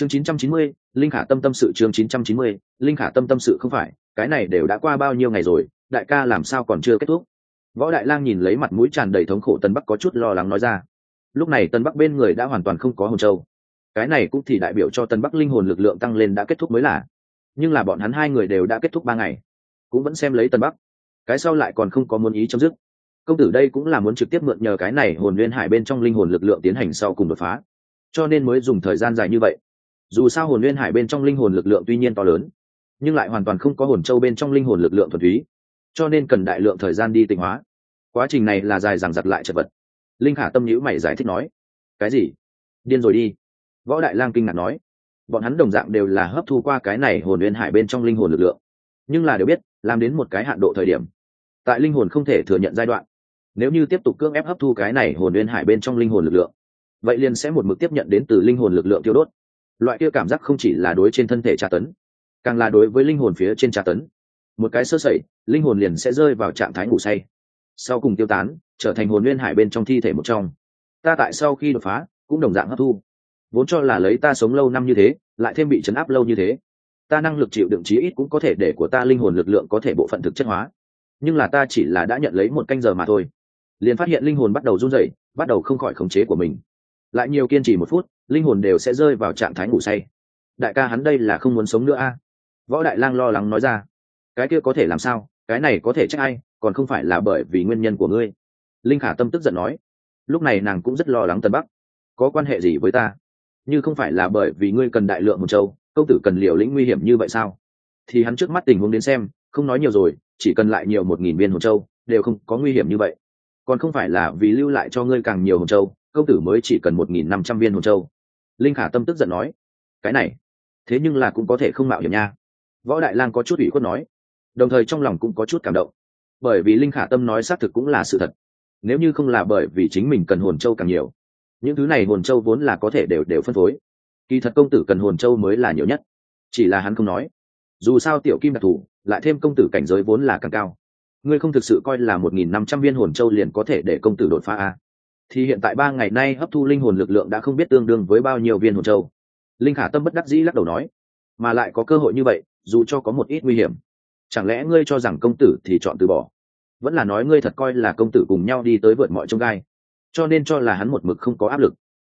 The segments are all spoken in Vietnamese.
chương 990, linh khả tâm tâm sự chương 990, linh khả tâm tâm sự không phải cái này đều đã qua bao nhiêu ngày rồi đại ca làm sao còn chưa kết thúc? Võ đại lang nhìn lấy mặt mũi tràn đầy thống khổ tân bắc có chút lo lắng nói ra. Lúc này tân bắc bên người đã hoàn toàn không có hồn châu. Cái này cũng thì đại biểu cho tân bắc linh hồn lực lượng tăng lên đã kết thúc mới là. Nhưng là bọn hắn hai người đều đã kết thúc ba ngày. Cũng vẫn xem lấy tân bắc. Cái sau lại còn không có muốn ý chấm dứt. Công tử đây cũng là muốn trực tiếp mượn nhờ cái này hồn nguyên hải bên trong linh hồn lực lượng tiến hành sau cùng đột phá. Cho nên mới dùng thời gian dài như vậy dù sao hồn nguyên hải bên trong linh hồn lực lượng tuy nhiên to lớn, nhưng lại hoàn toàn không có hồn châu bên trong linh hồn lực lượng thuần túy, cho nên cần đại lượng thời gian đi tịnh hóa. Quá trình này là dài dằng dặc lại chật vật. Linh khả tâm nhữ mày giải thích nói, cái gì? Điên rồi đi. Võ đại lang kinh ngạc nói, bọn hắn đồng dạng đều là hấp thu qua cái này hồn nguyên hải bên trong linh hồn lực lượng, nhưng là đều biết, làm đến một cái hạn độ thời điểm, tại linh hồn không thể thừa nhận giai đoạn, nếu như tiếp tục cưỡng ép hấp thu cái này hồn nguyên hải bên trong linh hồn lực lượng, vậy liền sẽ một mực tiếp nhận đến từ linh hồn lực lượng tiêu đốt loại kia cảm giác không chỉ là đối trên thân thể tra tấn, càng là đối với linh hồn phía trên tra tấn. Một cái sơ sẩy, linh hồn liền sẽ rơi vào trạng thái ngủ say. Sau cùng tiêu tán, trở thành hồn nguyên hải bên trong thi thể một trong. Ta tại sau khi đột phá, cũng đồng dạng hấp thu. Vốn cho là lấy ta sống lâu năm như thế, lại thêm bị chấn áp lâu như thế. Ta năng lực chịu đựng chí ít cũng có thể để của ta linh hồn lực lượng có thể bộ phận thực chất hóa. Nhưng là ta chỉ là đã nhận lấy một canh giờ mà thôi. Liền phát hiện linh hồn bắt đầu run rẩy, bắt đầu không khỏi khống chế của mình lại nhiều kiên trì một phút, linh hồn đều sẽ rơi vào trạng thái ngủ say. Đại ca hắn đây là không muốn sống nữa a. Võ đại lang lo lắng nói ra. Cái kia có thể làm sao? Cái này có thể trách ai? Còn không phải là bởi vì nguyên nhân của ngươi. Linh khả tâm tức giận nói. Lúc này nàng cũng rất lo lắng tân bắc. Có quan hệ gì với ta? Như không phải là bởi vì ngươi cần đại lượng một châu, công tử cần liều lĩnh nguy hiểm như vậy sao? Thì hắn trước mắt tình huống đến xem, không nói nhiều rồi, chỉ cần lại nhiều một nghìn viên hồn châu, đều không có nguy hiểm như vậy. Còn không phải là vì lưu lại cho ngươi càng nhiều hồn châu công tử mới chỉ cần một nghìn năm trăm viên hồn châu. Linh khả tâm tức giận nói, cái này, thế nhưng là cũng có thể không mạo hiểm nha. Võ đại lang có chút ủy khuất nói, đồng thời trong lòng cũng có chút cảm động. Bởi vì linh khả tâm nói xác thực cũng là sự thật. Nếu như không là bởi vì chính mình cần hồn châu càng nhiều, những thứ này hồn châu vốn là có thể đều đều phân phối. Kỳ thật công tử cần hồn châu mới là nhiều nhất. Chỉ là hắn không nói. Dù sao tiểu kim đặc thù, lại thêm công tử cảnh giới vốn là càng cao. Ngươi không thực sự coi là một nghìn năm trăm viên hồn châu liền có thể để công tử đột phá a thì hiện tại ba ngày nay hấp thu linh hồn lực lượng đã không biết tương đương với bao nhiêu viên hồn châu. Linh khả tâm bất đắc dĩ lắc đầu nói, mà lại có cơ hội như vậy, dù cho có một ít nguy hiểm, chẳng lẽ ngươi cho rằng công tử thì chọn từ bỏ? Vẫn là nói ngươi thật coi là công tử cùng nhau đi tới vượt mọi trông gai, cho nên cho là hắn một mực không có áp lực.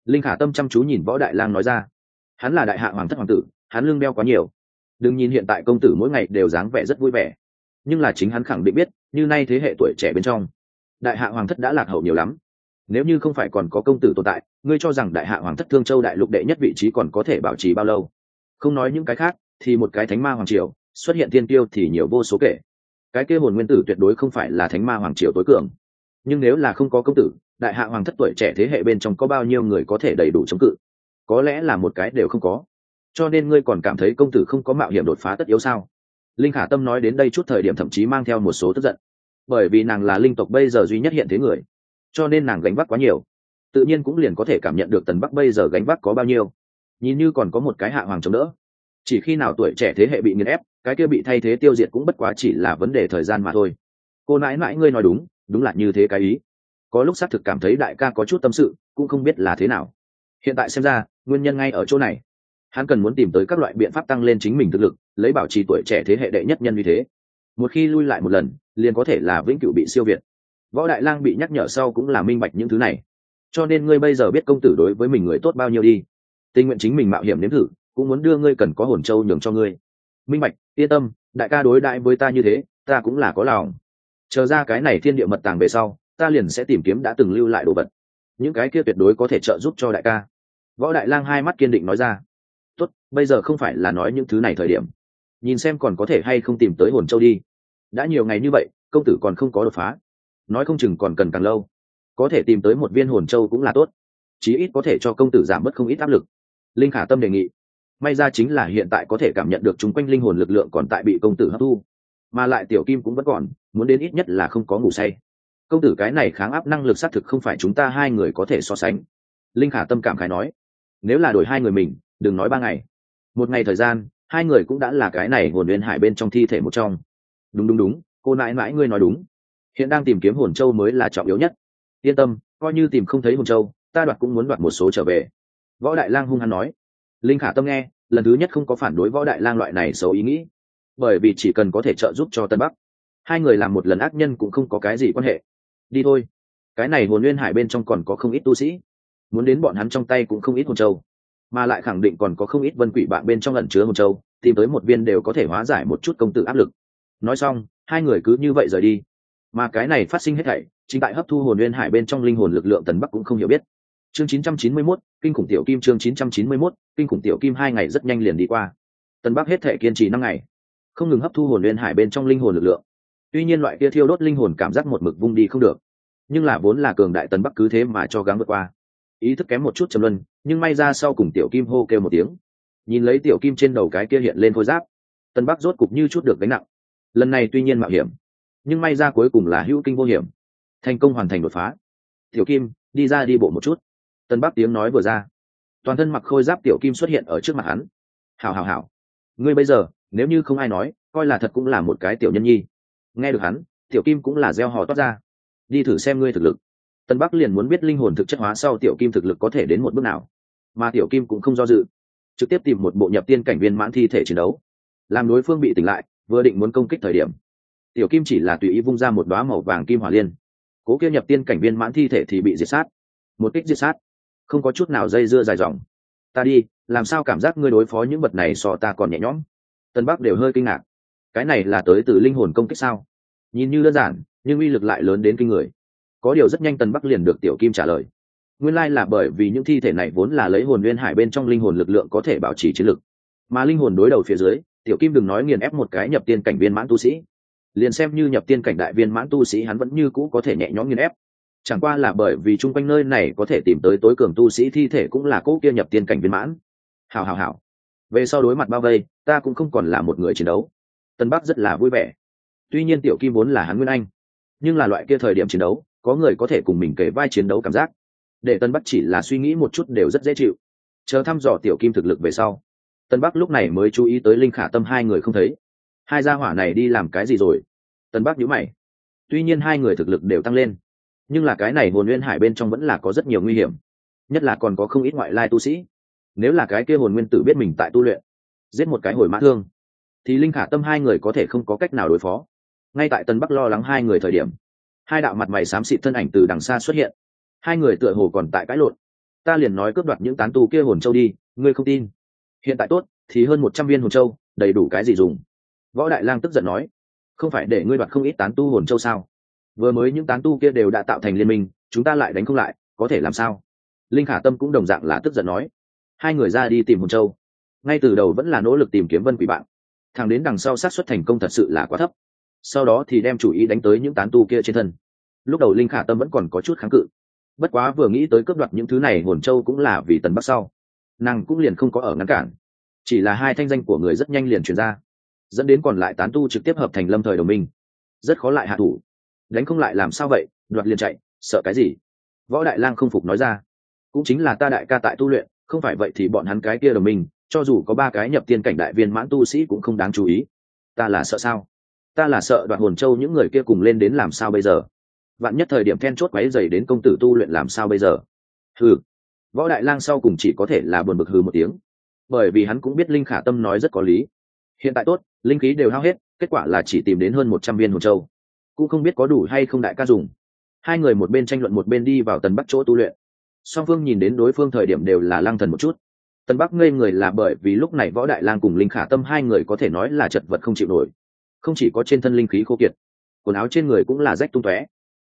Linh khả tâm chăm chú nhìn võ đại lang nói ra, hắn là đại hạ hoàng thất hoàng tử, hắn lương đeo quá nhiều. Đừng nhìn hiện tại công tử mỗi ngày đều dáng vẻ rất vui vẻ, nhưng là chính hắn khẳng định biết, như nay thế hệ tuổi trẻ bên trong, đại hạ hoàng thất đã lạc hậu nhiều lắm nếu như không phải còn có công tử tồn tại, ngươi cho rằng đại hạ hoàng thất thương châu đại lục đệ nhất vị trí còn có thể bảo trì bao lâu? Không nói những cái khác, thì một cái thánh ma hoàng triều, xuất hiện tiên tiêu thì nhiều vô số kể. Cái kia hồn nguyên tử tuyệt đối không phải là thánh ma hoàng triều tối cường. Nhưng nếu là không có công tử, đại hạ hoàng thất tuổi trẻ thế hệ bên trong có bao nhiêu người có thể đầy đủ chống cự? Có lẽ là một cái đều không có. Cho nên ngươi còn cảm thấy công tử không có mạo hiểm đột phá tất yếu sao? Linh khả tâm nói đến đây chút thời điểm thậm chí mang theo một số tức giận. Bởi vì nàng là linh tộc bây giờ duy nhất hiện thế người cho nên nàng gánh vác quá nhiều. Tự nhiên cũng liền có thể cảm nhận được tần bắc bây giờ gánh vác có bao nhiêu. Nhìn như còn có một cái hạ hoàng chống đỡ. Chỉ khi nào tuổi trẻ thế hệ bị nghiền ép, cái kia bị thay thế tiêu diệt cũng bất quá chỉ là vấn đề thời gian mà thôi. Cô nãi mãi ngươi nói đúng đúng là như thế cái ý. Có lúc xác thực cảm thấy đại ca có chút tâm sự, cũng không biết là thế nào. Hiện tại xem ra, nguyên nhân ngay ở chỗ này. Hắn cần muốn tìm tới các loại biện pháp tăng lên chính mình thực lực, lấy bảo trì tuổi trẻ thế hệ đệ nhất nhân như thế. Một khi lui lại một lần, liền có thể là vĩnh cửu bị siêu việt võ đại lang bị nhắc nhở sau cũng là minh bạch những thứ này. Cho nên ngươi bây giờ biết công tử đối với mình người tốt bao nhiêu đi. Tình nguyện chính mình mạo hiểm nếm thử, cũng muốn đưa ngươi cần có hồn châu nhường cho ngươi. Minh bạch, yên tâm, đại ca đối đại với ta như thế, ta cũng là có lòng. Chờ ra cái này thiên địa mật tàng về sau, ta liền sẽ tìm kiếm đã từng lưu lại đồ vật. Những cái kia tuyệt đối có thể trợ giúp cho đại ca. Võ đại lang hai mắt kiên định nói ra. Tốt, bây giờ không phải là nói những thứ này thời điểm. Nhìn xem còn có thể hay không tìm tới hồn châu đi. Đã nhiều ngày như vậy, công tử còn không có đột phá nói không chừng còn cần càng lâu. Có thể tìm tới một viên hồn châu cũng là tốt. Chí ít có thể cho công tử giảm bớt không ít áp lực. Linh khả tâm đề nghị. May ra chính là hiện tại có thể cảm nhận được chung quanh linh hồn lực lượng còn tại bị công tử hấp thu. Mà lại tiểu kim cũng vẫn còn, muốn đến ít nhất là không có ngủ say. Công tử cái này kháng áp năng lực xác thực không phải chúng ta hai người có thể so sánh. Linh khả tâm cảm khái nói. Nếu là đổi hai người mình, đừng nói ba ngày. Một ngày thời gian, hai người cũng đã là cái này hồn nguyên hải bên trong thi thể một trong. Đúng đúng đúng, cô nãi mãi ngươi nói đúng hiện đang tìm kiếm hồn châu mới là trọng yếu nhất. Yên tâm, coi như tìm không thấy hồn châu, ta đoạt cũng muốn đoạt một số trở về. Võ đại lang hung hăng nói. Linh khả tâm nghe, lần thứ nhất không có phản đối võ đại lang loại này xấu ý nghĩ, bởi vì chỉ cần có thể trợ giúp cho tân bắc, hai người làm một lần ác nhân cũng không có cái gì quan hệ. Đi thôi, cái này hồn nguyên hải bên trong còn có không ít tu sĩ, muốn đến bọn hắn trong tay cũng không ít hồn châu, mà lại khẳng định còn có không ít vân quỷ bạn bên trong lần chứa hồn châu, tìm tới một viên đều có thể hóa giải một chút công tử áp lực. Nói xong, hai người cứ như vậy rời đi mà cái này phát sinh hết thảy chính tại hấp thu hồn nguyên hải bên trong linh hồn lực lượng tần bắc cũng không hiểu biết. Chương 991, kinh khủng tiểu kim chương 991, kinh khủng tiểu kim hai ngày rất nhanh liền đi qua. Tần bắc hết thể kiên trì năm ngày không ngừng hấp thu hồn nguyên hải bên trong linh hồn lực lượng. Tuy nhiên loại kia thiêu đốt linh hồn cảm giác một mực vung đi không được nhưng là vốn là cường đại tần bắc cứ thế mà cho gắng vượt qua. Ý thức kém một chút trầm luân nhưng may ra sau cùng tiểu kim hô kêu một tiếng. Nhìn lấy tiểu kim trên đầu cái kia hiện lên khôi giáp tần bắc rốt cục như chút được gánh nặng. Lần này tuy nhiên mạo hiểm nhưng may ra cuối cùng là hữu kinh vô hiểm. Thành công hoàn thành đột phá. Tiểu kim, đi ra đi bộ một chút. Tân bắc tiếng nói vừa ra. Toàn thân mặc khôi giáp tiểu kim xuất hiện ở trước mặt hắn. Hào hào hào ngươi bây giờ, nếu như không ai nói, coi là thật cũng là một cái tiểu nhân nhi. Nghe được hắn, tiểu kim cũng là gieo hò toát ra. Đi thử xem ngươi thực lực. Tân bắc liền muốn biết linh hồn thực chất hóa sau tiểu kim thực lực có thể đến một bước nào. Mà tiểu kim cũng không do dự. Trực tiếp tìm một bộ nhập tiên cảnh viên mãn thi thể chiến đấu. Làm đối phương bị tỉnh lại, vừa định muốn công kích thời điểm tiểu kim chỉ là tùy ý vung ra một đoá màu vàng kim hỏa liên. Cố kia nhập tiên cảnh viên mãn thi thể thì bị diệt sát. Một kích diệt sát. Không có chút nào dây dưa dài dòng. Ta đi, làm sao cảm giác ngươi đối phó những vật này so ta còn nhẹ nhõm? Tân bắc đều hơi kinh ngạc. Cái này là tới từ linh hồn công kích sao? Nhìn như đơn giản, nhưng uy lực lại lớn đến kinh người. Có điều rất nhanh tân bắc liền được tiểu kim trả lời. Nguyên lai là bởi vì những thi thể này vốn là lấy hồn nguyên hải bên trong linh hồn lực lượng có thể bảo trì chiến lực. Mà linh hồn đối đầu phía dưới, tiểu kim đừng nói nghiền ép một cái nhập tiên cảnh viên mãn tu sĩ liền xem như nhập tiên cảnh đại viên mãn tu sĩ hắn vẫn như cũ có thể nhẹ nhõm nghiền ép. Chẳng qua là bởi vì chung quanh nơi này có thể tìm tới tối cường tu sĩ thi thể cũng là cỗ kia nhập tiên cảnh viên mãn. Hào hào hào về sau đối mặt bao vây, ta cũng không còn là một người chiến đấu. Tân bắc rất là vui vẻ. Tuy nhiên tiểu kim vốn là hắn nguyên anh, nhưng là loại kia thời điểm chiến đấu, có người có thể cùng mình kể vai chiến đấu cảm giác. Để tân bắc chỉ là suy nghĩ một chút đều rất dễ chịu. Chờ thăm dò tiểu kim thực lực về sau, tân bắc lúc này mới chú ý tới linh khả tâm hai người không thấy hai gia hỏa này đi làm cái gì rồi? Tân bắc nhữ mày. Tuy nhiên hai người thực lực đều tăng lên, nhưng là cái này hồn nguyên hải bên trong vẫn là có rất nhiều nguy hiểm, nhất là còn có không ít ngoại lai tu sĩ. Nếu là cái kia hồn nguyên tử biết mình tại tu luyện, giết một cái hồi mã thương, thì linh khả tâm hai người có thể không có cách nào đối phó. Ngay tại tân bắc lo lắng hai người thời điểm, hai đạo mặt mày xám xịt thân ảnh từ đằng xa xuất hiện. Hai người tựa hồ còn tại cãi lộn. Ta liền nói cướp đoạt những tán tu kia hồn châu đi, ngươi không tin. Hiện tại tốt, thì hơn một trăm viên hồn châu, đầy đủ cái gì dùng? Võ đại lang tức giận nói, không phải để ngươi đoạt không ít tán tu hồn châu sao? Vừa mới những tán tu kia đều đã tạo thành liên minh, chúng ta lại đánh không lại, có thể làm sao? Linh khả tâm cũng đồng dạng là tức giận nói, hai người ra đi tìm hồn châu. Ngay từ đầu vẫn là nỗ lực tìm kiếm vân quỷ bạn. Thằng đến đằng sau sát xuất thành công thật sự là quá thấp. Sau đó thì đem chủ ý đánh tới những tán tu kia trên thân. Lúc đầu linh khả tâm vẫn còn có chút kháng cự. Bất quá vừa nghĩ tới cướp đoạt những thứ này, hồn châu cũng là vì tần bắc sau. Nàng cũng liền không có ở ngăn cản. Chỉ là hai thanh danh của người rất nhanh liền truyền ra dẫn đến còn lại tán tu trực tiếp hợp thành lâm thời đồng minh. Rất khó lại hạ thủ. Đánh không lại làm sao vậy? Đoạt liền chạy, sợ cái gì? Võ đại lang không phục nói ra. Cũng chính là ta đại ca tại tu luyện, không phải vậy thì bọn hắn cái kia đồng minh, cho dù có ba cái nhập tiên cảnh đại viên mãn tu sĩ cũng không đáng chú ý. Ta là sợ sao? Ta là sợ đoạn hồn châu những người kia cùng lên đến làm sao bây giờ? Vạn nhất thời điểm then chốt quáy dày đến công tử tu luyện làm sao bây giờ? Hừ. Võ đại lang sau cùng chỉ có thể là buồn bực hừ một tiếng. Bởi vì hắn cũng biết linh khả tâm nói rất có lý. Hiện tại tốt linh khí đều hao hết, kết quả là chỉ tìm đến hơn một trăm viên hồn châu. Cũng không biết có đủ hay không đại ca dùng. Hai người một bên tranh luận một bên đi vào tần bắc chỗ tu luyện. Song phương nhìn đến đối phương thời điểm đều là lang thần một chút. Tần bắc ngây người là bởi vì lúc này võ đại lang cùng linh khả tâm hai người có thể nói là chật vật không chịu nổi. Không chỉ có trên thân linh khí khô kiệt, quần áo trên người cũng là rách tung tóe.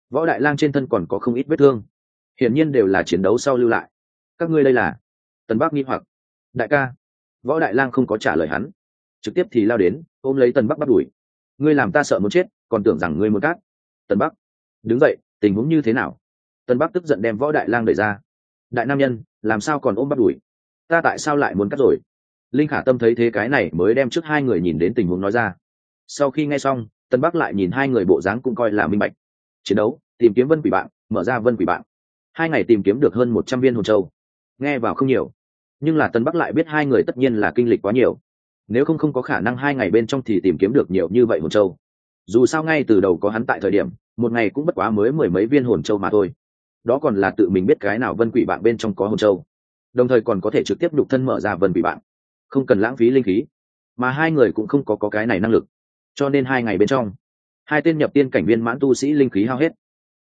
Võ đại lang trên thân còn có không ít vết thương. Hiển nhiên đều là chiến đấu sau lưu lại. Các ngươi đây là? Tần bắc nghi hoặc. Đại ca. Võ đại lang không có trả lời hắn trực tiếp thì lao đến, ôm lấy tần bắc bắt đuổi. Ngươi làm ta sợ muốn chết, còn tưởng rằng ngươi muốn cát. Tần bắc, đứng dậy, tình huống như thế nào? Tần bắc tức giận đem võ đại lang đẩy ra. Đại nam nhân, làm sao còn ôm bắt đuổi? Ta tại sao lại muốn cắt rồi? Linh khả tâm thấy thế cái này mới đem trước hai người nhìn đến tình huống nói ra. Sau khi nghe xong tân bắc lại nhìn hai người bộ dáng cũng coi là minh bạch. Chiến đấu, tìm kiếm vân quỷ bạn, mở ra vân quỷ bạn. Hai ngày tìm kiếm được hơn một trăm viên hồn châu. Nghe vào không nhiều, nhưng là tân bắc lại biết hai người tất nhiên là kinh lịch quá nhiều nếu không không có khả năng hai ngày bên trong thì tìm kiếm được nhiều như vậy hồn châu. Dù sao ngay từ đầu có hắn tại thời điểm một ngày cũng bất quá mới mười mấy viên hồn châu mà thôi. Đó còn là tự mình biết cái nào vân quỷ bạn bên trong có hồn châu. Đồng thời còn có thể trực tiếp đục thân mở ra vân bị bạn. Không cần lãng phí linh khí. Mà hai người cũng không có, có cái này năng lực. Cho nên hai ngày bên trong hai tên nhập tiên cảnh viên mãn tu sĩ linh khí hao hết.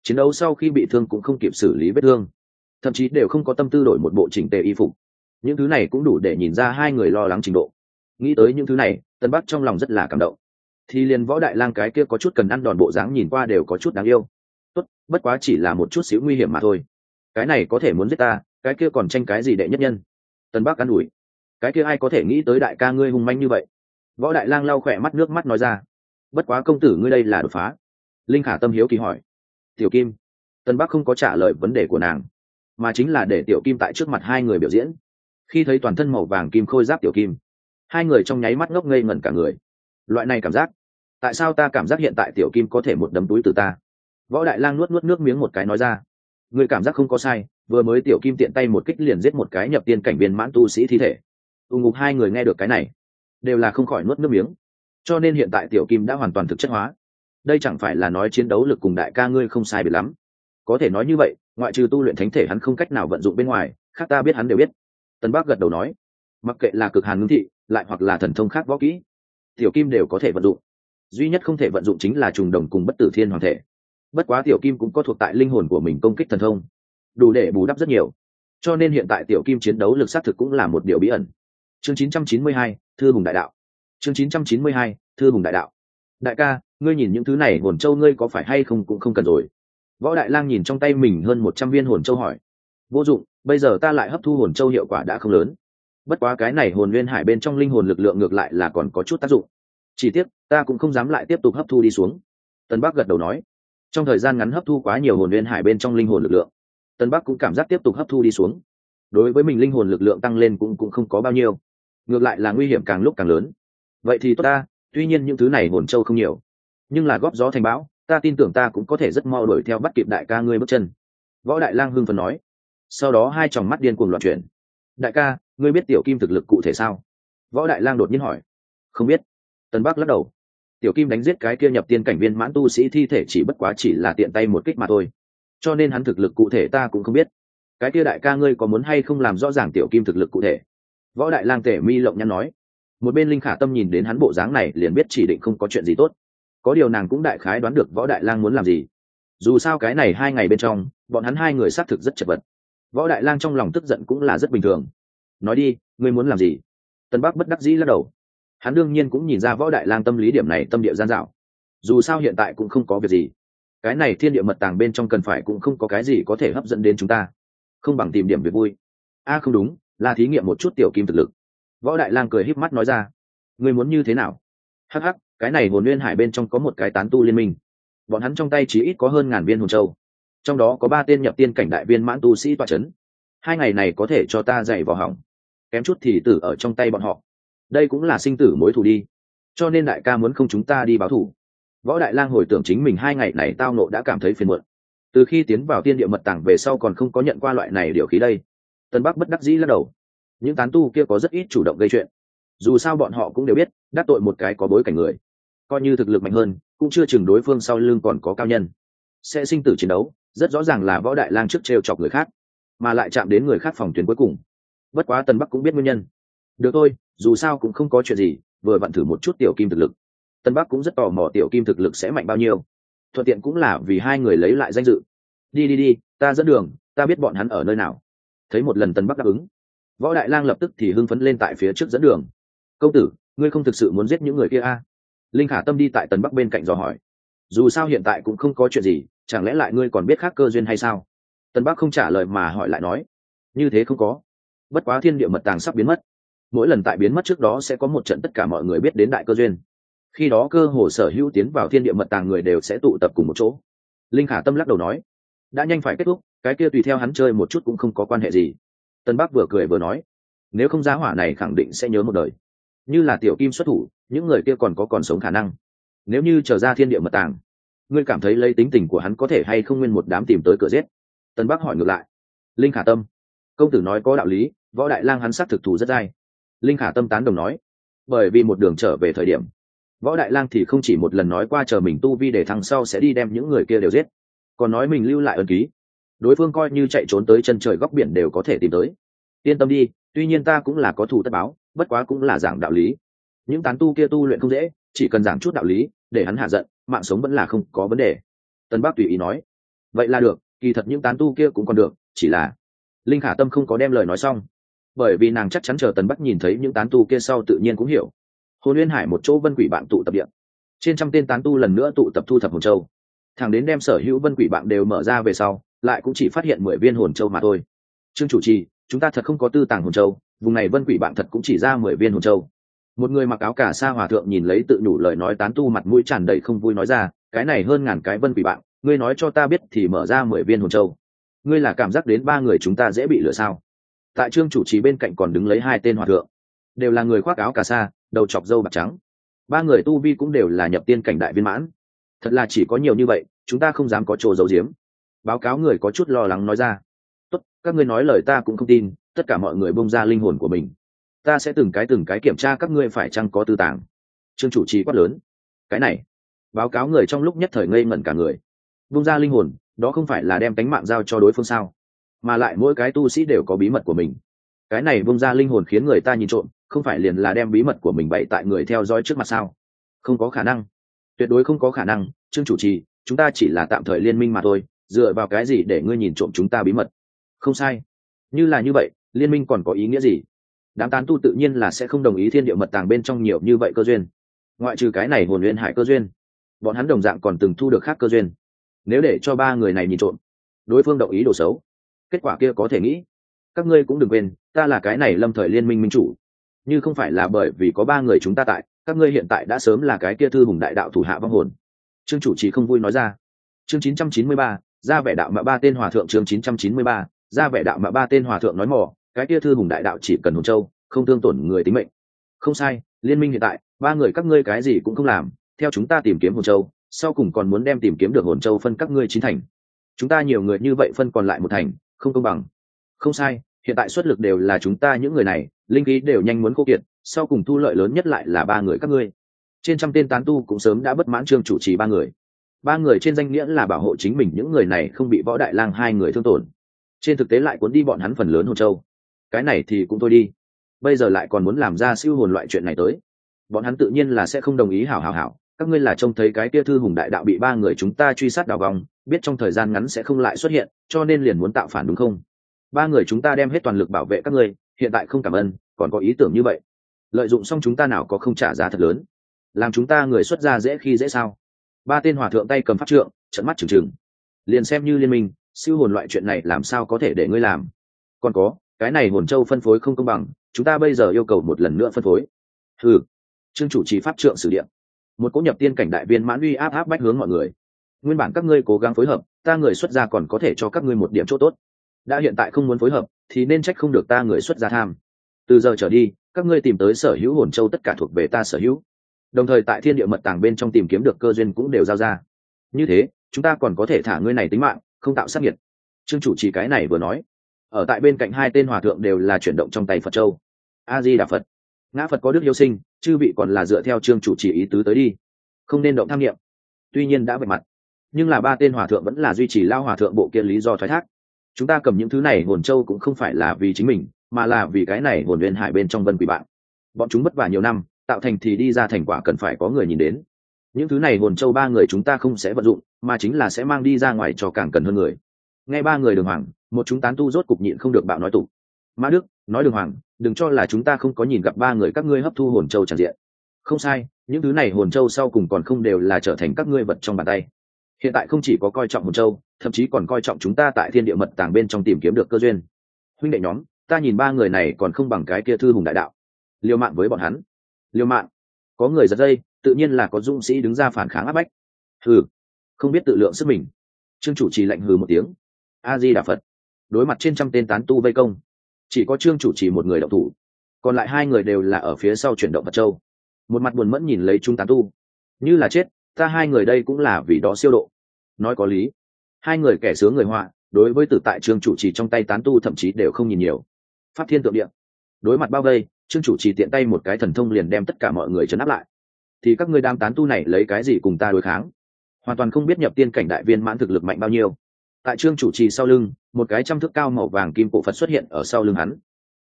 Chiến đấu sau khi bị thương cũng không kịp xử lý vết thương. Thậm chí đều không có tâm tư đổi một bộ chỉnh tề y phục. Những thứ này cũng đủ để nhìn ra hai người lo lắng trình độ nghĩ tới những thứ này tân bắc trong lòng rất là cảm động. Thì liền võ đại lang cái kia có chút cần ăn đòn bộ dáng nhìn qua đều có chút đáng yêu. Tốt, bất quá chỉ là một chút xíu nguy hiểm mà thôi. Cái này có thể muốn giết ta, cái kia còn tranh cái gì đệ nhất nhân? Tân bắc an ủi. Cái kia ai có thể nghĩ tới đại ca ngươi hung manh như vậy? Võ đại lang lau khỏe mắt nước mắt nói ra. Bất quá công tử ngươi đây là đột phá. Linh khả tâm hiếu kỳ hỏi. Tiểu kim. Tân bắc không có trả lời vấn đề của nàng, mà chính là để tiểu kim tại trước mặt hai người biểu diễn. Khi thấy toàn thân màu vàng kim khôi giáp tiểu kim hai người trong nháy mắt ngốc ngây ngẩn cả người. Loại này cảm giác, tại sao ta cảm giác hiện tại tiểu kim có thể một đấm túi từ ta? Võ đại lang nuốt nuốt nước miếng một cái nói ra. Người cảm giác không có sai, vừa mới tiểu kim tiện tay một kích liền giết một cái nhập tiên cảnh viên mãn tu sĩ thi thể. Ù ngục hai người nghe được cái này, đều là không khỏi nuốt nước miếng. Cho nên hiện tại tiểu kim đã hoàn toàn thực chất hóa. Đây chẳng phải là nói chiến đấu lực cùng đại ca ngươi không sai biệt lắm. Có thể nói như vậy, ngoại trừ tu luyện thánh thể hắn không cách nào vận dụng bên ngoài, khác ta biết hắn đều biết. Tân bác gật đầu nói, mặc kệ là cực hàn ngưng thị lại hoặc là thần thông khác võ kỹ tiểu kim đều có thể vận dụng. Duy nhất không thể vận dụng chính là trùng đồng cùng bất tử thiên hoàng thể. Bất quá tiểu kim cũng có thuộc tại linh hồn của mình công kích thần thông đủ để bù đắp rất nhiều. Cho nên hiện tại tiểu kim chiến đấu lực xác thực cũng là một điều bí ẩn. Chương 992, thư hùng đại đạo. Chương 992, thư hùng đại đạo. Đại ca ngươi nhìn những thứ này hồn châu ngươi có phải hay không cũng không cần rồi. Võ đại lang nhìn trong tay mình hơn một trăm viên hồn châu hỏi. Vô dụng bây giờ ta lại hấp thu hồn châu hiệu quả đã không lớn bất quá cái này hồn nguyên hải bên trong linh hồn lực lượng ngược lại là còn có chút tác dụng. Chỉ tiếc, ta cũng không dám lại tiếp tục hấp thu đi xuống. Tân bắc gật đầu nói. Trong thời gian ngắn hấp thu quá nhiều hồn nguyên hải bên trong linh hồn lực lượng, tân bắc cũng cảm giác tiếp tục hấp thu đi xuống. Đối với mình linh hồn lực lượng tăng lên cũng cũng không có bao nhiêu. Ngược lại là nguy hiểm càng lúc càng lớn. Vậy thì tốt ta, tuy nhiên những thứ này hồn châu không nhiều. Nhưng là góp gió thành bão, ta tin tưởng ta cũng có thể rất mau đuổi theo bắt kịp đại ca ngươi bước chân. Võ đại lang hưng phần nói. Sau đó hai tròng mắt điên cuồng loạn chuyển đại ca, ngươi biết tiểu kim thực lực cụ thể sao? Võ đại lang đột nhiên hỏi. Không biết. Tân bắc lắc đầu. Tiểu kim đánh giết cái kia nhập tiên cảnh viên mãn tu sĩ thi thể chỉ bất quá chỉ là tiện tay một kích mà thôi. Cho nên hắn thực lực cụ thể ta cũng không biết. Cái kia đại ca ngươi có muốn hay không làm rõ ràng tiểu kim thực lực cụ thể? Võ đại lang tể mi lộng nhăn nói. Một bên linh khả tâm nhìn đến hắn bộ dáng này liền biết chỉ định không có chuyện gì tốt. Có điều nàng cũng đại khái đoán được võ đại lang muốn làm gì. Dù sao cái này hai ngày bên trong, bọn hắn hai người xác thực rất chật vật võ đại lang trong lòng tức giận cũng là rất bình thường. Nói đi, ngươi muốn làm gì? Tân bắc bất đắc dĩ lắc đầu. Hắn đương nhiên cũng nhìn ra võ đại lang tâm lý điểm này tâm địa gian dạo dù sao hiện tại cũng không có việc gì. Cái này thiên địa mật tàng bên trong cần phải cũng không có cái gì có thể hấp dẫn đến chúng ta. Không bằng tìm điểm việc vui. A, không đúng, là thí nghiệm một chút tiểu kim thực lực. Võ đại lang cười híp mắt nói ra. Ngươi muốn như thế nào? Hắc hắc, cái này hồn nguyên hải bên trong có một cái tán tu liên minh. Bọn hắn trong tay chỉ ít có hơn ngàn viên hồn châu trong đó có ba tên nhập tiên cảnh đại viên mãn tu sĩ toa c h ấ n hai ngày này có thể cho ta dạy vào hỏng. Kém chút thì tử ở trong tay bọn họ. Đây cũng là sinh tử mối thù đi. Cho nên đại ca muốn không chúng ta đi báo thù. Võ đại lang hồi tưởng chính mình hai ngày này tao nộ đã cảm thấy phiền muộn. Từ khi tiến vào tiên địa mật tảng về sau còn không có nhận qua loại này điều khí đây. Tân bắc bất đắc dĩ lắc đầu. Những tán tu kia có rất ít chủ động gây chuyện. Dù sao bọn họ cũng đều biết, đắc tội một cái có bối cảnh người. Coi như thực lực mạnh hơn, cũng chưa chừng đối phương sau lưng còn có cao nhân. Sẽ sinh tử chiến đấu rất rõ ràng là võ đại lang trước t chọc người khác, mà lại chạm đến người khác phòng tuyến cuối cùng. Bất quá tân bắc cũng biết nguyên nhân. Được thôi, dù sao cũng không có chuyện gì, vừa vặn thử một chút tiểu kim thực lực. Tân bắc cũng rất tò mò tiểu kim thực lực sẽ mạnh bao nhiêu. Thuận tiện cũng là vì hai người lấy lại danh dự. Đi đi đi, ta dẫn đường, ta biết bọn hắn ở nơi nào. Thấy một lần tân bắc đáp ứng, võ đại lang lập tức thì hưng phấn lên tại phía trước dẫn đường. Công tử, ngươi không thực sự muốn giết những người kia a à? linh khả tâm đi tại tần bắc bên cạnh dò hỏi. Dù sao hiện tại cũng không có chuyện gì chẳng lẽ lại ngươi còn biết khác cơ duyên hay sao? Tần bắc không trả lời mà hỏi lại nói, như thế không có. Bất quá thiên địa mật tàng sắp biến mất. Mỗi lần tại biến mất trước đó sẽ có một trận tất cả mọi người biết đến đại cơ duyên. Khi đó cơ hồ sở hữu tiến vào thiên địa mật tàng người đều sẽ tụ tập cùng một chỗ. Linh khả tâm lắc đầu nói, đã nhanh phải kết thúc, cái kia tùy theo hắn chơi một chút cũng không có quan hệ gì. Tân bắc vừa cười vừa nói, nếu không giá hỏa này khẳng định sẽ nhớ một đời. Như là tiểu kim xuất thủ, những người kia còn có còn sống khả năng. Nếu như trở ra thiên địa mật tàng ngươi cảm thấy lấy tính tình của hắn có thể hay không nguyên một đám tìm tới cửa giết? Tân bắc hỏi ngược lại. Linh khả tâm. Công tử nói có đạo lý, võ đại lang hắn sát thực thù rất dai. Linh khả tâm tán đồng nói. Bởi vì một đường trở về thời điểm, võ đại lang thì không chỉ một lần nói qua chờ mình tu vi để thằng sau sẽ đi đem những người kia đều giết, còn nói mình lưu lại ân ký. Đối phương coi như chạy trốn tới chân trời góc biển đều có thể tìm tới. Yên tâm đi, tuy nhiên ta cũng là có thủ tất báo, bất quá cũng là giảng đạo lý. Những tán tu kia tu luyện không dễ, chỉ cần giảng chút đạo lý, để hắn hạ giận mạng sống vẫn là không có vấn đề. Tân bác tùy ý nói, vậy là được, kỳ thật những tán tu kia cũng còn được, chỉ là linh khả tâm không có đem lời nói xong, bởi vì nàng chắc chắn chờ tần bắc nhìn thấy những tán tu kia sau tự nhiên cũng hiểu. Hồn nguyên hải một chỗ vân quỷ bạn tụ tập điện trên trăm tên tán tu lần nữa tụ tập thu thập hồn châu. Thằng đến đem sở hữu vân quỷ bạn đều mở ra về sau, lại cũng chỉ phát hiện mười viên hồn châu mà thôi. Trương chủ trì, chúng ta thật không có tư tàng hồn châu, vùng này vân quỷ bạn thật cũng chỉ ra mười viên hồn châu một người mặc áo cả sa hòa thượng nhìn lấy tự nhủ lời nói tán tu mặt mũi tràn đầy không vui nói ra, cái này hơn ngàn cái vân quỷ bạn, ngươi nói cho ta biết thì mở ra mười viên hồn châu. Ngươi là cảm giác đến ba người chúng ta dễ bị lừa sao? Tại trương chủ trì bên cạnh còn đứng lấy hai tên hòa thượng. Đều là người khoác áo cà sa, đầu chọc dâu bạc trắng. Ba người tu vi cũng đều là nhập tiên cảnh đại viên mãn. Thật là chỉ có nhiều như vậy, chúng ta không dám có chỗ giấu giếm. Báo cáo người có chút lo lắng nói ra. Tốt, các ngươi nói lời ta cũng không tin, tất cả mọi người bông ra linh hồn của mình ta sẽ từng cái từng cái kiểm tra các ngươi phải chăng có tư tàng. Trương chủ trì quát lớn. Cái này, báo cáo người trong lúc nhất thời ngây ngẩn cả người. Vung ra linh hồn, đó không phải là đem tánh mạng giao cho đối phương sao? Mà lại mỗi cái tu sĩ đều có bí mật của mình. Cái này vung ra linh hồn khiến người ta nhìn trộm, không phải liền là đem bí mật của mình bậy tại người theo dõi trước mặt sao? Không có khả năng. Tuyệt đối không có khả năng, trương chủ trì, chúng ta chỉ là tạm thời liên minh mà thôi, dựa vào cái gì để ngươi nhìn trộm chúng ta bí mật? Không sai. Như là như vậy, liên minh còn có ý nghĩa gì? Đám tán tu tự nhiên là sẽ không đồng ý thiên địa mật tàng bên trong nhiều như vậy cơ duyên. Ngoại trừ cái này hồn luyện hải cơ duyên bọn hắn đồng dạng còn từng thu được khác cơ duyên. Nếu để cho ba người này nhìn trộm đối phương đồng ý đồ xấu kết quả kia có thể nghĩ. Các ngươi cũng đừng quên ta là cái này lâm thời liên minh minh chủ. Như không phải là bởi vì có ba người chúng ta tại các ngươi hiện tại đã sớm là cái kia thư hùng đại đạo thủ hạ vong hồn. Trương chủ trì không vui nói ra. Chương 993, ra vẻ đạo mà ba tên hòa thượng chương 993, ra vẻ đạo mà ba tên hòa thượng nói mỏ cái kia thư hùng đại đạo chỉ cần hồn châu, không thương tổn người tính mệnh. Không sai, liên minh hiện tại, ba người các ngươi cái gì cũng không làm, theo chúng ta tìm kiếm hồn châu, sau cùng còn muốn đem tìm kiếm được hồn châu phân các ngươi chín thành. Chúng ta nhiều người như vậy phân còn lại một thành, không công bằng. Không sai, hiện tại xuất lực đều là chúng ta những người này, linh khí đều nhanh muốn khô kiệt, sau cùng thu lợi lớn nhất lại là ba người các ngươi. Trên trăm tên tán tu cũng sớm đã bất mãn trương chủ trì ba người. Ba người trên danh nghĩa là bảo hộ chính mình những người này không bị võ đại lang hai người thương tổn. Trên thực tế lại cuốn đi bọn hắn phần lớn hồn châu cái này thì cũng thôi đi. Bây giờ lại còn muốn làm ra siêu hồn loại chuyện này tới. Bọn hắn tự nhiên là sẽ không đồng ý hảo hảo hảo. Các ngươi là trông thấy cái kia thư hùng đại đạo bị ba người chúng ta truy sát đào vòng, biết trong thời gian ngắn sẽ không lại xuất hiện, cho nên liền muốn tạo phản đúng không? Ba người chúng ta đem hết toàn lực bảo vệ các ngươi, hiện tại không cảm ơn, còn có ý tưởng như vậy. Lợi dụng xong chúng ta nào có không trả giá thật lớn. Làm chúng ta người xuất ra dễ khi dễ sao? Ba tên hòa thượng tay cầm pháp trượng trận mắt trừng trừng. Liền xem như liên minh, siêu hồn loại chuyện này làm sao có thể để ngươi làm? Còn có cái này hồn châu phân phối không công bằng, chúng ta bây giờ yêu cầu một lần nữa phân phối. Thử trương chủ trì pháp trượng sử điện một cỗ nhập tiên cảnh đại viên mãn uy áp áp bách hướng mọi người. Nguyên bản các ngươi cố gắng phối hợp, ta người xuất gia còn có thể cho các ngươi một điểm chỗ tốt. Đã hiện tại không muốn phối hợp, thì nên trách không được ta người xuất gia tham. Từ giờ trở đi, các ngươi tìm tới sở hữu hồn châu tất cả thuộc về ta sở hữu. Đồng thời tại thiên địa mật tàng bên trong tìm kiếm được cơ duyên cũng đều giao ra. Như thế, chúng ta còn có thể thả ngươi này tính mạng, không tạo sát nhiệt trương chủ trì cái này vừa nói ở tại bên cạnh hai tên hòa thượng đều là chuyển động trong tay phật châu. A di đà phật ngã phật có đức yêu sinh, chư vị còn là dựa theo chương chủ trì ý tứ tới đi. Không nên động tham nghiệm tuy nhiên đã vạch mặt, nhưng là ba tên hòa thượng vẫn là duy trì lao hòa thượng bộ kia lý do thoái thác. Chúng ta cầm những thứ này hồn châu cũng không phải là vì chính mình, mà là vì cái này hồn nguyên hải bên trong vân quỷ bạn. Bọn chúng vất vả nhiều năm, tạo thành thì đi ra thành quả cần phải có người nhìn đến. Những thứ này hồn châu ba người chúng ta không sẽ vận dụng, mà chính là sẽ mang đi ra ngoài cho càng cần hơn người. Nghe ba người đường hoàng một chúng tán tu rốt cục nhịn không được bạo nói tụ mã đức, nói đường hoàng, đừng cho là chúng ta không có nhìn gặp ba người các ngươi hấp thu hồn châu tràn diện. Không sai, những thứ này hồn châu sau cùng còn không đều là trở thành các ngươi vật trong bàn tay. Hiện tại không chỉ có coi trọng hồn châu, thậm chí còn coi trọng chúng ta tại thiên địa mật tàng bên trong tìm kiếm được cơ duyên. Huynh đệ nhóm, ta nhìn ba người này còn không bằng cái kia thư hùng đại đạo. Liều mạng với bọn hắn. Liều mạng có người giật dây, tự nhiên là có dũng sĩ đứng ra phản kháng áp bách. Hừ, không biết tự lượng sức mình. Trương chủ trì lạnh hừ một tiếng. A di đà phật đối mặt trên trăm tên tán tu vây công. Chỉ có trương chủ trì một người đậu thủ. Còn lại hai người đều là ở phía sau chuyển động vật châu. Một mặt buồn mẫn nhìn lấy chúng tán tu. Như là chết, ta hai người đây cũng là vì đó siêu độ. Nói có lý. Hai người kẻ sướng người họa, đối với tử tại trương chủ trì trong tay tán tu thậm chí đều không nhìn nhiều. Pháp thiên tượng điện. Đối mặt bao vây, trương chủ trì tiện tay một cái thần thông liền đem tất cả mọi người chấn áp lại. Thì các ngươi đang tán tu này lấy cái gì cùng ta đối kháng? Hoàn toàn không biết nhập tiên cảnh đại viên mãn thực lực mạnh bao nhiêu. Tại trương chủ trì sau lưng một cái trăm thước cao màu vàng kim cổ phật xuất hiện ở sau lưng hắn.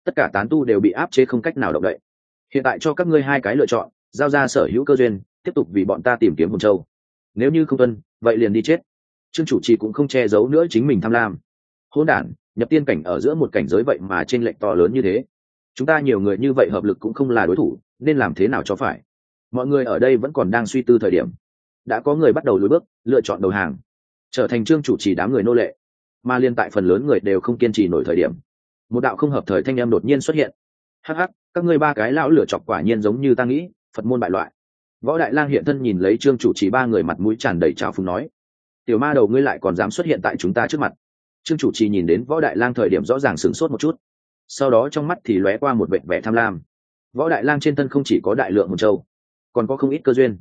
Tất cả tán tu đều bị áp chế không cách nào động đậy. Hiện tại cho các ngươi hai cái lựa chọn, giao ra sở hữu cơ duyên, tiếp tục vì bọn ta tìm kiếm hồn châu. Nếu như không tuân, vậy liền đi chết. Trương chủ trì cũng không che giấu nữa chính mình tham lam. Hôn đản, nhập tiên cảnh ở giữa một cảnh giới vậy mà trên lệnh to lớn như thế. Chúng ta nhiều người như vậy hợp lực cũng không là đối thủ, nên làm thế nào cho phải? Mọi người ở đây vẫn còn đang suy tư thời điểm. Đã có người bắt đầu lùi bước, lựa chọn đầu hàng. Trở thành trương chủ trì đám người nô lệ mà liên tại phần lớn người đều không kiên trì nổi thời điểm. Một đạo không hợp thời thanh em đột nhiên xuất hiện. Hắc hắc, các ngươi ba cái lão lửa chọc quả nhiên giống như ta nghĩ, phật môn bại loại. Võ đại lang hiện thân nhìn lấy trương chủ trì ba người mặt mũi tràn đầy trào phúng nói, tiểu ma đầu ngươi lại còn dám xuất hiện tại chúng ta trước mặt. Trương chủ trì nhìn đến võ đại lang thời điểm rõ ràng sửng sốt một chút. Sau đó trong mắt thì lóe qua một vệ vẻ tham lam. Võ đại lang trên thân không chỉ có đại lượng hồn châu, còn có không ít cơ duyên.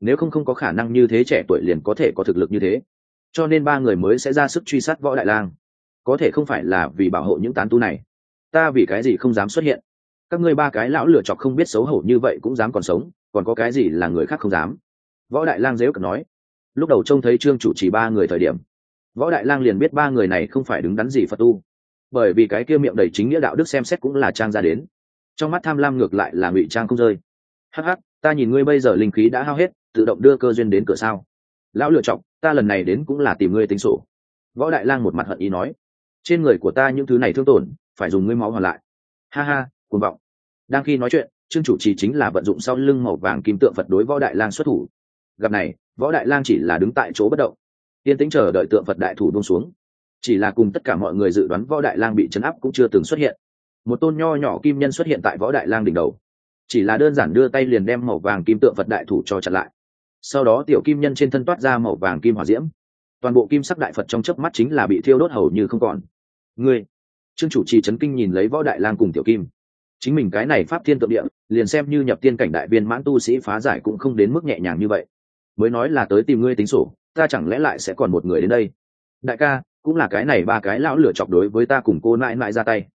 Nếu không không có khả năng như thế trẻ tuổi liền có thể có thực lực như thế cho nên ba người mới sẽ ra sức truy sát võ đại lang. Có thể không phải là vì bảo hộ những tán tu này. Ta vì cái gì không dám xuất hiện? Các ngươi ba cái lão lựa chọc không biết xấu hổ như vậy cũng dám còn sống, còn có cái gì là người khác không dám? Võ đại lang dếu cật nói. Lúc đầu trông thấy trương chủ trì ba người thời điểm, võ đại lang liền biết ba người này không phải đứng đắn gì phật tu. Bởi vì cái kia miệng đầy chính nghĩa đạo đức xem xét cũng là trang ra đến. Trong mắt tham lam ngược lại là ngụy trang không rơi. Hắc hắc, ta nhìn ngươi bây giờ linh khí đã hao hết, tự động đưa cơ duyên đến cửa sao? Lão lựa chọc ta lần này đến cũng là tìm ngươi tính sổ. Võ đại lang một mặt hận ý nói, trên người của ta những thứ này thương tổn, phải dùng ngươi máu hoàn lại. Ha ha, cuồng vọng. Đang khi nói chuyện, trương chủ trì chính là vận dụng sau lưng màu vàng kim tượng phật đối võ đại lang xuất thủ. Gặp này, võ đại lang chỉ là đứng tại chỗ bất động. Yên tĩnh chờ đợi tượng phật đại thủ buông xuống. Chỉ là cùng tất cả mọi người dự đoán võ đại lang bị chấn áp cũng chưa từng xuất hiện. Một tôn nho nhỏ kim nhân xuất hiện tại võ đại lang đỉnh đầu. Chỉ là đơn giản đưa tay liền đem màu vàng kim tượng phật đại thủ cho chặn lại sau đó tiểu kim nhân trên thân toát ra màu vàng kim hỏa diễm. Toàn bộ kim sắc đại phật trong chớp mắt chính là bị thiêu đốt hầu như không còn. Ngươi, trương chủ trì chấn kinh nhìn lấy võ đại lang cùng tiểu kim. Chính mình cái này pháp thiên tượng địa, liền xem như nhập tiên cảnh đại viên mãn tu sĩ phá giải cũng không đến mức nhẹ nhàng như vậy. Mới nói là tới tìm ngươi tính sổ, ta chẳng lẽ lại sẽ còn một người đến đây? Đại ca, cũng là cái này ba cái lão lửa chọc đối với ta cùng cô mãi mãi ra tay.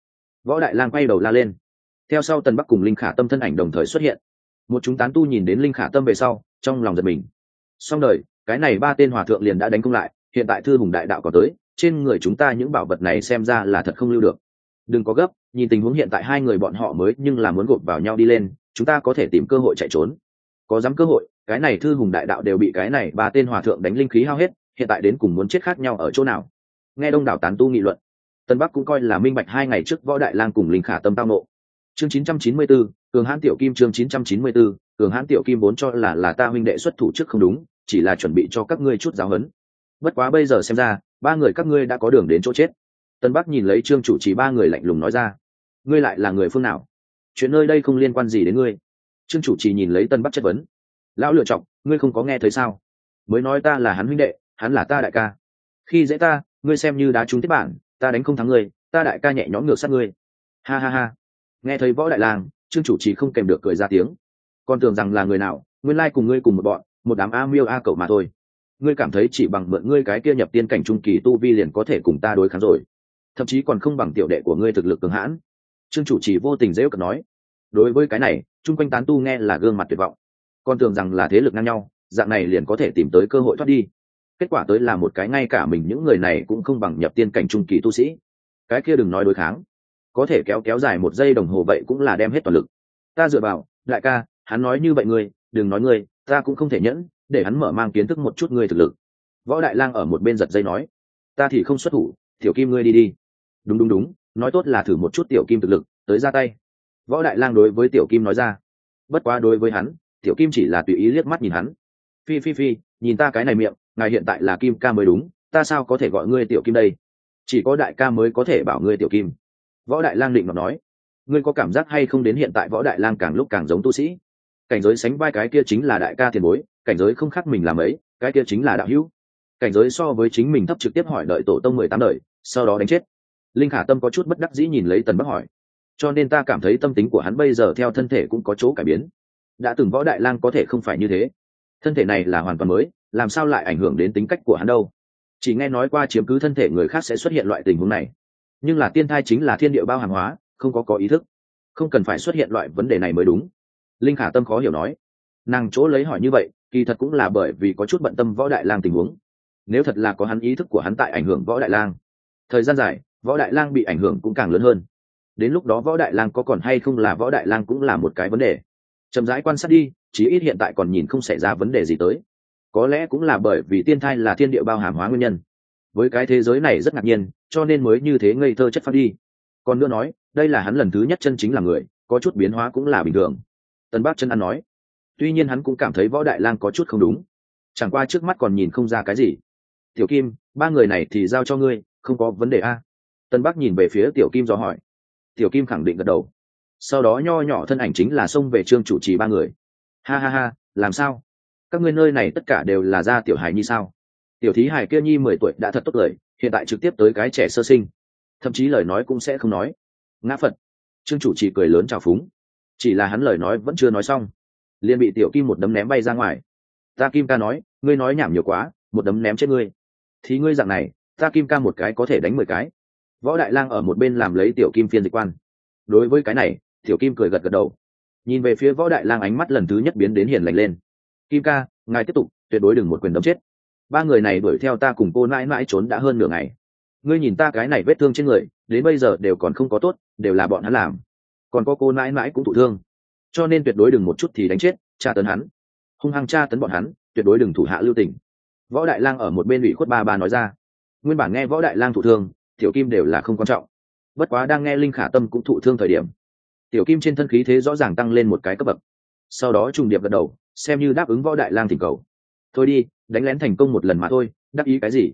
Võ đại lang quay đầu la lên. Theo sau tần bắc cùng linh khả tâm thân ảnh đồng thời xuất hiện một chúng tán tu nhìn đến linh khả tâm về sau trong lòng giật mình. Xong đời cái này ba tên hòa thượng liền đã đánh công lại hiện tại thư hùng đại đạo có tới trên người chúng ta những bảo vật này xem ra là thật không lưu được. Đừng có gấp nhìn tình huống hiện tại hai người bọn họ mới nhưng là muốn gộp vào nhau đi lên chúng ta có thể tìm cơ hội chạy trốn. Có dám cơ hội cái này thư hùng đại đạo đều bị cái này ba tên hòa thượng đánh linh khí hao hết hiện tại đến cùng muốn chết khác nhau ở chỗ nào? Nghe đông đảo tán tu nghị luận tân bắc cũng coi là minh bạch hai ngày trước võ đại lang cùng linh khả tâm tao nộ. Chương 994, cường hãn tiểu kim chương 994, cường hãn tiểu kim vốn cho là là ta huynh đệ xuất thủ trước không đúng chỉ là chuẩn bị cho các ngươi chút giáo huấn. Bất quá bây giờ xem ra ba người các ngươi đã có đường đến chỗ chết. Tân bắc nhìn lấy trương chủ trì ba người lạnh lùng nói ra ngươi lại là người phương nào? Chuyện nơi đây không liên quan gì đến ngươi. Trương chủ trì nhìn lấy tân bắc chất vấn lão lựa chọc ngươi không có nghe thấy sao? Mới nói ta là hắn huynh đệ hắn là ta đại ca. Khi dễ ta ngươi xem như đá trúng tiếp bản ta đánh không thắng ngươi ta đại ca nhẹ nhõm ngược sát ngươi. Ha ha ha. Nghe thấy võ đại làng trương chủ trì không kèm được cười ra tiếng. Con tưởng rằng là người nào, nguyên lai cùng ngươi cùng một bọn, một đám a miêu a cậu mà thôi. Ngươi cảm thấy chỉ bằng mượn ngươi cái kia nhập tiên cảnh trung kỳ tu vi liền có thể cùng ta đối kháng rồi. Thậm chí còn không bằng tiểu đệ của ngươi thực lực cường hãn. Trương chủ trì vô tình dễ cận nói. Đối với cái này, chung quanh tán tu nghe là gương mặt tuyệt vọng. Con tưởng rằng là thế lực ngang nhau, dạng này liền có thể tìm tới cơ hội thoát đi. Kết quả tới là một cái ngay cả mình những người này cũng không bằng nhập tiên cảnh trung kỳ tu sĩ. Cái kia đừng nói đối kháng có thể kéo kéo dài một giây đồng hồ vậy cũng là đem hết toàn lực. Ta dựa vào, đại ca, hắn nói như vậy ngươi, đừng nói ngươi, ta cũng không thể nhẫn, để hắn mở mang kiến thức một chút ngươi thực lực. Võ đại lang ở một bên giật dây nói, ta thì không xuất thủ, tiểu kim ngươi đi đi. Đúng đúng đúng, nói tốt là thử một chút tiểu kim thực lực, tới ra tay. Võ đại lang đối với tiểu kim nói ra, bất quá đối với hắn, tiểu kim chỉ là tùy ý liếc mắt nhìn hắn. Phi phi phi, nhìn ta cái này miệng, ngài hiện tại là kim ca mới đúng, ta sao có thể gọi ngươi tiểu kim đây? Chỉ có đại ca mới có thể bảo ngươi tiểu kim võ đại lang định nó nói, ngươi có cảm giác hay không đến hiện tại võ đại lang càng lúc càng giống tu sĩ? Cảnh giới sánh vai cái kia chính là đại ca tiền bối, cảnh giới không khác mình làm ấy, cái kia chính là đạo hữu. Cảnh giới so với chính mình thấp trực tiếp hỏi đợi tổ tông mười tám đời, sau đó đánh chết. Linh khả tâm có chút bất đắc dĩ nhìn lấy tần bắc hỏi, cho nên ta cảm thấy tâm tính của hắn bây giờ theo thân thể cũng có chỗ cải biến. Đã từng võ đại lang có thể không phải như thế. Thân thể này là hoàn toàn mới, làm sao lại ảnh hưởng đến tính cách của hắn đâu? Chỉ nghe nói qua chiếm cứ thân thể người khác sẽ xuất hiện loại tình huống này nhưng là tiên thai chính là thiên địa bao hàng hóa, không có có ý thức. Không cần phải xuất hiện loại vấn đề này mới đúng. Linh khả tâm khó hiểu nói. Nàng chỗ lấy hỏi như vậy, kỳ thật cũng là bởi vì có chút bận tâm võ đại lang tình huống. Nếu thật là có hắn ý thức của hắn tại ảnh hưởng võ đại lang, thời gian dài, võ đại lang bị ảnh hưởng cũng càng lớn hơn. Đến lúc đó võ đại lang có còn hay không là võ đại lang cũng là một cái vấn đề. Chậm rãi quan sát đi, chí ít hiện tại còn nhìn không xảy ra vấn đề gì tới. Có lẽ cũng là bởi vì tiên thai là thiên địa bao hàm hóa nguyên nhân với cái thế giới này rất ngạc nhiên, cho nên mới như thế ngây thơ chất phát đi. Còn nữa nói, đây là hắn lần thứ nhất chân chính là người, có chút biến hóa cũng là bình thường. Tân bác chân ăn nói, tuy nhiên hắn cũng cảm thấy võ đại lang có chút không đúng. Chẳng qua trước mắt còn nhìn không ra cái gì. Tiểu kim, ba người này thì giao cho ngươi, không có vấn đề a. Tân bắc nhìn về phía tiểu kim do hỏi. Tiểu kim khẳng định gật đầu. Sau đó nho nhỏ thân ảnh chính là xông về trương chủ trì ba người. Ha ha ha, làm sao? Các ngươi nơi này tất cả đều là gia tiểu hài nhi sao? Tiểu thí hài kia nhi mười tuổi đã thật tốt lời, hiện tại trực tiếp tới cái trẻ sơ sinh. Thậm chí lời nói cũng sẽ không nói. Ngã phật. Trương chủ trì cười lớn chào phúng. Chỉ là hắn lời nói vẫn chưa nói xong. Liền bị tiểu kim một đấm ném bay ra ngoài. Ta kim ca nói, ngươi nói nhảm nhiều quá, một đấm ném chết ngươi. Thì ngươi dạng này, ta kim ca một cái có thể đánh mười cái. Võ đại lang ở một bên làm lấy tiểu kim phiên dịch quan. Đối với cái này, tiểu kim cười gật gật đầu. Nhìn về phía võ đại lang ánh mắt lần thứ nhất biến đến hiền lành lên. Kim ca, ngài tiếp tục, tuyệt đối đừng một quyền đấm chết ba người này đuổi theo ta cùng cô mãi mãi trốn đã hơn nửa ngày. Ngươi nhìn ta cái này vết thương trên người, đến bây giờ đều còn không có tốt, đều là bọn hắn làm. Còn có cô mãi mãi cũng thụ thương. Cho nên tuyệt đối đừng một chút thì đánh chết, tra tấn hắn. Hung hăng tra tấn bọn hắn, tuyệt đối đừng thủ hạ lưu tình. Võ đại lang ở một bên ủy khuất ba ba nói ra. Nguyên bản nghe võ đại lang thụ thương, tiểu kim đều là không quan trọng. Bất quá đang nghe linh khả tâm cũng thụ thương thời điểm, tiểu kim trên thân khí thế rõ ràng tăng lên một cái cấp bậc. Sau đó trùng điệp gật đầu, xem như đáp ứng võ đại lang thỉnh cầu thôi đi, đánh lén thành công một lần mà thôi, đắc ý cái gì?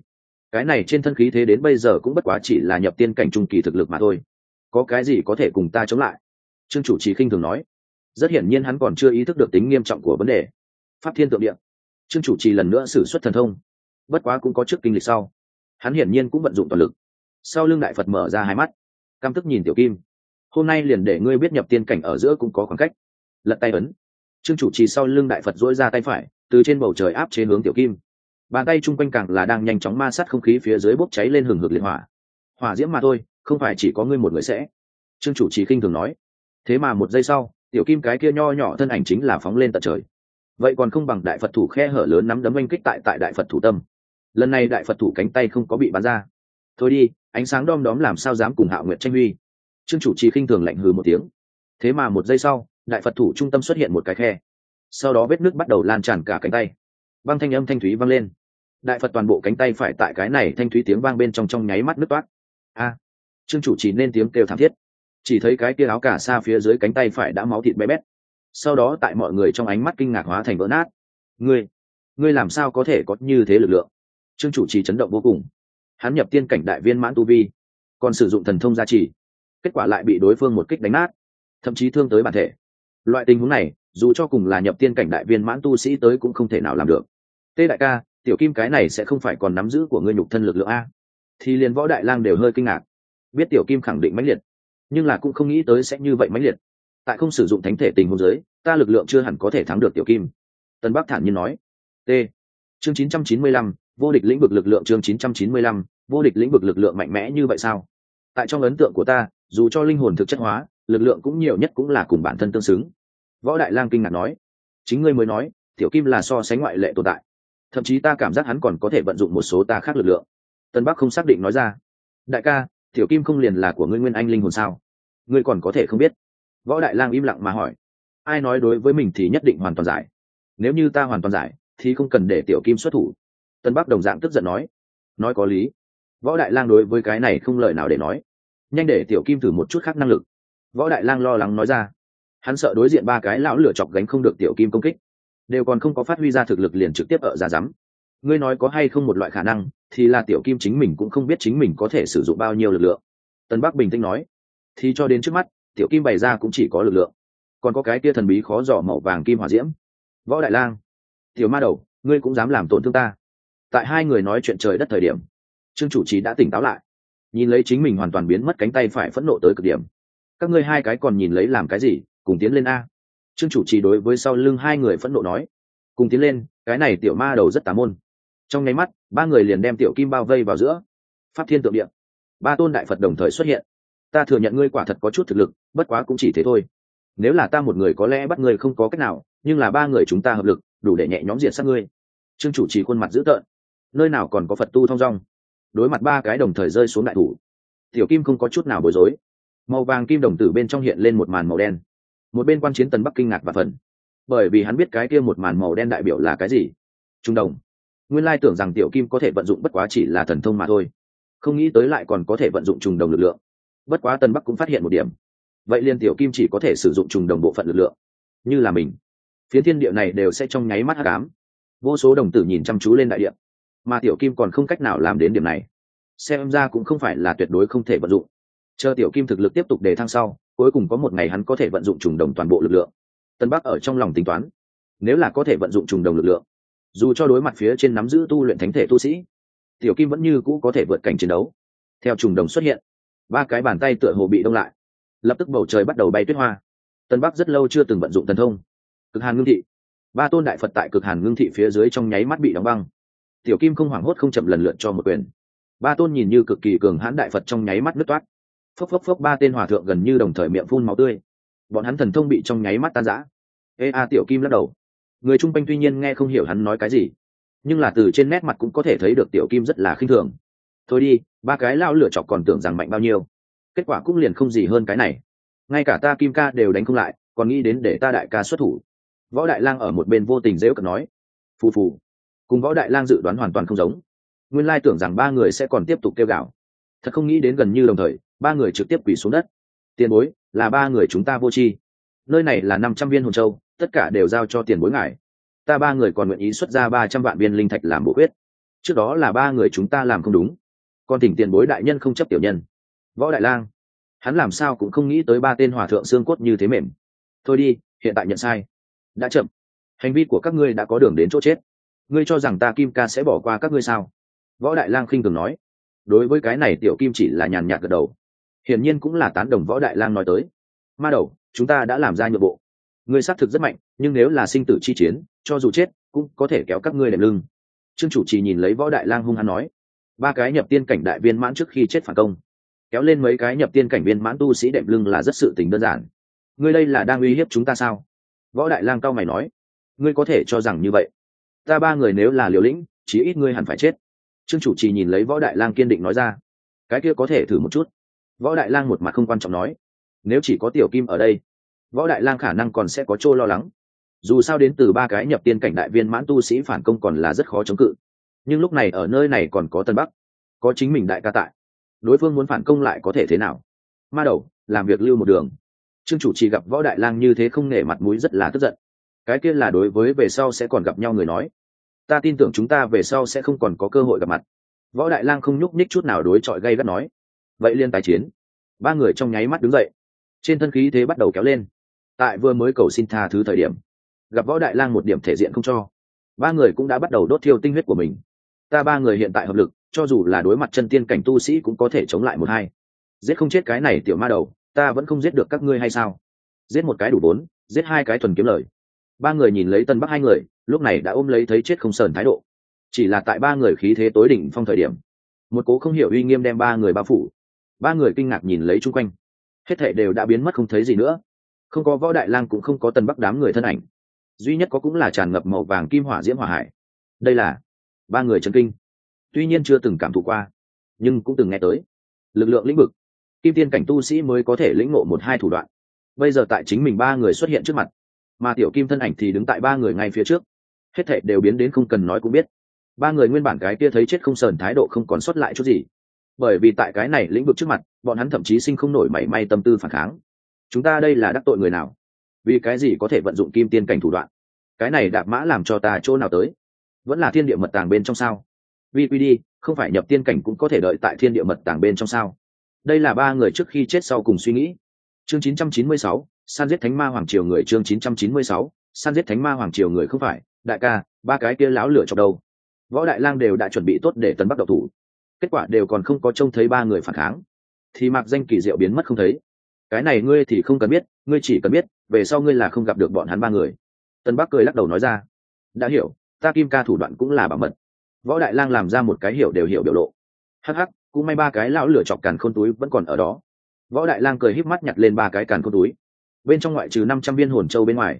Cái này trên thân khí thế đến bây giờ cũng bất quá chỉ là nhập tiên cảnh trung kỳ thực lực mà thôi. Có cái gì có thể cùng ta chống lại? Trương chủ trì khinh thường nói. Rất hiển nhiên hắn còn chưa ý thức được tính nghiêm trọng của vấn đề. Pháp thiên tượng điện trương chủ trì lần nữa xử suất thần thông. Bất quá cũng có trước kinh lịch sau. Hắn hiển nhiên cũng vận dụng toàn lực. Sau lưng đại phật mở ra hai mắt. Căm tức nhìn tiểu kim. Hôm nay liền để ngươi biết nhập tiên cảnh ở giữa cũng có khoảng cách. Lật tay ấn. Trương chủ trì sau lưng đại phật dỗi ra tay phải từ trên bầu trời áp chế hướng tiểu kim. Bàn tay chung quanh càng là đang nhanh chóng ma sát không khí phía dưới bốc cháy lên hừng hực liệt hỏa. Hỏa diễm mà thôi, không phải chỉ có ngươi một người sẽ. Trương chủ trì khinh thường nói. Thế mà một giây sau, tiểu kim cái kia nho nhỏ thân ảnh chính là phóng lên tận trời. Vậy còn không bằng đại phật thủ khe hở lớn nắm đấm oanh kích tại tại đại phật thủ tâm. Lần này đại phật thủ cánh tay không có bị bắn ra. Thôi đi, ánh sáng đom đóm làm sao dám cùng hạo nguyệt tranh huy? Trương chủ trì khinh thường lạnh hừ một tiếng. Thế mà một giây sau, đại phật thủ trung tâm xuất hiện một cái khe sau đó vết nước bắt đầu lan tràn cả cánh tay. Băng thanh âm thanh thúy vang lên. Đại phật toàn bộ cánh tay phải tại cái này thanh thúy tiếng vang bên trong trong nháy mắt nước toát. A! Trương chủ trì nên tiếng kêu thảm thiết. Chỉ thấy cái kia áo cả xa phía dưới cánh tay phải đã máu thịt bé bét. Sau đó tại mọi người trong ánh mắt kinh ngạc hóa thành vỡ nát. Ngươi ngươi làm sao có thể có như thế lực lượng? Trương chủ trì chấn động vô cùng. Hắn nhập tiên cảnh đại viên mãn tu vi, còn sử dụng thần thông gia trì. Kết quả lại bị đối phương một kích đánh nát, thậm chí thương tới bản thể. Loại tình huống này dù cho cùng là nhập tiên cảnh đại viên mãn tu sĩ tới cũng không thể nào làm được. Tê đại ca tiểu kim cái này sẽ không phải còn nắm giữ của ngươi nhục thân lực lượng a. Thì liền võ đại lang đều hơi kinh ngạc. Biết tiểu kim khẳng định mãnh liệt nhưng là cũng không nghĩ tới sẽ như vậy mãnh liệt. Tại không sử dụng thánh thể tình huống giới ta lực lượng chưa hẳn có thể thắng được tiểu kim. Tân bắc thản nhiên nói. T. Chương 995, vô địch lĩnh vực lực lượng chương 995, vô địch lĩnh vực lực lượng mạnh mẽ như vậy sao? Tại trong ấn tượng của ta dù cho linh hồn thực chất hóa lực lượng cũng nhiều nhất cũng là cùng bản thân tương xứng võ đại lang kinh ngạc nói, chính ngươi mới nói, tiểu kim là so sánh ngoại lệ tồn tại. Thậm chí ta cảm giác hắn còn có thể vận dụng một số ta khác lực lượng. Tân bắc không xác định nói ra, đại ca, tiểu kim không liền là của ngươi nguyên anh linh hồn sao? Ngươi còn có thể không biết? Võ đại lang im lặng mà hỏi, ai nói đối với mình thì nhất định hoàn toàn giải. Nếu như ta hoàn toàn giải, thì không cần để tiểu kim xuất thủ. Tân bắc đồng dạng tức giận nói nói có lý. Võ đại lang đối với cái này không lời nào để nói, nhanh để tiểu kim thử một chút khác năng lực. Võ đại lang lo lắng nói ra hắn sợ đối diện ba cái lão lửa chọc gánh không được tiểu kim công kích, đều còn không có phát huy ra thực lực liền trực tiếp ở ra rắm. Ngươi nói có hay không một loại khả năng, thì là tiểu kim chính mình cũng không biết chính mình có thể sử dụng bao nhiêu lực lượng. Tân bắc bình tĩnh nói. Thì cho đến trước mắt, tiểu kim bày ra cũng chỉ có lực lượng. Còn có cái kia thần bí khó dò màu vàng kim hỏa diễm. Võ đại lang, tiểu ma đầu, ngươi cũng dám làm tổn thương ta. Tại hai người nói chuyện trời đất thời điểm, trương chủ trì đã tỉnh táo lại. Nhìn lấy chính mình hoàn toàn biến mất cánh tay phải phẫn nộ tới cực điểm. Các ngươi hai cái còn nhìn lấy làm cái gì? Cùng tiến lên a. Trương chủ trì đối với sau lưng hai người phẫn nộ nói. Cùng tiến lên, cái này tiểu ma đầu rất tà môn. Trong nháy mắt, ba người liền đem tiểu kim bao vây vào giữa. Pháp thiên tượng điện ba tôn đại phật đồng thời xuất hiện. Ta thừa nhận ngươi quả thật có chút thực lực, bất quá cũng chỉ thế thôi. Nếu là ta một người có lẽ bắt ngươi không có cách nào, nhưng là ba người chúng ta hợp lực, đủ để nhẹ nhóm diện sát ngươi. Trương chủ trì khuôn mặt dữ tợn. Nơi nào còn có phật tu thong dong? Đối mặt ba cái đồng thời rơi xuống đại thủ. Tiểu kim không có chút nào bối rối. Màu vàng kim đồng tử bên trong hiện lên một màn màu đen một bên quan chiến tần bắc kinh ngạc và phần. Bởi vì hắn biết cái kia một màn màu đen đại biểu là cái gì? Trung đồng. Nguyên lai tưởng rằng tiểu kim có thể vận dụng bất quá chỉ là thần thông mà thôi. Không nghĩ tới lại còn có thể vận dụng trùng đồng lực lượng. Bất quá tân bắc cũng phát hiện một điểm. Vậy liên tiểu kim chỉ có thể sử dụng trùng đồng bộ phận lực lượng. Như là mình. Phiến thiên địa này đều sẽ trong nháy mắt hát cám vô số đồng tử nhìn chăm chú lên đại địa. Mà tiểu kim còn không cách nào làm đến điểm này. Xem ra cũng không phải là tuyệt đối không thể vận dụng. Chờ tiểu kim thực lực tiếp tục đề thăng sau cuối cùng có một ngày hắn có thể vận dụng trùng đồng toàn bộ lực lượng. Tân bắc ở trong lòng tính toán, nếu là có thể vận dụng trùng đồng lực lượng, dù cho đối mặt phía trên nắm giữ tu luyện thánh thể tu sĩ, tiểu kim vẫn như cũ có thể vượt cảnh chiến đấu. Theo trùng đồng xuất hiện, ba cái bàn tay tựa hồ bị đông lại, lập tức bầu trời bắt đầu bay tuyết hoa. Tân bắc rất lâu chưa từng vận dụng thần thông. Cực hàn ngưng thị, ba tôn đại phật tại cực hàn ngưng thị phía dưới trong nháy mắt bị đóng băng. Tiểu kim không hoảng hốt không chậm lần lượt cho một quyền. Ba tôn nhìn như cực kỳ cường hãn đại phật trong nháy mắt nứt toát phốc phốc phốc ba tên hòa thượng gần như đồng thời miệng phun máu tươi. Bọn hắn thần thông bị trong nháy mắt tan rã. Ê a tiểu kim lắc đầu. Người chung quanh tuy nhiên nghe không hiểu hắn nói cái gì, nhưng là từ trên nét mặt cũng có thể thấy được tiểu kim rất là khinh thường. Thôi đi, ba cái lao lửa chọc còn tưởng rằng mạnh bao nhiêu. Kết quả cũng liền không gì hơn cái này. Ngay cả ta kim ca đều đánh không lại, còn nghĩ đến để ta đại ca xuất thủ. Võ đại lang ở một bên vô tình dễ cận nói. Phù phù. Cùng võ đại lang dự đoán hoàn toàn không giống. Nguyên lai tưởng rằng ba người sẽ còn tiếp tục kêu gào. Thật không nghĩ đến gần như đồng thời ba người trực tiếp quỳ xuống đất. Tiền bối, là ba người chúng ta vô tri. Nơi này là năm trăm viên hồn châu, tất cả đều giao cho tiền bối ngài. Ta ba người còn nguyện ý xuất ra ba trăm vạn viên linh thạch làm bộ quyết. Trước đó là ba người chúng ta làm không đúng. Còn tỉnh tiền bối đại nhân không chấp tiểu nhân. Võ đại lang, hắn làm sao cũng không nghĩ tới ba tên hòa thượng xương cốt như thế mềm. Thôi đi, hiện tại nhận sai. Đã chậm. Hành vi của các ngươi đã có đường đến chỗ chết. Ngươi cho rằng ta kim ca sẽ bỏ qua các ngươi sao? Võ đại lang khinh thường nói. Đối với cái này tiểu kim chỉ là nhàn nhạt gật đầu hiển nhiên cũng là tán đồng võ đại lang nói tới. Ma đầu, chúng ta đã làm ra nhượng bộ. Ngươi xác thực rất mạnh, nhưng nếu là sinh tử chi chiến, cho dù chết, cũng có thể kéo các ngươi đệm lưng. Trương chủ trì nhìn lấy võ đại lang hung hăng nói. Ba cái nhập tiên cảnh đại viên mãn trước khi chết phản công. Kéo lên mấy cái nhập tiên cảnh viên mãn tu sĩ đệm lưng là rất sự tình đơn giản. Ngươi đây là đang uy hiếp chúng ta sao? Võ đại lang cao mày nói. Ngươi có thể cho rằng như vậy. Ta ba người nếu là liều lĩnh, chí ít ngươi hẳn phải chết. Trương chủ trì nhìn lấy võ đại lang kiên định nói ra. Cái kia có thể thử một chút võ đại lang một mặt không quan trọng nói, nếu chỉ có tiểu kim ở đây, võ đại lang khả năng còn sẽ có chỗ lo lắng. Dù sao đến từ ba cái nhập tiên cảnh đại viên mãn tu sĩ phản công còn là rất khó chống cự. Nhưng lúc này ở nơi này còn có tân bắc, có chính mình đại ca tại. Đối phương muốn phản công lại có thể thế nào? Ma đầu, làm việc lưu một đường. Trương chủ trì gặp võ đại lang như thế không nể mặt mũi rất là tức giận. Cái kia là đối với về sau sẽ còn gặp nhau người nói, ta tin tưởng chúng ta về sau sẽ không còn có cơ hội gặp mặt. Võ đại lang không nhúc nhích chút nào đối chọi gây gắt nói vậy liên tài chiến. Ba người trong nháy mắt đứng dậy. Trên thân khí thế bắt đầu kéo lên. Tại vừa mới cầu xin tha thứ thời điểm, gặp võ đại lang một điểm thể diện không cho. Ba người cũng đã bắt đầu đốt thiêu tinh huyết của mình. Ta ba người hiện tại hợp lực, cho dù là đối mặt chân tiên cảnh tu sĩ cũng có thể chống lại một hai. Giết không chết cái này tiểu ma đầu, ta vẫn không giết được các ngươi hay sao? Giết một cái đủ bốn, giết hai cái thuần kiếm lời. Ba người nhìn lấy tân bắc hai người, lúc này đã ôm lấy thấy chết không sờn thái độ. Chỉ là tại ba người khí thế tối đỉnh phong thời điểm, một cố không hiểu uy nghiêm đem ba người bao phủ ba người kinh ngạc nhìn lấy chung quanh. Hết thệ đều đã biến mất không thấy gì nữa. Không có võ đại lang cũng không có tân bắc đám người thân ảnh. Duy nhất có cũng là tràn ngập màu vàng kim hỏa diễm hỏa hải. Đây là ba người chân kinh. Tuy nhiên chưa từng cảm thụ qua, nhưng cũng từng nghe tới. Lực lượng lĩnh vực. Kim tiên cảnh tu sĩ mới có thể lĩnh ngộ một hai thủ đoạn. Bây giờ tại chính mình ba người xuất hiện trước mặt, mà tiểu kim thân ảnh thì đứng tại ba người ngay phía trước. Hết thệ đều biến đến không cần nói cũng biết. Ba người nguyên bản cái kia thấy chết không sờn thái độ không còn xuất lại chút gì bởi vì tại cái này lĩnh vực trước mặt bọn hắn thậm chí sinh không nổi mảy may tâm tư phản kháng. Chúng ta đây là đắc tội người nào? Vì cái gì có thể vận dụng kim tiên cảnh thủ đoạn? Cái này đạp mã làm cho ta chỗ nào tới? Vẫn là thiên địa mật tàng bên trong sao? Vì đi không phải nhập tiên cảnh cũng có thể đợi tại thiên địa mật tàng bên trong sao? Đây là ba người trước khi chết sau cùng suy nghĩ. Chương 996, san giết thánh ma hoàng triều người chương 996, san giết thánh ma hoàng triều người không phải. Đại ca ba cái kia láo lửa trong đâu võ đại lang đều đã chuẩn bị tốt để tấn bắc độc thủ kết quả đều còn không có trông thấy ba người phản kháng. Thì mặc danh kỳ diệu biến mất không thấy. Cái này ngươi thì không cần biết, ngươi chỉ cần biết, về sau ngươi là không gặp được bọn hắn ba người. Tân bắc cười lắc đầu nói ra. Đã hiểu, ta kim ca thủ đoạn cũng là bảo mật. Võ đại lang làm ra một cái hiểu đều hiểu biểu lộ. Hắc hắc, cũng may ba cái lão lửa chọc càn khôn túi vẫn còn ở đó. Võ đại lang cười híp mắt nhặt lên ba cái càn khôn túi. Bên trong ngoại trừ năm trăm viên hồn châu bên ngoài,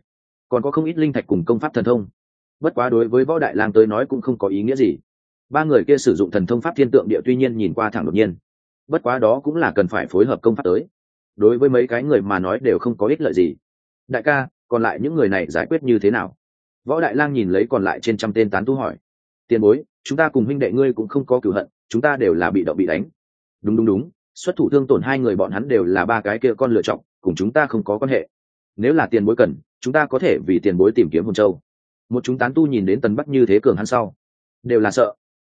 còn có không ít linh thạch cùng công pháp thần thông. Bất quá đối với võ đại lang tới nói cũng không có ý nghĩa gì ba người kia sử dụng thần thông pháp thiên tượng địa tuy nhiên nhìn qua thẳng đột nhiên. Bất quá đó cũng là cần phải phối hợp công pháp tới. Đối với mấy cái người mà nói đều không có ích lợi gì. Đại ca, còn lại những người này giải quyết như thế nào? Võ đại lang nhìn lấy còn lại trên trăm tên tán tu hỏi. Tiền bối, chúng ta cùng huynh đệ ngươi cũng không có cửu hận, chúng ta đều là bị động bị đánh. Đúng đúng đúng, xuất thủ thương tổn hai người bọn hắn đều là ba cái kia con lựa chọn, cùng chúng ta không có quan hệ. Nếu là tiền bối cần, chúng ta có thể vì tiền bối tìm kiếm hồn châu. Một chúng tán tu nhìn đến tần bắc như thế cường hắn sau, đều là sợ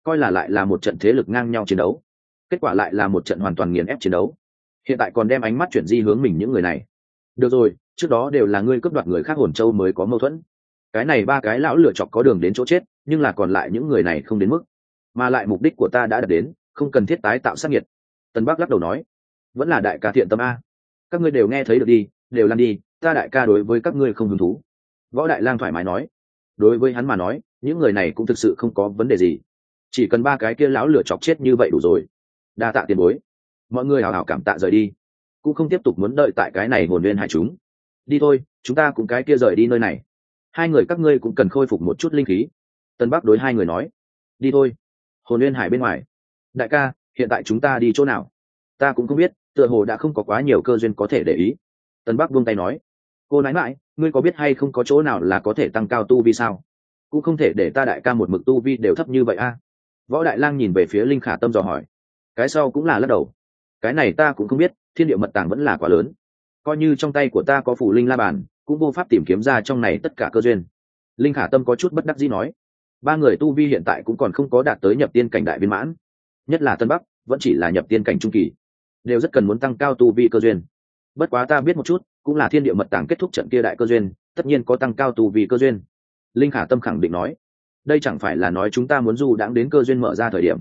coi là lại là một trận thế lực ngang nhau chiến đấu. Kết quả lại là một trận hoàn toàn nghiền ép chiến đấu. Hiện tại còn đem ánh mắt chuyển di hướng mình những người này. Được rồi, trước đó đều là ngươi cướp đoạt người khác hồn châu mới có mâu thuẫn. Cái này ba cái lão lựa chọc có đường đến chỗ chết, nhưng là còn lại những người này không đến mức. Mà lại mục đích của ta đã đạt đến, không cần thiết tái tạo sát nhiệt tân bắc lắc đầu nói, vẫn là đại ca thiện tâm a. Các ngươi đều nghe thấy được đi, đều lan đi, ta đại ca đối với các ngươi không hứng thú. Võ đại lang thoải mái nói, đối với hắn mà nói, những người này cũng thực sự không có vấn đề gì chỉ cần ba cái kia lão lửa chọc chết như vậy đủ rồi. Đa tạ tiền bối. Mọi người hào hào cảm tạ rời đi. Cũng không tiếp tục muốn đợi tại cái này hồn nguyên hại chúng. Đi thôi, chúng ta cũng cái kia rời đi nơi này. Hai người các ngươi cũng cần khôi phục một chút linh khí. Tân bắc đối hai người nói. Đi thôi, hồn nguyên hải bên ngoài. Đại ca, hiện tại chúng ta đi chỗ nào? Ta cũng không biết, tựa hồ đã không có quá nhiều cơ duyên có thể để ý. Tân bắc buông tay nói. Cô nói mãi ngươi có biết hay không có chỗ nào là có thể tăng cao tu vi sao? Cũng không thể để ta đại ca một mực tu vi đều thấp như vậy a võ đại lang nhìn về phía linh khả tâm dò hỏi. Cái sau cũng là lắc đầu. Cái này ta cũng không biết, thiên địa mật tàng vẫn là quá lớn. Coi như trong tay của ta có phủ linh la bàn, cũng vô pháp tìm kiếm ra trong này tất cả cơ duyên. Linh khả tâm có chút bất đắc dĩ nói. Ba người tu vi hiện tại cũng còn không có đạt tới nhập tiên cảnh đại viên mãn. Nhất là tân bắc, vẫn chỉ là nhập tiên cảnh trung kỳ. Đều rất cần muốn tăng cao tu vi cơ duyên. Bất quá ta biết một chút, cũng là thiên địa mật tàng kết thúc trận kia đại cơ duyên, tất nhiên có tăng cao tu vi cơ duyên. Linh khả tâm khẳng định nói đây chẳng phải là nói chúng ta muốn du đãng đến cơ duyên mở ra thời điểm.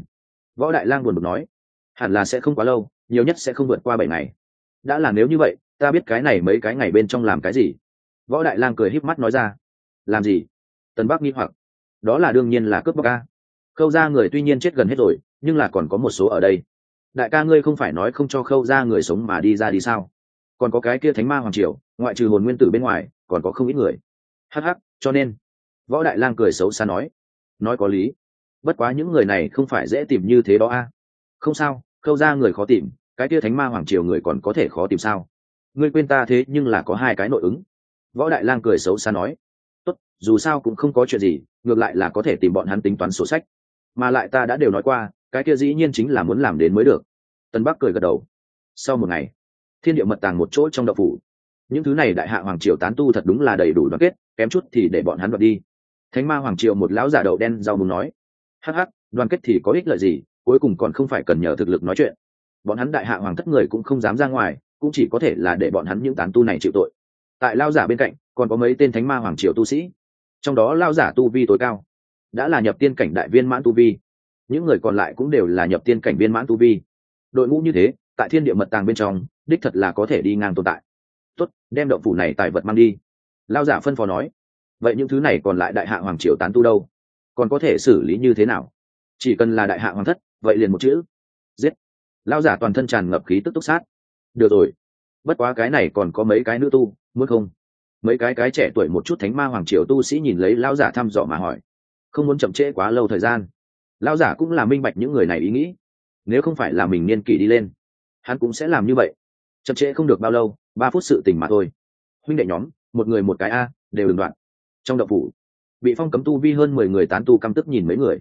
Võ đại lang buồn bực nói, hẳn là sẽ không quá lâu, nhiều nhất sẽ không vượt qua bảy ngày. Đã là nếu như vậy, ta biết cái này mấy cái ngày bên trong làm cái gì. Võ đại lang cười híp mắt nói ra, làm gì? Tần bắc nghi hoặc, đó là đương nhiên là cướp bóc ca khâu ra người tuy nhiên chết gần hết rồi, nhưng là còn có một số ở đây. Đại ca ngươi không phải nói không cho khâu ra người sống mà đi ra đi sao? Còn có cái kia thánh ma hoàng triều, ngoại trừ hồn nguyên tử bên ngoài, còn có không ít người. Hh cho nên võ đại lang cười xấu xa nói nói có lý. Bất quá những người này không phải dễ tìm như thế đó a. Không sao, khâu ra người khó tìm, cái kia thánh ma hoàng triều người còn có thể khó tìm sao? Ngươi quên ta thế nhưng là có hai cái nội ứng. Võ đại lang cười xấu xa nói, tốt, dù sao cũng không có chuyện gì, ngược lại là có thể tìm bọn hắn tính toán sổ sách. Mà lại ta đã đều nói qua, cái kia dĩ nhiên chính là muốn làm đến mới được. Tân bắc cười gật đầu. Sau một ngày, thiên địa mật tàng một chỗ trong đậu phủ. Những thứ này đại hạ hoàng triều tán tu thật đúng là đầy đủ đoàn kết, kém chút thì để bọn hắn đoạt đi thánh ma hoàng triều một lão giả đậu đen rau mùng nói, hắc hắc, đoàn kết thì có ích lợi gì, cuối cùng còn không phải cần nhờ thực lực nói chuyện. Bọn hắn đại hạ hoàng thất người cũng không dám ra ngoài, cũng chỉ có thể là để bọn hắn những tán tu này chịu tội. Tại lao giả bên cạnh, còn có mấy tên thánh ma hoàng triều tu sĩ. Trong đó lao giả tu vi tối cao đã là nhập tiên cảnh đại viên mãn tu vi. Những người còn lại cũng đều là nhập tiên cảnh viên mãn tu vi. Đội ngũ như thế, tại thiên địa mật tàng bên trong, đích thật là có thể đi ngang tồn tại. Tốt, đem động phủ này tài vật mang đi. Lao giả phân phó nói vậy những thứ này còn lại đại hạ hoàng triều tán tu đâu? Còn có thể xử lý như thế nào? Chỉ cần là đại hạ hoàng thất, vậy liền một chữ. Giết. Lao giả toàn thân tràn ngập khí tức túc sát. Được rồi. Bất quá cái này còn có mấy cái nữ tu, muốn không? Mấy cái cái trẻ tuổi một chút thánh ma hoàng triều tu sĩ nhìn lấy lao giả thăm dò mà hỏi. Không muốn chậm trễ quá lâu thời gian. Lao giả cũng là minh bạch những người này ý nghĩ. Nếu không phải là mình niên kỷ đi lên, hắn cũng sẽ làm như vậy. Chậm trễ không được bao lâu, ba phút sự tình mà thôi. Huynh đệ nhóm, một người một cái a, đều đừng đoạn trong đậu phủ. Bị phong cấm tu vi hơn mười người tán tu căm tức nhìn mấy người.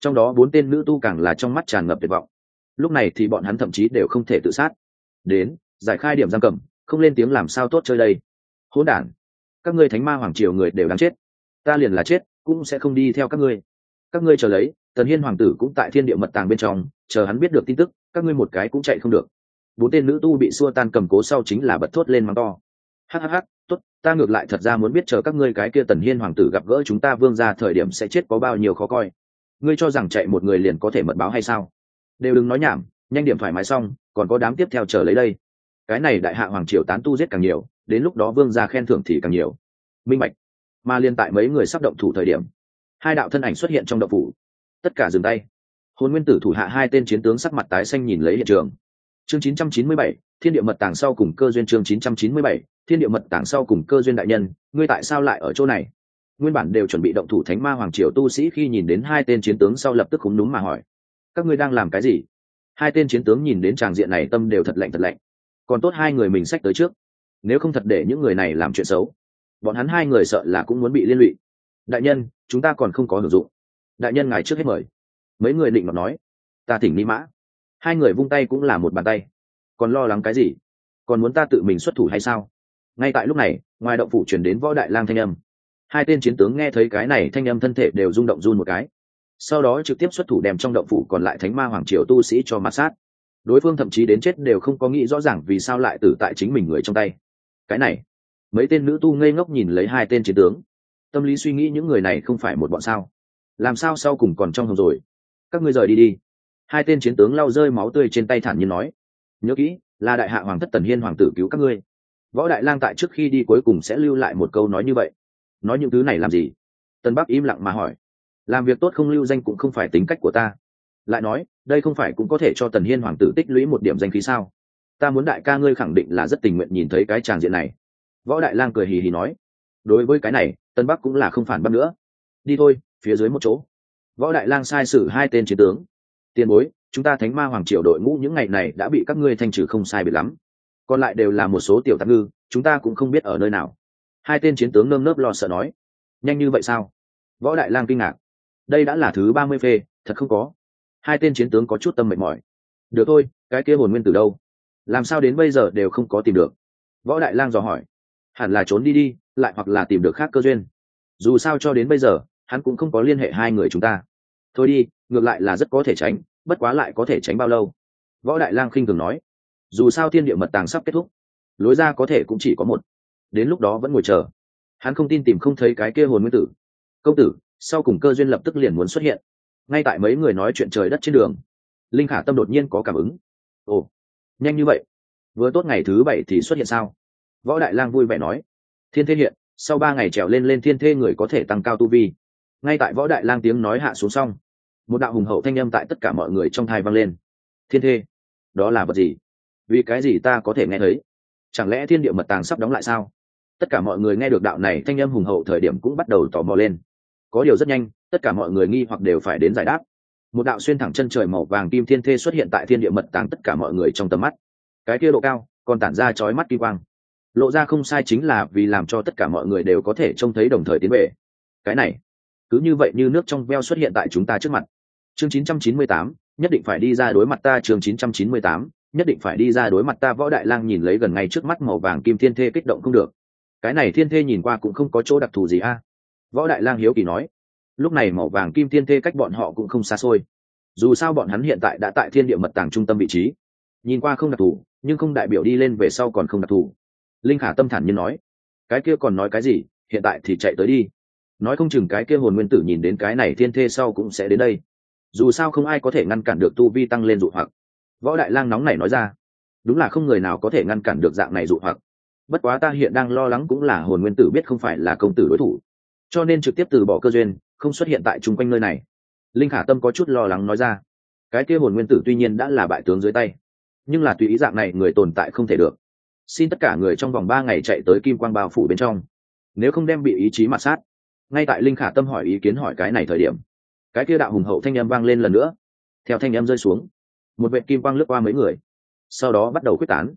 Trong đó bốn tên nữ tu càng là trong mắt tràn ngập tuyệt vọng. Lúc này thì bọn hắn thậm chí đều không thể tự sát. Đến, giải khai điểm giam cầm, không lên tiếng làm sao tốt chơi đây. Hỗn đản, các ngươi thánh ma hoàng triều người đều đáng chết. Ta liền là chết, cũng sẽ không đi theo các ngươi. Các ngươi chờ lấy, tần hiên hoàng tử cũng tại thiên địa mật tàng bên trong, chờ hắn biết được tin tức, các ngươi một cái cũng chạy không được. Bốn tên nữ tu bị xua tan cầm cố sau chính là bật thốt lên mắng to hhh tốt, ta ngược lại thật ra muốn biết chờ các ngươi cái kia tần hiên hoàng tử gặp gỡ chúng ta vương ra thời điểm sẽ chết có bao nhiêu khó coi. Ngươi cho rằng chạy một người liền có thể mật báo hay sao? Đều đừng nói nhảm, nhanh điểm thoải mái xong, còn có đám tiếp theo chờ lấy đây. Cái này đại hạ hoàng triều tán tu giết càng nhiều, đến lúc đó vương ra khen thưởng thì càng nhiều. Minh bạch. Mà liên tại mấy người sắp động thủ thời điểm, hai đạo thân ảnh xuất hiện trong động phủ. Tất cả dừng tay. Hồn nguyên tử thủ hạ hai tên chiến tướng sắc mặt tái xanh nhìn lấy hiện trường chương 997, thiên địa mật tàng sau cùng cơ duyên chương 997, thiên địa mật tàng sau cùng cơ duyên đại nhân ngươi tại sao lại ở chỗ này? Nguyên bản đều chuẩn bị động thủ thánh ma hoàng triều tu sĩ khi nhìn đến hai tên chiến tướng sau lập tức khúng núm mà hỏi các ngươi đang làm cái gì? Hai tên chiến tướng nhìn đến tràng diện này tâm đều thật lạnh thật lạnh. Còn tốt hai người mình sách tới trước nếu không thật để những người này làm chuyện xấu. Bọn hắn hai người sợ là cũng muốn bị liên lụy. Đại nhân chúng ta còn không có hưởng dụng. Đại nhân ngài trước hết mời. Mấy người định mà nói ta thỉnh ni mã hai người vung tay cũng là một bàn tay. Còn lo lắng cái gì? Còn muốn ta tự mình xuất thủ hay sao? Ngay tại lúc này, ngoài động phủ chuyển đến võ đại lang thanh âm. Hai tên chiến tướng nghe thấy cái này thanh âm thân thể đều rung động run một cái. Sau đó trực tiếp xuất thủ đem trong động phủ còn lại thánh ma hoàng triều tu sĩ cho mát sát. Đối phương thậm chí đến chết đều không có nghĩ rõ ràng vì sao lại tử tại chính mình người trong tay. Cái này, mấy tên nữ tu ngây ngốc nhìn lấy hai tên chiến tướng. Tâm lý suy nghĩ những người này không phải một bọn sao? Làm sao sau cùng còn trong hồng rồi? Các ngươi rời đi đi hai tên chiến tướng lau rơi máu tươi trên tay thản nhiên nói, nhớ kỹ, là đại hạ hoàng thất tần hiên hoàng tử cứu các ngươi. Võ đại lang tại trước khi đi cuối cùng sẽ lưu lại một câu nói như vậy. Nói những thứ này làm gì? Tân bắc im lặng mà hỏi, làm việc tốt không lưu danh cũng không phải tính cách của ta. Lại nói, đây không phải cũng có thể cho tần hiên hoàng tử tích lũy một điểm danh khí sao? Ta muốn đại ca ngươi khẳng định là rất tình nguyện nhìn thấy cái tràng diện này. Võ đại lang cười hì hì nói, đối với cái này tân bắc cũng là không phản bác nữa. Đi thôi, phía dưới một chỗ. Võ đại lang sai sử hai tên chiến tướng tiền bối, chúng ta thánh ma hoàng triều đội ngũ những ngày này đã bị các ngươi thanh trừ không sai biệt lắm. Còn lại đều là một số tiểu tạp ngư, chúng ta cũng không biết ở nơi nào. Hai tên chiến tướng nơm nớp lo sợ nói. Nhanh như vậy sao? Võ đại lang kinh ngạc. Đây đã là thứ ba mươi phê, thật không có. Hai tên chiến tướng có chút tâm mệt mỏi. Được thôi, cái kia hồn nguyên từ đâu? Làm sao đến bây giờ đều không có tìm được? Võ đại lang dò hỏi. Hẳn là trốn đi đi, lại hoặc là tìm được khác cơ duyên. Dù sao cho đến bây giờ, hắn cũng không có liên hệ hai người chúng ta. Thôi đi ngược lại là rất có thể tránh, bất quá lại có thể tránh bao lâu? Võ đại lang khinh thường nói. Dù sao thiên địa mật tàng sắp kết thúc, lối ra có thể cũng chỉ có một. Đến lúc đó vẫn ngồi chờ. Hắn không tin tìm không thấy cái kia hồn nguyên tử. Công tử, sau cùng cơ duyên lập tức liền muốn xuất hiện. Ngay tại mấy người nói chuyện trời đất trên đường, linh khả tâm đột nhiên có cảm ứng. Ồ, nhanh như vậy? Vừa tốt ngày thứ bảy thì xuất hiện sao? Võ đại lang vui vẻ nói. Thiên thế hiện, sau ba ngày trèo lên lên thiên thê người có thể tăng cao tu vi. Ngay tại võ đại lang tiếng nói hạ xuống xong một đạo hùng hậu thanh â m tại tất cả mọi người trong thai vang lên. Thiên thê, đó là vật gì? Vì cái gì ta có thể nghe thấy? Chẳng lẽ thiên địa mật tàng sắp đóng lại sao? Tất cả mọi người nghe được đạo này thanh â m hùng hậu thời điểm cũng bắt đầu tò mò lên. Có điều rất nhanh, tất cả mọi người nghi hoặc đều phải đến giải đáp. Một đạo xuyên thẳng chân trời màu vàng kim thiên thê xuất hiện tại thiên địa mật tàng tất cả mọi người trong tầm mắt. Cái kia độ cao, còn tản ra chói mắt kỳ quang. Lộ ra không sai chính là vì làm cho tất cả mọi người đều có thể trông thấy đồng thời tiến về. Cái này, cứ như vậy như nước trong veo xuất hiện tại chúng ta trước mặt chương 998, nhất định phải đi ra đối mặt ta chương 998, nhất định phải đi ra đối mặt ta võ đại lang nhìn lấy gần ngay trước mắt màu vàng kim thiên thê kích động không được. Cái này thiên thê nhìn qua cũng không có chỗ đặc thù gì a. Võ đại lang hiếu kỳ nói lúc này màu vàng kim thiên thê cách bọn họ cũng không xa xôi. Dù sao bọn hắn hiện tại đã tại thiên địa mật tàng trung tâm vị trí. Nhìn qua không đặc thù nhưng không đại biểu đi lên về sau còn không đặc thù. Linh khả tâm thản nhiên nói cái kia còn nói cái gì hiện tại thì chạy tới đi. Nói không chừng cái kia hồn nguyên tử nhìn đến cái này thiên thê sau cũng sẽ đến đây dù sao không ai có thể ngăn cản được tu vi tăng lên dụ hoặc. Võ đại lang nóng này nói ra, đúng là không người nào có thể ngăn cản được dạng này dụ hoặc. Bất quá ta hiện đang lo lắng cũng là hồn nguyên tử biết không phải là công tử đối thủ. Cho nên trực tiếp từ bỏ cơ duyên, không xuất hiện tại chung quanh nơi này. Linh khả tâm có chút lo lắng nói ra, cái kia hồn nguyên tử tuy nhiên đã là bại tướng dưới tay, nhưng là tùy ý dạng này người tồn tại không thể được. Xin tất cả người trong vòng ba ngày chạy tới kim quang bao phủ bên trong, nếu không đem bị ý chí mặt sát. Ngay tại linh khả tâm hỏi ý kiến hỏi cái này thời điểm cái kia đạo hùng hậu thanh â m vang lên lần nữa, theo thanh â m rơi xuống, một vệ kim quang lướt qua mấy người, sau đó bắt đầu quyết tán.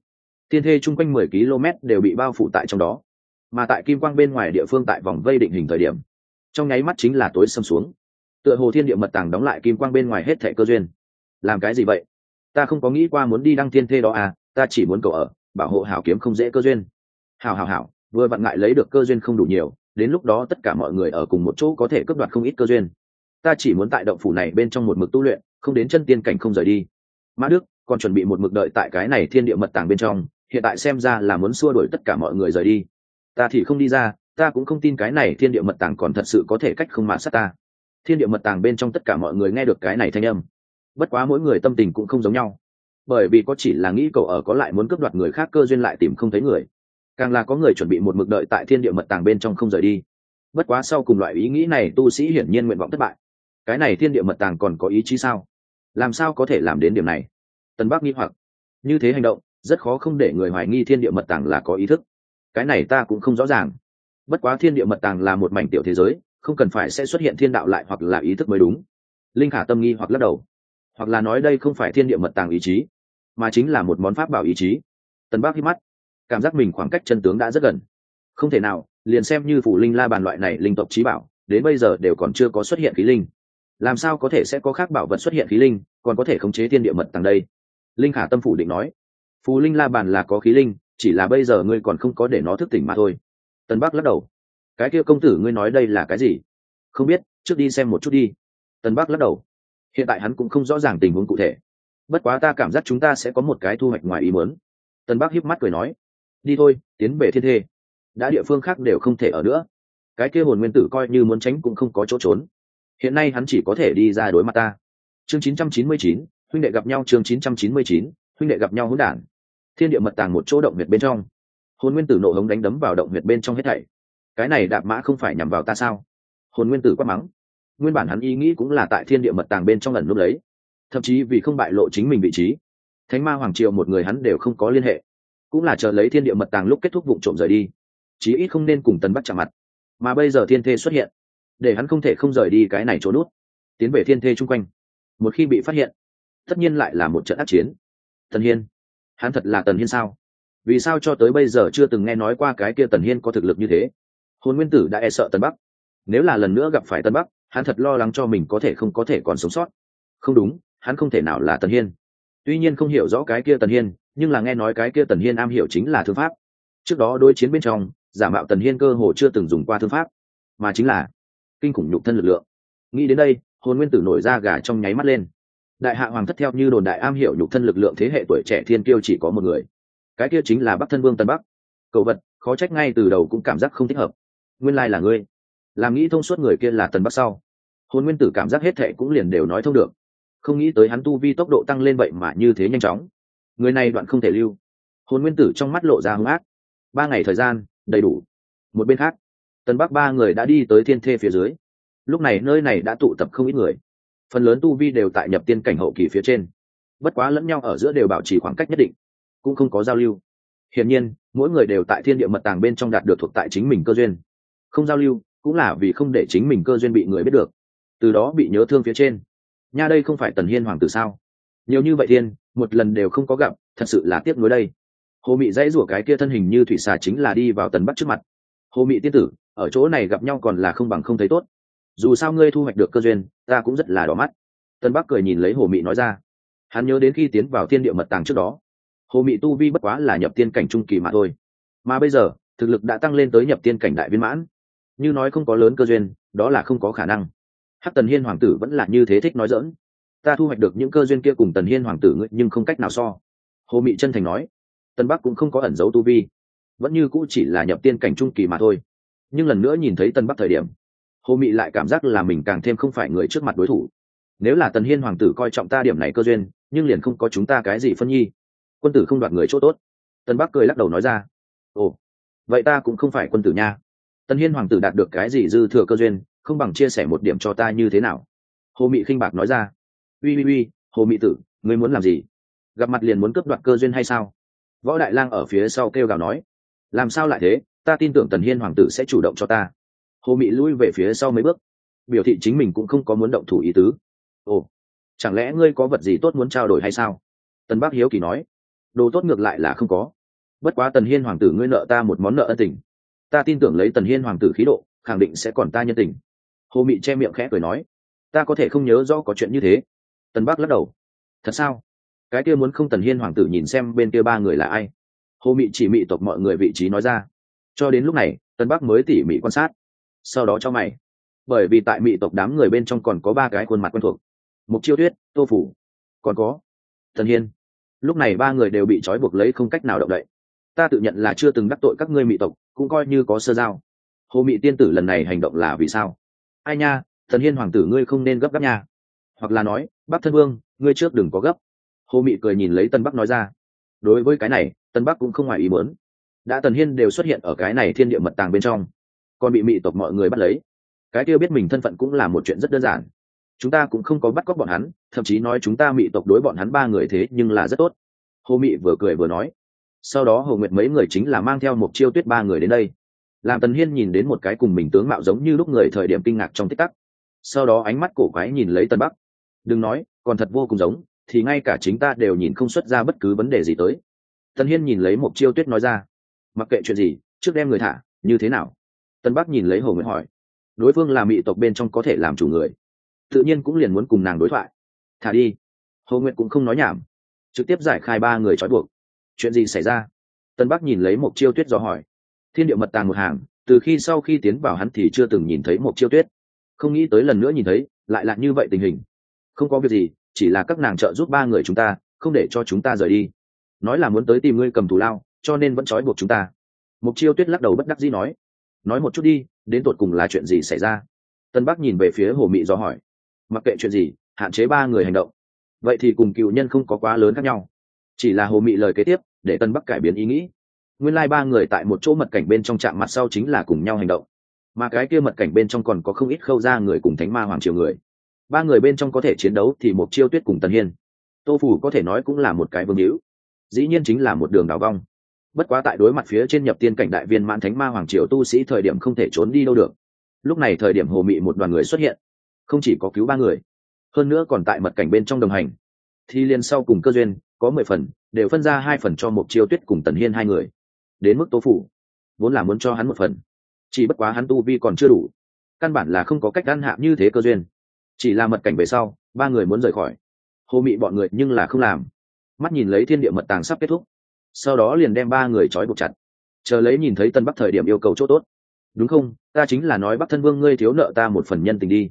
Thiên thê chung quanh mười km đều bị bao phủ tại trong đó, mà tại kim quang bên ngoài địa phương tại vòng vây định hình thời điểm, trong nháy mắt chính là tối xâm xuống. Tựa hồ thiên địa mật tàng đóng lại kim quang bên ngoài hết thẻ cơ duyên. Làm cái gì vậy? Ta không có nghĩ qua muốn đi đăng thiên thê đó à ta chỉ muốn cầu ở, bảo hộ hảo kiếm không dễ cơ duyên. Hảo hảo hảo, vừa vặn ngại lấy được cơ duyên không đủ nhiều, đến lúc đó tất cả mọi người ở cùng một chỗ có thể cướp đoạt không ít cơ duyên ta chỉ muốn tại động phủ này bên trong một mực tu luyện, không đến chân tiên cảnh không rời đi. Mã đức, còn chuẩn bị một mực đợi tại cái này thiên địa mật tàng bên trong, hiện tại xem ra là muốn xua đuổi tất cả mọi người rời đi. Ta thì không đi ra, ta cũng không tin cái này thiên địa mật tàng còn thật sự có thể cách không mà sát ta. Thiên địa mật tàng bên trong tất cả mọi người nghe được cái này thanh âm. Bất quá mỗi người tâm tình cũng không giống nhau. Bởi vì có chỉ là nghĩ cậu ở có lại muốn cướp đoạt người khác cơ duyên lại tìm không thấy người. Càng là có người chuẩn bị một mực đợi tại thiên địa mật tàng bên trong không rời đi. Bất quá sau cùng loại ý nghĩ này tu sĩ hiển nhiên nguyện vọng thất bại cái này thiên địa mật tàng còn có ý chí sao? Làm sao có thể làm đến điểm này? Tân bắc nghĩ hoặc. Như thế hành động, rất khó không để người hoài nghi thiên địa mật tàng là có ý thức. Cái này ta cũng không rõ ràng. Bất quá thiên địa mật tàng là một mảnh tiểu thế giới, không cần phải sẽ xuất hiện thiên đạo lại hoặc là ý thức mới đúng. Linh khả tâm nghi hoặc lắc đầu. Hoặc là nói đây không phải thiên địa mật tàng ý chí, mà chính là một món pháp bảo ý chí. Tân bắc hít mắt. Cảm giác mình khoảng cách chân tướng đã rất gần. Không thể nào, liền xem như phủ linh la bàn loại này linh tộc trí bảo, đến bây giờ đều còn chưa có xuất hiện khí linh làm sao có thể sẽ có khác bảo vật xuất hiện khí linh, còn có thể khống chế thiên địa mật tàng đây? Linh khả tâm phủ định nói. Phù linh la bàn là có khí linh, chỉ là bây giờ ngươi còn không có để nó thức tỉnh mà thôi. Tân bắc lắc đầu. Cái kia công tử ngươi nói đây là cái gì? Không biết, trước đi xem một chút đi. Tân bắc lắc đầu. Hiện tại hắn cũng không rõ ràng tình huống cụ thể. Bất quá ta cảm giác chúng ta sẽ có một cái thu hoạch ngoài ý muốn. Tân bắc hiếp mắt cười nói. Đi thôi, tiến về thiên thê. Đã địa phương khác đều không thể ở nữa. Cái kia hồn nguyên tử coi như muốn tránh cũng không có chỗ trốn hiện nay hắn chỉ có thể đi ra đối mặt ta. Chương 999, huynh đệ gặp nhau chương 999, huynh đệ gặp nhau hỗn đản. Thiên địa mật tàng một chỗ động huyệt bên trong. Hồn nguyên tử nộ hống đánh đấm vào động huyệt bên trong hết thảy. Cái này đạp mã không phải nhằm vào ta sao? Hồn nguyên tử quát mắng. Nguyên bản hắn ý nghĩ cũng là tại thiên địa mật tàng bên trong lần lúc lấy. Thậm chí vì không bại lộ chính mình vị trí. Thánh ma hoàng triều một người hắn đều không có liên hệ. Cũng là chờ lấy thiên địa mật tàng lúc kết thúc vụ trộm rời đi. Chí ít không nên cùng tần bắc chạm mặt. Mà bây giờ thiên thê xuất hiện để hắn không thể không rời đi cái này trốn nút, tiến về thiên thê chung quanh. Một khi bị phát hiện, tất nhiên lại là một trận ác chiến. Tần hiên, hắn thật là tần hiên sao? Vì sao cho tới bây giờ chưa từng nghe nói qua cái kia tần hiên có thực lực như thế? Hồn nguyên tử đã e sợ tân bắc. Nếu là lần nữa gặp phải tân bắc, hắn thật lo lắng cho mình có thể không có thể còn sống sót. Không đúng, hắn không thể nào là tần hiên. Tuy nhiên không hiểu rõ cái kia tần hiên, nhưng là nghe nói cái kia tần hiên am hiểu chính là thư pháp. Trước đó đối chiến bên trong, giả mạo tần hiên cơ hồ chưa từng dùng qua thư pháp. Mà chính là kinh khủng nhục thân lực lượng. Nghĩ đến đây, hồn nguyên tử nổi ra gà trong nháy mắt lên. Đại hạ hoàng thất theo như đồn đại am hiểu nhục thân lực lượng thế hệ tuổi trẻ thiên kiêu chỉ có một người. Cái kia chính là bắc thân vương tân bắc. Cậu vật, khó trách ngay từ đầu cũng cảm giác không thích hợp. Nguyên lai là ngươi. Làm nghĩ thông suốt người kia là tần bắc sau. Hồn nguyên tử cảm giác hết thệ cũng liền đều nói thông được. Không nghĩ tới hắn tu vi tốc độ tăng lên vậy mà như thế nhanh chóng. Người này đoạn không thể lưu. Hồn nguyên tử trong mắt lộ ra hung ác. Ba ngày thời gian, đầy đủ. Một bên khác tân bắc ba người đã đi tới thiên thê phía dưới. Lúc này nơi này đã tụ tập không ít người. Phần lớn tu vi đều tại nhập tiên cảnh hậu kỳ phía trên. Bất quá lẫn nhau ở giữa đều bảo trì khoảng cách nhất định, cũng không có giao lưu. Hiển nhiên, mỗi người đều tại thiên địa mật tàng bên trong đạt được thuộc tại chính mình cơ duyên. Không giao lưu, cũng là vì không để chính mình cơ duyên bị người biết được. Từ đó bị nhớ thương phía trên. Nha đây không phải tần hiên hoàng tử sao? Nhiều như vậy thiên, một lần đều không có gặp, thật sự là tiếc nuối đây. Hồ mị dãy rủa cái kia thân hình như thủy xà chính là đi vào tần bắc trước mặt. Hồ mị tiên tử ở chỗ này gặp nhau còn là không bằng không thấy tốt. Dù sao ngươi thu hoạch được cơ duyên, ta cũng rất là đỏ mắt. Tân bắc cười nhìn lấy hồ mị nói ra. Hắn nhớ đến khi tiến vào thiên địa mật tàng trước đó, hồ mị tu vi bất quá là nhập tiên cảnh trung kỳ mà thôi. Mà bây giờ, thực lực đã tăng lên tới nhập tiên cảnh đại viên mãn. Như nói không có lớn cơ duyên, đó là không có khả năng. Hắc tần hiên hoàng tử vẫn là như thế thích nói dỡn ta thu hoạch được những cơ duyên kia cùng tần hiên hoàng tử nhưng không cách nào so. Hồ mị chân thành nói. Tân bắc cũng không có ẩn dấu tu vi, vẫn như cũ chỉ là nhập tiên cảnh trung kỳ mà thôi nhưng lần nữa nhìn thấy tân bắc thời điểm, hồ mị lại cảm giác là mình càng thêm không phải người trước mặt đối thủ. Nếu là tần hiên hoàng tử coi trọng ta điểm này cơ duyên, nhưng liền không có chúng ta cái gì phân nhi. Quân tử không đoạt người chỗ tốt. Tân bắc cười lắc đầu nói ra, ồ, vậy ta cũng không phải quân tử nha. Tần hiên hoàng tử đạt được cái gì dư thừa cơ duyên, không bằng chia sẻ một điểm cho ta như thế nào? Hồ mị khinh bạc nói ra, uy uy uy, hồ mị tử, ngươi muốn làm gì? Gặp mặt liền muốn cướp đoạt cơ duyên hay sao? Võ đại lang ở phía sau kêu gào nói, làm sao lại thế? Ta tin tưởng tần hiên hoàng tử sẽ chủ động cho ta. Hồ mị lui về phía sau mấy bước. Biểu thị chính mình cũng không có muốn động thủ ý tứ. Ồ, chẳng lẽ ngươi có vật gì tốt muốn trao đổi hay sao? Tần bác hiếu kỳ nói. Đồ tốt ngược lại là không có. Bất quá tần hiên hoàng tử ngươi nợ ta một món nợ ân tình. Ta tin tưởng lấy tần hiên hoàng tử khí độ, khẳng định sẽ còn ta nhân tình. Hồ mị che miệng khẽ cười nói. Ta có thể không nhớ do có chuyện như thế. Tần bác lắc đầu. Thật sao? Cái kia muốn không tần hiên hoàng tử nhìn xem bên kia ba người là ai? Hồ mị chỉ mị tộc mọi người vị trí nói ra cho đến lúc này, tân bắc mới tỉ mỉ quan sát. Sau đó cho mày. Bởi vì tại mỹ tộc đám người bên trong còn có ba cái khuôn mặt quen thuộc. Mục chiêu tuyết, tô phủ. Còn có, thần hiên. Lúc này ba người đều bị trói buộc lấy không cách nào động đậy. Ta tự nhận là chưa từng đắc tội các ngươi mỹ tộc, cũng coi như có sơ giao. Hồ mị tiên tử lần này hành động là vì sao? Ai nha, thần hiên hoàng tử ngươi không nên gấp gáp nha. Hoặc là nói, bắc thân vương, ngươi trước đừng có gấp. Hồ mị cười nhìn lấy tân bắc nói ra. Đối với cái này, tân bắc cũng không ngoài ý muốn đã tần hiên đều xuất hiện ở cái này thiên địa mật tàng bên trong. Còn bị mị tộc mọi người bắt lấy. Cái kia biết mình thân phận cũng là một chuyện rất đơn giản. Chúng ta cũng không có bắt cóc bọn hắn, thậm chí nói chúng ta mị tộc đối bọn hắn ba người thế nhưng là rất tốt. Hồ mị vừa cười vừa nói. Sau đó hồ nguyệt mấy người chính là mang theo một chiêu tuyết ba người đến đây. Làm tần hiên nhìn đến một cái cùng mình tướng mạo giống như lúc người thời điểm kinh ngạc trong tích tắc. Sau đó ánh mắt cổ quái nhìn lấy tân bắc. Đừng nói, còn thật vô cùng giống, thì ngay cả chính ta đều nhìn không xuất ra bất cứ vấn đề gì tới. Tần hiên nhìn lấy một chiêu tuyết nói ra mặc kệ chuyện gì, trước đem người thả, như thế nào? Tân bắc nhìn lấy hồ Nguyệt hỏi. Đối phương là mỹ tộc bên trong có thể làm chủ người. Tự nhiên cũng liền muốn cùng nàng đối thoại. Thả đi. Hồ Nguyệt cũng không nói nhảm. Trực tiếp giải khai ba người trói buộc. Chuyện gì xảy ra? Tân bắc nhìn lấy một chiêu tuyết do hỏi. Thiên điệu mật tàng một hàng, từ khi sau khi tiến vào hắn thì chưa từng nhìn thấy một chiêu tuyết. Không nghĩ tới lần nữa nhìn thấy, lại là như vậy tình hình. Không có việc gì, chỉ là các nàng trợ giúp ba người chúng ta, không để cho chúng ta rời đi. Nói là muốn tới tìm ngươi cầm thù lao cho nên vẫn trói buộc chúng ta. Mục chiêu tuyết lắc đầu bất đắc dĩ nói nói một chút đi, đến tột cùng là chuyện gì xảy ra? Tân bắc nhìn về phía hồ mị do hỏi, mặc kệ chuyện gì, hạn chế ba người hành động. Vậy thì cùng cựu nhân không có quá lớn khác nhau. Chỉ là hồ mị lời kế tiếp, để tân bắc cải biến ý nghĩ. Nguyên lai、like、ba người tại một chỗ mật cảnh bên trong trạm mặt sau chính là cùng nhau hành động. Mà cái kia mật cảnh bên trong còn có không ít khâu ra người cùng thánh ma hoàng triều người. Ba người bên trong có thể chiến đấu thì một chiêu tuyết cùng tần hiên. Tô phủ có thể nói cũng là một cái vương hữu. Dĩ nhiên chính là một đường đào vong bất quá tại đối mặt phía trên nhập tiên cảnh đại viên mãn thánh ma hoàng triều tu sĩ thời điểm không thể trốn đi đâu được. Lúc này thời điểm hồ mị một đoàn người xuất hiện. Không chỉ có cứu ba người, hơn nữa còn tại mật cảnh bên trong đồng hành. Thì liền sau cùng cơ duyên, có mười phần, đều phân ra hai phần cho một chiêu tuyết cùng tần hiên hai người. Đến mức tố phủ, vốn là muốn cho hắn một phần. Chỉ bất quá hắn tu vi còn chưa đủ, căn bản là không có cách ăn hạ như thế cơ duyên. Chỉ là mật cảnh về sau, ba người muốn rời khỏi. Hồ mị bọn người nhưng là không làm. Mắt nhìn lấy thiên địa mật tàng sắp kết thúc sau đó liền đem ba người trói buộc chặt. Chờ lấy nhìn thấy tân bắc thời điểm yêu cầu chỗ tốt. Đúng không? Ta chính là nói bắc thân vương ngươi thiếu nợ ta một phần nhân tình đi.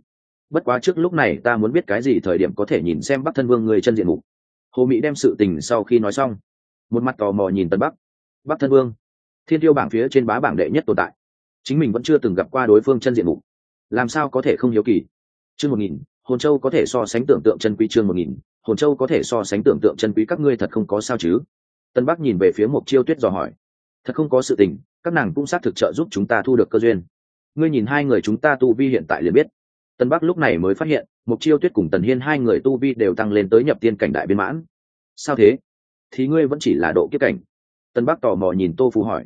Bất quá trước lúc này ta muốn biết cái gì thời điểm có thể nhìn xem bắc thân vương ngươi chân diện mục. Hồ mỹ đem sự tình sau khi nói xong, một mặt tò mò nhìn tân bắc. Bắc thân vương, thiên tiêu bảng phía trên bá bảng đệ nhất tồn tại. Chính mình vẫn chưa từng gặp qua đối phương chân diện mục. Làm sao có thể không hiếu kỳ? Chương một nghìn, hồn châu có thể so sánh tưởng tượng chân quý chương một nghìn, hồn châu có thể so sánh tưởng tượng chân quý các ngươi thật không có sao chứ? Tân bắc nhìn về phía mục chiêu tuyết dò hỏi. Thật không có sự tình, các nàng cũng xác thực trợ giúp chúng ta thu được cơ duyên. Ngươi nhìn hai người chúng ta tu vi hiện tại liền biết. Tân bắc lúc này mới phát hiện mục chiêu tuyết cùng tần hiên hai người tu vi đều tăng lên tới nhập tiên cảnh đại biên mãn. Sao thế? Thì ngươi vẫn chỉ là độ kiếp cảnh. Tân bắc tò mò nhìn tô phù hỏi.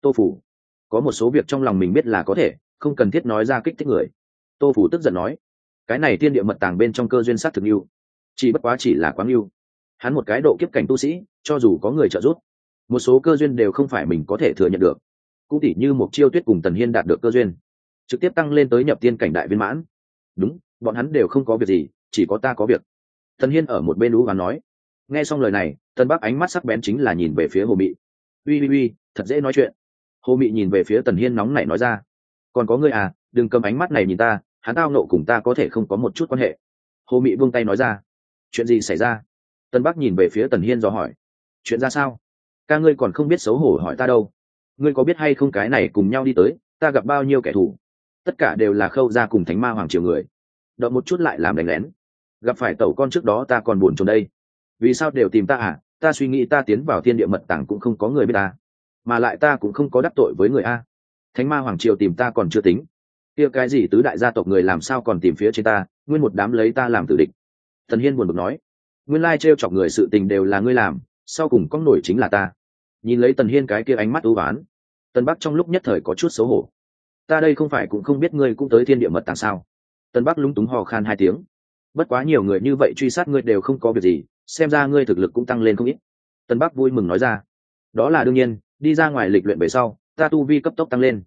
Tô phủ có một số việc trong lòng mình biết là có thể, không cần thiết nói ra kích thích người. Tô phủ tức giận nói. Cái này tiên địa mật tàng bên trong cơ duyên sát thực yêu. Chỉ bất quá chỉ là quáng yêu hắn một cái độ kiếp cảnh tu sĩ, cho dù có người trợ giúp, một số cơ duyên đều không phải mình có thể thừa nhận được. Cũng tỉ như một chiêu tuyết cùng tần hiên đạt được cơ duyên, trực tiếp tăng lên tới nhập tiên cảnh đại viên mãn. Đúng, bọn hắn đều không có việc gì, chỉ có ta có việc. Tần hiên ở một bên lũ và nói. Nghe xong lời này tân bắc ánh mắt sắc bén chính là nhìn về phía hồ mị. Uy uy uy, thật dễ nói chuyện. Hồ mị nhìn về phía tần hiên nóng nảy nói ra. Còn có người à đừng cầm ánh mắt này nhìn ta, hắn tao nộ cùng ta có thể không có một chút quan hệ. Hồ mị buông tay nói ra. Chuyện gì xảy ra? Tân bắc nhìn về phía tần hiên do hỏi, chuyện ra sao? Ca ngươi còn không biết xấu hổ hỏi ta đâu. Ngươi có biết hay không cái này cùng nhau đi tới, ta gặp bao nhiêu kẻ thù? Tất cả đều là khâu ra cùng thánh ma hoàng triều người. Đợi một chút lại làm đánh lén. Gặp phải tẩu con trước đó ta còn buồn trốn đây. Vì sao đều tìm ta à? Ta suy nghĩ ta tiến vào thiên địa mật tảng cũng không có người biết ta. Mà lại ta cũng không có đắc tội với người a. Thánh ma hoàng triều tìm ta còn chưa tính. Kia cái gì tứ đại gia tộc người làm sao còn tìm phía trên ta? Nguyên một đám lấy ta làm tử địch. Thần hiên buồn bực nói nguyên lai trêu chọc người sự tình đều là ngươi làm, sau cùng con nổi chính là ta. Nhìn lấy tần hiên cái kia ánh mắt ưu ván tần bắc trong lúc nhất thời có chút xấu hổ. Ta đây không phải cũng không biết ngươi cũng tới thiên địa mật tàng sao? Tần bắc lúng túng hò khan hai tiếng. Bất quá nhiều người như vậy truy sát ngươi đều không có việc gì, xem ra ngươi thực lực cũng tăng lên không ít. Tần bắc vui mừng nói ra. Đó là đương nhiên, đi ra ngoài lịch luyện về sau, ta tu vi cấp tốc tăng lên.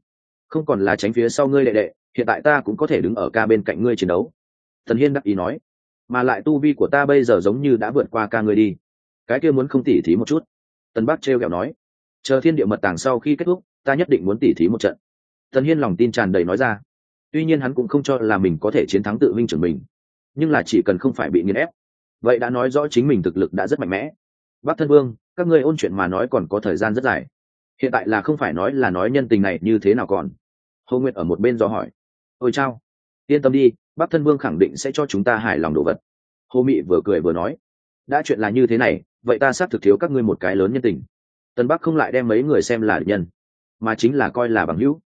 Không còn là tránh phía sau ngươi đệ đệ, hiện tại ta cũng có thể đứng ở ca bên cạnh ngươi chiến đấu. Tần hiên đắc ý nói mà lại tu vi của ta bây giờ giống như đã vượt qua ca ngươi đi. Cái kia muốn không tỉ thí một chút. Tân bắc trêu kẹo nói. Chờ thiên địa mật tàng sau khi kết thúc, ta nhất định muốn tỉ thí một trận. Tần hiên lòng tin tràn đầy nói ra. Tuy nhiên hắn cũng không cho là mình có thể chiến thắng tự minh trưởng mình, nhưng là chỉ cần không phải bị nghiền ép. Vậy đã nói rõ chính mình thực lực đã rất mạnh mẽ. Bác thân vương, các ngươi ôn chuyện mà nói còn có thời gian rất dài. Hiện tại là không phải nói là nói nhân tình này như thế nào còn. Hồ nguyệt ở một bên do hỏi. Ôi chao yên tâm đi, bác thân vương khẳng định sẽ cho chúng ta hài lòng đồ vật. Hồ mị vừa cười vừa nói, đã chuyện là như thế này, vậy ta xác thực thiếu các ngươi một cái lớn nhân tình. Tân bắc không lại đem mấy người xem là nhân, mà chính là coi là bằng hữu.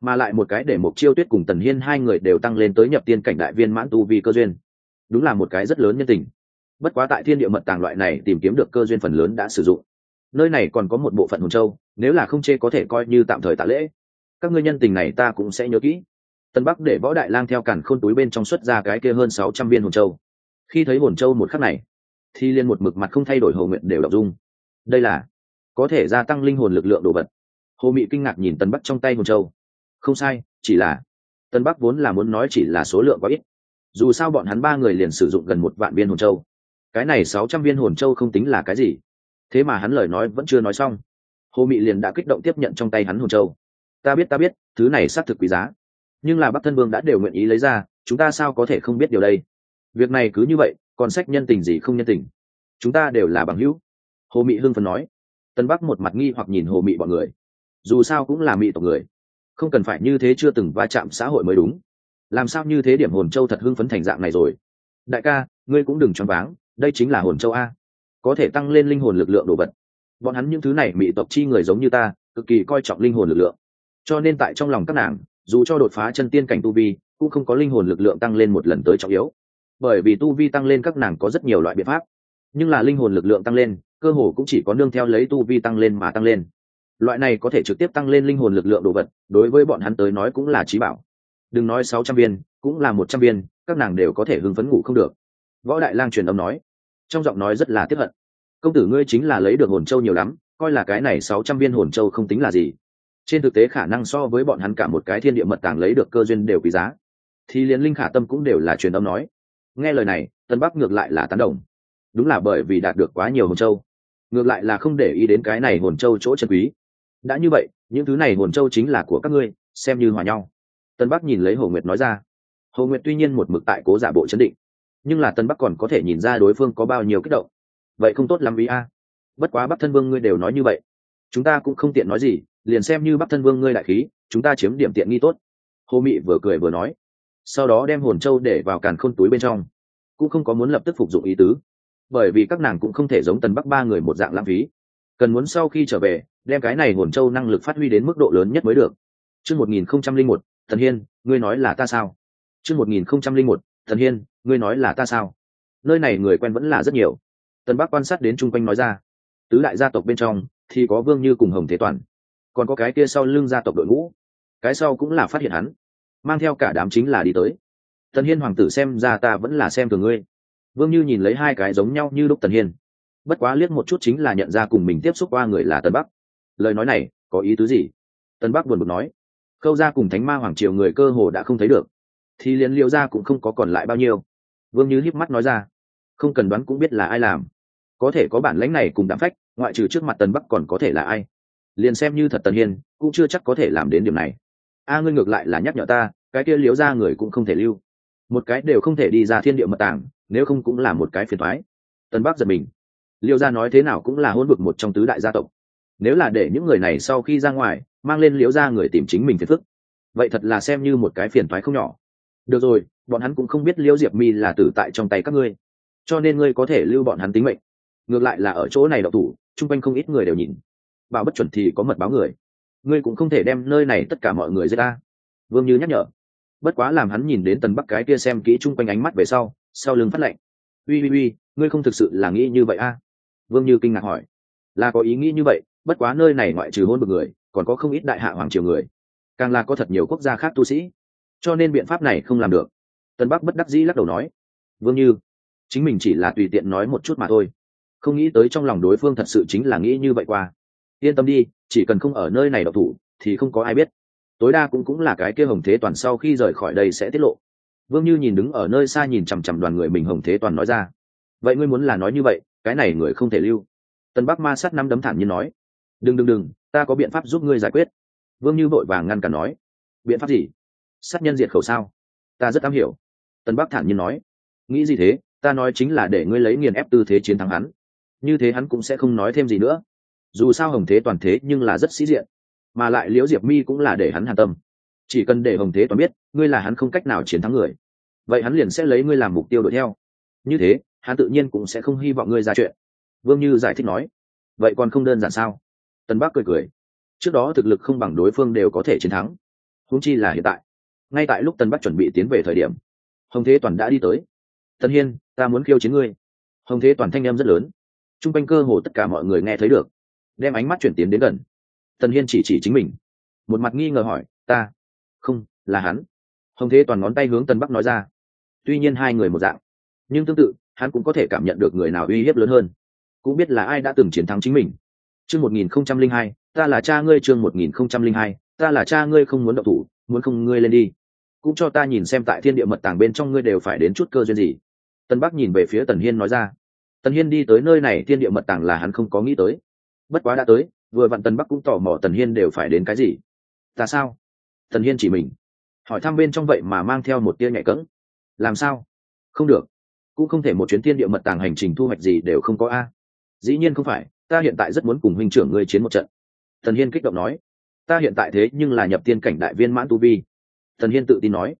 Mà lại một cái để một chiêu tuyết cùng tần hiên hai người đều tăng lên tới nhập tiên cảnh đại viên mãn tu vi cơ duyên. Đúng là một cái rất lớn nhân tình. Bất quá tại thiên địa mật tàng loại này tìm kiếm được cơ duyên phần lớn đã sử dụng. Nơi này còn có một bộ phận hồn châu, nếu là không chê có thể coi như tạm thời tạ lễ. Các ngươi nhân tình này ta cũng sẽ nhớ kỹ tân bắc để võ đại lang theo cản khôn túi bên trong xuất ra cái kia hơn sáu trăm viên hồn châu. Khi thấy hồn châu một khắc này, thì liên một mực mặt không thay đổi hầu nguyện đều đọc dung. Đây là có thể gia tăng linh hồn lực lượng đồ vật. Hồ mị kinh ngạc nhìn tân bắc trong tay hồn châu. Không sai, chỉ là tân bắc vốn là muốn nói chỉ là số lượng quá ít. Dù sao bọn hắn ba người liền sử dụng gần một vạn viên hồn châu. Cái này sáu trăm viên hồn châu không tính là cái gì. Thế mà hắn lời nói vẫn chưa nói xong. Hồ mị liền đã kích động tiếp nhận trong tay hắn hồn châu. Ta biết ta biết, thứ này xác thực quý giá nhưng là bắc thân vương đã đều nguyện ý lấy ra, chúng ta sao có thể không biết điều đây? Việc này cứ như vậy, còn sách nhân tình gì không nhân tình? Chúng ta đều là bằng hữu. Hồ mị hưng phần nói. Tân bắc một mặt nghi hoặc nhìn hồ mị bọn người. Dù sao cũng là mị tộc người, không cần phải như thế chưa từng va chạm xã hội mới đúng. Làm sao như thế điểm hồn châu thật hưng phấn thành dạng này rồi? Đại ca, ngươi cũng đừng choáng váng, đây chính là hồn châu a. Có thể tăng lên linh hồn lực lượng đồ vật. Bọn hắn những thứ này mị tộc chi người giống như ta, cực kỳ coi trọng linh hồn lực lượng. Cho nên tại trong lòng các nàng dù cho đột phá chân tiên cảnh tu vi, cũng không có linh hồn lực lượng tăng lên một lần tới trọng yếu. Bởi vì tu vi tăng lên các nàng có rất nhiều loại biện pháp. Nhưng là linh hồn lực lượng tăng lên, cơ hồ cũng chỉ có nương theo lấy tu vi tăng lên mà tăng lên. Loại này có thể trực tiếp tăng lên linh hồn lực lượng đồ vật, đối với bọn hắn tới nói cũng là trí bảo. Đừng nói sáu trăm viên, cũng là một trăm viên, các nàng đều có thể hưng phấn ngủ không được. Võ đại lang truyền âm nói, trong giọng nói rất là tiếp hận. Công tử ngươi chính là lấy được hồn châu nhiều lắm, coi là cái này sáu trăm viên hồn châu không tính là gì trên thực tế khả năng so với bọn hắn cả một cái thiên địa mật tàng lấy được cơ duyên đều quý giá. Thì liền linh khả tâm cũng đều là truyền âm nói. Nghe lời này, tân bắc ngược lại là tán đồng. Đúng là bởi vì đạt được quá nhiều hồn châu. Ngược lại là không để ý đến cái này hồn châu chỗ chân quý. Đã như vậy, những thứ này hồn châu chính là của các ngươi, xem như hòa nhau. Tân bắc nhìn lấy hồ nguyệt nói ra. Hồ nguyệt tuy nhiên một mực tại cố giả bộ chấn định, nhưng là tân bắc còn có thể nhìn ra đối phương có bao nhiêu kích động. Vậy không tốt lắm ý a. Bất quá bắc thân vương ngươi đều nói như vậy, chúng ta cũng không tiện nói gì liền xem như bắc thân vương ngươi đại khí, chúng ta chiếm điểm tiện nghi tốt. Hồ mị vừa cười vừa nói. Sau đó đem hồn châu để vào càn khôn túi bên trong. Cũng không có muốn lập tức phục dụng ý tứ. Bởi vì các nàng cũng không thể giống tần bắc ba người một dạng lãng phí. Cần muốn sau khi trở về, đem cái này hồn châu năng lực phát huy đến mức độ lớn nhất mới được. Chương một nghìn không trăm linh một, thần hiên, ngươi nói là ta sao? Chương một nghìn không trăm linh một, thần hiên, ngươi nói là ta sao? Nơi này người quen vẫn là rất nhiều. Tần bắc quan sát đến chung quanh nói ra. Tứ đại gia tộc bên trong, thì có vương như cùng hồng thế toàn còn có cái kia sau lưng gia tộc đội ngũ. Cái sau cũng là phát hiện hắn. Mang theo cả đám chính là đi tới. Tần hiên hoàng tử xem ra ta vẫn là xem thường ngươi. Vương như nhìn lấy hai cái giống nhau như lúc tần hiên. Bất quá liếc một chút chính là nhận ra cùng mình tiếp xúc qua người là tần bắc. Lời nói này, có ý tứ gì? Tần bắc buồn bực nói. Khâu ra cùng thánh ma hoàng triều người cơ hồ đã không thấy được. Thì liền liệu ra cũng không có còn lại bao nhiêu. Vương như híp mắt nói ra. Không cần đoán cũng biết là ai làm. Có thể có bản lãnh này cùng đạm phách, ngoại trừ trước mặt tần bắc còn có thể là ai? Liền xem như thật tần hiên, cũng chưa chắc có thể làm đến điểm này. A, ngươi ngược lại là nhắc nhở ta, cái kia liếu ra người cũng không thể lưu. Một cái đều không thể đi ra thiên địa mật tảng, nếu không cũng là một cái phiền thoái tân bắc giật mình. Liêu gia nói thế nào cũng là hôn vực một trong tứ đại gia tộc. Nếu là để những người này sau khi ra ngoài, mang lên liễu gia người tìm chính mình phiền phức, vậy thật là xem như một cái phiền thoái không nhỏ. Được rồi, bọn hắn cũng không biết liễu diệp mi là tử tại trong tay các ngươi, cho nên ngươi có thể lưu bọn hắn tính mệnh. Ngược lại là ở chỗ này đậu thủ, chung quanh không ít người đều nhìn bảo bất chuẩn thì có mật báo người. Ngươi cũng không thể đem nơi này tất cả mọi người giết ta. Vương như nhắc nhở. Bất quá làm hắn nhìn đến tần bắc cái kia xem kỹ chung quanh ánh mắt về sau sau lưng phát lệnh. Uy uy uy, ngươi không thực sự là nghĩ như vậy a à? vương như kinh ngạc hỏi. Là có ý nghĩ như vậy, bất quá nơi này ngoại trừ hôn một người, còn có không ít đại hạ hoàng triều người, càng là có thật nhiều quốc gia khác tu sĩ. Cho nên biện pháp này không làm được. Tân bắc bất đắc dĩ lắc đầu nói. Vương như, chính mình chỉ là tùy tiện nói một chút mà thôi. Không nghĩ tới trong lòng đối phương thật sự chính là nghĩ như vậy qua yên tâm đi, chỉ cần không ở nơi này độc thủ, thì không có ai biết. Tối đa cũng cũng là cái kia hồng thế toàn sau khi rời khỏi đây sẽ tiết lộ. Vương như nhìn đứng ở nơi xa nhìn chằm chằm đoàn người mình hồng thế toàn nói ra. Vậy ngươi muốn là nói như vậy, cái này người không thể lưu. Tân bắc ma sát năm đấm thản nhiên nói. Đừng đừng đừng, ta có biện pháp giúp ngươi giải quyết. Vương như vội vàng ngăn cản nói. Biện pháp gì? Sát nhân diệt khẩu sao? Ta rất am hiểu. Tân bắc thản nhiên nói. Nghĩ gì thế? Ta nói chính là để ngươi lấy nghiền ép tư thế chiến thắng hắn. Như thế hắn cũng sẽ không nói thêm gì nữa dù sao hồng thế toàn thế nhưng là rất sĩ diện. Mà lại liễu diệp mi cũng là để hắn hàn tâm. Chỉ cần để hồng thế toàn biết, ngươi là hắn không cách nào chiến thắng người. Vậy hắn liền sẽ lấy ngươi làm mục tiêu đuổi theo. Như thế, hắn tự nhiên cũng sẽ không hy vọng ngươi ra chuyện. Vương như giải thích nói. Vậy còn không đơn giản sao? Tân bắc cười cười. Trước đó thực lực không bằng đối phương đều có thể chiến thắng. Húng chi là hiện tại. Ngay tại lúc tân bắc chuẩn bị tiến về thời điểm, hồng thế toàn đã đi tới. Tân hiên, ta muốn kêu chiến ngươi. Hồng thế toàn thanh em rất lớn. T r u n g quanh cơ hồ tất cả mọi người nghe thấy được đem ánh mắt chuyển tiến đến gần. Tần hiên chỉ chỉ chính mình. Một mặt nghi ngờ hỏi, ta, không, là hắn. Hồng thế toàn ngón tay hướng tân bắc nói ra. Tuy nhiên hai người một dạng, nhưng tương tự, hắn cũng có thể cảm nhận được người nào uy hiếp lớn hơn. Cũng biết là ai đã từng chiến thắng chính mình. Chương một nghìn không trăm linh hai, ta là cha ngươi chương một nghìn không trăm linh hai, ta là cha ngươi không muốn động thủ, muốn không ngươi lên đi. Cũng cho ta nhìn xem tại thiên địa mật tàng bên trong ngươi đều phải đến chút cơ duyên gì. Tân bắc nhìn về phía tần hiên nói ra. Tần hiên đi tới nơi này, thiên địa mật tàng là hắn không có nghĩ tới bất quá đã tới, vừa vặn tần bắc cũng tò mò tần hiên đều phải đến cái gì. Ta sao? Tần hiên chỉ mình. Hỏi thăm bên trong vậy mà mang theo một tia nhạy cẫng. Làm sao? Không được. Cũng không thể một chuyến tiên địa mật tàng hành trình thu hoạch gì đều không có a. Dĩ nhiên không phải, ta hiện tại rất muốn cùng huynh trưởng ngươi chiến một trận. Thần hiên kích động nói. Ta hiện tại thế nhưng là nhập tiên cảnh đại viên mãn tu vi. Thần hiên tự tin nói.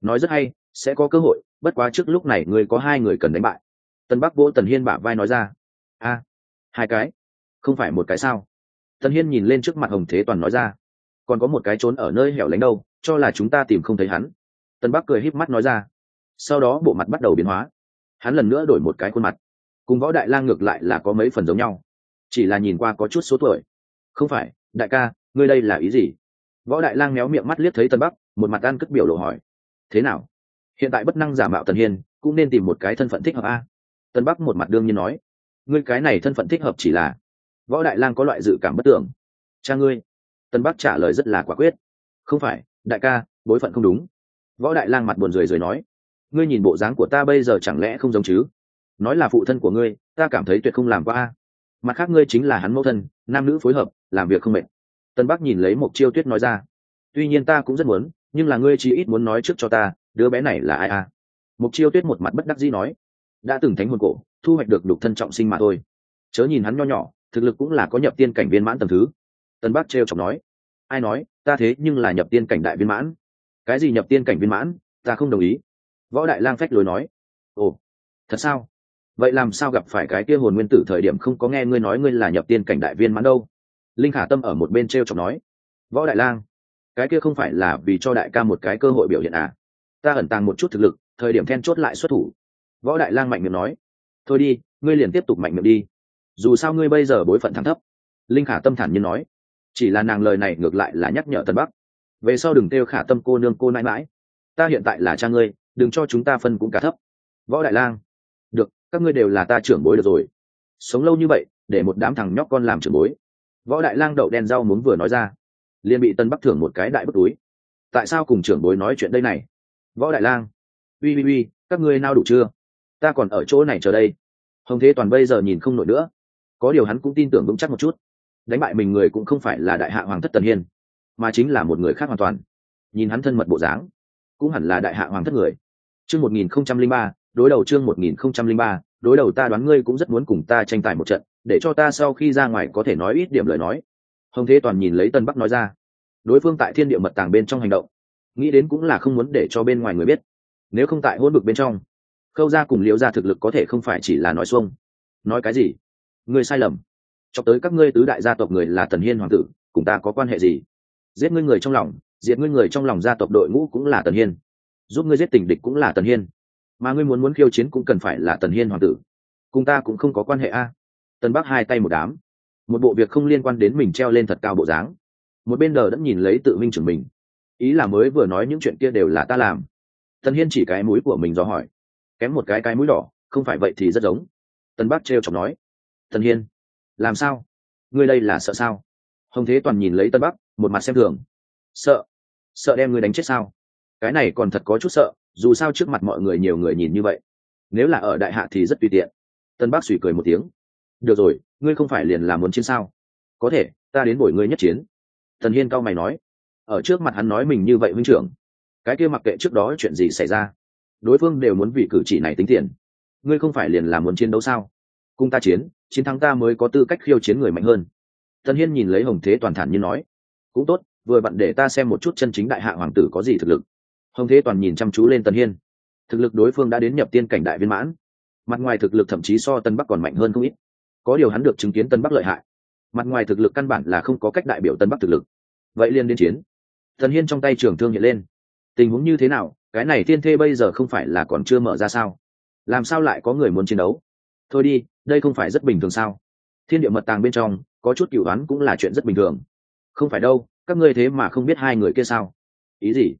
Nói rất hay, sẽ có cơ hội, bất quá trước lúc này ngươi có hai người cần đánh bại. Tần bắc vỗ tần hiên bả vai nói ra. A, hai cái không phải một cái sao? Tần hiên nhìn lên trước mặt hồng thế toàn nói ra. Còn có một cái trốn ở nơi hẻo lánh đâu, cho là chúng ta tìm không thấy hắn. Tân bắc cười híp mắt nói ra. Sau đó bộ mặt bắt đầu biến hóa. Hắn lần nữa đổi một cái khuôn mặt. Cùng võ đại lang ngược lại là có mấy phần giống nhau. Chỉ là nhìn qua có chút số tuổi. Không phải, đại ca, ngươi đây là ý gì? Võ đại lang méo miệng mắt liếc thấy tân bắc, một mặt ăn cất biểu lộ hỏi. Thế nào? Hiện tại bất năng giả mạo tần hiên, cũng nên tìm một cái thân phận thích hợp a. Tân bắc một mặt đương nhiên nói. Ngươi cái này thân phận thích hợp chỉ là võ đại lang có loại dự cảm bất tưởng. Cha ngươi. Tân bắc trả lời rất là quả quyết. Không phải, đại ca, bối phận không đúng. Võ đại lang mặt buồn rười rời nói. Ngươi nhìn bộ dáng của ta bây giờ chẳng lẽ không giống chứ? Nói là phụ thân của ngươi, ta cảm thấy tuyệt không làm qua a. Mặt khác ngươi chính là hắn mẫu thân, nam nữ phối hợp, làm việc không mệt. Tân bắc nhìn lấy một chiêu tuyết nói ra. Tuy nhiên ta cũng rất muốn, nhưng là ngươi chỉ ít muốn nói trước cho ta, đứa bé này là ai a? Mục chiêu tuyết một mặt bất đắc dĩ nói. Đã từng thánh hồn cổ, thu hoạch được đục thân trọng sinh mà thôi. Chớ nhìn hắn nho nhỏ thực lực cũng là có nhập tiên cảnh viên mãn tầm thứ. Tân bắc trêu chọc nói, ai nói, ta thế nhưng là nhập tiên cảnh đại viên mãn. Cái gì nhập tiên cảnh viên mãn, ta không đồng ý. Võ đại lang phách lối nói, ồ, thật sao? Vậy làm sao gặp phải cái kia hồn nguyên tử thời điểm không có nghe ngươi nói ngươi là nhập tiên cảnh đại viên mãn đâu? Linh khả tâm ở một bên t r e o chọc nói, võ đại lang, cái kia không phải là vì cho đại ca một cái cơ hội biểu hiện à? Ta ẩn tàng một chút thực lực, thời điểm then chốt lại xuất thủ. Võ đại lang mạnh miệng nói, thôi đi, ngươi liền tiếp tục mạnh miệng đi dù sao ngươi bây giờ bối phận thẳng thấp. Linh khả tâm thản nhiên nói. Chỉ là nàng lời này ngược lại là nhắc nhở tân bắc. Về sau đừng kêu khả tâm cô nương cô nãi mãi. Ta hiện tại là cha ngươi, đừng cho chúng ta phân cũng cả thấp. Võ đại lang. Được, các ngươi đều là ta trưởng bối được rồi. Sống lâu như vậy, để một đám thằng nhóc con làm trưởng bối. Võ đại lang đậu đen rau muốn vừa nói ra. Liền bị tân bắc thưởng một cái đại bất túi. Tại sao cùng trưởng bối nói chuyện đây này? Võ đại lang. Uy uy uy, các ngươi nao đủ chưa? Ta còn ở chỗ này chờ đây. Hồng thế toàn bây giờ nhìn không nổi nữa có điều hắn cũng tin tưởng vững chắc một chút. Đánh bại mình người cũng không phải là đại hạ hoàng thất tần hiên, mà chính là một người khác hoàn toàn. Nhìn hắn thân mật bộ dáng, cũng hẳn là đại hạ hoàng thất người. Chương một nghìn không trăm linh ba, đối đầu chương một nghìn không trăm linh ba, đối đầu ta đoán ngươi cũng rất muốn cùng ta tranh tài một trận, để cho ta sau khi ra ngoài có thể nói ít điểm lời nói. Hồng thế toàn nhìn lấy tân bắc nói ra. Đối phương tại thiên địa mật tàng bên trong hành động, nghĩ đến cũng là không muốn để cho bên ngoài người biết. Nếu không tại hôn bực bên trong, khâu ra cùng liễu ra thực lực có thể không phải chỉ là nói xuông. Nói cái gì? Ngươi sai lầm. Cho tới các ngươi tứ đại gia tộc người là tần hiên hoàng tử, cùng ta có quan hệ gì? Giết ngươi người trong lòng diệt ngươi người trong lòng gia tộc đội ngũ cũng là tần hiên. Giúp ngươi giết tình địch cũng là tần hiên. Mà ngươi muốn muốn khiêu chiến cũng cần phải là tần hiên hoàng tử. Cùng ta cũng không có quan hệ a. Tần bắc hai tay một đám. Một bộ việc không liên quan đến mình treo lên thật cao bộ dáng. Một bên đờ đẫn nhìn lấy tự minh trưởng mình. Ý là mới vừa nói những chuyện kia đều là ta làm. Tần hiên chỉ cái mũi của mình do hỏi. Kém một cái cái mũi đỏ, không phải vậy thì rất giống. Tần bắc trêu chọc nói tần hiên. Làm sao? Ngươi đây là sợ sao? Hồng thế toàn nhìn lấy tân bắc, một mặt xem thường. Sợ? Sợ đem ngươi đánh chết sao? Cái này còn thật có chút sợ, dù sao trước mặt mọi người nhiều người nhìn như vậy. Nếu là ở đại hạ thì rất tùy tiện. Tân Bắc suy cười một tiếng. Được rồi, ngươi không phải liền làm muốn chiến sao? Có thể, ta đến bồi ngươi nhất chiến. Thần hiên cao mày nói. Ở trước mặt hắn nói mình như vậy huynh trưởng. Cái kia mặc kệ trước đó chuyện gì xảy ra. Đối phương đều muốn vì cử chỉ này tính tiền. Ngươi không phải liền làm muốn chiến đấu sao? Cùng ta chiến chiến thắng ta mới có tư cách khiêu chiến người mạnh hơn. Tân hiên nhìn lấy hồng thế toàn thản như nói, cũng tốt, vừa bận để ta xem một chút chân chính đại hạ hoàng tử có gì thực lực. Hồng thế toàn nhìn chăm chú lên tần hiên. Thực lực đối phương đã đến nhập tiên cảnh đại viên mãn. Mặt ngoài thực lực thậm chí so tân bắc còn mạnh hơn không ít. Có điều hắn được chứng kiến tân bắc lợi hại. Mặt ngoài thực lực căn bản là không có cách đại biểu tân bắc thực lực. Vậy liên đến chiến. Tần hiên trong tay trường thương hiện lên. Tình huống như thế nào? Cái này thiên thê bây giờ không phải là còn chưa mở ra sao? Làm sao lại có người muốn chiến đấu? Thôi đi, đây không phải rất bình thường sao? Thiên địa mật tàng bên trong, có chút cựu đoán cũng là chuyện rất bình thường. Không phải đâu, các ngươi thế mà không biết hai người kia sao? Ý gì?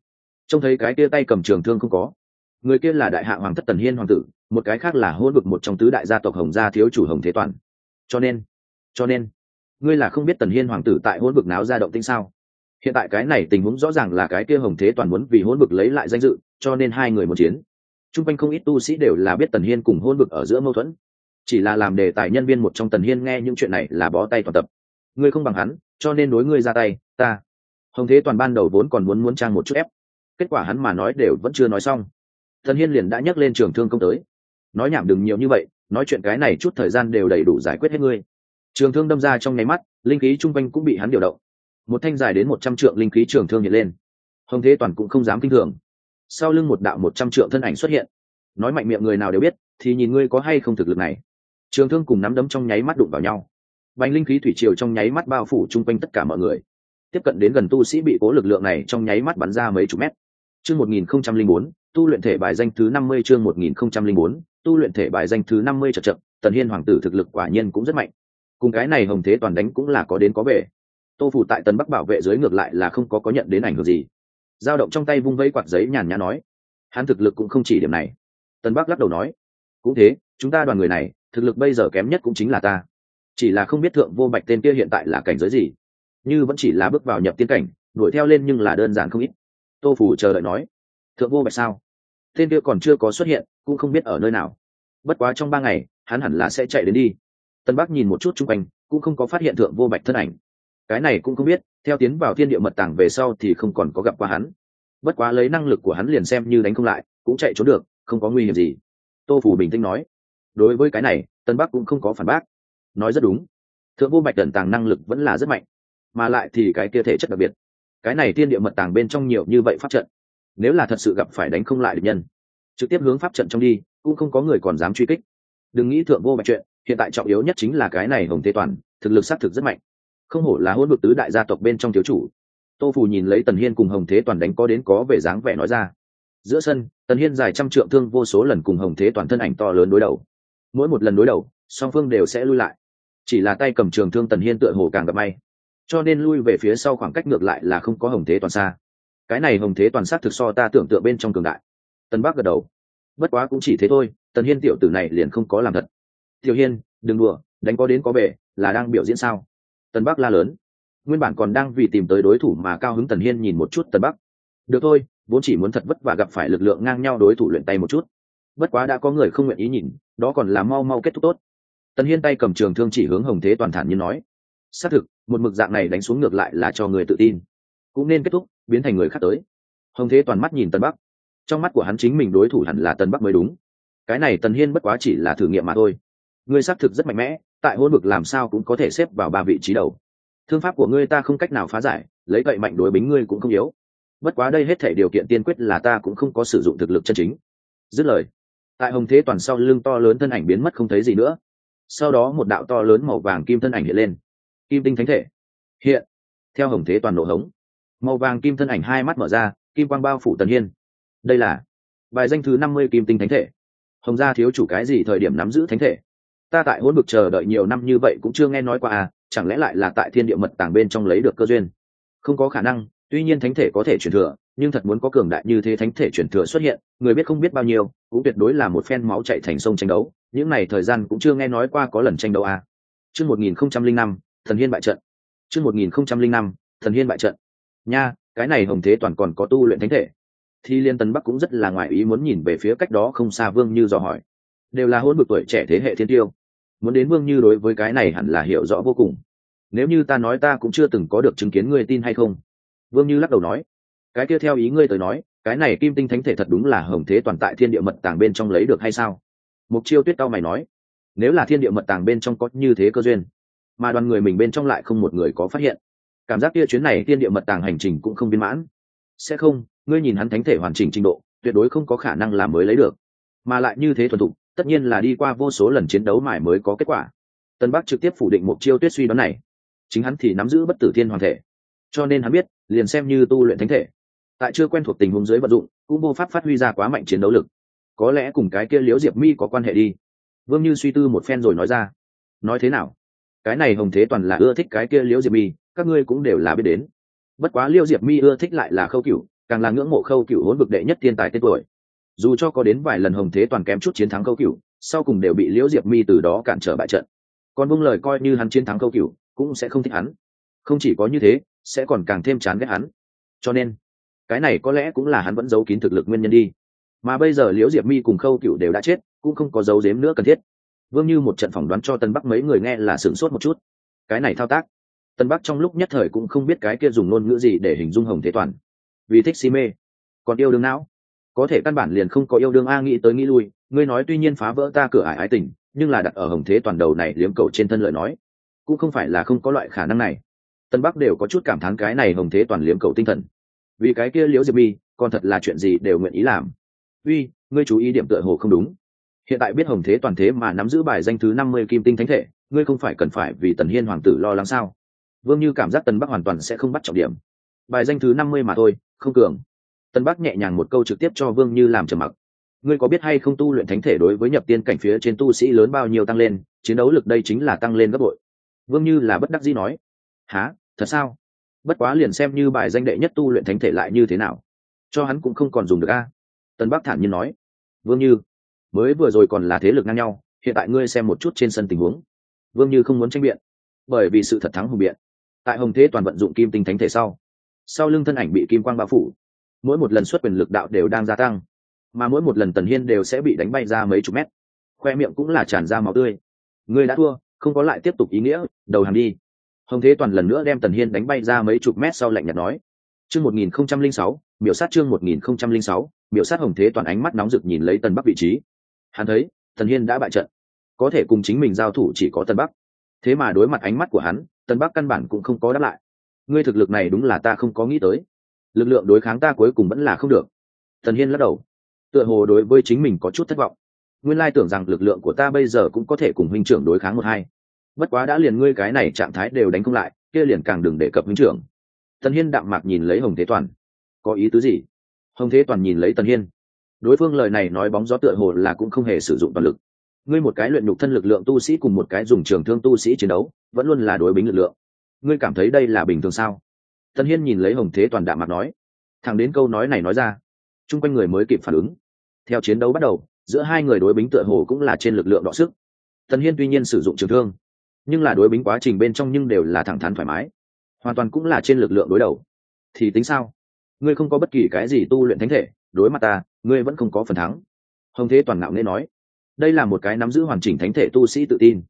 Trông thấy cái kia tay cầm trường thương không có. Người kia là đại hạ hoàng thất tần hiên hoàng tử, một cái khác là hôn vực một trong tứ đại gia tộc hồng gia thiếu chủ hồng thế toàn. Cho nên cho nên, ngươi là không biết tần hiên hoàng tử tại hôn vực náo ra động tinh sao? Hiện tại cái này tình huống rõ ràng là cái kia hồng thế toàn muốn vì hôn vực lấy lại danh dự, cho nên hai người một chiến. T r u n g quanh không ít tu sĩ đều là biết tần hiên cùng hôn vực ở giữa mâu thuẫn chỉ là làm đề tài nhân viên một trong tần hiên nghe những chuyện này là bó tay toàn tập. Ngươi không bằng hắn, cho nên đối ngươi ra tay, ta. Hồng thế toàn ban đầu vốn còn muốn muốn trang một chút ép. Kết quả hắn mà nói đều vẫn chưa nói xong. Tần hiên liền đã nhắc lên trường thương công tới. Nói nhảm đừng nhiều như vậy, nói chuyện cái này chút thời gian đều đầy đủ giải quyết hết ngươi. Trường thương đâm ra trong nháy mắt, linh khí chung quanh cũng bị hắn điều động. Một thanh dài đến một trăm trượng linh khí trường thương hiện lên. Hồng thế toàn cũng không dám kinh thường. Sau lưng một đạo một trăm trượng thân ảnh xuất hiện. Nói mạnh miệng người nào đều biết, thì nhìn ngươi có hay không thực lực này trường thương cùng nắm đấm trong nháy mắt đụng vào nhau. Bánh linh khí thủy triều trong nháy mắt bao phủ chung quanh tất cả mọi người. Tiếp cận đến gần tu sĩ bị cố lực lượng này trong nháy mắt bắn ra mấy chục mét. Chương một nghìn không trăm linh bốn, tu luyện thể bài danh thứ năm mươi chương một nghìn không trăm linh bốn, tu luyện thể bài danh thứ năm mươi chật chậm tần hiên hoàng tử thực lực quả nhiên cũng rất mạnh. Cùng cái này hồng thế toàn đánh cũng là có đến có về. Tô phủ tại Tần bắc bảo vệ dưới ngược lại là không có có nhận đến ảnh hưởng gì. Dao động trong tay vung vây quạt giấy nhàn nhã nói, hắn thực lực cũng không chỉ điểm này. Tần bắc lắc đầu nói, cũng thế, chúng ta đoàn người này thực lực bây giờ kém nhất cũng chính là ta. Chỉ là không biết thượng vô bạch tên kia hiện tại là cảnh giới gì, như vẫn chỉ là bước vào nhập tiên cảnh, đuổi theo lên nhưng là đơn giản không ít. Tô phủ chờ đợi nói, thượng vô bạch sao? Tên kia còn chưa có xuất hiện, cũng không biết ở nơi nào. Bất quá trong ba ngày, hắn hẳn là sẽ chạy đến đi. Tân bắc nhìn một chút chung quanh, cũng không có phát hiện thượng vô bạch thân ảnh. Cái này cũng không biết, theo tiến vào thiên địa mật tàng về sau thì không còn có gặp qua hắn. Bất quá lấy năng lực của hắn liền xem như đánh không lại, cũng chạy trốn được, không có nguy hiểm gì. Tô phủ bình tĩnh nói đối với cái này, tân bắc cũng không có phản bác. Nói rất đúng. Thượng vô bạch tần tàng năng lực vẫn là rất mạnh, mà lại thì cái kia thể chất đặc biệt. Cái này thiên địa mật tàng bên trong nhiều như vậy pháp trận, nếu là thật sự gặp phải đánh không lại được nhân, trực tiếp hướng pháp trận trong đi, cũng không có người còn dám truy kích. Đừng nghĩ thượng vô bạch chuyện, hiện tại trọng yếu nhất chính là cái này hồng thế toàn, thực lực xác thực rất mạnh. Không hổ là hôn vực tứ đại gia tộc bên trong thiếu chủ. Tô phù nhìn lấy tần hiên cùng hồng thế toàn đánh có đến có về dáng vẻ nói ra. Giữa sân, tần hiên dài trăm trượng thương vô số lần cùng hồng thế toàn thân ảnh to lớn đối đầu mỗi một lần đối đầu, song phương đều sẽ lui lại. Chỉ là tay cầm trường thương tần hiên tựa hồ càng gặp may. Cho nên lui về phía sau khoảng cách ngược lại là không có hồng thế toàn xa. Cái này hồng thế toàn sát thực so ta tưởng tượng bên trong cường đại. Tân bắc gật đầu. Bất quá cũng chỉ thế thôi, tần hiên tiểu tử này liền không có làm thật. Tiểu hiên, đừng đùa, đánh có đến có bể là đang biểu diễn sao? Tân bắc la lớn. Nguyên bản còn đang vì tìm tới đối thủ mà cao hứng tần hiên nhìn một chút tân bắc. Được thôi, vốn chỉ muốn thật vất và gặp phải lực lượng ngang nhau đối thủ luyện tay một chút bất quá đã có người không nguyện ý nhìn, đó còn là mau mau kết thúc tốt. Tần hiên tay cầm trường thương chỉ hướng hồng thế toàn thản như nói, xác thực, một mực dạng này đánh xuống ngược lại là cho người tự tin. Cũng nên kết thúc, biến thành người khác tới. Hồng thế toàn mắt nhìn tân bắc. Trong mắt của hắn chính mình đối thủ hẳn là tân bắc mới đúng. Cái này tần hiên bất quá chỉ là thử nghiệm mà thôi. Ngươi xác thực rất mạnh mẽ, tại hôn vực làm sao cũng có thể xếp vào ba vị trí đầu. Thương pháp của ngươi ta không cách nào phá giải, lấy vậy mạnh đối bính ngươi cũng không yếu. Bất quá đây hết thể điều kiện tiên quyết là ta cũng không có sử dụng thực lực chân chính. Dứt lời tại hồng thế toàn sau lưng to lớn thân ảnh biến mất không thấy gì nữa. Sau đó một đạo to lớn màu vàng kim thân ảnh hiện lên. Kim tinh thánh thể. Hiện. Theo hồng thế toàn nổ hống. Màu vàng kim thân ảnh hai mắt mở ra, kim quang bao phủ tần hiên. Đây là bài danh thứ năm mươi kim tinh thánh thể. Hồng gia thiếu chủ cái gì thời điểm nắm giữ thánh thể? Ta tại hỗn vực chờ đợi nhiều năm như vậy cũng chưa nghe nói qua à chẳng lẽ lại là tại thiên địa mật tàng bên trong lấy được cơ duyên? Không có khả năng tuy nhiên thánh thể có thể truyền thừa, nhưng thật muốn có cường đại như thế thánh thể truyền thừa xuất hiện, người biết không biết bao nhiêu, cũng tuyệt đối là một phen máu chạy thành sông tranh đấu. Những n à y thời gian cũng chưa nghe nói qua có lần tranh đấu à. chương một nghìn không trăm linh năm, thần hiên bại trận. Chương một nghìn không trăm linh năm, thần hiên bại trận. Nha, cái này hồng thế toàn còn có tu luyện thánh thể. Thì liên tân bắc cũng rất là ngoài ý muốn nhìn về phía cách đó không xa vương như dò hỏi. Đều là hôn bực tuổi trẻ thế hệ thiên tiêu. Muốn đến vương như đối với cái này hẳn là hiểu rõ vô cùng. Nếu như ta nói ta cũng chưa từng có được chứng kiến người tin hay không? Vương như lắc đầu nói, cái kia theo ý ngươi tới nói, cái này kim tinh thánh thể thật đúng là hồng thế toàn tại thiên địa mật tàng bên trong lấy được hay sao? Mục chiêu tuyết cao mày nói, nếu là thiên địa mật tàng bên trong có như thế cơ duyên, mà đoàn người mình bên trong lại không một người có phát hiện, cảm giác kia chuyến này thiên địa mật tàng hành trình cũng không viên mãn. Sẽ không, ngươi nhìn hắn thánh thể hoàn chỉnh trình độ, tuyệt đối không có khả năng làm mới lấy được. Mà lại như thế thuần thục, tất nhiên là đi qua vô số lần chiến đấu mải mới có kết quả. Tân bắc trực tiếp phủ định mục chiêu tuyết suy đoán này. Chính hắn thì nắm giữ bất tử thiên hoàng thể. Cho nên hắn biết liền xem như tu luyện thánh thể. Tại chưa quen thuộc tình huống dưới vận dụng, cũng vô pháp phát huy ra quá mạnh chiến đấu lực. Có lẽ cùng cái kia liễu diệp mi có quan hệ đi. Vương như suy tư một phen rồi nói ra. Nói thế nào? Cái này hồng thế toàn là ưa thích cái kia liễu diệp mi, các ngươi cũng đều là biết đến. Bất quá liễu diệp mi ưa thích lại là khâu cửu, càng là ngưỡng mộ khâu cửu hốn vực đệ nhất thiên tài tên tuổi. Dù cho có đến vài lần hồng thế toàn kém chút chiến thắng khâu cửu, sau cùng đều bị liễu diệp mi từ đó cản trở bại trận. Còn bung lời coi như hắn chiến thắng khâu cửu, cũng sẽ không thích hắn. Không chỉ có như thế sẽ còn càng thêm chán ghét hắn. Cho nên, cái này có lẽ cũng là hắn vẫn giấu kín thực lực nguyên nhân đi. Mà bây giờ liễu diệp mi cùng khâu cựu đều đã chết, cũng không có dấu dếm nữa cần thiết. Vương như một trận phỏng đoán cho tân bắc mấy người nghe là sửng sốt một chút. Cái này thao tác, tân bắc trong lúc nhất thời cũng không biết cái kia dùng ngôn ngữ gì để hình dung hồng thế toàn. Vì thích si mê, còn yêu đương não. Có thể căn bản liền không có yêu đương a nghĩ tới nghĩ lui, ngươi nói tuy nhiên phá vỡ ta cửa ải ái tình, nhưng là đặt ở hồng thế toàn đầu này liếm cầu trên thân lợi nói, cũng không phải là không có loại khả năng này tân bắc đều có chút cảm thán cái này hồng thế toàn liếm cầu tinh thần. Vì cái kia liễu diệp mi còn thật là chuyện gì đều nguyện ý làm. Uy, ngươi chú ý điểm tựa hồ không đúng. Hiện tại biết hồng thế toàn thế mà nắm giữ bài danh thứ năm mươi kim tinh thánh thể, ngươi không phải cần phải vì tần hiên hoàng tử lo lắng sao? Vương như cảm giác tân bắc hoàn toàn sẽ không bắt trọng điểm. Bài danh thứ năm mươi mà thôi, không cường. Tân bắc nhẹ nhàng một câu trực tiếp cho vương như làm trầm mặc. Ngươi có biết hay không tu luyện thánh thể đối với nhập tiên cảnh phía trên tu sĩ lớn bao nhiêu tăng lên, chiến đấu lực đây chính là tăng lên gấp bội. Vương như là bất đắc dĩ nói. Há thật sao? Bất quá liền xem như bài danh đệ nhất tu luyện thánh thể lại như thế nào. Cho hắn cũng không còn dùng được a. Tân bắc thản nhiên nói. Vương như, mới vừa rồi còn là thế lực ngang nhau, hiện tại ngươi xem một chút trên sân tình huống. Vương như không muốn tranh biện, bởi vì sự thật thắng hùng biện. Tại hồng thế toàn vận dụng kim tinh thánh thể sau sau lưng thân ảnh bị kim quang bao phủ, mỗi một lần xuất quyền lực đạo đều đang gia tăng, mà mỗi một lần tần hiên đều sẽ bị đánh bay ra mấy chục mét. Khoe miệng cũng là tràn ra máu tươi. Ngươi đã thua, không có lại tiếp tục ý nghĩa, đầu hàng đi hồng thế toàn lần nữa đem tần hiên đánh bay ra mấy chục mét sau lạnh nhạt nói. Chương một nghìn không trăm linh sáu miểu sát chương một nghìn không trăm linh sáu miểu sát hồng thế toàn ánh mắt nóng rực nhìn lấy tần bắc vị trí. Hắn thấy, tần hiên đã bại trận. Có thể cùng chính mình giao thủ chỉ có tần bắc. Thế mà đối mặt ánh mắt của hắn, tần bắc căn bản cũng không có đáp lại. Ngươi thực lực này đúng là ta không có nghĩ tới. Lực lượng đối kháng ta cuối cùng vẫn là không được. Tần hiên lắc đầu. Tựa hồ đối với chính mình có chút thất vọng. Nguyên lai tưởng rằng lực lượng của ta bây giờ cũng có thể cùng huynh trưởng đối kháng một hai bất quá đã liền ngươi cái này trạng thái đều đánh không lại, kia liền càng đừng đề cập huynh trưởng. Tần hiên đạm mạc nhìn lấy hồng thế toàn. Có ý tứ gì? Hồng thế toàn nhìn lấy tần hiên. Đối phương lời này nói bóng gió tựa hồ là cũng không hề sử dụng toàn lực. Ngươi một cái luyện nhục thân lực lượng tu sĩ cùng một cái dùng trường thương tu sĩ chiến đấu, vẫn luôn là đối bính lực lượng. Ngươi cảm thấy đây là bình thường sao? Tần hiên nhìn lấy hồng thế toàn đạm mặt nói. Thẳng đến câu nói này nói ra, chung quanh người mới kịp phản ứng. Theo chiến đấu bắt đầu, giữa hai người đối bính tựa hồ cũng là trên lực lượng đọ sức. Tần hiên tuy nhiên sử dụng trường thương nhưng là đối bính quá trình bên trong nhưng đều là thẳng thắn thoải mái. Hoàn toàn cũng là trên lực lượng đối đầu. Thì tính sao? Ngươi không có bất kỳ cái gì tu luyện thánh thể, đối mặt ta, ngươi vẫn không có phần thắng. Hồng thế toàn ngạo nghe nói, đây là một cái nắm giữ hoàn chỉnh thánh thể tu sĩ tự tin.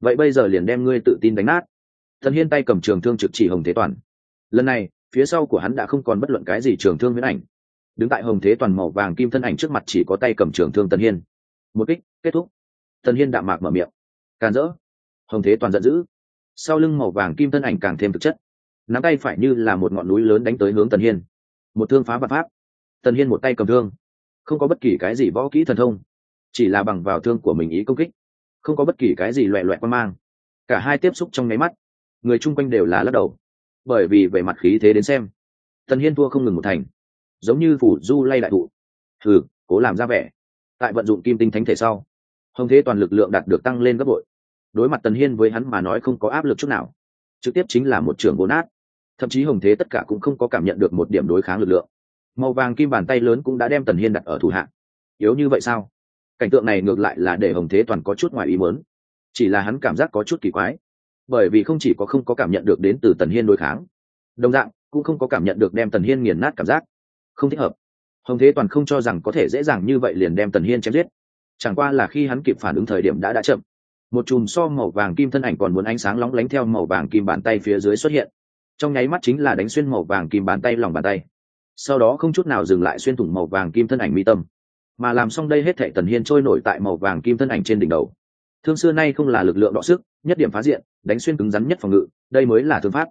Vậy bây giờ liền đem ngươi tự tin đánh nát. Thần hiên tay cầm trường thương trực chỉ hồng thế toàn. Lần này, phía sau của hắn đã không còn bất luận cái gì trường thương huyễn ảnh. Đứng tại hồng thế toàn màu vàng kim thân ảnh trước mặt chỉ có tay cầm trường thương tần hiên. Một kích, kết thúc. Tần hiên đạm mạc mở miệng. Càn rỡ hồng thế toàn giận dữ. Sau lưng màu vàng kim thân ảnh càng thêm thực chất. Nắm tay phải như là một ngọn núi lớn đánh tới hướng tần hiên. Một thương phá vật pháp. Tần hiên một tay cầm thương. Không có bất kỳ cái gì võ kỹ thần thông. Chỉ là bằng vào thương của mình ý công kích. Không có bất kỳ cái gì loẹ loẹ quan mang. Cả hai tiếp xúc trong nháy mắt. Người chung quanh đều là lắc đầu. Bởi vì về mặt khí thế đến xem, tần hiên thua không ngừng một thành. Giống như phủ du lay đại thụ. Thử, cố làm ra vẻ. Tại vận dụng kim tinh thánh thể sau, hồng thế toàn lực lượng đạt được tăng lên gấp bội đối mặt tần hiên với hắn mà nói không có áp lực chút nào. Trực tiếp chính là một trường vốn át thậm chí hồng thế tất cả cũng không có cảm nhận được một điểm đối kháng lực lượng. Màu vàng kim bàn tay lớn cũng đã đem tần hiên đặt ở thủ hạng yếu như vậy sao? Cảnh tượng này ngược lại là để hồng thế toàn có chút ngoài ý muốn. Chỉ là hắn cảm giác có chút kỳ quái. Bởi vì không chỉ có không có cảm nhận được đến từ tần hiên đối kháng, đồng dạng cũng không có cảm nhận được đem tần hiên nghiền nát cảm giác. Không thích hợp. Hồng thế toàn không cho rằng có thể dễ dàng như vậy liền đem tần hiên chém giết. Chẳng qua là khi hắn kịp phản ứng thời điểm đã đã chậm một chùm so màu vàng kim thân ảnh còn muốn ánh sáng lóng lánh theo màu vàng kim bàn tay phía dưới xuất hiện. Trong nháy mắt chính là đánh xuyên màu vàng kim bàn tay lòng bàn tay. Sau đó không chút nào dừng lại xuyên thủng màu vàng kim thân ảnh mi tâm. Mà làm xong đây hết thệ tần hiên trôi nổi tại màu vàng kim thân ảnh trên đỉnh đầu. Thương xưa nay không là lực lượng đọ sức, nhất điểm phá diện, đánh xuyên cứng rắn nhất phòng ngự, đây mới là thương pháp.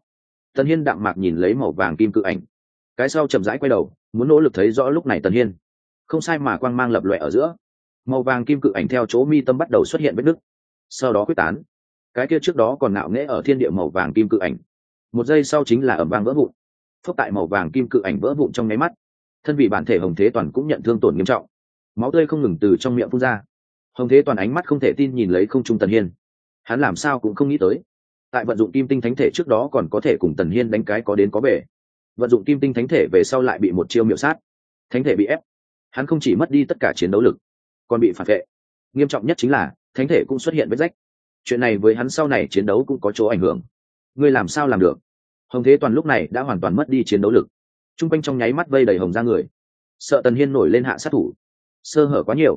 Tần hiên đạm mạc nhìn lấy màu vàng kim cự ảnh. Cái sau chậm rãi quay đầu, muốn nỗ lực thấy rõ lúc này tần hiên. Không sai mà quang mang lập loẹ ở giữa. Màu vàng kim cự ảnh theo chỗ mi tâm bắt đầu xuất hiện vết nứt sau đó quyết tán. Cái kia trước đó còn ngạo nghễ ở thiên địa màu vàng kim cự ảnh. Một giây sau chính là ẩm vang vỡ vụn. Phốc tại màu vàng kim cự ảnh vỡ vụn trong nháy mắt. Thân vị bản thể hồng thế toàn cũng nhận thương tổn nghiêm trọng. Máu tươi không ngừng từ trong miệng phun ra. Hồng thế toàn ánh mắt không thể tin nhìn lấy không trung tần hiên. Hắn làm sao cũng không nghĩ tới. Tại vận dụng kim tinh thánh thể trước đó còn có thể cùng tần hiên đánh cái có đến có về. Vận dụng kim tinh thánh thể về sau lại bị một chiêu miệu sát. Thánh thể bị ép. Hắn không chỉ mất đi tất cả chiến đấu lực, còn bị phản vệ. Nghiêm trọng nhất chính là thánh thể cũng xuất hiện vết rách. Chuyện này với hắn sau này chiến đấu cũng có chỗ ảnh hưởng. Ngươi làm sao làm được? Hồng thế toàn lúc này đã hoàn toàn mất đi chiến đấu lực. T r u n g quanh trong nháy mắt vây đầy hồng ra người. Sợ tần hiên nổi lên hạ sát thủ. Sơ hở quá nhiều.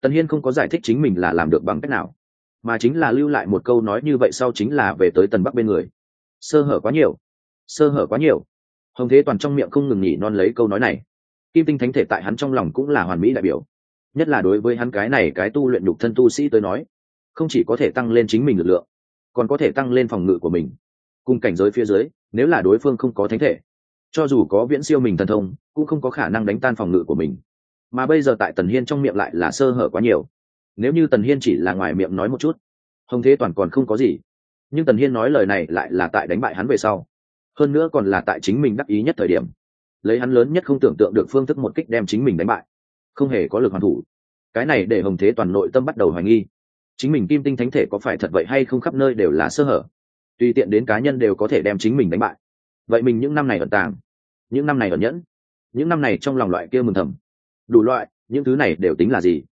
Tần hiên không có giải thích chính mình là làm được bằng cách nào. Mà chính là lưu lại một câu nói như vậy sau chính là về tới tần bắc bên người. Sơ hở quá nhiều. Sơ hở quá nhiều. Hồng thế toàn trong miệng không ngừng nghỉ non lấy câu nói này. Kim tinh thánh thể tại hắn trong lòng cũng là hoàn mỹ đại biểu nhất là đối với hắn cái này cái tu luyện nhục thân tu sĩ tới nói, không chỉ có thể tăng lên chính mình lực lượng, còn có thể tăng lên phòng ngự của mình. Cùng cảnh giới phía dưới, nếu là đối phương không có thánh thể, cho dù có viễn siêu mình thần thông, cũng không có khả năng đánh tan phòng ngự của mình. Mà bây giờ tại tần hiên trong miệng lại là sơ hở quá nhiều. Nếu như tần hiên chỉ là ngoài miệng nói một chút, hồng thế toàn còn không có gì. Nhưng tần hiên nói lời này lại là tại đánh bại hắn về sau. Hơn nữa còn là tại chính mình đắc ý nhất thời điểm. Lấy hắn lớn nhất không tưởng tượng được phương thức một kích đem chính mình đánh bại không hề có lực hoàn thủ. Cái này để hồng thế toàn nội tâm bắt đầu hoài nghi. Chính mình kim tinh thánh thể có phải thật vậy hay không khắp nơi đều là sơ hở. Tùy tiện đến cá nhân đều có thể đem chính mình đánh bại. Vậy mình những năm này ẩn tàng, những năm này ẩn nhẫn, những năm này trong lòng loại kia mừng thầm. Đủ loại, những thứ này đều tính là gì?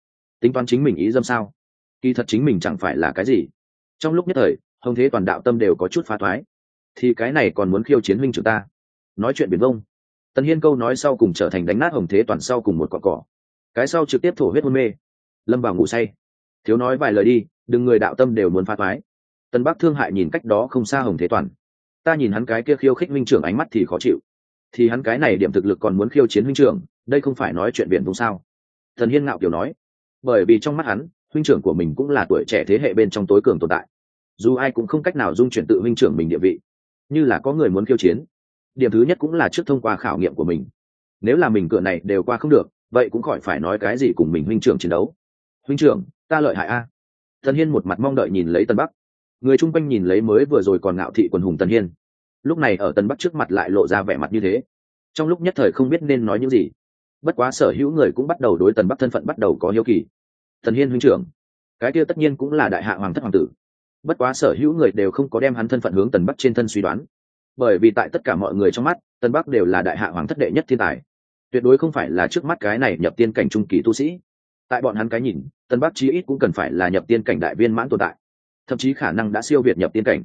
Tính toán chính mình ý dâm sao? Kỳ thật chính mình chẳng phải là cái gì. Trong lúc nhất thời, hồng thế toàn đạo tâm đều có chút phá thoái. Thì cái này còn muốn khiêu chiến huynh chúng ta. Nói chuyện biển vông. Tần hiên câu nói sau cùng trở thành đánh nát hồng thế toàn sau cùng một cọ cỏ cái sau trực tiếp thổ huyết hôn mê. Lâm vào ngủ say. Thiếu nói vài lời đi, đừng người đạo tâm đều muốn phá thoái. Tân bắc thương hại nhìn cách đó không xa hồng thế toàn. Ta nhìn hắn cái kia khiêu khích minh trưởng ánh mắt thì khó chịu. Thì hắn cái này điểm thực lực còn muốn khiêu chiến huynh trưởng, đây không phải nói chuyện biển đúng sao? Thần hiên ngạo kiểu nói. Bởi vì trong mắt hắn, huynh trưởng của mình cũng là tuổi trẻ thế hệ bên trong tối cường tồn tại. Dù ai cũng không cách nào dung chuyển tự huynh trưởng mình địa vị. Như là có người muốn khiêu chiến. Điểm thứ nhất cũng là trước thông qua khảo nghiệm của mình. Nếu là mình cửa này đều qua không được vậy cũng khỏi phải nói cái gì cùng mình huynh trưởng chiến đấu. Huynh trưởng, ta lợi hại a. Tần hiên một mặt mong đợi nhìn lấy tân bắc. Người chung quanh nhìn lấy mới vừa rồi còn ngạo thị quần hùng tần hiên. Lúc này ở tân bắc trước mặt lại lộ ra vẻ mặt như thế. Trong lúc nhất thời không biết nên nói những gì. Bất quá sở hữu người cũng bắt đầu đối tần bắc thân phận bắt đầu có hiếu kỳ. Tần hiên huynh trưởng, cái kia tất nhiên cũng là đại hạ hoàng thất hoàng tử. Bất quá sở hữu người đều không có đem hắn thân phận hướng tần bắc trên thân suy đoán. Bởi vì tại tất cả mọi người trong mắt, tần bắc đều là đại hạ hoàng thất đệ nhất thiên tài tuyệt đối không phải là trước mắt cái này nhập tiên cảnh trung kỳ tu sĩ. Tại bọn hắn cái nhìn tần bắc chí ít cũng cần phải là nhập tiên cảnh đại viên mãn tồn tại. Thậm chí khả năng đã siêu việt nhập tiên cảnh.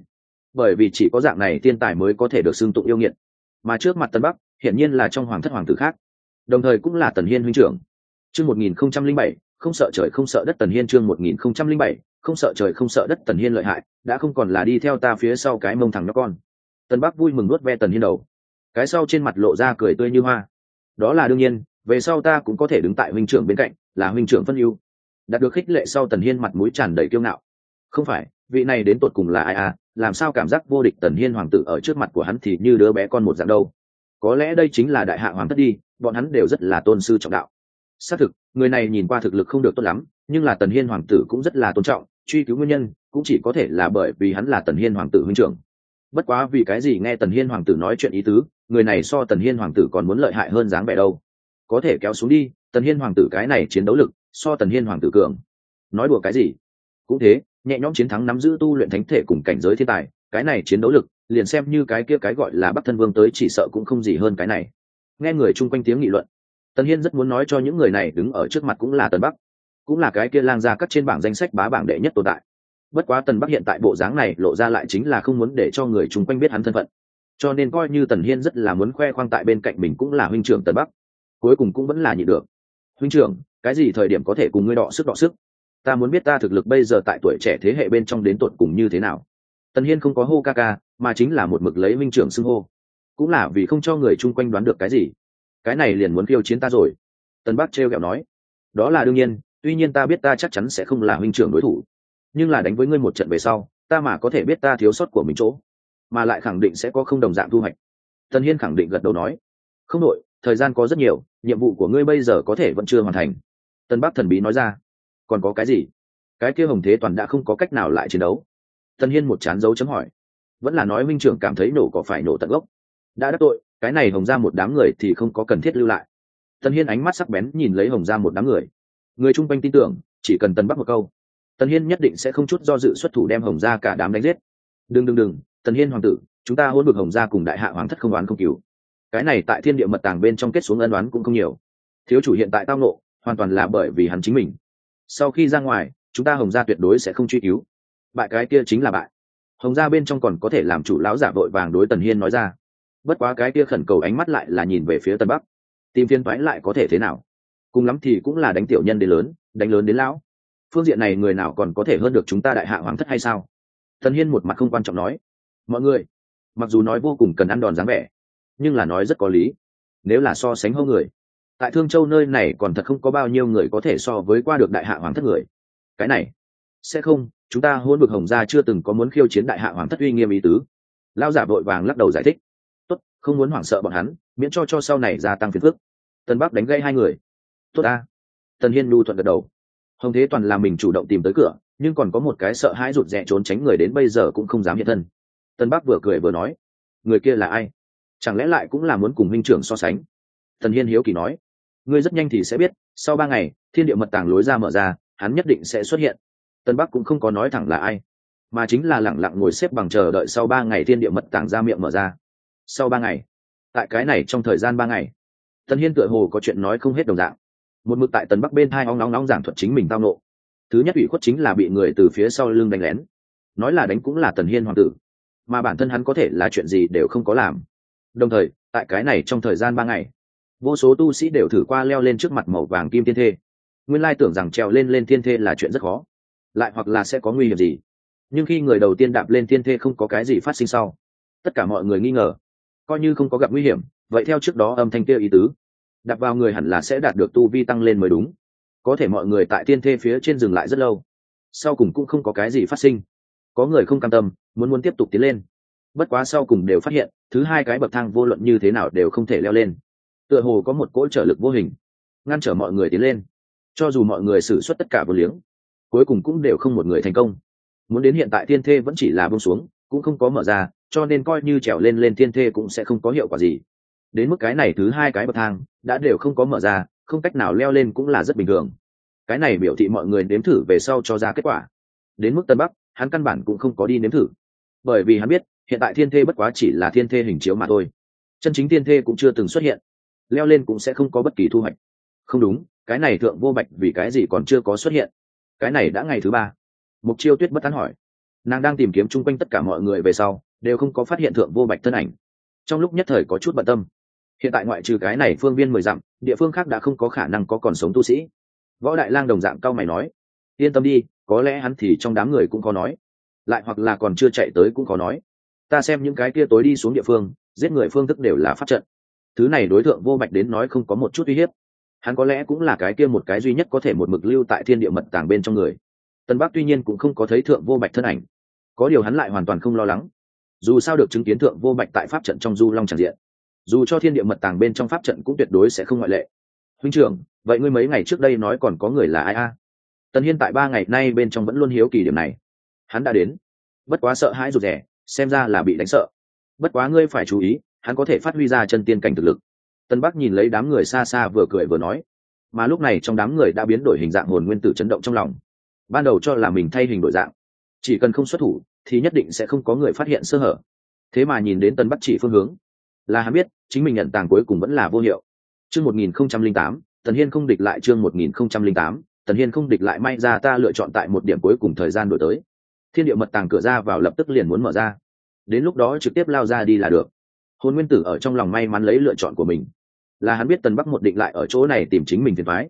Bởi vì chỉ có dạng này tiên tài mới có thể được xưng tụng yêu nghiệt. Mà trước mặt tân bắc hiển nhiên là trong hoàng thất hoàng tử khác. Đồng thời cũng là tần hiên huynh trưởng. Chương một nghìn không trăm linh bảy, không sợ trời không sợ đất tần hiên chương một nghìn không trăm linh bảy, không sợ trời không sợ đất tần hiên lợi hại, đã không còn là đi theo ta phía sau cái mông thằng nó con. Tân bắc vui mừng nuốt ve tần hiên đầu. Cái sau trên mặt lộ ra cười tươi như hoa đó là đương nhiên, về sau ta cũng có thể đứng tại huynh trưởng bên cạnh, là huynh trưởng phân ưu. Đạt được khích lệ sau tần hiên mặt mũi tràn đầy kiêu ngạo. Không phải, vị này đến tột cùng là ai à? Làm sao cảm giác vô địch tần hiên hoàng tử ở trước mặt của hắn thì như đứa bé con một dạng đâu? Có lẽ đây chính là đại hạ hoàng thất đi, bọn hắn đều rất là tôn sư trọng đạo. Xác thực, người này nhìn qua thực lực không được tốt lắm, nhưng là tần hiên hoàng tử cũng rất là tôn trọng, truy cứu nguyên nhân cũng chỉ có thể là bởi vì hắn là tần hiên hoàng tử huynh trưởng. Bất quá vì cái gì nghe tần hiên hoàng tử nói chuyện ý tứ người này so tần hiên hoàng tử còn muốn lợi hại hơn dáng vẻ đâu. Có thể kéo xuống đi, tần hiên hoàng tử cái này chiến đấu lực, so tần hiên hoàng tử cường. Nói đùa cái gì? Cũng thế, nhẹ nhõm chiến thắng nắm giữ tu luyện thánh thể cùng cảnh giới thiên tài, cái này chiến đấu lực, liền xem như cái kia cái gọi là bắc thân vương tới chỉ sợ cũng không gì hơn cái này. Nghe người chung quanh tiếng nghị luận, tần hiên rất muốn nói cho những người này đứng ở trước mặt cũng là tần bắc, cũng là cái kia lang ra cắt trên bảng danh sách bá bảng đệ nhất tồn tại. Bất quá tần bắc hiện tại bộ dáng này lộ ra lại chính là không muốn để cho người chung quanh biết hắn thân phận cho nên coi như tần hiên rất là muốn khoe khoang tại bên cạnh mình cũng là huynh trưởng tần bắc. Cuối cùng cũng vẫn là nhị được. Huynh trưởng, cái gì thời điểm có thể cùng ngươi đọ sức đọ sức? Ta muốn biết ta thực lực bây giờ tại tuổi trẻ thế hệ bên trong đến tột cùng như thế nào. Tần hiên không có hô ca ca, mà chính là một mực lấy minh trưởng xưng hô. Cũng là vì không cho người chung quanh đoán được cái gì. Cái này liền muốn khiêu chiến ta rồi. Tần bắc trêu kẹo nói. Đó là đương nhiên, tuy nhiên ta biết ta chắc chắn sẽ không là huynh trưởng đối thủ. Nhưng là đánh với ngươi một trận về sau, ta mà có thể biết ta thiếu sót của mình chỗ mà lại khẳng định sẽ có không đồng dạng thu hoạch. Tần hiên khẳng định gật đầu nói, không đội thời gian có rất nhiều, nhiệm vụ của ngươi bây giờ có thể vẫn chưa hoàn thành. Tân bắc thần bí nói ra, còn có cái gì? Cái kia hồng thế toàn đã không có cách nào lại chiến đấu. Tân hiên một chán dấu chấm hỏi, vẫn là nói minh trưởng cảm thấy nổ có phải nổ tận gốc? Đã đắc tội, cái này hồng ra một đám người thì không có cần thiết lưu lại. Tân hiên ánh mắt sắc bén nhìn lấy hồng ra một đám người. Người chung quanh tin tưởng, chỉ cần tân bắc một câu, tân hiên nhất định sẽ không chút do dự xuất thủ đem hồng ra cả đám đánh giết. Đừng đừng đừng tân hiên hoàng tử, chúng ta hôn bực hồng ra cùng đại hạ hoàng thất không đoán không cứu cái này tại thiên địa mật tàng bên trong kết xuống ân đoán cũng không nhiều. Thiếu chủ hiện tại tao nộ hoàn toàn là bởi vì hắn chính mình. Sau khi ra ngoài, chúng ta hồng gia tuyệt đối sẽ không truy cứu. Bại cái kia chính là bại. Hồng gia bên trong còn có thể làm chủ lão giả vội vàng đối tần hiên nói ra. Bất quá cái kia khẩn cầu ánh mắt lại là nhìn về phía tân bắc. Tìm phiên toái lại có thể thế nào? Cùng lắm thì cũng là đánh tiểu nhân đến lớn, đánh lớn đến lão. Phương diện này người nào còn có thể hơn được chúng ta đại hạ hoàng thất hay sao? Tần hiên một mặt không quan trọng nói mọi người, mặc dù nói vô cùng cần ăn đòn dáng vẻ, nhưng là nói rất có lý. Nếu là so sánh hô người, tại thương châu nơi này còn thật không có bao nhiêu người có thể so với qua được đại hạ hoàng thất người. Cái này, sẽ không, chúng ta hôn vực hồng gia chưa từng có muốn khiêu chiến đại hạ hoàng thất uy nghiêm ý tứ. Lao giả vội vàng lắc đầu giải thích. Tốt, không muốn hoảng sợ bọn hắn, miễn cho cho sau này gia tăng phiền phức. Tân bắc đánh gây hai người. Tốt ta. Tần hiên nhu thuận gật đầu. Hồng thế toàn là mình chủ động tìm tới cửa, nhưng còn có một cái sợ hãi rụt rè trốn tránh người đến bây giờ cũng không dám hiện thân tân bắc vừa cười vừa nói, người kia là ai? Chẳng lẽ lại cũng là muốn cùng minh trưởng so sánh? Tần hiên hiếu kỳ nói, ngươi rất nhanh thì sẽ biết, sau ba ngày, thiên địa mật tàng lối ra mở ra, hắn nhất định sẽ xuất hiện. Tân bắc cũng không có nói thẳng là ai, mà chính là lẳng lặng ngồi xếp bằng chờ đợi sau ba ngày thiên địa mật tàng ra miệng mở ra. Sau ba ngày, tại cái này trong thời gian ba ngày Tân hiên tựa hồ có chuyện nói không hết đồng dạng. Một mực tại tần bắc bên hai ong nóng nóng giảng thuật chính mình tao nộ thứ nhất ủy khuất chính là bị người từ phía sau lưng đánh lén. Nói là đánh cũng là tần hiên hoàng tử mà bản thân hắn có thể là chuyện gì đều không có làm. Đồng thời, tại cái này trong thời gian ba ngày, vô số tu sĩ đều thử qua leo lên trước mặt màu vàng kim thiên thê. Nguyên lai tưởng rằng trèo lên lên thiên thê là chuyện rất khó, lại hoặc là sẽ có nguy hiểm gì. Nhưng khi người đầu tiên đạp lên thiên thê không có cái gì phát sinh sau, tất cả mọi người nghi ngờ, coi như không có gặp nguy hiểm, vậy theo trước đó âm thanh kia ý tứ, đạp vào người hẳn là sẽ đạt được tu vi tăng lên mới đúng. Có thể mọi người tại thiên thê phía trên dừng lại rất lâu, sau cùng cũng không có cái gì phát sinh. Có người không cam tâm muốn muốn tiếp tục tiến lên. Bất quá sau cùng đều phát hiện, thứ hai cái bậc thang vô luận như thế nào đều không thể leo lên. Tựa hồ có một cỗ trợ lực vô hình, ngăn trở mọi người tiến lên. Cho dù mọi người xử suất tất cả vô liếng, cuối cùng cũng đều không một người thành công. Muốn đến hiện tại thiên thê vẫn chỉ là bông xuống, cũng không có mở ra, cho nên coi như trèo lên lên thiên thê cũng sẽ không có hiệu quả gì. Đến mức cái này thứ hai cái bậc thang đã đều không có mở ra, không cách nào leo lên cũng là rất bình thường. Cái này biểu thị mọi người nếm thử về sau cho ra kết quả. Đến mức tân bắc, hắn căn bản cũng không có đi nếm thử bởi vì hắn biết, hiện tại thiên thê bất quá chỉ là thiên thê hình chiếu mà thôi. Chân chính thiên thê cũng chưa từng xuất hiện. Leo lên cũng sẽ không có bất kỳ thu hoạch. Không đúng, cái này thượng vô bạch vì cái gì còn chưa có xuất hiện? Cái này đã ngày thứ ba. Mục chiêu tuyết bất tán hỏi. Nàng đang tìm kiếm chung quanh tất cả mọi người về sau, đều không có phát hiện thượng vô bạch thân ảnh. Trong lúc nhất thời có chút bận tâm. Hiện tại ngoại trừ cái này phương viên mười dặm, địa phương khác đã không có khả năng có còn sống tu sĩ. Võ đại lang đồng dạng cao mày nói. Yên tâm đi, có lẽ hắn thì trong đám người cũng có nói lại hoặc là còn chưa chạy tới cũng có nói. Ta xem những cái kia tối đi xuống địa phương, giết người phương thức đều là phát trận. Thứ này đối tượng vô mạch đến nói không có một chút uy hiếp. Hắn có lẽ cũng là cái kia một cái duy nhất có thể một mực lưu tại thiên địa mật tàng bên trong người. Tân bắc tuy nhiên cũng không có thấy thượng vô mạch thân ảnh. Có điều hắn lại hoàn toàn không lo lắng. Dù sao được chứng kiến thượng vô mạch tại pháp trận trong du long tràn diện. Dù cho thiên địa mật tàng bên trong pháp trận cũng tuyệt đối sẽ không ngoại lệ. Huynh trưởng, vậy ngươi mấy ngày trước đây nói còn có người là ai a? Tần hiên tại ba ngày nay bên trong vẫn luôn hiếu kỳ điểm này hắn đã đến. Bất quá sợ hãi rụt rẻ xem ra là bị đánh sợ. Bất quá ngươi phải chú ý, hắn có thể phát huy ra chân tiên cảnh thực lực. Tân bắc nhìn lấy đám người xa xa vừa cười vừa nói. Mà lúc này trong đám người đã biến đổi hình dạng hồn nguyên tử chấn động trong lòng. Ban đầu cho là mình thay hình đổi dạng. Chỉ cần không xuất thủ, thì nhất định sẽ không có người phát hiện sơ hở. Thế mà nhìn đến tân bắc chỉ phương hướng, là hắn biết, chính mình nhận tàng cuối cùng vẫn là vô hiệu. Chương một nghìn không trăm linh tám, tần hiên không địch lại chương một nghìn không trăm linh tám, tần hiên không địch lại, may ra ta lựa chọn tại một điểm cuối cùng thời gian đổi tới thiên địa mật tàng cửa ra vào lập tức liền muốn mở ra. Đến lúc đó trực tiếp lao ra đi là được. Hồn nguyên tử ở trong lòng may mắn lấy lựa chọn của mình. Là hắn biết tần bắc một định lại ở chỗ này tìm chính mình thiệt thái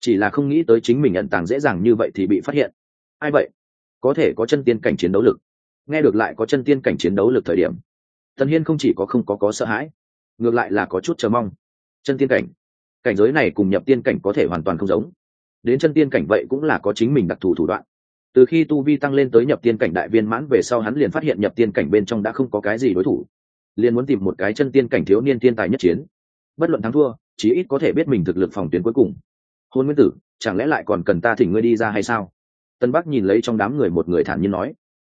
chỉ là không nghĩ tới chính mình nhận tàng dễ dàng như vậy thì bị phát hiện. Ai vậy? Có thể có chân tiên cảnh chiến đấu lực. Nghe được lại có chân tiên cảnh chiến đấu lực thời điểm, tần hiên không chỉ có không có có sợ hãi, ngược lại là có chút chờ mong. Chân tiên cảnh. Cảnh giới này cùng nhập tiên cảnh có thể hoàn toàn không giống. Đến chân tiên cảnh vậy cũng là có chính mình đặc thù thủ đoạn từ khi tu vi tăng lên tới nhập tiên cảnh đại viên mãn về sau hắn liền phát hiện nhập tiên cảnh bên trong đã không có cái gì đối thủ. Liền muốn tìm một cái chân tiên cảnh thiếu niên tiên tài nhất chiến. Bất luận thắng thua, chí ít có thể biết mình thực lực phòng tuyến cuối cùng. Hôn nguyên tử, chẳng lẽ lại còn cần ta thỉnh ngươi đi ra hay sao? Tân bắc nhìn lấy trong đám người một người thản nhiên nói.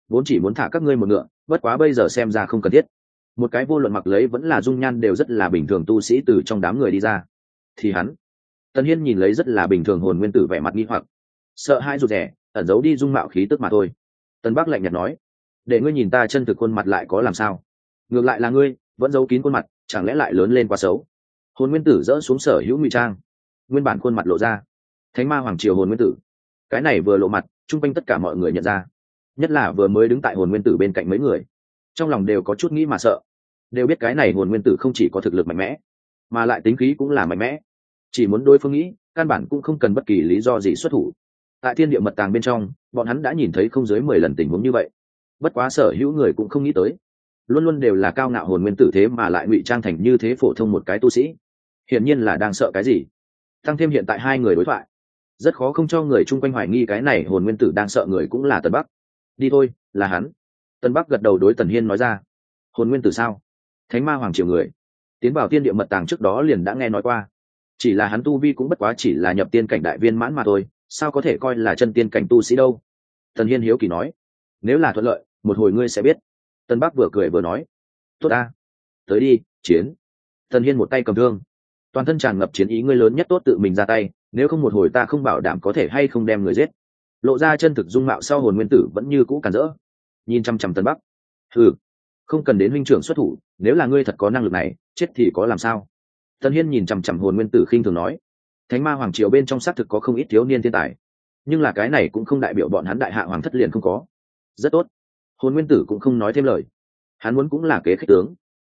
Vốn chỉ muốn thả các ngươi một ngựa, bất quá bây giờ xem ra không cần thiết. Một cái vô luận mặc lấy vẫn là dung nhan đều rất là bình thường tu sĩ từ trong đám người đi ra. Thì hắn, tân hiên nhìn lấy rất là bình thường hồn nguyên tử vẻ mặt nghi hoặc. Sợ hai rụt rẻ ẩn giấu đi dung mạo khí tức mà thôi. Tân bắc lạnh nhạt nói, để ngươi nhìn ta chân thực khuôn mặt lại có làm sao? Ngược lại là ngươi, vẫn giấu kín khuôn mặt, chẳng lẽ lại lớn lên quá xấu? Hồn nguyên tử dỡ xuống sở hữu ngụy trang, nguyên bản khuôn mặt lộ ra. Thánh ma hoàng triều hồn nguyên tử. Cái này vừa lộ mặt, chung quanh tất cả mọi người nhận ra. Nhất là vừa mới đứng tại hồn nguyên tử bên cạnh mấy người, trong lòng đều có chút nghĩ mà sợ. Đều biết cái này hồn nguyên tử không chỉ có thực lực mạnh mẽ, mà lại tính khí cũng là mạnh mẽ. Chỉ muốn đối phương nghĩ, căn bản cũng không cần bất kỳ lý do gì xuất thủ tại thiên địa mật tàng bên trong, bọn hắn đã nhìn thấy không dưới mười lần tình huống như vậy. Bất quá sở hữu người cũng không nghĩ tới. Luôn luôn đều là cao ngạo hồn nguyên tử thế mà lại ngụy trang thành như thế phổ thông một cái tu sĩ. Hiển nhiên là đang sợ cái gì? Tăng thêm hiện tại hai người đối thoại. Rất khó không cho người chung quanh hoài nghi cái này hồn nguyên tử đang sợ người cũng là tần bắc. Đi thôi, là hắn. Tần bắc gật đầu đối tần hiên nói ra. Hồn nguyên tử sao? Thánh ma hoàng triều người. Tiến vào tiên địa mật tàng trước đó liền đã nghe nói qua. Chỉ là hắn tu vi cũng bất quá chỉ là nhập tiên cảnh đại viên mãn mà thôi sao có thể coi là chân tiên cảnh tu sĩ đâu? Tần hiên hiếu kỳ nói. Nếu là thuận lợi, một hồi ngươi sẽ biết. Tân bắc vừa cười vừa nói. Tốt ta. Tới đi, chiến. Tần hiên một tay cầm thương. Toàn thân tràn ngập chiến ý ngươi lớn nhất tốt tự mình ra tay, nếu không một hồi ta không bảo đảm có thể hay không đem người giết. Lộ ra chân thực dung mạo sau hồn nguyên tử vẫn như cũ cản rỡ. Nhìn chăm chăm tân bắc. Ừ không cần đến huynh trưởng xuất thủ, nếu là ngươi thật có năng lực này, chết thì có làm sao? Tân hiên nhìn chằm chằm hồn nguyên tử khinh thường nói thánh ma hoàng triều bên trong xác thực có không ít thiếu niên thiên tài. Nhưng là cái này cũng không đại biểu bọn hắn đại hạ hoàng thất liền không có. Rất tốt. Hồn nguyên tử cũng không nói thêm lời. Hắn muốn cũng là kế khích tướng.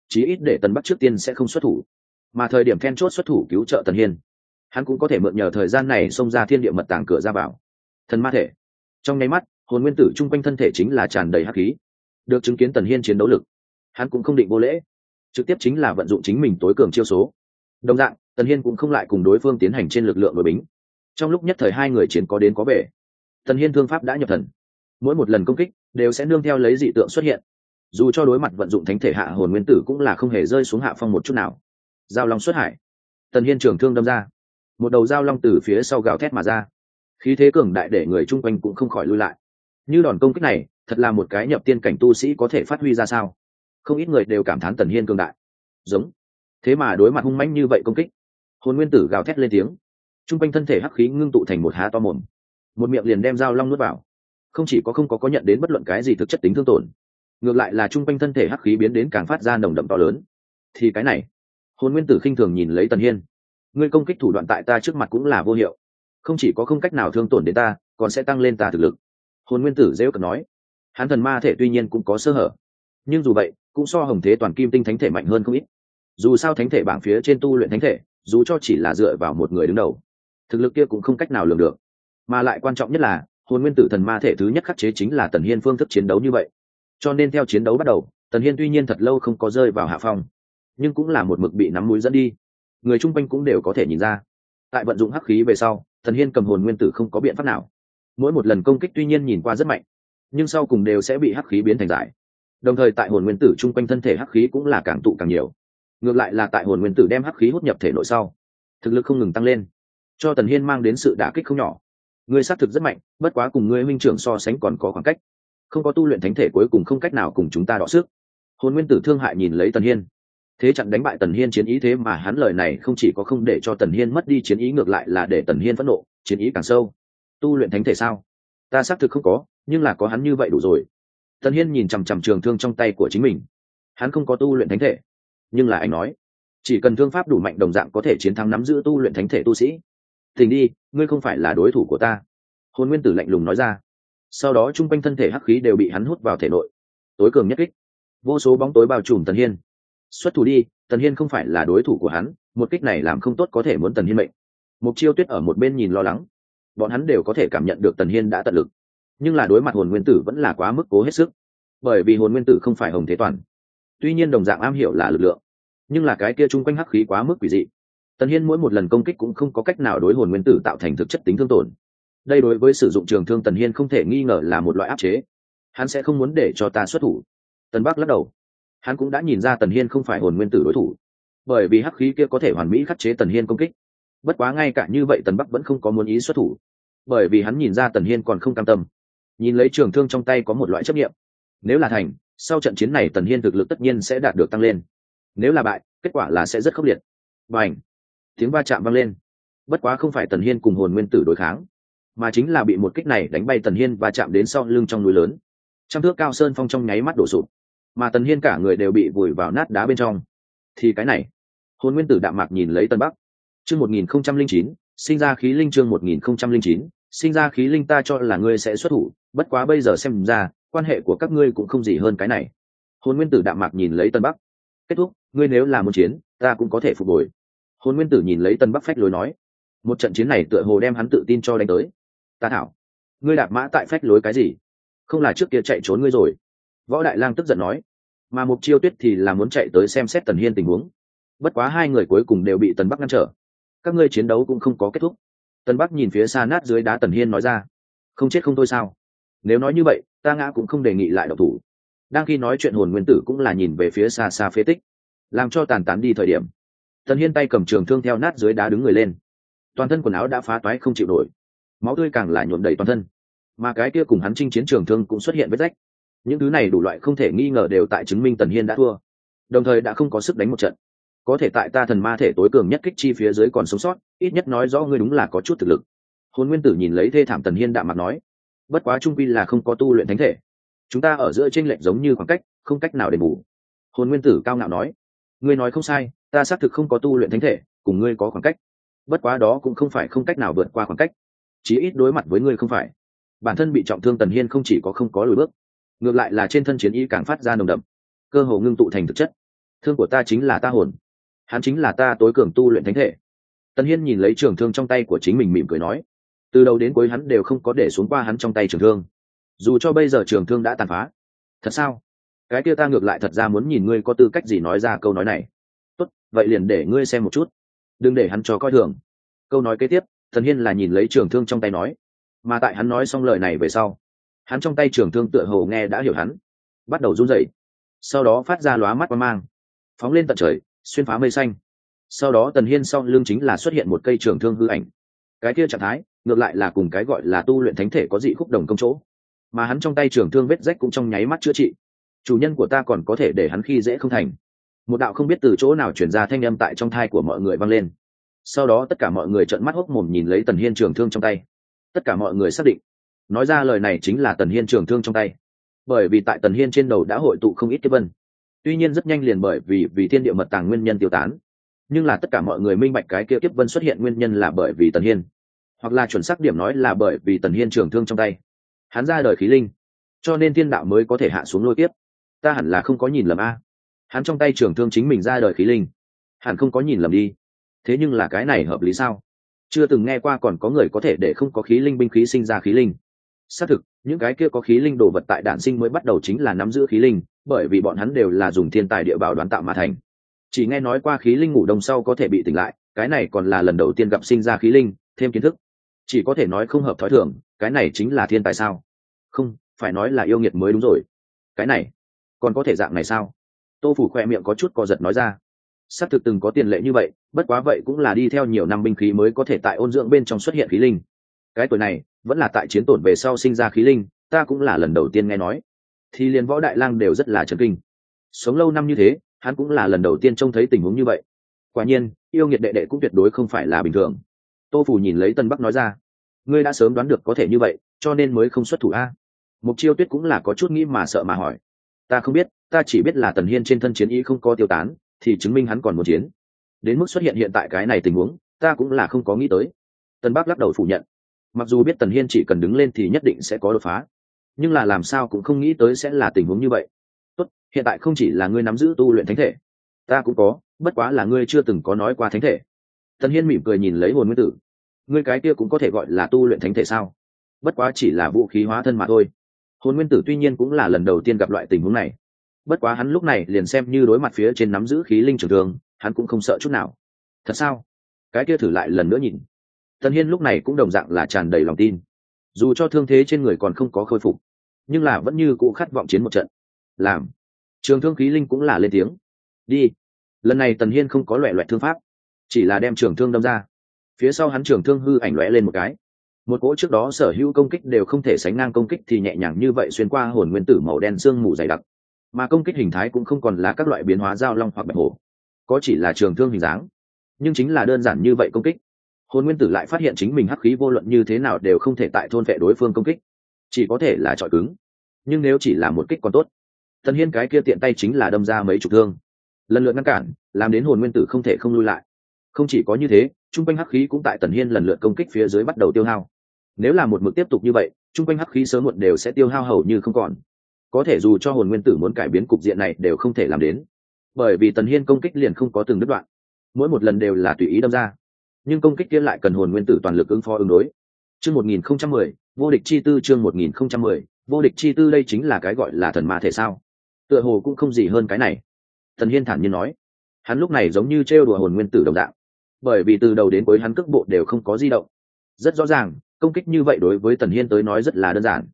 Chí ít để tần bắc trước tiên sẽ không xuất thủ. Mà thời điểm then chốt xuất thủ cứu trợ tần hiên, hắn cũng có thể mượn nhờ thời gian này xông ra thiên địa mật tàng cửa ra vào. Thần ma thể. Trong nháy mắt, hồn nguyên tử chung quanh thân thể chính là tràn đầy hắc khí. Được chứng kiến tần hiên chiến đấu lực, hắn cũng không định vô lễ. Trực tiếp chính là vận dụng chính mình tối cường chiêu số đồng dạng, tần hiên cũng không lại cùng đối phương tiến hành trên lực lượng đội bính. Trong lúc nhất thời hai người chiến có đến có về, tần hiên thương pháp đã nhập thần. Mỗi một lần công kích, đều sẽ nương theo lấy dị tượng xuất hiện. Dù cho đối mặt vận dụng thánh thể hạ hồn nguyên tử cũng là không hề rơi xuống hạ phong một chút nào. Giao long xuất hải. Tần hiên trường thương đâm ra. Một đầu giao long từ phía sau gào thét mà ra. Khí thế cường đại để người chung quanh cũng không khỏi lui lại. Như đòn công kích này, thật là một cái nhập tiên cảnh tu sĩ có thể phát huy ra sao? Không ít người đều cảm thán tần hiên cường đại. Giống thế mà đối mặt hung mãnh như vậy công kích. Hồn nguyên tử gào thét lên tiếng. T r u n g quanh thân thể hắc khí ngưng tụ thành một há to mồm. Một miệng liền đem dao long nuốt vào. Không chỉ có không có có nhận đến bất luận cái gì thực chất tính thương tổn, ngược lại là t r u n g quanh thân thể hắc khí biến đến càng phát ra nồng đậm to lớn. Thì cái này, hồn nguyên tử khinh thường nhìn lấy tần hiên. Ngươi công kích thủ đoạn tại ta trước mặt cũng là vô hiệu. Không chỉ có không cách nào thương tổn đến ta, còn sẽ tăng lên ta thực lực. Hồn nguyên tử dễ cận nói. Hắn thần ma thể tuy nhiên cũng có sơ hở, nhưng dù vậy, cũng so hồng thế toàn kim tinh thánh thể mạnh hơn không ít dù sao thánh thể bảng phía trên tu luyện thánh thể, dù cho chỉ là dựa vào một người đứng đầu, thực lực kia cũng không cách nào lường được. Mà lại quan trọng nhất là, hồn nguyên tử thần ma thể thứ nhất khắc chế chính là tần hiên phương thức chiến đấu như vậy. Cho nên theo chiến đấu bắt đầu, tần hiên tuy nhiên thật lâu không có rơi vào hạ phong, nhưng cũng là một mực bị nắm mũi dẫn đi. Người chung quanh cũng đều có thể nhìn ra. Tại vận dụng hắc khí về sau, tần hiên cầm hồn nguyên tử không có biện pháp nào. Mỗi một lần công kích tuy nhiên nhìn qua rất mạnh, nhưng sau cùng đều sẽ bị hắc khí biến thành giải đồng thời tại hồn nguyên tử chung quanh thân thể hắc khí cũng là càng tụ càng nhiều ngược lại là tại hồn nguyên tử đem hắc khí hút nhập thể nội sau, thực lực không ngừng tăng lên. Cho tần hiên mang đến sự đả kích không nhỏ. Ngươi xác thực rất mạnh, bất quá cùng ngươi minh trưởng so sánh còn có khoảng cách. Không có tu luyện thánh thể cuối cùng không cách nào cùng chúng ta đọ sức. Hồn nguyên tử thương hại nhìn lấy tần hiên. Thế chặn đánh bại tần hiên chiến ý thế mà hắn lời này không chỉ có không để cho tần hiên mất đi chiến ý ngược lại là để tần hiên phẫn nộ, chiến ý càng sâu. Tu luyện thánh thể sao? Ta xác thực không có, nhưng là có hắn như vậy đủ rồi. Tần hiên nhìn chằm chằm trường thương trong tay của chính mình. Hắn không có tu luyện thánh thể nhưng là anh nói, chỉ cần thương pháp đủ mạnh đồng dạng có thể chiến thắng nắm giữ tu luyện thánh thể tu sĩ. Tình đi, ngươi không phải là đối thủ của ta. Hôn nguyên tử lạnh lùng nói ra. Sau đó chung quanh thân thể hắc khí đều bị hắn hút vào thể nội. Tối cường nhất kích. Vô số bóng tối bao trùm tần hiên. Xuất thủ đi, tần hiên không phải là đối thủ của hắn, một kích này làm không tốt có thể muốn tần hiên mệnh. Mục chiêu tuyết ở một bên nhìn lo lắng. Bọn hắn đều có thể cảm nhận được tần hiên đã tận lực. Nhưng là đối mặt hồn nguyên tử vẫn là quá mức cố hết sức. Bởi vì hồn nguyên tử không phải hồng thế toàn tuy nhiên đồng dạng am hiểu là lực lượng, nhưng là cái kia chung quanh hắc khí quá mức quỷ dị. Tần hiên mỗi một lần công kích cũng không có cách nào đối hồn nguyên tử tạo thành thực chất tính thương tổn. Đây đối với sử dụng trường thương tần hiên không thể nghi ngờ là một loại áp chế. Hắn sẽ không muốn để cho ta xuất thủ. Tần bắc lắc đầu. Hắn cũng đã nhìn ra tần hiên không phải hồn nguyên tử đối thủ. Bởi vì hắc khí kia có thể hoàn mỹ khắc chế tần hiên công kích. Bất quá ngay cả như vậy tần bắc vẫn không có muốn ý xuất thủ. Bởi vì hắn nhìn ra tần hiên còn không cam tâm. Nhìn lấy trường thương trong tay có một loại chấp nghiệm nếu là thành sau trận chiến này tần hiên thực lực tất nhiên sẽ đạt được tăng lên. Nếu là bại, kết quả là sẽ rất khốc liệt. Và ảnh tiếng va chạm vang lên. Bất quá không phải tần hiên cùng hồn nguyên tử đối kháng, mà chính là bị một kích này đánh bay tần hiên và chạm đến sau lưng trong núi lớn. Trăm thước cao sơn phong trong nháy mắt đổ sụp, mà tần hiên cả người đều bị vùi vào nát đá bên trong. Thì cái này, hồn nguyên tử đạm mạc nhìn lấy tân bắc. Chương một nghìn không trăm linh chín, sinh ra khí linh chương một nghìn không trăm linh chín, sinh ra khí linh ta cho là ngươi sẽ xuất thủ, bất quá bây giờ xem ra quan hệ của các ngươi cũng không gì hơn cái này. Hồn nguyên tử đạm mạc nhìn lấy tân bắc. Kết thúc, ngươi nếu là muốn chiến, ta cũng có thể phục hồi. Hồn nguyên tử nhìn lấy tân bắc phách lối nói. Một trận chiến này tựa hồ đem hắn tự tin cho đánh tới. Ta thảo, ngươi đạp mã tại phách lối cái gì? Không là trước kia chạy trốn ngươi rồi. Võ đại lang tức giận nói. Mà mục chiêu tuyết thì là muốn chạy tới xem xét tần hiên tình huống. Bất quá hai người cuối cùng đều bị tần bắc ngăn trở. Các ngươi chiến đấu cũng không có kết thúc. Tần bắc nhìn phía xa nát dưới đá tần hiên nói ra. Không chết không thôi sao? Nếu nói như vậy, ta ngã cũng không đề nghị lại độc thủ. Đang khi nói chuyện hồn nguyên tử cũng là nhìn về phía xa xa phế tích, làm cho tàn tán đi thời điểm. Tần hiên tay cầm trường thương theo nát dưới đá đứng người lên. Toàn thân quần áo đã phá toái không chịu nổi, máu tươi càng là nhuộm đầy toàn thân. Mà cái kia cùng hắn chinh chiến trường thương cũng xuất hiện vết rách. Những thứ này đủ loại không thể nghi ngờ đều tại chứng minh tần hiên đã thua. Đồng thời đã không có sức đánh một trận. Có thể tại ta thần ma thể tối cường nhất kích chi phía dưới còn sống sót, ít nhất nói rõ ngươi đúng là có chút thực lực. Hôn nguyên tử nhìn lấy thê thảm tần hiên đạm mặt nói bất quá trung quy là không có tu luyện thánh thể. Chúng ta ở giữa tranh lệch giống như khoảng cách, không cách nào để bù. Hồn nguyên tử cao ngạo nói, ngươi nói không sai, ta xác thực không có tu luyện thánh thể, cùng ngươi có khoảng cách. Bất quá đó cũng không phải không cách nào vượt qua khoảng cách. Chí ít đối mặt với ngươi không phải. Bản thân bị trọng thương tần hiên không chỉ có không có lùi bước, ngược lại là trên thân chiến y càng phát ra nồng đậm. Cơ hồ ngưng tụ thành thực chất. Thương của ta chính là ta hồn. Hắn chính là ta tối cường tu luyện thánh thể. Tần hiên nhìn lấy trường thương trong tay của chính mình mỉm cười nói từ đầu đến cuối hắn đều không có để xuống qua hắn trong tay trường thương. Dù cho bây giờ trường thương đã tàn phá, thật sao? Cái kia ta ngược lại thật ra muốn nhìn ngươi có tư cách gì nói ra câu nói này. Tốt, vậy liền để ngươi xem một chút. Đừng để hắn cho coi thường. Câu nói kế tiếp, thần hiên là nhìn lấy trường thương trong tay nói. Mà tại hắn nói xong lời này về sau, hắn trong tay trường thương tựa hồ nghe đã hiểu hắn. Bắt đầu run rẩy. Sau đó phát ra lóa mắt qua mang. Phóng lên tận trời, xuyên phá mây xanh. Sau đó tần hiên sau lưng chính là xuất hiện một cây trường thương hư ảnh. Cái kia trạng thái ngược lại là cùng cái gọi là tu luyện thánh thể có dị khúc đồng công chỗ. Mà hắn trong tay trường thương vết rách cũng trong nháy mắt chữa trị. Chủ nhân của ta còn có thể để hắn khi dễ không thành. Một đạo không biết từ chỗ nào chuyển ra thanh âm tại trong thai của mọi người vang lên. Sau đó tất cả mọi người trợn mắt hốc mồm nhìn lấy tần hiên trường thương trong tay. Tất cả mọi người xác định, nói ra lời này chính là tần hiên trường thương trong tay. Bởi vì tại tần hiên trên đầu đã hội tụ không ít kiếp vân. Tuy nhiên rất nhanh liền bởi vì vì thiên địa mật tàng nguyên nhân tiêu tán. Nhưng là tất cả mọi người minh bạch cái kia kiếp vân xuất hiện nguyên nhân là bởi vì tần hiên hoặc là chuẩn xác điểm nói là bởi vì tần hiên trường thương trong tay. Hắn ra đời khí linh, cho nên thiên đạo mới có thể hạ xuống lôi tiếp ta hẳn là không có nhìn lầm a. Hắn trong tay trường thương chính mình ra đời khí linh, hẳn không có nhìn lầm đi. Thế nhưng là cái này hợp lý sao? Chưa từng nghe qua còn có người có thể để không có khí linh binh khí sinh ra khí linh. Xác thực, những cái kia có khí linh đồ vật tại đản sinh mới bắt đầu chính là nắm giữ khí linh, bởi vì bọn hắn đều là dùng thiên tài địa bảo đoán tạo mà thành. Chỉ nghe nói qua khí linh ngủ đông sau có thể bị tỉnh lại, cái này còn là lần đầu tiên gặp sinh ra khí linh, thêm kiến thức chỉ có thể nói không hợp thói thường, cái này chính là thiên tài sao? Không, phải nói là yêu nghiệt mới đúng rồi. Cái này, còn có thể dạng này sao? Tô phủ khoe miệng có chút co giật nói ra. Xác thực từng có tiền lệ như vậy, bất quá vậy cũng là đi theo nhiều năm binh khí mới có thể tại ôn dưỡng bên trong xuất hiện khí linh. Cái tuổi này, vẫn là tại chiến tổn về sau sinh ra khí linh, ta cũng là lần đầu tiên nghe nói. Thì liền võ đại lang đều rất là trần kinh. Sống lâu năm như thế, hắn cũng là lần đầu tiên trông thấy tình huống như vậy. Quả nhiên, yêu nghiệt đệ đệ cũng tuyệt đối không phải là bình thường tô phủ nhìn lấy tân bắc nói ra, ngươi đã sớm đoán được có thể như vậy, cho nên mới không xuất thủ a. Mục chiêu tuyết cũng là có chút nghĩ mà sợ mà hỏi, ta không biết, ta chỉ biết là tần hiên trên thân chiến ý không có tiêu tán, thì chứng minh hắn còn muốn chiến. Đến mức xuất hiện hiện tại cái này tình huống, ta cũng là không có nghĩ tới. Tân bắc lắc đầu phủ nhận, mặc dù biết tần hiên chỉ cần đứng lên thì nhất định sẽ có đột phá, nhưng là làm sao cũng không nghĩ tới sẽ là tình huống như vậy. Tốt, hiện tại không chỉ là ngươi nắm giữ tu luyện thánh thể, ta cũng có, bất quá là ngươi chưa từng có nói qua thánh thể tần hiên mỉm cười nhìn lấy hồn nguyên tử. Ngươi cái kia cũng có thể gọi là tu luyện thánh thể sao? Bất quá chỉ là vũ khí hóa thân mà thôi. Hồn nguyên tử tuy nhiên cũng là lần đầu tiên gặp loại tình huống này. Bất quá hắn lúc này liền xem như đối mặt phía trên nắm giữ khí linh trường thường hắn cũng không sợ chút nào. Thật sao? Cái kia thử lại lần nữa nhìn. Tần hiên lúc này cũng đồng dạng là tràn đầy lòng tin. Dù cho thương thế trên người còn không có khôi phục, nhưng là vẫn như cụ khát vọng chiến một trận. Làm. Trường thương khí linh cũng là lên tiếng. Đi. Lần này tần hiên không có loẹ loẹt thương pháp chỉ là đem trường thương đâm ra. Phía sau hắn trường thương hư ảnh lóe lên một cái. Một cỗ trước đó sở hữu công kích đều không thể sánh ngang công kích thì nhẹ nhàng như vậy xuyên qua hồn nguyên tử màu đen sương mù dày đặc. Mà công kích hình thái cũng không còn là các loại biến hóa giao long hoặc bạch hổ. Có chỉ là trường thương hình dáng. Nhưng chính là đơn giản như vậy công kích. Hồn nguyên tử lại phát hiện chính mình hắc khí vô luận như thế nào đều không thể tại thôn vệ đối phương công kích. Chỉ có thể là trọi cứng. Nhưng nếu chỉ là một kích còn tốt. Tần hiên cái kia tiện tay chính là đâm ra mấy chục thương. Lần lượt ngăn cản, làm đến hồn nguyên tử không thể không lui lại không chỉ có như thế chung quanh hắc khí cũng tại tần hiên lần lượt công kích phía dưới bắt đầu tiêu hao. Nếu là một mực tiếp tục như vậy chung quanh hắc khí sớm muộn đều sẽ tiêu hao hầu như không còn. Có thể dù cho hồn nguyên tử muốn cải biến cục diện này đều không thể làm đến. Bởi vì tần hiên công kích liền không có từng đứt đoạn. Mỗi một lần đều là tùy ý đâm ra. Nhưng công kích kia lại cần hồn nguyên tử toàn lực ứng phó ứng đối. Chương một nghìn không trăm mười, vô địch chi tư chương một nghìn không trăm mười, vô địch chi tư đây chính là cái gọi là thần ma thể sao? Tựa hồ cũng không gì hơn cái này. Thần hiên thản nhiên nói. Hắn lúc này giống như trêu đùa hồn nguyên tử đồng dạng bởi vì từ đầu đến cuối hắn cước bộ đều không có di động. Rất rõ ràng, công kích như vậy đối với tần hiên tới nói rất là đơn giản.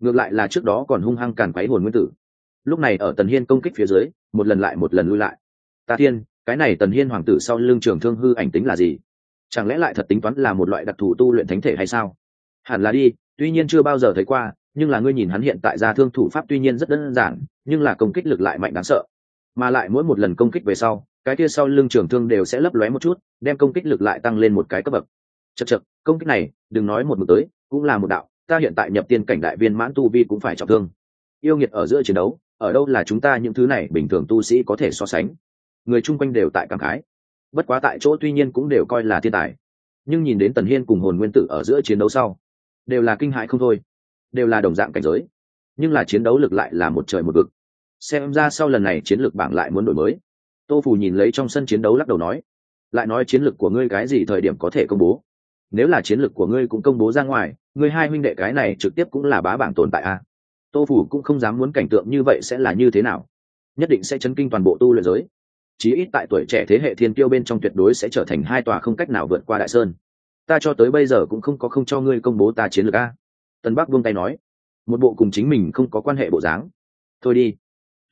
Ngược lại là trước đó còn hung hăng càn quấy hồn nguyên tử. Lúc này ở tần hiên công kích phía dưới, một lần lại một lần lui lại. Ta thiên, cái này tần hiên hoàng tử sau lưng trường thương hư ảnh tính là gì? Chẳng lẽ lại thật tính toán là một loại đặc thù tu luyện thánh thể hay sao? Hẳn là đi, tuy nhiên chưa bao giờ thấy qua, nhưng là ngươi nhìn hắn hiện tại ra thương thủ pháp tuy nhiên rất đơn giản, nhưng là công kích lực lại mạnh đáng sợ. Mà lại mỗi một lần công kích về sau cái kia sau lưng trường thương đều sẽ lấp lóe một chút, đem công kích lực lại tăng lên một cái cấp bậc. Chật chật công kích này, đừng nói một mực tới, cũng là một đạo, ta hiện tại nhập tiên cảnh đại viên mãn tu vi cũng phải trọng thương. Yêu nghiệt ở giữa chiến đấu, ở đâu là chúng ta những thứ này bình thường tu sĩ có thể so sánh. Người chung quanh đều tại cảm khái. Bất quá tại chỗ tuy nhiên cũng đều coi là thiên tài. Nhưng nhìn đến tần hiên cùng hồn nguyên tử ở giữa chiến đấu sau, đều là kinh hại không thôi, đều là đồng dạng cảnh giới. Nhưng là chiến đấu lực lại là một trời một vực. Xem ra sau lần này chiến lược bảng lại muốn đổi mới tô phủ nhìn lấy trong sân chiến đấu lắc đầu nói, lại nói chiến lược của ngươi cái gì thời điểm có thể công bố? Nếu là chiến lược của ngươi cũng công bố ra ngoài, ngươi hai huynh đệ cái này trực tiếp cũng là bá bảng tồn tại a tô phủ cũng không dám muốn cảnh tượng như vậy sẽ là như thế nào. Nhất định sẽ chấn kinh toàn bộ tu luyện giới. Chí ít tại tuổi trẻ thế hệ thiên tiêu bên trong tuyệt đối sẽ trở thành hai tòa không cách nào vượt qua đại sơn. Ta cho tới bây giờ cũng không có không cho ngươi công bố ta chiến lược a. Tân bắc vung tay nói, một bộ cùng chính mình không có quan hệ bộ dáng. Thôi đi.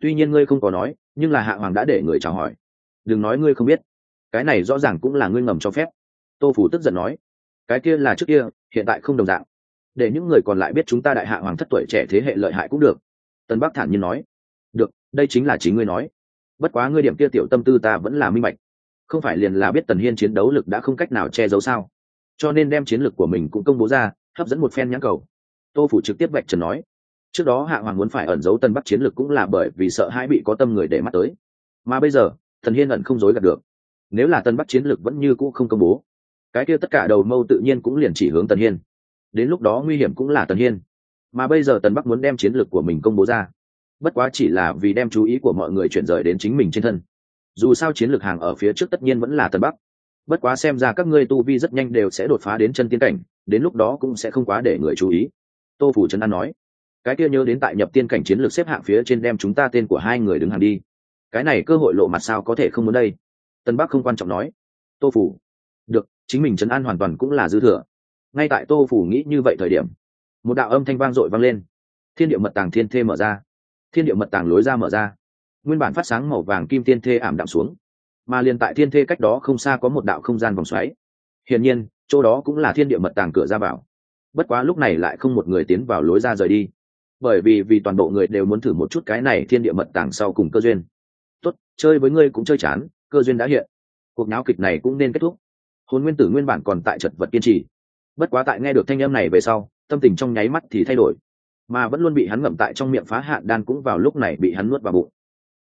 Tuy nhiên ngươi không có nói nhưng là hạ hoàng đã để người chào hỏi. Đừng nói ngươi không biết. Cái này rõ ràng cũng là ngươi ngầm cho phép. Tô phủ tức giận nói. Cái kia là trước kia, hiện tại không đồng dạng. Để những người còn lại biết chúng ta đại hạ hoàng thất tuổi trẻ thế hệ lợi hại cũng được. Tân bắc thản nhiên nói. Được, đây chính là chính ngươi nói. Bất quá ngươi điểm kia tiểu tâm tư ta vẫn là minh bạch. Không phải liền là biết tần hiên chiến đấu lực đã không cách nào che giấu sao. Cho nên đem chiến lực của mình cũng công bố ra, hấp dẫn một phen nhãn cầu. Tô phủ trực tiếp vạch trần nói trước đó hạ hoàng muốn phải ẩn giấu tân bắc chiến lược cũng là bởi vì sợ hãi bị có tâm người để mắt tới. Mà bây giờ, thần hiên ẩn không dối gạt được. Nếu là tân bắc chiến lược vẫn như cũ không công bố, cái kia tất cả đầu mâu tự nhiên cũng liền chỉ hướng tần hiên. Đến lúc đó nguy hiểm cũng là tần hiên. Mà bây giờ tần bắc muốn đem chiến lược của mình công bố ra. Bất quá chỉ là vì đem chú ý của mọi người chuyển rời đến chính mình trên thân. Dù sao chiến lược hàng ở phía trước tất nhiên vẫn là tần bắc. Bất quá xem ra các ngươi tu vi rất nhanh đều sẽ đột phá đến chân tiên cảnh, đến lúc đó cũng sẽ không quá để người chú ý. Tô phủ trấn an nói cái kia nhớ đến tại nhập tiên cảnh chiến lược xếp hạng phía trên đem chúng ta tên của hai người đứng hàng đi. Cái này cơ hội lộ mặt sao có thể không muốn đây? Tân bắc không quan trọng nói. Tô phủ. Được, chính mình trấn an hoàn toàn cũng là dư thừa. Ngay tại tô phủ nghĩ như vậy thời điểm, một đạo âm thanh vang dội vang lên. Thiên địa mật tàng thiên thê mở ra. Thiên địa mật tàng lối ra mở ra. Nguyên bản phát sáng màu vàng kim thiên thê ảm đạm xuống. Mà liền tại thiên thê cách đó không xa có một đạo không gian vòng xoáy. Hiển nhiên, chỗ đó cũng là thiên địa mật tàng cửa ra vào. Bất quá lúc này lại không một người tiến vào lối ra rời đi bởi vì vì toàn bộ người đều muốn thử một chút cái này thiên địa mật tàng sau cùng cơ duyên. Tốt, chơi với ngươi cũng chơi chán, cơ duyên đã hiện. Cuộc náo kịch này cũng nên kết thúc. Hồn nguyên tử nguyên bản còn tại chật vật kiên trì. Bất quá tại nghe được thanh âm này về sau, tâm tình trong nháy mắt thì thay đổi. Mà vẫn luôn bị hắn ngậm tại trong miệng phá hạn đan cũng vào lúc này bị hắn nuốt vào bụng.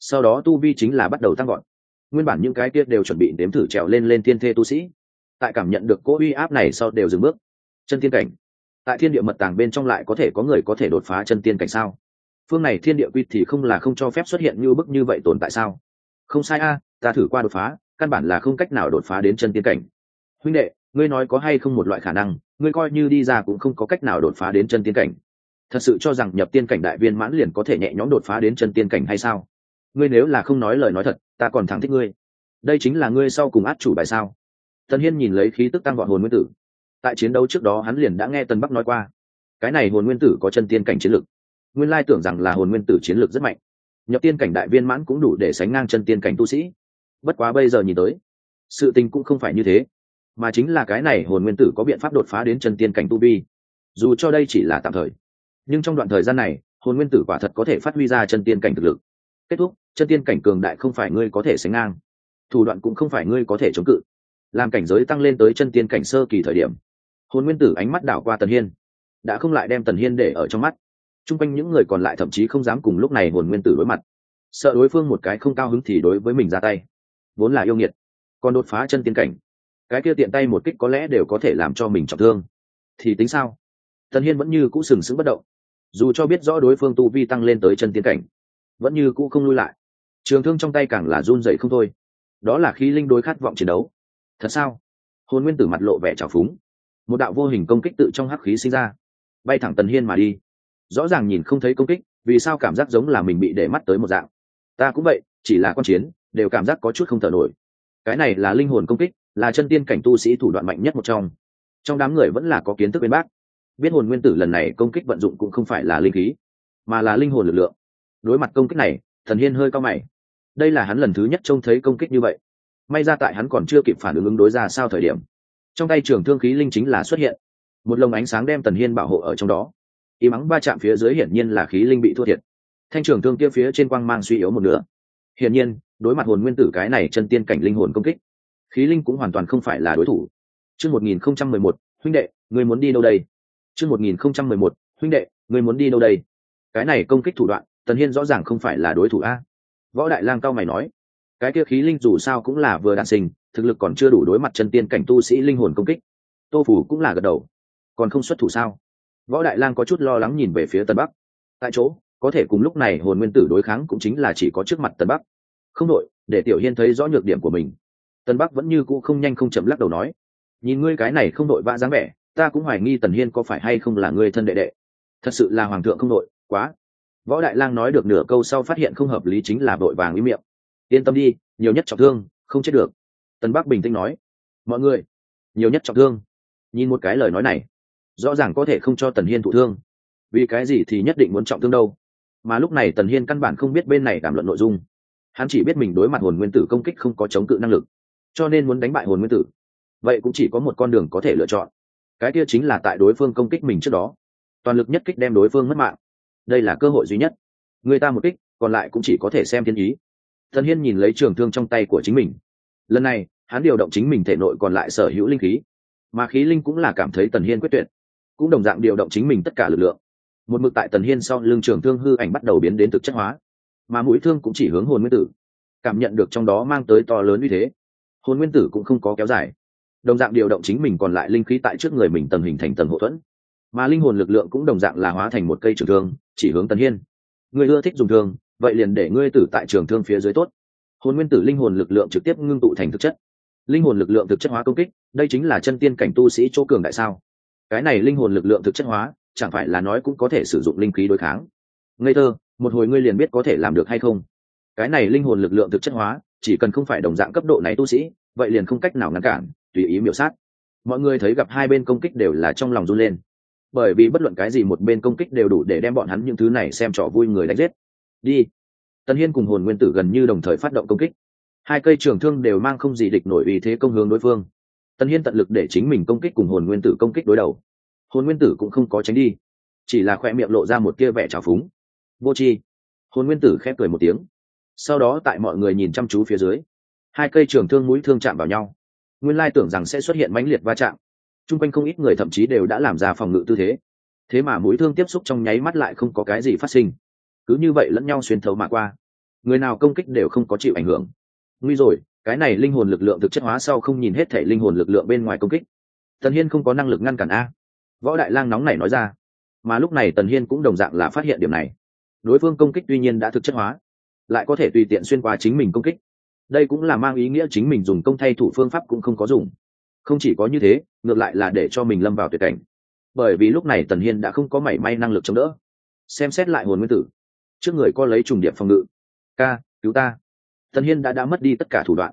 Sau đó tu vi chính là bắt đầu tăng gọn nguyên bản những cái kia đều chuẩn bị đếm thử trèo lên lên thiên thê tu sĩ. Tại cảm nhận được cỗ uy áp này sau đều dừng bước. Chân thiên cảnh tại thiên địa mật tàng bên trong lại có thể có người có thể đột phá chân tiên cảnh sao? Phương này thiên địa quy thì không là không cho phép xuất hiện như bức như vậy tồn tại sao? Không sai a, ta thử qua đột phá, căn bản là không cách nào đột phá đến chân tiên cảnh. Huynh đệ, ngươi nói có hay không một loại khả năng, ngươi coi như đi ra cũng không có cách nào đột phá đến chân tiên cảnh. Thật sự cho rằng nhập tiên cảnh đại viên mãn liền có thể nhẹ nhõm đột phá đến chân tiên cảnh hay sao? Ngươi nếu là không nói lời nói thật, ta còn thẳng thích ngươi. Đây chính là ngươi sau cùng át chủ bài sao? Tần hiên nhìn lấy khí tức tăng gọn hồn nguyên tử tại chiến đấu trước đó hắn liền đã nghe tân bắc nói qua. Cái này hồn nguyên tử có chân tiên cảnh chiến lực. Nguyên lai tưởng rằng là hồn nguyên tử chiến lực rất mạnh. Nhập tiên cảnh đại viên mãn cũng đủ để sánh ngang chân tiên cảnh tu sĩ. Bất quá bây giờ nhìn tới, sự tình cũng không phải như thế. Mà chính là cái này hồn nguyên tử có biện pháp đột phá đến chân tiên cảnh tu vi. Dù cho đây chỉ là tạm thời, nhưng trong đoạn thời gian này, hồn nguyên tử quả thật có thể phát huy ra chân tiên cảnh thực lực. Kết thúc, chân tiên cảnh cường đại không phải ngươi có thể sánh ngang. Thủ đoạn cũng không phải ngươi có thể chống cự. Làm cảnh giới tăng lên tới chân tiên cảnh sơ kỳ thời điểm hồn nguyên tử ánh mắt đảo qua tần hiên, đã không lại đem tần hiên để ở trong mắt. T r u n g quanh những người còn lại thậm chí không dám cùng lúc này hồn nguyên tử đối mặt. Sợ đối phương một cái không cao hứng thì đối với mình ra tay. Vốn là yêu nghiệt, còn đột phá chân tiên cảnh. Cái kia tiện tay một kích có lẽ đều có thể làm cho mình trọng thương. Thì tính sao? Tần hiên vẫn như cũ sừng sững bất động. Dù cho biết rõ đối phương tu vi tăng lên tới chân tiến cảnh, vẫn như cũ không lui lại. Trường thương trong tay càng là run dậy không thôi. Đó là khi linh đối khát vọng chiến đấu. Thật sao? Hồn nguyên tử mặt lộ vẻ trào phúng một đạo vô hình công kích tự trong hắc khí sinh ra. Bay thẳng tần hiên mà đi. Rõ ràng nhìn không thấy công kích, vì sao cảm giác giống là mình bị để mắt tới một dạng? Ta cũng vậy, chỉ là con chiến, đều cảm giác có chút không thở nổi. Cái này là linh hồn công kích, là chân tiên cảnh tu sĩ thủ đoạn mạnh nhất một trong. Trong đám người vẫn là có kiến thức bên bác. Biết hồn nguyên tử lần này công kích vận dụng cũng không phải là linh khí, mà là linh hồn lực lượng. Đối mặt công kích này thần hiên hơi cao mày. Đây là hắn lần thứ nhất trông thấy công kích như vậy. May ra tại hắn còn chưa kịp phản ứng ứng đối ra sao thời điểm trong tay trường thương khí linh chính là xuất hiện. Một lồng ánh sáng đem tần hiên bảo hộ ở trong đó. Y mắng ba chạm phía dưới hiển nhiên là khí linh bị thua thiệt. Thanh trường thương kia phía trên quang mang suy yếu một nửa. Hiển nhiên, đối mặt hồn nguyên tử cái này chân tiên cảnh linh hồn công kích, khí linh cũng hoàn toàn không phải là đối thủ. Chương một nghìn không trăm mười một, huynh đệ người muốn đi đâu đây? Chương một nghìn không trăm mười một, huynh đệ người muốn đi đâu đây? Cái này công kích thủ đoạn, tần hiên rõ ràng không phải là đối thủ a. Võ đại lang cao mày nói cái kia khí linh dù sao cũng là vừa đạn sinh, thực lực còn chưa đủ đối mặt chân tiên cảnh tu sĩ linh hồn công kích. Tô phủ cũng là gật đầu. Còn không xuất thủ sao? Võ đại lang có chút lo lắng nhìn về phía tân bắc. Tại chỗ, có thể cùng lúc này hồn nguyên tử đối kháng cũng chính là chỉ có trước mặt tân bắc. Không đội để tiểu hiên thấy rõ nhược điểm của mình. Tân bắc vẫn như cũ không nhanh không chậm lắc đầu nói, nhìn ngươi cái này không đội vã dáng vẻ, ta cũng hoài nghi tần hiên có phải hay không là ngươi thân đệ đệ. Thật sự là hoàng thượng không đội quá. Võ đại lang nói được nửa câu sau phát hiện không hợp lý chính là đội vàng ý miệng yên tâm đi, nhiều nhất trọng thương, không chết được. Tân bắc bình tĩnh nói. Mọi người, nhiều nhất trọng thương. Nhìn một cái lời nói này, rõ ràng có thể không cho tần hiên thụ thương. Vì cái gì thì nhất định muốn trọng thương đâu? Mà lúc này tần hiên căn bản không biết bên này đàm luận nội dung. Hắn chỉ biết mình đối mặt hồn nguyên tử công kích không có chống cự năng lực, cho nên muốn đánh bại hồn nguyên tử. Vậy cũng chỉ có một con đường có thể lựa chọn. Cái kia chính là tại đối phương công kích mình trước đó. Toàn lực nhất kích đem đối phương mất mạng. Đây là cơ hội duy nhất. Người ta một kích, còn lại cũng chỉ có thể xem thiên ý thần hiên nhìn lấy trường thương trong tay của chính mình. Lần này, hắn điều động chính mình thể nội còn lại sở hữu linh khí. Mà khí linh cũng là cảm thấy tần hiên quyết tuyệt. Cũng đồng dạng điều động chính mình tất cả lực lượng. Một mực tại tần hiên sau lưng trường thương hư ảnh bắt đầu biến đến thực chất hóa. Mà mũi thương cũng chỉ hướng hồn nguyên tử. Cảm nhận được trong đó mang tới to lớn uy thế. Hồn nguyên tử cũng không có kéo dài. Đồng dạng điều động chính mình còn lại linh khí tại trước người mình tầng hình thành tầng hậu thuẫn. Mà linh hồn lực lượng cũng đồng dạng là hóa thành một cây trường thương, chỉ hướng tần hiên. Người ưa thích dùng thương vậy liền để ngươi tử tại trường thương phía dưới tốt. Hồn nguyên tử linh hồn lực lượng trực tiếp ngưng tụ thành thực chất. Linh hồn lực lượng thực chất hóa công kích, đây chính là chân tiên cảnh tu sĩ chỗ cường đại sao? Cái này linh hồn lực lượng thực chất hóa, chẳng phải là nói cũng có thể sử dụng linh khí đối kháng? Ngây thơ, một hồi ngươi liền biết có thể làm được hay không? Cái này linh hồn lực lượng thực chất hóa, chỉ cần không phải đồng dạng cấp độ này tu sĩ, vậy liền không cách nào ngăn cản, tùy ý miểu sát. Mọi người thấy gặp hai bên công kích đều là trong lòng run lên. Bởi vì bất luận cái gì một bên công kích đều đủ để đem bọn hắn những thứ này xem trò vui người đánh giết đi. Tần hiên cùng hồn nguyên tử gần như đồng thời phát động công kích. Hai cây trường thương đều mang không gì địch nổi vì thế công hướng đối phương. Tần hiên tận lực để chính mình công kích cùng hồn nguyên tử công kích đối đầu. Hồn nguyên tử cũng không có tránh đi, chỉ là khoe miệng lộ ra một tia vẻ trào phúng. Vô c h i hồn nguyên tử khép cười một tiếng. Sau đó tại mọi người nhìn chăm chú phía dưới, hai cây trường thương mũi thương chạm vào nhau. Nguyên lai tưởng rằng sẽ xuất hiện mãnh liệt va chạm. T r u n g quanh không ít người thậm chí đều đã làm ra phòng ngự tư thế. Thế mà mũi thương tiếp xúc trong nháy mắt lại không có cái gì phát sinh cứ như vậy lẫn nhau xuyên thấu mà qua. Người nào công kích đều không có chịu ảnh hưởng. Nguy rồi, cái này linh hồn lực lượng thực chất hóa sau không nhìn hết thể linh hồn lực lượng bên ngoài công kích. Tần hiên không có năng lực ngăn cản a. Võ đại lang nóng này nói ra. Mà lúc này tần hiên cũng đồng dạng là phát hiện điểm này. Đối phương công kích tuy nhiên đã thực chất hóa, lại có thể tùy tiện xuyên qua chính mình công kích. Đây cũng là mang ý nghĩa chính mình dùng công thay thủ phương pháp cũng không có dùng. Không chỉ có như thế, ngược lại là để cho mình lâm vào tuyệt cảnh. Bởi vì lúc này tần hiên đã không có mảy may năng lực chống đỡ. Xem xét lại hồn nguyên tử trước người có lấy trùng điệp phòng ngự. Ca, cứu ta. Tần hiên đã đã mất đi tất cả thủ đoạn.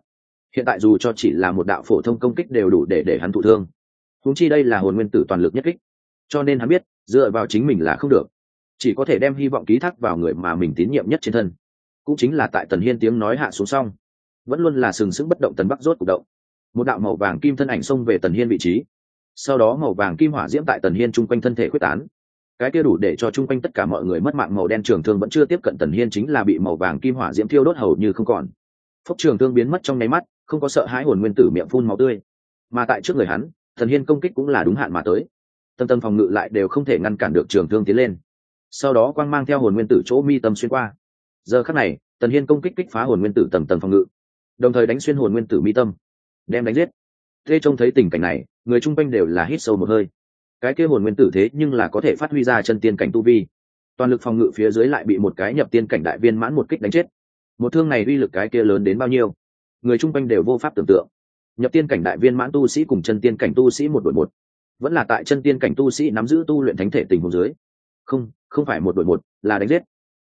Hiện tại dù cho chỉ là một đạo phổ thông công kích đều đủ để để hắn thụ thương. Húng chi đây là hồn nguyên tử toàn lực nhất kích. Cho nên hắn biết, dựa vào chính mình là không được. Chỉ có thể đem hy vọng ký thác vào người mà mình tín nhiệm nhất trên thân. Cũng chính là tại tần hiên tiếng nói hạ xuống xong, vẫn luôn là sừng sững bất động tần bắc rốt c ụ động. Một đạo màu vàng kim thân ảnh xông về tần hiên vị trí. Sau đó màu vàng kim hỏa diễm tại tần hiên chung quanh thân thể quyết tán cái kia đủ để cho chung quanh tất cả mọi người mất mạng màu đen trường thương vẫn chưa tiếp cận tần hiên chính là bị màu vàng kim hỏa diễm thiêu đốt hầu như không còn. Phốc trường thương biến mất trong nháy mắt, không có sợ hãi hồn nguyên tử miệng phun màu tươi. Mà tại trước người hắn, tần hiên công kích cũng là đúng hạn mà tới. Tầng tầng phòng ngự lại đều không thể ngăn cản được trường thương tiến lên. Sau đó quang mang theo hồn nguyên tử chỗ mi tâm xuyên qua. Giờ khắc này, tần hiên công kích kích phá hồn nguyên tử tầng tầng phòng ngự, đồng thời đánh xuyên hồn nguyên tử mi tâm. Đem đánh giết. Thế trông thấy tình cảnh này, người chung quanh đều là hít sâu một hơi cái kia hồn nguyên tử thế nhưng là có thể phát huy ra chân tiên cảnh tu vi. Toàn lực phòng ngự phía dưới lại bị một cái nhập tiên cảnh đại viên mãn một kích đánh chết. Một thương này uy lực cái kia lớn đến bao nhiêu? Người chung quanh đều vô pháp tưởng tượng. Nhập tiên cảnh đại viên mãn tu sĩ cùng chân tiên cảnh tu sĩ một đội một. Vẫn là tại chân tiên cảnh tu sĩ nắm giữ tu luyện thánh thể tình huống dưới. Không không phải một đội một, là đánh giết.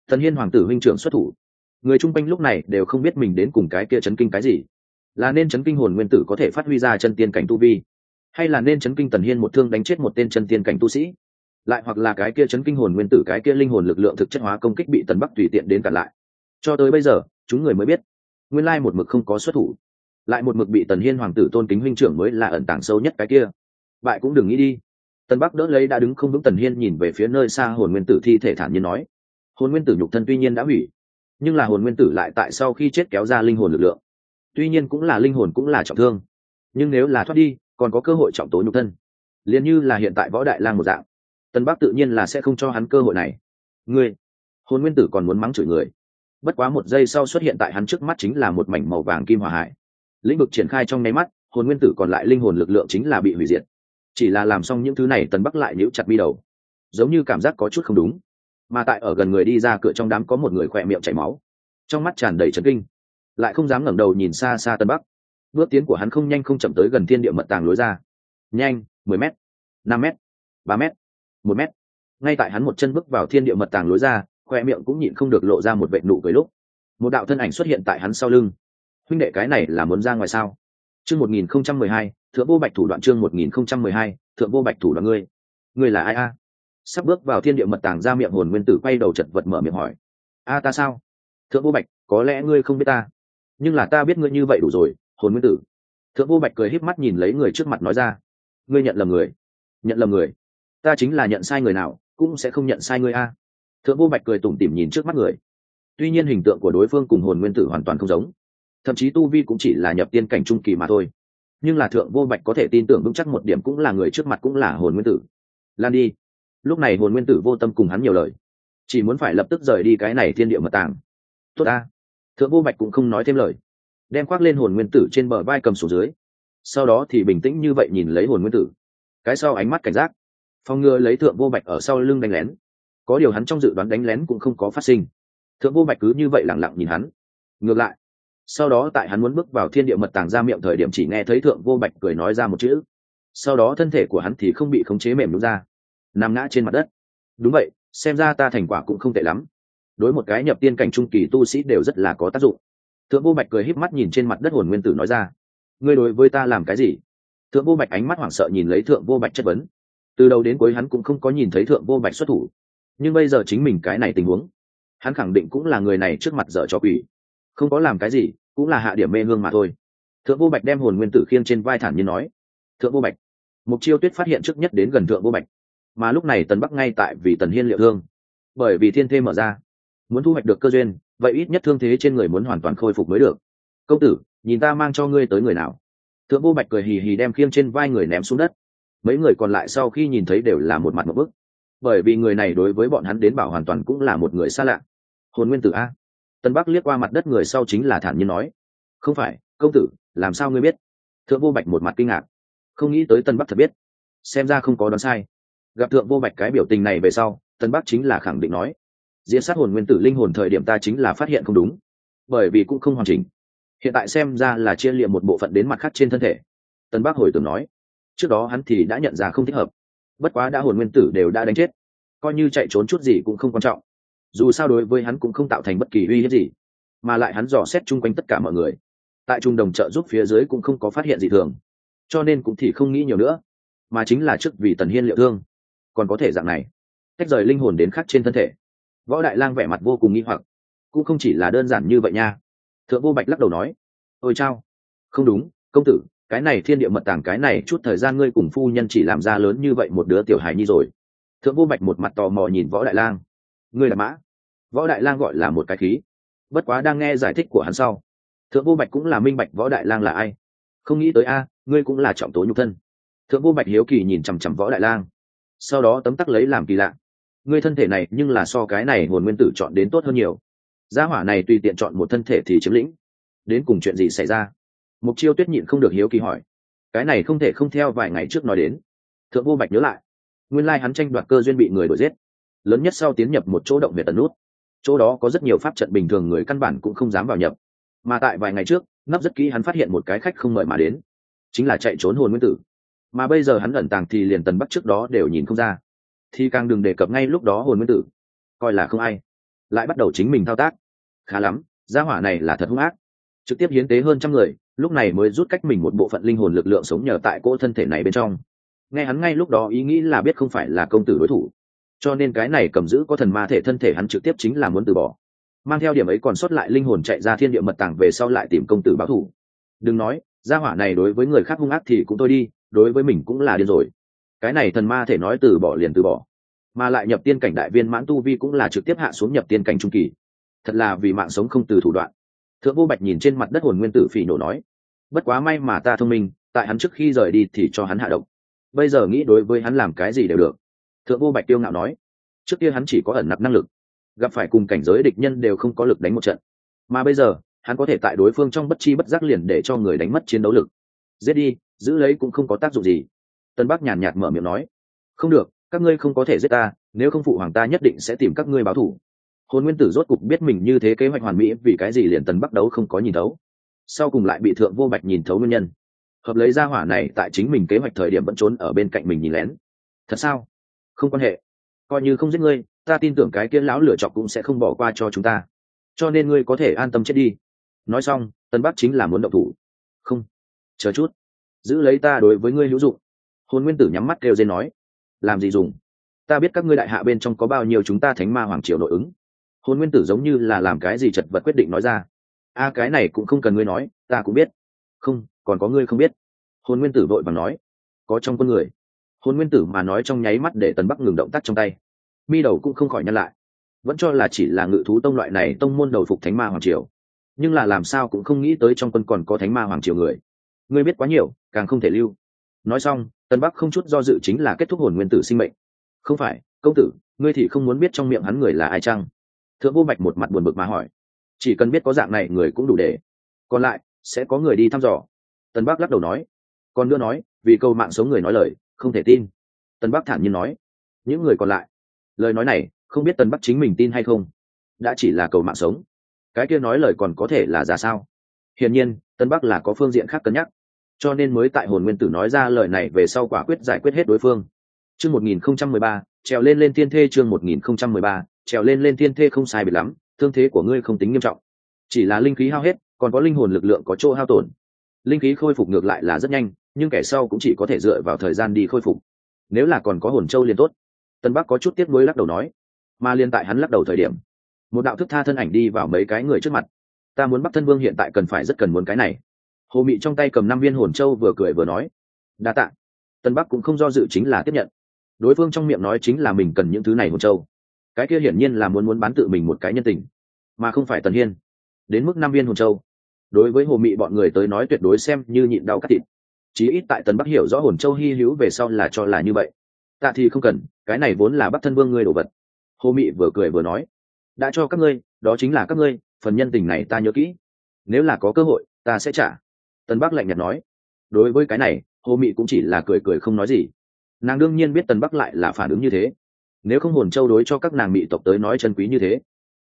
Thần hiên hoàng tử huynh trưởng xuất thủ. Người chung quanh lúc này đều không biết mình đến cùng cái kia chấn kinh cái gì. Là nên chấn kinh hồn nguyên tử có thể phát huy ra chân tiên cảnh tu vi hay là nên chấn kinh tần hiên một thương đánh chết một tên chân tiên cảnh tu sĩ? Lại hoặc là cái kia chấn kinh hồn nguyên tử, cái kia linh hồn lực lượng thực chất hóa công kích bị tần bắc tùy tiện đến cản lại. Cho tới bây giờ, chúng người mới biết, nguyên lai một mực không có xuất thủ. Lại một mực bị tần hiên hoàng tử tôn kính huynh trưởng mới là ẩn tàng sâu nhất cái kia. Bại cũng đừng nghĩ đi. Tần bắc đỡ lấy đã đứng không vững tần hiên nhìn về phía nơi xa hồn nguyên tử thi thể thản nhiên nói. Hồn nguyên tử nhục thân tuy nhiên đã hủy, nhưng là hồn nguyên tử lại tại sau khi chết kéo ra linh hồn lực lượng. Tuy nhiên cũng là linh hồn cũng là trọng thương, nhưng nếu là thoát đi còn có cơ hội trọng tố nhục thân. Liền như là hiện tại võ đại lang một dạng. Tân bắc tự nhiên là sẽ không cho hắn cơ hội này. Ngươi, hồn nguyên tử còn muốn mắng chửi người. Bất quá một giây sau xuất hiện tại hắn trước mắt chính là một mảnh màu vàng kim hỏa hải. Lĩnh vực triển khai trong nháy mắt, hồn nguyên tử còn lại linh hồn lực lượng chính là bị hủy diệt. Chỉ là làm xong những thứ này tần bắc lại nhíu chặt mi đầu. Giống như cảm giác có chút không đúng. Mà tại ở gần người đi ra cửa trong đám có một người khỏe miệng chảy máu. Trong mắt tràn đầy trấn kinh. Lại không dám ngẩng đầu nhìn xa xa tân bắc bước tiến của hắn không nhanh không chậm tới gần thiên địa mật tàng lối ra. Nhanh, mười m năm m ba m một m ngay tại hắn một chân bước vào thiên địa mật tàng lối ra, khoe miệng cũng nhịn không được lộ ra một vệ nụ cười lúc. Một đạo thân ảnh xuất hiện tại hắn sau lưng. Huynh đệ, cái này là muốn ra ngoài sao? Chương một nghìn không trăm mười hai, thượng vô bạch thủ đoạn chương một nghìn không trăm mười hai, thượng vô bạch thủ đoạn ngươi. Ngươi là ai a? Sắp bước vào thiên địa mật tàng ra miệng hồn nguyên tử quay đầu chật vật mở miệng hỏi. A ta sao? Thượng vô bạch, có lẽ ngươi không biết ta. Nhưng là ta biết ngươi như vậy đủ rồi hồn nguyên tử. Thượng vô bạch cười híp mắt nhìn lấy người trước mặt nói ra, ngươi nhận lầm người, nhận lầm người. Ta chính là nhận sai người nào, cũng sẽ không nhận sai ngươi a. Thượng vô bạch cười tủm tỉm nhìn trước mắt người. Tuy nhiên hình tượng của đối phương cùng hồn nguyên tử hoàn toàn không giống. Thậm chí tu vi cũng chỉ là nhập tiên cảnh trung kỳ mà thôi. Nhưng là thượng vô bạch có thể tin tưởng vững chắc một điểm cũng là người trước mặt cũng là hồn nguyên tử. Lan đi. Lúc này hồn nguyên tử vô tâm cùng hắn nhiều lời. Chỉ muốn phải lập tức rời đi cái này thiên địa mật tàng. Tốt ta. Thượng vô bạch cũng không nói thêm lời đem khoác lên hồn nguyên tử trên bờ vai cầm xuống dưới. Sau đó thì bình tĩnh như vậy nhìn lấy hồn nguyên tử. Cái sau ánh mắt cảnh giác. Phong ngừa lấy thượng vô bạch ở sau lưng đánh lén. Có điều hắn trong dự đoán đánh lén cũng không có phát sinh. Thượng vô bạch cứ như vậy lẳng lặng nhìn hắn. Ngược lại, sau đó tại hắn muốn bước vào thiên địa mật tàng ra miệng thời điểm chỉ nghe thấy thượng vô bạch cười nói ra một chữ. Sau đó thân thể của hắn thì không bị khống chế mềm đúng ra, nằm ngã trên mặt đất. Đúng vậy, xem ra ta thành quả cũng không tệ lắm. Đối một cái nhập tiên cảnh trung kỳ tu sĩ đều rất là có tác dụng thượng vô bạch cười híp mắt nhìn trên mặt đất hồn nguyên tử nói ra, ngươi đối với ta làm cái gì? Thượng vô bạch ánh mắt hoảng sợ nhìn lấy thượng vô bạch chất vấn. Từ đầu đến cuối hắn cũng không có nhìn thấy thượng vô bạch xuất thủ. Nhưng bây giờ chính mình cái này tình huống, hắn khẳng định cũng là người này trước mặt dở cho quỷ. Không có làm cái gì, cũng là hạ điểm mê hương mà thôi. Thượng vô bạch đem hồn nguyên tử khiêng trên vai thản nhiên nói, thượng vô bạch mục chiêu tuyết phát hiện trước nhất đến gần thượng vô bạch, mà lúc này tần bắc ngay tại vì tần hiên liệu thương. Bởi vì thiên thê mở ra, muốn thu hoạch được cơ duyên vậy ít nhất thương thế trên người muốn hoàn toàn khôi phục mới được. Công tử, nhìn ta mang cho ngươi tới người nào? Thượng vô bạch cười hì hì đem khiêng trên vai người ném xuống đất. Mấy người còn lại sau khi nhìn thấy đều là một mặt một bức. Bởi vì người này đối với bọn hắn đến bảo hoàn toàn cũng là một người xa lạ. Hồn nguyên tử a. Tân bắc liếc qua mặt đất người sau chính là thản nhiên nói. Không phải, công tử, làm sao ngươi biết? Thượng vô bạch một mặt kinh ngạc. Không nghĩ tới tân bắc thật biết. Xem ra không có đoán sai. Gặp thượng vô bạch cái biểu tình này về sau, tân bắc chính là khẳng định nói diễn sát hồn nguyên tử linh hồn thời điểm ta chính là phát hiện không đúng. Bởi vì cũng không hoàn chỉnh. Hiện tại xem ra là chia liệm một bộ phận đến mặt khác trên thân thể. Tân bắc hồi tưởng nói, trước đó hắn thì đã nhận ra không thích hợp. Bất quá đã hồn nguyên tử đều đã đánh chết. Coi như chạy trốn chút gì cũng không quan trọng. Dù sao đối với hắn cũng không tạo thành bất kỳ uy hiếp gì, mà lại hắn dò xét chung quanh tất cả mọi người. Tại trung đồng trợ giúp phía dưới cũng không có phát hiện gì thường. Cho nên cũng thì không nghĩ nhiều nữa, mà chính là trước vì tần hiên liệu thương. Còn có thể dạng này. Tách rời linh hồn đến khắc trên thân thể võ đại lang vẻ mặt vô cùng nghi hoặc. Cũng không chỉ là đơn giản như vậy nha. Thượng vô bạch lắc đầu nói, ôi chao. Không đúng, công tử, cái này thiên địa mật tàng, cái này chút thời gian ngươi cùng phu nhân chỉ làm ra lớn như vậy một đứa tiểu hài nhi rồi. Thượng vô bạch một mặt tò mò nhìn võ đại lang. Ngươi là mã. Võ đại lang gọi là một cái khí. Bất quá đang nghe giải thích của hắn sau, thượng vô bạch cũng là minh bạch võ đại lang là ai. Không nghĩ tới a, ngươi cũng là trọng tố nhục thân. Thượng vô bạch hiếu kỳ nhìn chằm chằm võ đại lang. Sau đó tấm tắc lấy làm kỳ lạ ngươi thân thể này nhưng là so cái này hồn nguyên tử chọn đến tốt hơn nhiều. Gia hỏa này tùy tiện chọn một thân thể thì chiếm lĩnh. Đến cùng chuyện gì xảy ra? Mục chiêu tuyết nhịn không được hiếu kỳ hỏi. Cái này không thể không theo vài ngày trước nói đến. Thượng vô bạch nhớ lại. Nguyên lai hắn tranh đoạt cơ duyên bị người đuổi giết. Lớn nhất sau tiến nhập một chỗ động về tần nút. Chỗ đó có rất nhiều pháp trận bình thường người căn bản cũng không dám vào nhập. Mà tại vài ngày trước nắp rất kỹ hắn phát hiện một cái khách không mời mà đến. Chính là chạy trốn hồn nguyên tử. Mà bây giờ hắn ẩn tàng thì liền tần bắt trước đó đều nhìn không ra thì càng đừng đề cập ngay lúc đó hồn nguyên tử. Coi là không ai. Lại bắt đầu chính mình thao tác. Khá lắm, gia hỏa này là thật hung ác. Trực tiếp hiến tế hơn trăm người, lúc này mới rút cách mình một bộ phận linh hồn lực lượng sống nhờ tại cỗ thân thể này bên trong. Nghe hắn ngay lúc đó ý nghĩ là biết không phải là công tử đối thủ. Cho nên cái này cầm giữ có thần ma thể thân thể hắn trực tiếp chính là muốn từ bỏ. Mang theo điểm ấy còn sót lại linh hồn chạy ra thiên địa mật tàng về sau lại tìm công tử báo thủ. Đừng nói, gia hỏa này đối với người khác hung ác thì cũng tôi đi, đối với mình cũng là điên rồi cái này thần ma thể nói từ bỏ liền từ bỏ, mà lại nhập tiên cảnh đại viên mãn tu vi cũng là trực tiếp hạ xuống nhập tiên cảnh trung kỳ. Thật là vì mạng sống không từ thủ đoạn. Thượng vô bạch nhìn trên mặt đất hồn nguyên tử phỉ nổ nói, bất quá may mà ta thông minh, tại hắn trước khi rời đi thì cho hắn hạ độc. Bây giờ nghĩ đối với hắn làm cái gì đều được. Thượng vô bạch tiêu ngạo nói, trước kia hắn chỉ có ẩn nặc năng lực, gặp phải cùng cảnh giới địch nhân đều không có lực đánh một trận. Mà bây giờ, hắn có thể tại đối phương trong bất chi bất giác liền để cho người đánh mất chiến đấu lực. Giết đi, giữ lấy cũng không có tác dụng gì tân bắc nhàn nhạt mở miệng nói, không được, các ngươi không có thể giết ta, nếu không phụ hoàng ta nhất định sẽ tìm các ngươi báo thủ hồn nguyên tử rốt cục biết mình như thế kế hoạch hoàn mỹ, vì cái gì liền tần bắc đấu không có nhìn thấu. Sau cùng lại bị thượng vô bạch nhìn thấu nguyên nhân. Hợp lấy ra hỏa này tại chính mình kế hoạch thời điểm vẫn trốn ở bên cạnh mình nhìn lén. Thật sao? Không quan hệ. Coi như không giết ngươi, ta tin tưởng cái kia lão lửa chọc cũng sẽ không bỏ qua cho chúng ta. Cho nên ngươi có thể an tâm chết đi. Nói xong, tân bắc chính là muốn động thủ. Không. Chờ chút. Giữ lấy ta đối với ngươi hữu dụng hồn nguyên tử nhắm mắt kêu dên nói, làm gì dùng? Ta biết các ngươi đại hạ bên trong có bao nhiêu chúng ta thánh ma hoàng triều nội ứng. Hồn nguyên tử giống như là làm cái gì chật vật quyết định nói ra, a, cái này cũng không cần ngươi nói, ta cũng biết. Không, còn có ngươi không biết. Hồn nguyên tử vội và nói, có trong con người. Hồn nguyên tử mà nói trong nháy mắt để tần bắc ngừng động tác trong tay. Mi đầu cũng không khỏi nhăn lại. Vẫn cho là chỉ là ngự thú tông loại này tông môn đầu phục thánh ma hoàng triều. Nhưng là làm sao cũng không nghĩ tới trong quân còn có thánh ma hoàng triều người. Ngươi biết quá nhiều, càng không thể lưu. Nói xong tân bắc không chút do dự chính là kết thúc hồn nguyên tử sinh mệnh. Không phải, công tử, ngươi thì không muốn biết trong miệng hắn người là ai chăng? Thượng vô bạch một mặt buồn bực mà hỏi. Chỉ cần biết có dạng này người cũng đủ để. Còn lại, sẽ có người đi thăm dò. Tân bắc lắc đầu nói. Còn nữa nói, vì câu mạng sống người nói lời, không thể tin. Tân bắc thản nhiên nói. Những người còn lại. Lời nói này, không biết tân bắc chính mình tin hay không? Đã chỉ là cầu mạng sống. Cái kia nói lời còn có thể là giả sao? Hiển nhiên, tân bắc là có phương diện khác cân nhắc cho nên mới tại hồn nguyên tử nói ra lời này về sau quả quyết giải quyết hết đối phương. Chương một nghìn không trăm mười ba, trèo lên lên thiên thê chương một nghìn không trăm mười ba, trèo lên lên thiên thê không sai biệt lắm, thương thế của ngươi không tính nghiêm trọng. Chỉ là linh khí hao hết, còn có linh hồn lực lượng có chỗ hao tổn. Linh khí khôi phục ngược lại là rất nhanh, nhưng kẻ sau cũng chỉ có thể dựa vào thời gian đi khôi phục. Nếu là còn có hồn châu liền tốt. Tân bắc có chút tiếc nuối lắc đầu nói, mà liên tại hắn lắc đầu thời điểm, một đạo thức tha thân ảnh đi vào mấy cái người trước mặt. Ta muốn bắt thân vương hiện tại cần phải rất cần muốn cái này hồ mị trong tay cầm năm viên hồn châu vừa cười vừa nói, đa tạ. Tân bắc cũng không do dự chính là tiếp nhận. Đối phương trong miệng nói chính là mình cần những thứ này hồn châu. Cái kia hiển nhiên là muốn muốn bán tự mình một cái nhân tình, mà không phải tần hiên. Đến mức năm viên hồn châu. Đối với hồ mị bọn người tới nói tuyệt đối xem như nhịn đau cắt thịt. Chí ít tại tần bắc hiểu rõ hồn châu hy hữu về sau là cho là như vậy. Tạ thì không cần, cái này vốn là bắt thân vương ngươi đồ vật. Hồ mị vừa cười vừa nói, đã cho các ngươi, đó chính là các ngươi, phần nhân tình này ta nhớ kỹ. Nếu là có cơ hội, ta sẽ trả tân bắc lạnh nhạt nói, đối với cái này, hồ mị cũng chỉ là cười cười không nói gì. Nàng đương nhiên biết tân bắc lại là phản ứng như thế. Nếu không hồn châu đối cho các nàng mị tộc tới nói chân quý như thế,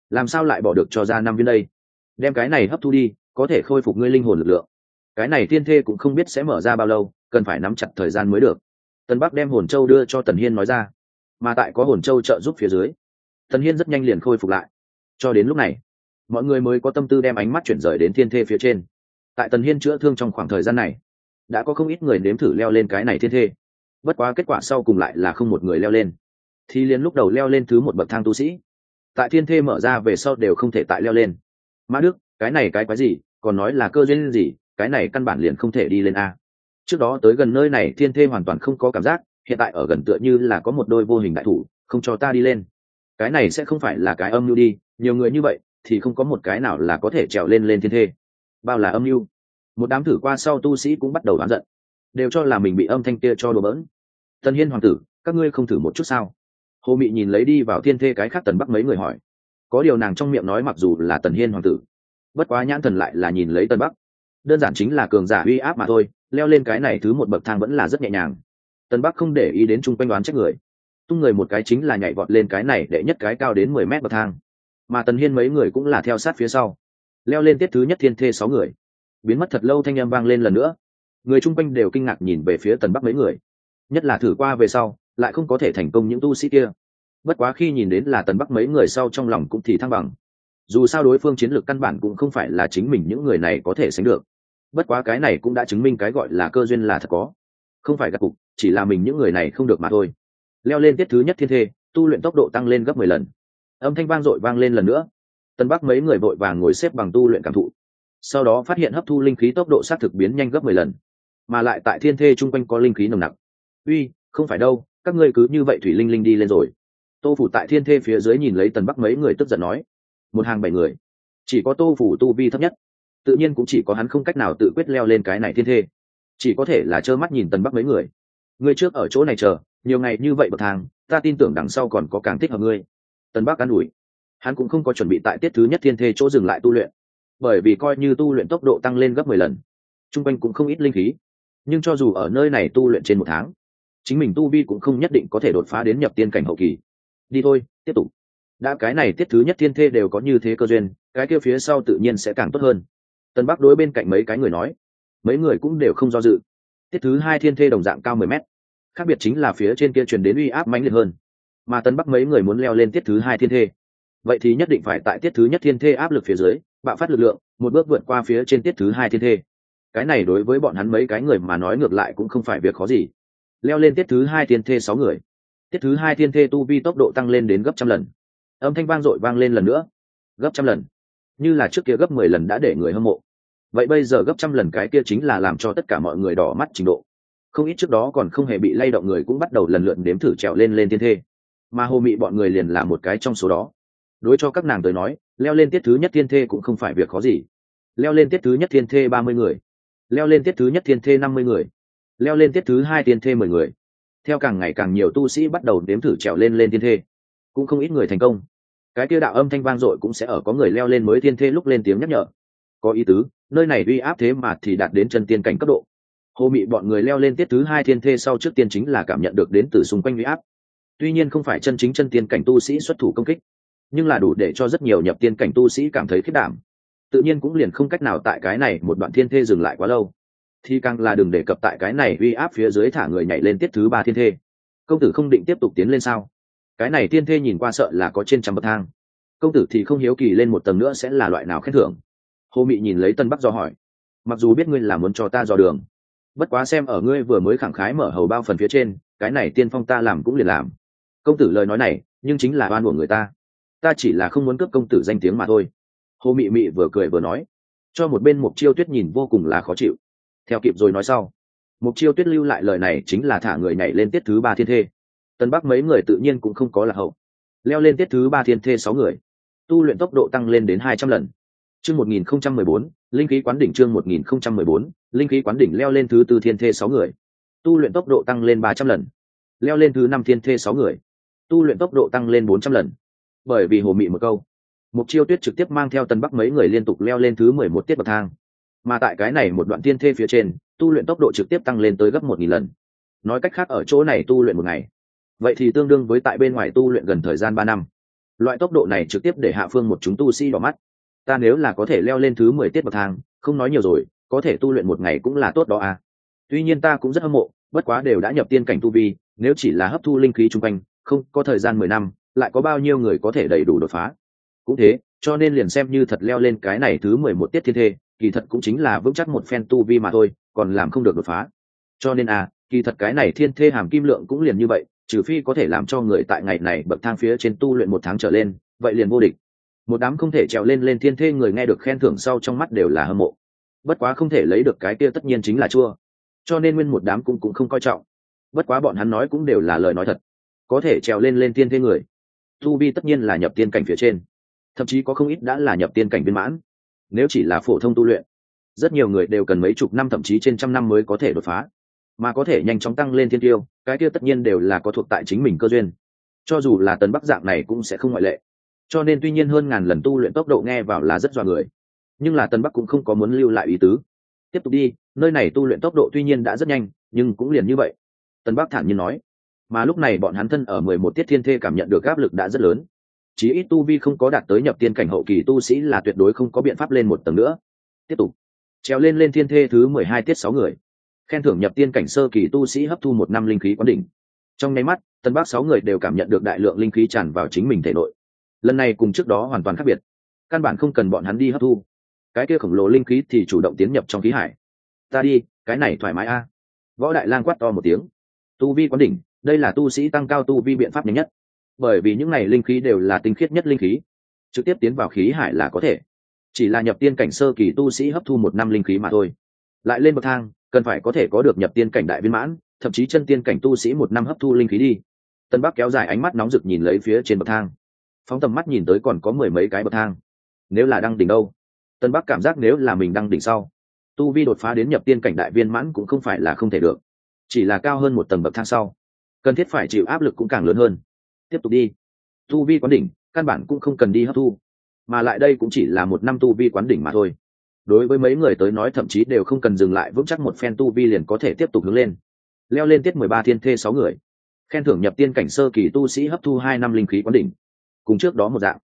làm sao lại bỏ được cho ra năm viên đây? Đem cái này hấp thu đi, có thể khôi phục ngươi linh hồn lực lượng. Cái này tiên thê cũng không biết sẽ mở ra bao lâu, cần phải nắm chặt thời gian mới được. Tân bắc đem hồn châu đưa cho tần hiên nói ra, mà tại có hồn châu trợ giúp phía dưới, tần hiên rất nhanh liền khôi phục lại. Cho đến lúc này, mọi người mới có tâm tư đem ánh mắt chuyển rời đến thiên thê phía trên tại tần hiên chữa thương trong khoảng thời gian này, đã có không ít người nếm thử leo lên cái này thiên thê. Bất quá kết quả sau cùng lại là không một người leo lên. Thì liền lúc đầu leo lên thứ một bậc thang tu sĩ, tại thiên thê mở ra về sau đều không thể tại leo lên. Mã đức, cái này cái quái gì, còn nói là cơ duyên gì, cái này căn bản liền không thể đi lên a. Trước đó tới gần nơi này thiên thê hoàn toàn không có cảm giác, hiện tại ở gần tựa như là có một đôi vô hình đại thủ, không cho ta đi lên. Cái này sẽ không phải là cái âm mưu đi, nhiều người như vậy thì không có một cái nào là có thể trèo lên lên thiên thê bao là âm mưu. Một đám thử qua sau tu sĩ cũng bắt đầu oán giận. Đều cho là mình bị âm thanh kia cho đùa bỡn. Tân hiên hoàng tử, các ngươi không thử một chút sao? Hồ mị nhìn lấy đi vào thiên thê cái khác tần bắc mấy người hỏi. Có điều nàng trong miệng nói mặc dù là tần hiên hoàng tử, bất quá nhãn thần lại là nhìn lấy tân bắc. Đơn giản chính là cường giả uy áp mà thôi, leo lên cái này thứ một bậc thang vẫn là rất nhẹ nhàng. Tân bắc không để ý đến chung quanh đoán trách người. Tung người một cái chính là nhảy vọt lên cái này để nhất cái cao đến mười mét bậc thang. Mà tần hiên mấy người cũng là theo sát phía sau leo lên tiết thứ nhất thiên thê sáu người. Biến mất thật lâu thanh em vang lên lần nữa. Người chung quanh đều kinh ngạc nhìn về phía tần bắc mấy người. Nhất là thử qua về sau, lại không có thể thành công những tu sĩ kia. Bất quá khi nhìn đến là tần bắc mấy người sau trong lòng cũng thì thăng bằng. Dù sao đối phương chiến lược căn bản cũng không phải là chính mình những người này có thể sánh được. Bất quá cái này cũng đã chứng minh cái gọi là cơ duyên là thật có. Không phải gặp cục, chỉ là mình những người này không được mà thôi. Leo lên tiết thứ nhất thiên thê, tu luyện tốc độ tăng lên gấp mười lần. Âm thanh vang dội vang lên lần nữa tân bắc mấy người vội vàng ngồi xếp bằng tu luyện cảm thụ. Sau đó phát hiện hấp thu linh khí tốc độ s á t thực biến nhanh gấp mười lần, mà lại tại thiên thê chung quanh có linh khí nồng nặc. Uy, không phải đâu, các ngươi cứ như vậy thủy linh linh đi lên rồi. Tô phủ tại thiên thê phía dưới nhìn lấy tần bắc mấy người tức giận nói. Một hàng bảy người, chỉ có tô phủ tu vi thấp nhất, tự nhiên cũng chỉ có hắn không cách nào tự quyết leo lên cái này thiên thê. Chỉ có thể là trơ mắt nhìn tần bắc mấy người. Ngươi trước ở chỗ này chờ, nhiều ngày như vậy bậc thang, ta tin tưởng đằng sau còn có càng thích hợp ngươi. Tần bắc an ủi hắn cũng không có chuẩn bị tại tiết thứ nhất thiên thê chỗ dừng lại tu luyện, bởi vì coi như tu luyện tốc độ tăng lên gấp mười lần t r u n g quanh cũng không ít linh khí. Nhưng cho dù ở nơi này tu luyện trên một tháng, chính mình tu vi cũng không nhất định có thể đột phá đến nhập tiên cảnh hậu kỳ. Đi thôi, tiếp tục. Đã cái này tiết thứ nhất thiên thê đều có như thế cơ duyên, cái kia phía sau tự nhiên sẽ càng tốt hơn. Tân bắc đối bên cạnh mấy cái người nói, mấy người cũng đều không do dự. Tiết thứ hai thiên thê đồng dạng cao mười mét, khác biệt chính là phía trên kia truyền đến uy áp mãnh liệt hơn. Mà tân bắc mấy người muốn leo lên tiết thứ hai thiên thê vậy thì nhất định phải tại tiết thứ nhất thiên thê áp lực phía dưới, bạo phát lực lượng, một bước vượt qua phía trên tiết thứ hai thiên thê. Cái này đối với bọn hắn mấy cái người mà nói ngược lại cũng không phải việc khó gì. Leo lên tiết thứ hai thiên thê sáu người. Tiết thứ hai thiên thê tu vi tốc độ tăng lên đến gấp trăm lần. Âm thanh vang dội vang lên lần nữa. Gấp trăm lần. Như là trước kia gấp mười lần đã để người hâm mộ. Vậy bây giờ gấp trăm lần cái kia chính là làm cho tất cả mọi người đỏ mắt trình độ. Không ít trước đó còn không hề bị lay động người cũng bắt đầu lần lượt nếm thử trèo lên lên thiên thê. Mà hồ mị bọn người liền là một cái trong số đó đối cho các nàng tới nói, leo lên tiết thứ nhất thiên thê cũng không phải việc khó gì. Leo lên tiết thứ nhất thiên thê ba mươi người. Leo lên tiết thứ nhất thiên thê năm mươi người. Leo lên tiết thứ hai thiên thê mười người. Theo càng ngày càng nhiều tu sĩ bắt đầu đếm thử trèo lên lên thiên thê. Cũng không ít người thành công. Cái kia đạo âm thanh vang dội cũng sẽ ở có người leo lên mới thiên thê lúc lên tiếng nhắc nhở. Có ý tứ, nơi này uy áp thế mà thì đạt đến chân tiên cảnh cấp độ. Hồ mị bọn người leo lên tiết thứ hai thiên thê sau trước tiên chính là cảm nhận được đến từ xung quanh uy áp. Tuy nhiên không phải chân chính chân tiên cảnh tu sĩ xuất thủ công kích nhưng là đủ để cho rất nhiều nhập tiên cảnh tu sĩ cảm thấy khiết đảm. Tự nhiên cũng liền không cách nào tại cái này một đoạn thiên thê dừng lại quá lâu. Thì càng là đừng đề cập tại cái này uy áp phía dưới thả người nhảy lên tiết thứ ba thiên thê. Công tử không định tiếp tục tiến lên sao? Cái này thiên thê nhìn qua sợ là có trên trăm bậc thang. Công tử thì không hiếu kỳ lên một tầng nữa sẽ là loại nào khen thưởng? Hồ mị nhìn lấy tân bắc do hỏi. Mặc dù biết ngươi là muốn cho ta dò đường, bất quá xem ở ngươi vừa mới khẳng khái mở hầu bao phần phía trên, cái này tiên phong ta làm cũng liền làm. Công tử lời nói này, nhưng chính là oan của người ta ta chỉ là không muốn cướp công tử danh tiếng mà thôi. Hồ mị mị vừa cười vừa nói, cho một bên mục chiêu tuyết nhìn vô cùng là khó chịu. Theo kịp rồi nói sau mục chiêu tuyết lưu lại lời này chính là thả người nhảy lên tiết thứ ba thiên thê. Tân bắc mấy người tự nhiên cũng không có là hậu. Leo lên tiết thứ ba thiên thê sáu người, tu luyện tốc độ tăng lên đến hai trăm lần. Chương một nghìn không trăm mười bốn, linh khí quán đỉnh chương một nghìn không trăm mười bốn, linh khí quán đỉnh leo lên thứ tư thiên thê sáu người. Tu luyện tốc độ tăng lên ba trăm lần. Leo lên thứ năm thiên thê sáu người. Tu luyện tốc độ tăng lên bốn trăm lần bởi vì hồ mị một câu. Mục chiêu tuyết trực tiếp mang theo tân bắc mấy người liên tục leo lên thứ mười một tiết bậc thang. Mà tại cái này một đoạn tiên thê phía trên, tu luyện tốc độ trực tiếp tăng lên tới gấp một nghìn lần. Nói cách khác ở chỗ này tu luyện một ngày. Vậy thì tương đương với tại bên ngoài tu luyện gần thời gian ba năm. Loại tốc độ này trực tiếp để hạ phương một chúng tu sĩ đỏ mắt. Ta nếu là có thể leo lên thứ mười tiết bậc thang, không nói nhiều rồi, có thể tu luyện một ngày cũng là tốt đó à. Tuy nhiên ta cũng rất hâm mộ, bất quá đều đã nhập tiên cảnh tu vi, nếu chỉ là hấp thu linh khí chung quanh, không, có thời gian mười năm lại có bao nhiêu người có thể đầy đủ đột phá. Cũng thế, cho nên liền xem như thật leo lên cái này thứ mười một tiết thiên thê, kỳ thật cũng chính là vững chắc một phen tu vi mà thôi, còn làm không được đột phá. Cho nên à kỳ thật cái này thiên thê hàm kim lượng cũng liền như vậy, trừ phi có thể làm cho người tại ngày này bậc thang phía trên tu luyện một tháng trở lên, vậy liền vô địch. Một đám không thể trèo lên lên thiên thê người nghe được khen thưởng sau trong mắt đều là hâm mộ. Bất quá không thể lấy được cái kia tất nhiên chính là chua. Cho nên nguyên một đám cũng cũng không coi trọng. Bất quá bọn hắn nói cũng đều là lời nói thật. Có thể trèo lên lên thiên thê người tu vi tất nhiên là nhập tiên cảnh phía trên. Thậm chí có không ít đã là nhập tiên cảnh viên mãn. Nếu chỉ là phổ thông tu luyện, rất nhiều người đều cần mấy chục năm thậm chí trên trăm năm mới có thể đột phá. Mà có thể nhanh chóng tăng lên thiên tiêu, cái tiêu tất nhiên đều là có thuộc tại chính mình cơ duyên. Cho dù là tần bắc dạng này cũng sẽ không ngoại lệ. Cho nên tuy nhiên hơn ngàn lần tu luyện tốc độ nghe vào là rất dọa người. Nhưng là tần bắc cũng không có muốn lưu lại ý tứ. Tiếp tục đi, nơi này tu luyện tốc độ tuy nhiên đã rất nhanh, nhưng cũng liền như vậy. Tần bắc thản nhiên nói mà lúc này bọn hắn thân ở mười một tiết thiên thê cảm nhận được áp lực đã rất lớn. Chí ít tu vi không có đạt tới nhập tiên cảnh hậu kỳ tu sĩ là tuyệt đối không có biện pháp lên một tầng nữa. Tiếp tục. Treo lên lên thiên thê thứ mười hai tiết sáu người. Khen thưởng nhập tiên cảnh sơ kỳ tu sĩ hấp thu một năm linh khí quán đỉnh. Trong nháy mắt, tân bác sáu người đều cảm nhận được đại lượng linh khí tràn vào chính mình thể nội. Lần này cùng trước đó hoàn toàn khác biệt. Căn bản không cần bọn hắn đi hấp thu. Cái kia khổng lồ linh khí thì chủ động tiến nhập trong khí hải. Ta đi, cái này thoải mái a. Võ đại lang quát to một tiếng. Tu vi quán đỉnh đây là tu sĩ tăng cao tu vi biện pháp nhanh nhất. Bởi vì những này linh khí đều là tinh khiết nhất linh khí. Trực tiếp tiến vào khí hải là có thể. Chỉ là nhập tiên cảnh sơ kỳ tu sĩ hấp thu một năm linh khí mà thôi. Lại lên bậc thang, cần phải có thể có được nhập tiên cảnh đại viên mãn, thậm chí chân tiên cảnh tu sĩ một năm hấp thu linh khí đi. Tân bắc kéo dài ánh mắt nóng rực nhìn lấy phía trên bậc thang. Phóng tầm mắt nhìn tới còn có mười mấy cái bậc thang. Nếu là đăng đỉnh đâu? Tân bắc cảm giác nếu là mình đăng đỉnh sau, tu vi đột phá đến nhập tiên cảnh đại viên mãn cũng không phải là không thể được. Chỉ là cao hơn một tầng bậc thang sau cần thiết phải chịu áp lực cũng càng lớn hơn. Tiếp tục đi. Tu vi quán đỉnh, căn bản cũng không cần đi hấp thu. Mà lại đây cũng chỉ là một năm tu vi quán đỉnh mà thôi. Đối với mấy người tới nói thậm chí đều không cần dừng lại vững chắc một phen tu vi liền có thể tiếp tục hướng lên. Leo lên tiết mười ba thiên thê sáu người. Khen thưởng nhập tiên cảnh sơ kỳ tu sĩ hấp thu hai năm linh khí quán đỉnh. Cùng trước đó một dạng.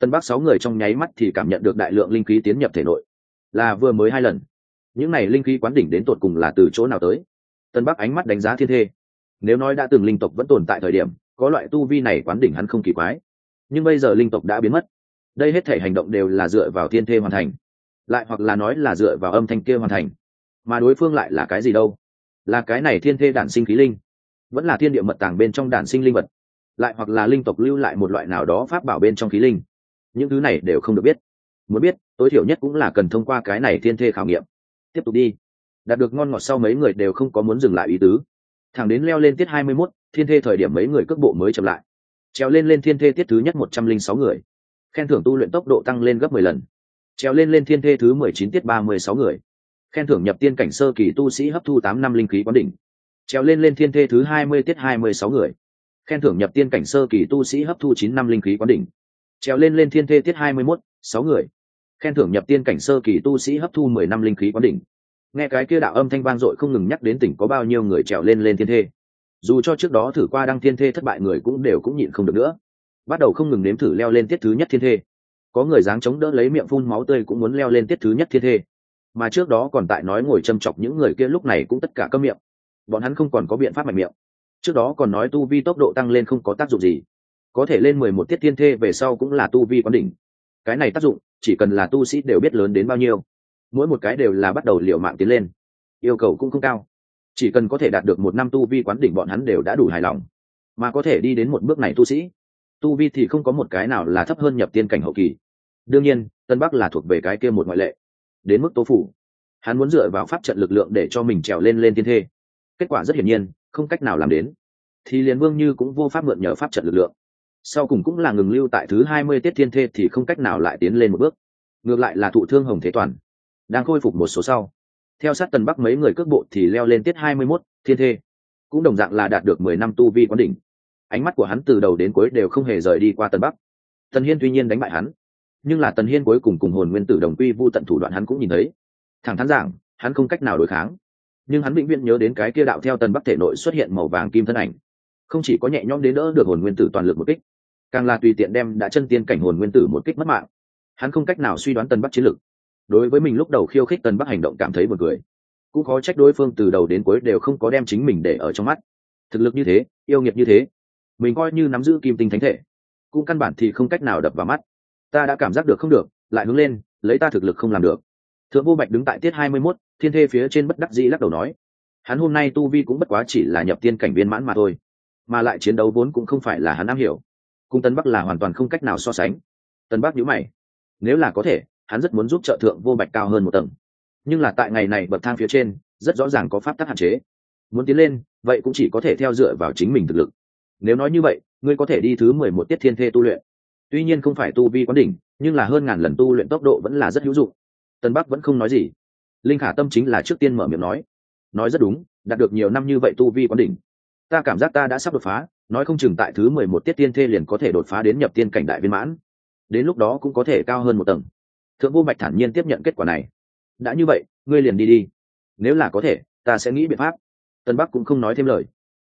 Tân bắc sáu người trong nháy mắt thì cảm nhận được đại lượng linh khí tiến nhập thể nội. Là vừa mới hai lần. Những này linh khí quán đỉnh đến tột cùng là từ chỗ nào tới? Tân bắc ánh mắt đánh giá thiên thê nếu nói đã từng linh tộc vẫn tồn tại thời điểm, có loại tu vi này quán đỉnh hắn không kỳ quái. Nhưng bây giờ linh tộc đã biến mất. Đây hết thể hành động đều là dựa vào thiên thê hoàn thành. Lại hoặc là nói là dựa vào âm thanh kia hoàn thành. Mà đối phương lại là cái gì đâu? Là cái này thiên thê đản sinh khí linh. Vẫn là thiên địa mật tàng bên trong đản sinh linh vật. Lại hoặc là linh tộc lưu lại một loại nào đó pháp bảo bên trong khí linh. Những thứ này đều không được biết. Muốn biết, tối thiểu nhất cũng là cần thông qua cái này thiên thê khảo nghiệm. Tiếp tục đi. Đạt được ngon ngọt sau mấy người đều không có muốn dừng lại ý tứ thẳng đến leo lên tiết hai mươi 21, thiên thê thời điểm mấy người cước bộ mới chậm lại. Trèo lên lên thiên thê tiết thứ nhất một trăm linh sáu người. Khen thưởng tu luyện tốc độ tăng lên gấp mười lần. Trèo lên lên thiên thê thứ mười chín tiết ba mươi sáu người. Khen thưởng nhập tiên cảnh sơ kỳ tu sĩ hấp thu tám năm linh khí quán đỉnh. Trèo lên lên thiên thê thứ hai mươi tiết hai mươi sáu người. Khen thưởng nhập tiên cảnh sơ kỳ tu sĩ hấp thu chín năm linh khí quán đỉnh. Trèo lên lên thiên thê tiết hai mươi mốt sáu người. Khen thưởng nhập tiên cảnh sơ kỳ tu sĩ hấp thu mười năm linh khí quán đỉnh nghe cái kia đạo âm thanh vang dội không ngừng nhắc đến tỉnh có bao nhiêu người trèo lên lên thiên thê. Dù cho trước đó thử qua đăng thiên thê thất bại người cũng đều cũng nhịn không được nữa. Bắt đầu không ngừng nếm thử leo lên tiết thứ nhất thiên thê. Có người dáng chống đỡ lấy miệng phun máu tươi cũng muốn leo lên tiết thứ nhất thiên thê. Mà trước đó còn tại nói ngồi châm chọc những người kia lúc này cũng tất cả câm miệng. Bọn hắn không còn có biện pháp mạnh miệng. Trước đó còn nói tu vi tốc độ tăng lên không có tác dụng gì. Có thể lên mười một tiết thiên thê về sau cũng là tu vi quán đỉnh. Cái này tác dụng, chỉ cần là tu sĩ đều biết lớn đến bao nhiêu mỗi một cái đều là bắt đầu liều mạng tiến lên. Yêu cầu cũng không cao. Chỉ cần có thể đạt được một năm tu vi quán đỉnh bọn hắn đều đã đủ hài lòng. Mà có thể đi đến một bước này tu sĩ, tu vi thì không có một cái nào là thấp hơn nhập tiên cảnh hậu kỳ. Đương nhiên, tân bắc là thuộc về cái kia một ngoại lệ. Đến mức tố phủ, hắn muốn dựa vào pháp trận lực lượng để cho mình trèo lên lên tiên thê. Kết quả rất hiển nhiên, không cách nào làm đến. Thì liền vương như cũng vô pháp mượn nhờ pháp trận lực lượng. Sau cùng cũng là ngừng lưu tại thứ hai mươi tiết thiên thê thì không cách nào lại tiến lên một bước. Ngược lại là thụ thương hồng thế toàn đang khôi phục một số sau. Theo sát tần bắc mấy người cước bộ thì leo lên tiết hai mươi 21, thiên thê. Cũng đồng dạng là đạt được mười năm tu vi quán đỉnh. Ánh mắt của hắn từ đầu đến cuối đều không hề rời đi qua tần bắc. Tần hiên tuy nhiên đánh bại hắn nhưng là tần hiên cuối cùng cùng hồn nguyên tử đồng quy vu tận thủ đoạn hắn cũng nhìn thấy. Thẳng thắn giảng hắn không cách nào đối kháng. Nhưng hắn vĩnh viễn nhớ đến cái kia đạo theo tần bắc thể nội xuất hiện màu vàng kim thân ảnh. Không chỉ có nhẹ nhõm đến đỡ được hồn nguyên tử toàn lực một kích càng là tùy tiện đem đã chân tiên cảnh hồn nguyên tử một kích mất mạng. Hắn không cách nào suy đoán tần bắc chiến lực đối với mình lúc đầu khiêu khích tần bắc hành động cảm thấy buồn cười, cũng khó trách đối phương từ đầu đến cuối đều không có đem chính mình để ở trong mắt. Thực lực như thế yêu nghiệt như thế mình coi như nắm giữ kim tinh thánh thể cũng căn bản thì không cách nào đập vào mắt. Ta đã cảm giác được không được lại hướng lên lấy ta thực lực không làm được. Thượng vô bạch đứng tại tiết hai mươi mốt thiên thê phía trên bất đắc dĩ lắc đầu nói hắn hôm nay tu vi cũng bất quá chỉ là nhập tiên cảnh viên mãn mà thôi mà lại chiến đấu vốn cũng không phải là hắn am hiểu. Cung tân bắc là hoàn toàn không cách nào so sánh. Tân bắc nhíu mày nếu là có thể hắn rất muốn giúp trợ thượng vô bạch cao hơn một tầng. Nhưng là tại ngày này bậc thang phía trên, rất rõ ràng có pháp tắc hạn chế. Muốn tiến lên, vậy cũng chỉ có thể theo dựa vào chính mình thực lực. Nếu nói như vậy, ngươi có thể đi thứ mười một tiết thiên thê tu luyện. Tuy nhiên không phải tu vi quán đỉnh, nhưng là hơn ngàn lần tu luyện tốc độ vẫn là rất hữu dụng. Tân bắc vẫn không nói gì. Linh khả tâm chính là trước tiên mở miệng nói. Nói rất đúng, đạt được nhiều năm như vậy tu vi quán đỉnh. Ta cảm giác ta đã sắp đột phá, nói không chừng tại thứ mười một tiết tiên thê liền có thể đột phá đến nhập tiên cảnh đại viên mãn. Đến lúc đó cũng có thể cao hơn một tầng thượng vô bạch thản nhiên tiếp nhận kết quả này. Đã như vậy, ngươi liền đi đi. Nếu là có thể, ta sẽ nghĩ biện pháp. Tân bắc cũng không nói thêm lời.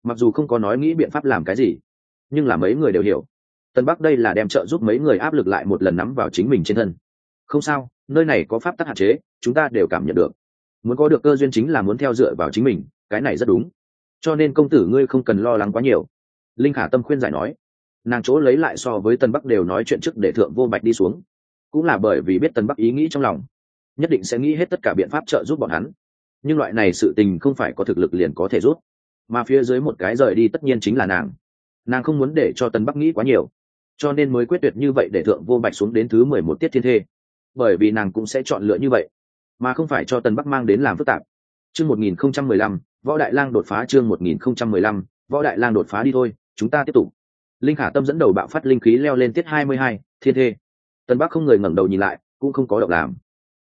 Mặc dù không có nói nghĩ biện pháp làm cái gì, nhưng là mấy người đều hiểu. Tân bắc đây là đem trợ giúp mấy người áp lực lại một lần nắm vào chính mình trên thân. Không sao, nơi này có pháp tắc hạn chế, chúng ta đều cảm nhận được. Muốn có được cơ duyên chính là muốn theo dựa vào chính mình, cái này rất đúng. Cho nên công tử ngươi không cần lo lắng quá nhiều. Linh khả tâm khuyên giải nói. Nàng chỗ lấy lại so với tân bắc đều nói chuyện trước để thượng vô bạch đi xuống cũng là bởi vì biết tân bắc ý nghĩ trong lòng, nhất định sẽ nghĩ hết tất cả biện pháp trợ giúp bọn hắn. Nhưng loại này sự tình không phải có thực lực liền có thể rút mà phía dưới một cái rời đi tất nhiên chính là nàng. Nàng không muốn để cho tân bắc nghĩ quá nhiều, cho nên mới quyết tuyệt như vậy để thượng vô bạch xuống đến thứ mười một tiết thiên thê. Bởi vì nàng cũng sẽ chọn lựa như vậy, mà không phải cho tân bắc mang đến làm phức tạp. Chương một nghìn không trăm mười lăm, võ đại lang đột phá chương một nghìn không trăm mười lăm, võ đại lang đột phá đi thôi, chúng ta tiếp tục. Linh khả tâm dẫn đầu bạo phát linh khí leo lên tiết hai mươi hai, thiên thê tân bắc không người ngẩng đầu nhìn lại, cũng không có động làm.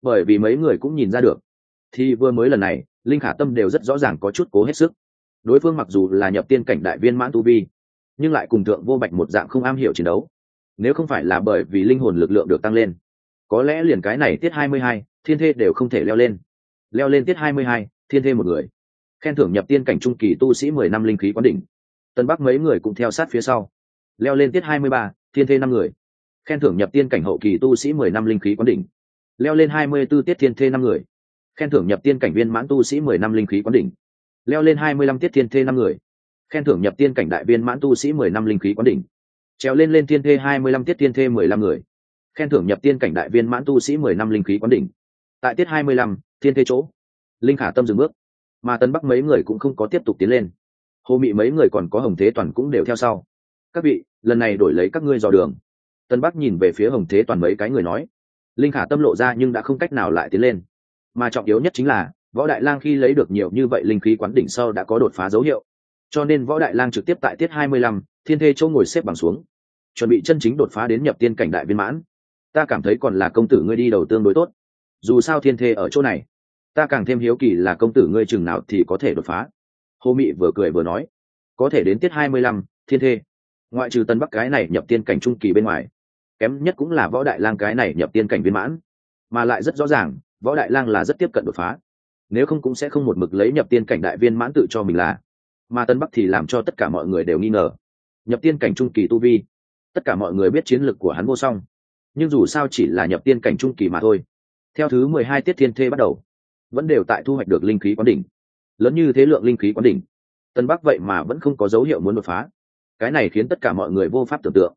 Bởi vì mấy người cũng nhìn ra được. Thì vừa mới lần này, linh khả tâm đều rất rõ ràng có chút cố hết sức. Đối phương mặc dù là nhập tiên cảnh đại viên mãn tu vi, nhưng lại cùng thượng vô bạch một dạng không am hiểu chiến đấu. Nếu không phải là bởi vì linh hồn lực lượng được tăng lên, có lẽ liền cái này tiết hai mươi hai, thiên thê đều không thể leo lên. Leo lên tiết hai mươi hai, thiên thê một người. Khen thưởng nhập tiên cảnh trung kỳ tu sĩ mười năm linh khí quán đỉnh. Tân bắc mấy người cũng theo sát phía sau. Leo lên tiết hai mươi ba, thiên thê năm người khen thưởng nhập tiên cảnh hậu kỳ tu sĩ mười năm linh khí quán đỉnh. Leo lên hai mươi b ố tiết thiên thê năm người. Khen thưởng nhập tiên cảnh viên mãn tu sĩ mười năm linh khí quán đỉnh. Leo lên hai mươi lăm tiết thiên thê năm người. Khen thưởng nhập tiên cảnh đại viên mãn tu sĩ mười năm linh khí quán đỉnh. Trèo lên lên thiên thê hai mươi lăm tiết thiên thê mười lăm người. Khen thưởng nhập tiên cảnh đại viên mãn tu sĩ mười năm linh khí quán đỉnh. Tại tiết hai mươi lăm, thiên thê chỗ, linh khả tâm dừng bước. Mà tân bắc mấy người cũng không có tiếp tục tiến lên. Hồ mị mấy người còn có hồng thế toàn cũng đều theo sau. Các vị, lần này đổi lấy các ngươi dò đường tân bắc nhìn về phía hồng thế toàn mấy cái người nói. Linh khả tâm lộ ra nhưng đã không cách nào lại tiến lên. Mà trọng yếu nhất chính là, võ đại lang khi lấy được nhiều như vậy linh khí quán đỉnh sau đã có đột phá dấu hiệu. Cho nên võ đại lang trực tiếp tại tiết hai mươi lăm, thiên thê chỗ ngồi xếp bằng xuống. Chuẩn bị chân chính đột phá đến nhập tiên cảnh đại viên mãn. Ta cảm thấy còn là công tử ngươi đi đầu tương đối tốt. Dù sao thiên thê ở chỗ này, ta càng thêm hiếu kỳ là công tử ngươi chừng nào thì có thể đột phá. Hồ mị vừa cười vừa nói, có thể đến tiết hai mươi lăm, thiên thê. Ngoại trừ tân bắc cái này nhập tiên cảnh trung kỳ bên ngoài kém nhất cũng là võ đại lang cái này nhập tiên cảnh viên mãn, mà lại rất rõ ràng, võ đại lang là rất tiếp cận đột phá. Nếu không cũng sẽ không một mực lấy nhập tiên cảnh đại viên mãn tự cho mình là. Mà tân bắc thì làm cho tất cả mọi người đều nghi ngờ. Nhập tiên cảnh trung kỳ tu vi, tất cả mọi người biết chiến lược của hắn vô song. Nhưng dù sao chỉ là nhập tiên cảnh trung kỳ mà thôi. Theo thứ mười hai tiết thiên thê bắt đầu, vẫn đều tại thu hoạch được linh khí quán đỉnh. Lớn như thế lượng linh khí quán đỉnh, tân bắc vậy mà vẫn không có dấu hiệu muốn đột phá. Cái này khiến tất cả mọi người vô pháp tưởng tượng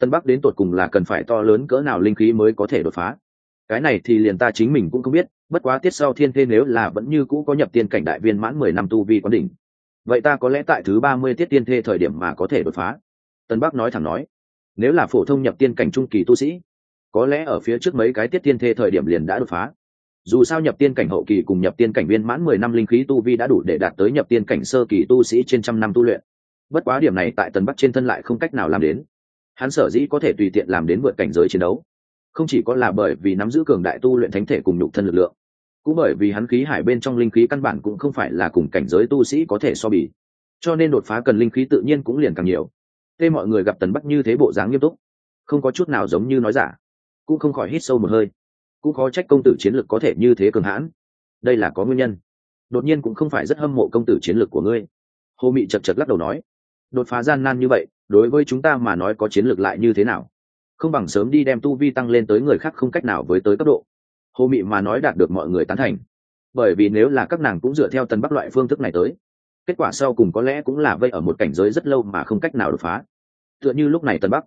tân bắc đến tột cùng là cần phải to lớn cỡ nào linh khí mới có thể đột phá? Cái này thì liền ta chính mình cũng không biết, bất quá tiết sau thiên thê nếu là vẫn như cũ có nhập tiên cảnh đại viên mãn mười năm tu vi quán đỉnh, vậy ta có lẽ tại thứ ba mươi tiết tiên thê thời điểm mà có thể đột phá? Tân bắc nói thẳng nói, nếu là phổ thông nhập tiên cảnh trung kỳ tu sĩ, có lẽ ở phía trước mấy cái tiết tiên thê thời điểm liền đã đột phá. Dù sao nhập tiên cảnh hậu kỳ cùng nhập tiên cảnh viên mãn mười năm linh khí tu vi đã đủ để đạt tới nhập tiên cảnh sơ kỳ tu sĩ trên trăm năm tu luyện. Bất quá điểm này tại tần bắc trên thân lại không cách nào làm đến hắn sở dĩ có thể tùy tiện làm đến vượt cảnh giới chiến đấu. Không chỉ có là bởi vì nắm giữ cường đại tu luyện thánh thể cùng nhục thân lực lượng, cũng bởi vì hắn khí hải bên trong linh khí căn bản cũng không phải là cùng cảnh giới tu sĩ có thể so bì. Cho nên đột phá cần linh khí tự nhiên cũng liền càng nhiều. Tê mọi người gặp tần bắc như thế bộ dáng nghiêm túc, không có chút nào giống như nói giả, cũng không khỏi hít sâu một hơi. Cũng khó trách công tử chiến lược có thể như thế cường hãn. Đây là có nguyên nhân. Đột nhiên cũng không phải rất hâm mộ công tử chiến lược của ngươi. Hồ mị chật chật lắc đầu nói, đột phá gian nan như vậy đối với chúng ta mà nói có chiến lược lại như thế nào? Không bằng sớm đi đem tu vi tăng lên tới người khác không cách nào với tới cấp độ. Hồ mị mà nói đạt được mọi người tán thành. Bởi vì nếu là các nàng cũng dựa theo tân bắc loại phương thức này tới, kết quả sau cùng có lẽ cũng là vây ở một cảnh giới rất lâu mà không cách nào đột phá. Tựa như lúc này tân bắc,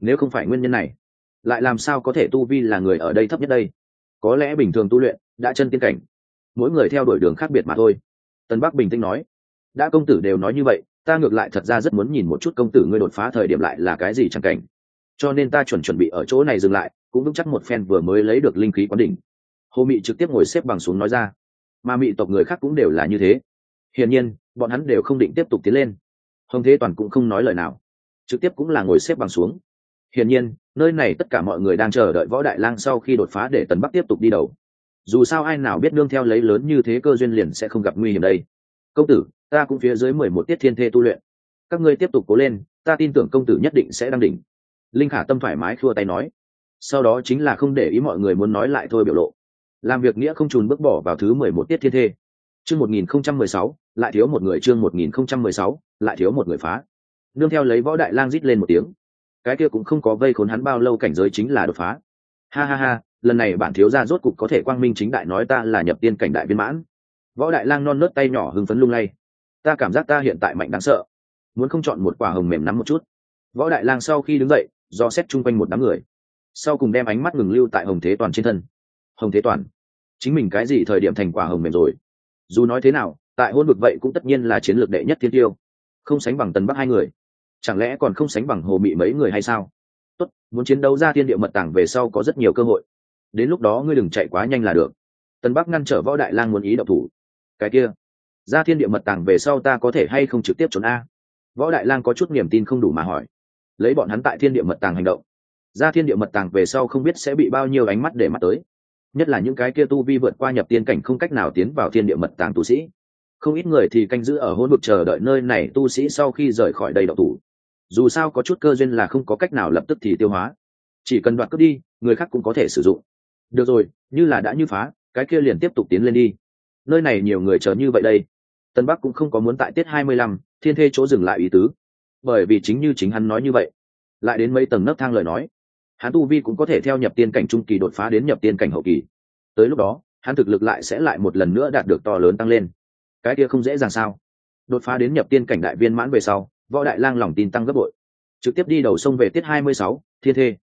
nếu không phải nguyên nhân này, lại làm sao có thể tu vi là người ở đây thấp nhất đây? Có lẽ bình thường tu luyện đã chân tiên cảnh, mỗi người theo đuổi đường khác biệt mà thôi. Tân bắc bình tĩnh nói, đã công tử đều nói như vậy ta ngược lại thật ra rất muốn nhìn một chút công tử ngươi đột phá thời điểm lại là cái gì chẳng cảnh. Cho nên ta chuẩn chuẩn bị ở chỗ này dừng lại, cũng vững chắc một phen vừa mới lấy được linh khí quán đỉnh. Hồ mị trực tiếp ngồi xếp bằng xuống nói ra. Mà mị tộc người khác cũng đều là như thế. Hiển nhiên, bọn hắn đều không định tiếp tục tiến lên. Hồng thế toàn cũng không nói lời nào. Trực tiếp cũng là ngồi xếp bằng xuống. Hiển nhiên, nơi này tất cả mọi người đang chờ đợi võ đại lang sau khi đột phá để tần bắc tiếp tục đi đầu. Dù sao ai nào biết nương theo lấy lớn như thế cơ duyên liền sẽ không gặp nguy hiểm đây công tử, ta cũng phía dưới mười một tiết thiên thê tu luyện. Các ngươi tiếp tục cố lên, ta tin tưởng công tử nhất định sẽ đăng đỉnh. Linh khả tâm thoải mái khua tay nói. Sau đó chính là không để ý mọi người muốn nói lại thôi biểu lộ. Làm việc nghĩa không trùn bước bỏ vào thứ mười một tiết thiên thê. Chương một nghìn không trăm mười sáu, lại thiếu một người chương một nghìn không trăm mười sáu, lại thiếu một người phá. Nương theo lấy võ đại lang rít lên một tiếng. Cái kia cũng không có vây khốn hắn bao lâu cảnh giới chính là đột phá. Ha ha ha, lần này bản thiếu gia rốt cục có thể quang minh chính đại nói ta là nhập tiên cảnh đại viên mãn võ đại lang non nớt tay nhỏ hưng phấn lung lay. Ta cảm giác ta hiện tại mạnh đáng sợ. Muốn không chọn một quả hồng mềm nắm một chút. Võ đại lang sau khi đứng dậy, do xét chung quanh một đám người. Sau cùng đem ánh mắt ngừng lưu tại hồng thế toàn trên thân. Hồng thế toàn, chính mình cái gì thời điểm thành quả hồng mềm rồi? Dù nói thế nào, tại hôn vực vậy cũng tất nhiên là chiến lược đệ nhất thiên tiêu. Không sánh bằng tần bắc hai người. Chẳng lẽ còn không sánh bằng hồ mị mấy người hay sao? Tốt, muốn chiến đấu ra thiên địa mật tảng về sau có rất nhiều cơ hội. Đến lúc đó ngươi đừng chạy quá nhanh là được. Tần bắc ngăn trở võ đại lang muốn ý độc thủ cái kia, ra thiên địa mật tàng về sau ta có thể hay không trực tiếp trốn a? Võ đại lang có chút niềm tin không đủ mà hỏi. Lấy bọn hắn tại thiên địa mật tàng hành động, ra thiên địa mật tàng về sau không biết sẽ bị bao nhiêu ánh mắt để mắt tới. Nhất là những cái kia tu vi vượt qua nhập tiên cảnh không cách nào tiến vào thiên địa mật tàng tu sĩ. Không ít người thì canh giữ ở hôn vực chờ đợi nơi này tu sĩ sau khi rời khỏi đây đậu tủ dù sao có chút cơ duyên là không có cách nào lập tức thì tiêu hóa. Chỉ cần đoạt cướp đi, người khác cũng có thể sử dụng. Được rồi, như là đã như phá, cái kia liền tiếp tục tiến lên đi nơi này nhiều người chờ như vậy đây. Tân bắc cũng không có muốn tại tiết hai mươi lăm, thiên thê chỗ dừng lại ý tứ. Bởi vì chính như chính hắn nói như vậy, lại đến mấy tầng nấc thang lời nói, hắn tu vi cũng có thể theo nhập tiên cảnh trung kỳ đột phá đến nhập tiên cảnh hậu kỳ. Tới lúc đó, hắn thực lực lại sẽ lại một lần nữa đạt được to lớn tăng lên. Cái kia không dễ dàng sao? Đột phá đến nhập tiên cảnh đại viên mãn về sau, võ đại lang lòng tin tăng gấp bội. Trực tiếp đi đầu sông về tiết hai mươi sáu, thiên thê.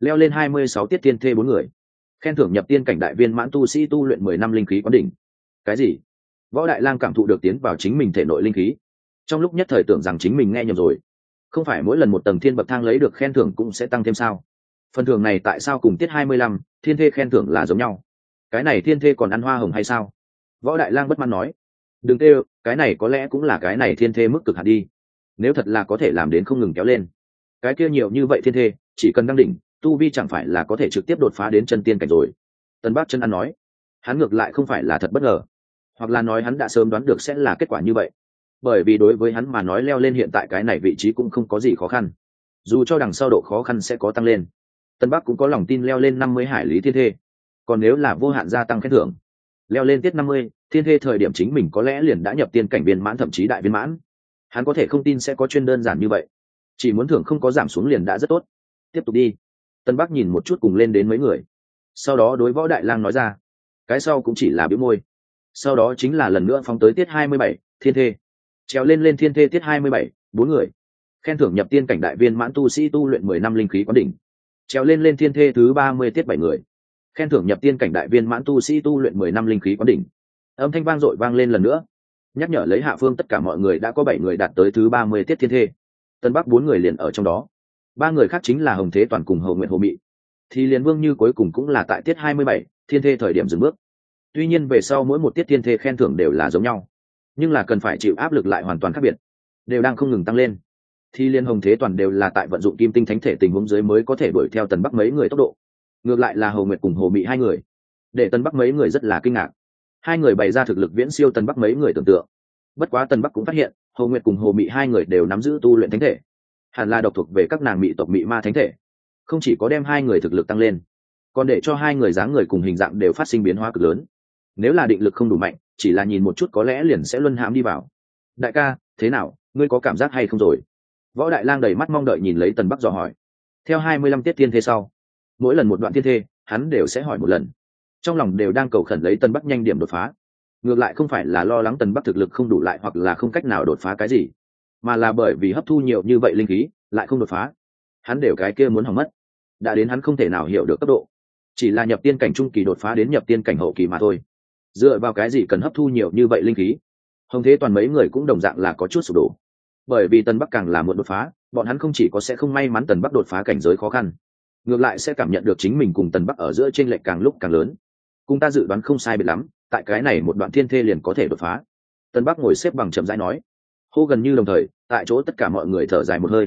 Leo lên hai mươi sáu tiết thiên thê bốn người. Khen thưởng nhập tiên cảnh đại viên mãn tu sĩ tu luyện mười năm linh khí quán đỉnh cái gì? Võ đại lang cảm thụ được tiến vào chính mình thể nội linh khí. Trong lúc nhất thời tưởng rằng chính mình nghe nhầm rồi. Không phải mỗi lần một tầng thiên bậc thang lấy được khen thưởng cũng sẽ tăng thêm sao? Phần thưởng này tại sao cùng tiết hai mươi lăm, thiên thê khen thưởng là giống nhau? Cái này thiên thê còn ăn hoa hồng hay sao? Võ đại lang bất mãn nói. Đừng tê cái này có lẽ cũng là cái này thiên thê mức cực hạt đi. Nếu thật là có thể làm đến không ngừng kéo lên. Cái kia nhiều như vậy thiên thê, chỉ cần đăng đỉnh, tu vi chẳng phải là có thể trực tiếp đột phá đến chân tiên cảnh rồi. Tân bác chân ăn nói. Hắn ngược lại không phải là thật bất ngờ hoặc là nói hắn đã sớm đoán được sẽ là kết quả như vậy. Bởi vì đối với hắn mà nói leo lên hiện tại cái này vị trí cũng không có gì khó khăn. Dù cho đằng sau độ khó khăn sẽ có tăng lên, tân bắc cũng có lòng tin leo lên năm mươi hải lý thiên thê. Còn nếu là vô hạn gia tăng khen thưởng, leo lên tiết năm mươi, thiên thê thời điểm chính mình có lẽ liền đã nhập tiên cảnh viên mãn thậm chí đại viên mãn. Hắn có thể không tin sẽ có chuyên đơn giản như vậy. Chỉ muốn thưởng không có giảm xuống liền đã rất tốt. Tiếp tục đi. Tân bắc nhìn một chút cùng lên đến mấy người. Sau đó đối võ đại lang nói ra, cái sau cũng chỉ là biếu môi sau đó chính là lần nữa phóng tới tiết hai mươi bảy, thiên thê. Trèo lên lên thiên thê tiết hai mươi bảy, bốn người. Khen thưởng nhập tiên cảnh đại viên mãn tu sĩ tu luyện mười năm linh khí quán đỉnh. Trèo lên lên thiên thê thứ ba mươi tiết bảy người. Khen thưởng nhập tiên cảnh đại viên mãn tu sĩ tu luyện mười năm linh khí quán đỉnh. Âm thanh vang dội vang lên lần nữa. Nhắc nhở lấy hạ phương tất cả mọi người đã có bảy người đạt tới thứ ba mươi tiết thiên thê. Tân bắc bốn người liền ở trong đó. Ba người khác chính là hồng thế toàn cùng hầu nguyện hồ mị. Thì liền vương như cuối cùng cũng là tại tiết hai mươi bảy, thiên thê thời điểm dừng bước tuy nhiên về sau mỗi một tiết thiên thê khen thưởng đều là giống nhau, nhưng là cần phải chịu áp lực lại hoàn toàn khác biệt, đều đang không ngừng tăng lên. Thì liên hồng thế toàn đều là tại vận dụng kim tinh thánh thể tình huống dưới mới có thể đuổi theo tần bắc mấy người tốc độ. Ngược lại là hầu nguyệt cùng hồ mị hai người, để tần bắc mấy người rất là kinh ngạc. Hai người bày ra thực lực viễn siêu tần bắc mấy người tưởng tượng. Bất quá tần bắc cũng phát hiện, hồ nguyệt cùng hồ mị hai người đều nắm giữ tu luyện thánh thể. Hẳn là độc thuộc về các nàng mị tộc mị ma thánh thể. Không chỉ có đem hai người thực lực tăng lên, còn để cho hai người dáng người cùng hình dạng đều phát sinh biến hóa cực lớn nếu là định lực không đủ mạnh, chỉ là nhìn một chút có lẽ liền sẽ luân hãm đi vào. Đại ca, thế nào, ngươi có cảm giác hay không rồi? Võ đại lang đầy mắt mong đợi nhìn lấy tần bắc dò hỏi. Theo hai mươi lăm tiết thiên thê sau, mỗi lần một đoạn thiên thê, hắn đều sẽ hỏi một lần. Trong lòng đều đang cầu khẩn lấy tần bắc nhanh điểm đột phá. Ngược lại không phải là lo lắng tần bắc thực lực không đủ lại hoặc là không cách nào đột phá cái gì, mà là bởi vì hấp thu nhiều như vậy linh khí, lại không đột phá. Hắn đều cái kia muốn hỏng mất. Đã đến hắn không thể nào hiểu được cấp độ. Chỉ là nhập tiên cảnh trung kỳ đột phá đến nhập tiên cảnh hậu kỳ mà thôi dựa vào cái gì cần hấp thu nhiều như vậy linh khí? Hồng thế toàn mấy người cũng đồng dạng là có chút sụp đổ. Bởi vì tần bắc càng là một đột phá, bọn hắn không chỉ có sẽ không may mắn tần bắc đột phá cảnh giới khó khăn, ngược lại sẽ cảm nhận được chính mình cùng tần bắc ở giữa t r ê n lệch càng lúc càng lớn. Cùng ta dự đoán không sai biệt lắm, tại cái này một đoạn thiên thê liền có thể đột phá. Tần bắc ngồi xếp bằng chậm rãi nói. Hô gần như đồng thời, tại chỗ tất cả mọi người thở dài một hơi.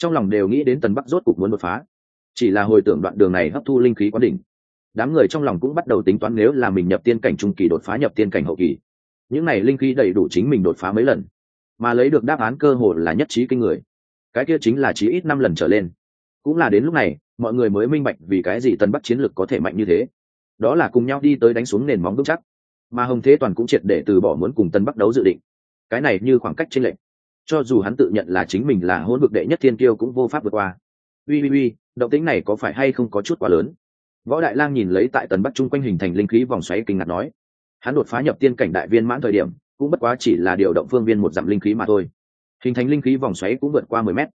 Trong lòng đều nghĩ đến tần bắc rốt cục muốn đột phá. Chỉ là hồi tưởng đoạn đường này hấp thu linh khí quá đỉnh đám người trong lòng cũng bắt đầu tính toán nếu là mình nhập tiên cảnh trung kỳ đột phá nhập tiên cảnh hậu kỳ. Những này linh khí đầy đủ chính mình đột phá mấy lần. Mà lấy được đáp án cơ hội là nhất trí kinh người. Cái kia chính là chí ít năm lần trở lên. Cũng là đến lúc này, mọi người mới minh bạch vì cái gì tân bắc chiến lược có thể mạnh như thế. Đó là cùng nhau đi tới đánh xuống nền móng vững chắc. Mà hồng thế toàn cũng triệt để từ bỏ muốn cùng tân bắc đấu dự định. Cái này như khoảng cách tranh lệch. Cho dù hắn tự nhận là chính mình là hôn vực đệ nhất thiên kiêu cũng vô pháp vượt qua. Ui ui ui động tính này có phải hay không có chút quá lớn? Võ đại lang nhìn lấy tại tần bắc chung quanh hình thành linh khí vòng xoáy kinh ngạc nói, hắn đột phá nhập tiên cảnh đại viên mãn thời điểm, cũng bất quá chỉ là điều động phương viên một dặm linh khí mà thôi. Hình thành linh khí vòng xoáy cũng vượt qua mười mét,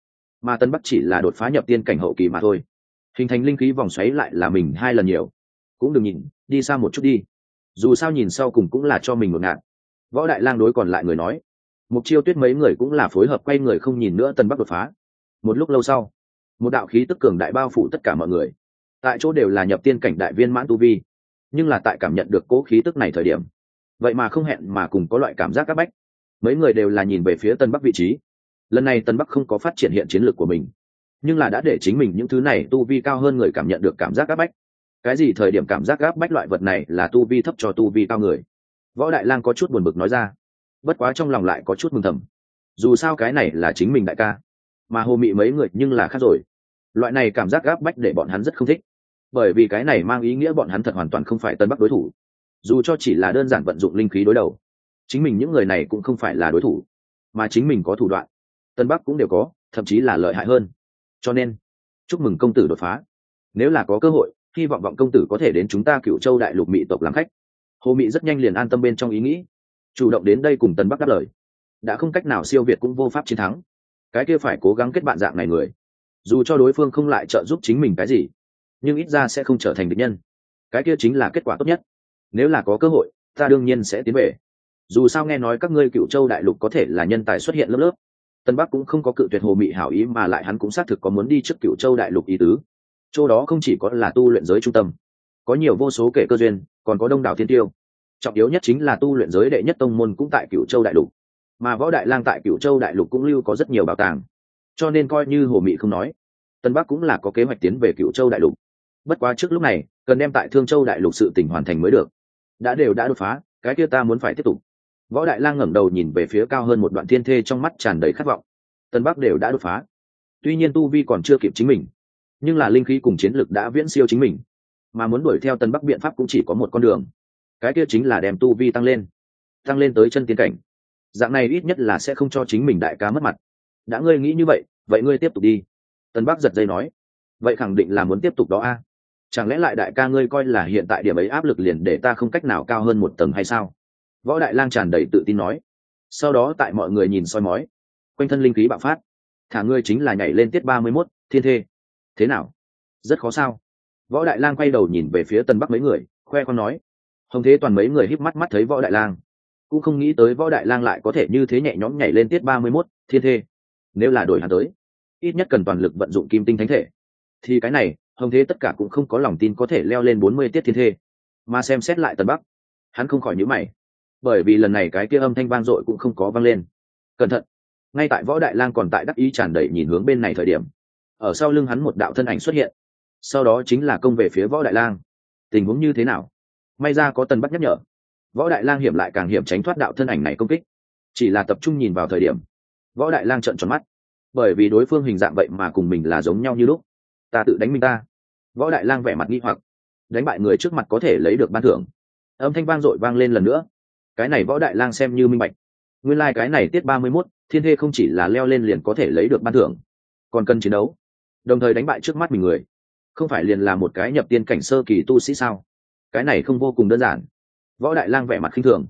mà tân bắc chỉ là đột phá nhập tiên cảnh hậu kỳ mà thôi. Hình thành linh khí vòng xoáy lại là mình hai lần nhiều. Cũng đừng nhìn, đi xa một chút đi. Dù sao nhìn sau cùng cũng là cho mình một ngạn võ đại lang đối còn lại người nói, mục chiêu tuyết mấy người cũng là phối hợp quay người không nhìn nữa tân bắc đột phá. Một lúc lâu sau, một đạo khí tức cường đại bao phủ tất cả mọi người tại chỗ đều là nhập tiên cảnh đại viên mãn tu vi, nhưng là tại cảm nhận được cố khí tức này thời điểm, vậy mà không hẹn mà cùng có loại cảm giác áp bách. Mấy người đều là nhìn về phía tân bắc vị trí. Lần này tân bắc không có phát triển hiện chiến lược của mình, nhưng là đã để chính mình những thứ này tu vi cao hơn người cảm nhận được cảm giác áp bách. Cái gì thời điểm cảm giác áp bách loại vật này là tu vi thấp cho tu vi cao người? Võ đại lang có chút buồn bực nói ra. Bất quá trong lòng lại có chút mừng thầm. Dù sao cái này là chính mình đại ca, mà hồ mị mấy người nhưng là khác rồi. Loại này cảm giác gáp bách để bọn hắn rất không thích bởi vì cái này mang ý nghĩa bọn hắn thật hoàn toàn không phải tân bắc đối thủ. Dù cho chỉ là đơn giản vận dụng linh khí đối đầu, chính mình những người này cũng không phải là đối thủ, mà chính mình có thủ đoạn. Tân bắc cũng đều có, thậm chí là lợi hại hơn. Cho nên, chúc mừng công tử đột phá. Nếu là có cơ hội, hy vọng vọng công tử có thể đến chúng ta cựu châu đại lục mỹ tộc làm khách. Hồ mỹ rất nhanh liền an tâm bên trong ý nghĩ, chủ động đến đây cùng tân bắc đáp lời. Đã không cách nào siêu việt cũng vô pháp chiến thắng. Cái kia phải cố gắng kết bạn dạng này người. Dù cho đối phương không lại trợ giúp chính mình cái gì nhưng ít ra sẽ không trở thành địch nhân. Cái kia chính là kết quả tốt nhất. Nếu là có cơ hội, ta đương nhiên sẽ tiến về. Dù sao nghe nói các ngươi cựu châu đại lục có thể là nhân tài xuất hiện lớp lớp. Tân bắc cũng không có cự tuyệt hồ mị hảo ý mà lại hắn cũng xác thực có muốn đi trước cựu châu đại lục ý tứ. Châu đó không chỉ có là tu luyện giới trung tâm, có nhiều vô số kể cơ duyên, còn có đông đảo thiên tiêu. Trọng yếu nhất chính là tu luyện giới đệ nhất tông môn cũng tại cựu châu đại lục. Mà võ đại lang tại cựu châu đại lục cũng lưu có rất nhiều bảo tàng. Cho nên coi như hồ mị không nói, tân bắc cũng là có kế hoạch tiến về cựu châu đại lục bất quá trước lúc này, cần đem tại thương châu đại lục sự tỉnh hoàn thành mới được. Đã đều đã đột phá, cái kia ta muốn phải tiếp tục. Võ đại lang ngẩng đầu nhìn về phía cao hơn một đoạn thiên thê trong mắt tràn đầy khát vọng. Tân bắc đều đã đột phá. Tuy nhiên tu vi còn chưa kịp chính mình, nhưng là linh khí cùng chiến lực đã viễn siêu chính mình. Mà muốn đuổi theo tân bắc biện pháp cũng chỉ có một con đường. Cái kia chính là đem tu vi tăng lên tăng lên tới chân tiến cảnh. Dạng này ít nhất là sẽ không cho chính mình đại ca mất mặt. Đã ngươi nghĩ như vậy vậy ngươi tiếp tục đi. Tân bắc giật dây nói, vậy khẳng định là muốn tiếp tục đó a chẳng lẽ lại đại ca ngươi coi là hiện tại điểm ấy áp lực liền để ta không cách nào cao hơn một tầng hay sao? Võ đại lang tràn đầy tự tin nói. Sau đó tại mọi người nhìn soi mói. Quanh thân linh khí bạo phát. Thả ngươi chính là nhảy lên tiết ba mươi mốt, thiên thê. Thế nào? Rất khó sao? Võ đại lang quay đầu nhìn về phía tân bắc mấy người, khoe con nói. Hồng thế toàn mấy người híp mắt mắt thấy võ đại lang. Cũng không nghĩ tới võ đại lang lại có thể như thế nhẹ nhõm nhảy lên tiết ba mươi mốt, thiên thê. Nếu là đổi hắn tới, ít nhất cần toàn lực vận dụng kim tinh thánh thể. Thì cái này hồng thế tất cả cũng không có lòng tin có thể leo lên bốn mươi tiết thiên thê, mà xem xét lại tần bắc, hắn không khỏi nhữ mày, bởi vì lần này cái kia âm thanh vang dội cũng không có vang lên. Cẩn thận, ngay tại võ đại lang còn tại đắc ý tràn đầy nhìn hướng bên này thời điểm, ở sau lưng hắn một đạo thân ảnh xuất hiện, sau đó chính là công về phía võ đại lang. Tình huống như thế nào? May ra có tần bắc nhắc nhở. Võ đại lang hiểm lại càng hiểm tránh thoát đạo thân ảnh này công kích, chỉ là tập trung nhìn vào thời điểm, võ đại lang trợn tròn mắt, bởi vì đối phương hình dạng vậy mà cùng mình là giống nhau như lúc ta tự đánh mình ta. Võ đại lang vẻ mặt nghi hoặc. Đánh bại người trước mặt có thể lấy được ban thưởng. Âm thanh vang dội vang lên lần nữa. Cái này võ đại lang xem như minh bạch. Nguyên lai、like、cái này tiết ba mươi mốt, thiên thê không chỉ là leo lên liền có thể lấy được ban thưởng, còn cần chiến đấu. Đồng thời đánh bại trước mắt mình người. Không phải liền là một cái nhập tiên cảnh sơ kỳ tu sĩ sao? Cái này không vô cùng đơn giản. Võ đại lang vẻ mặt khinh thường.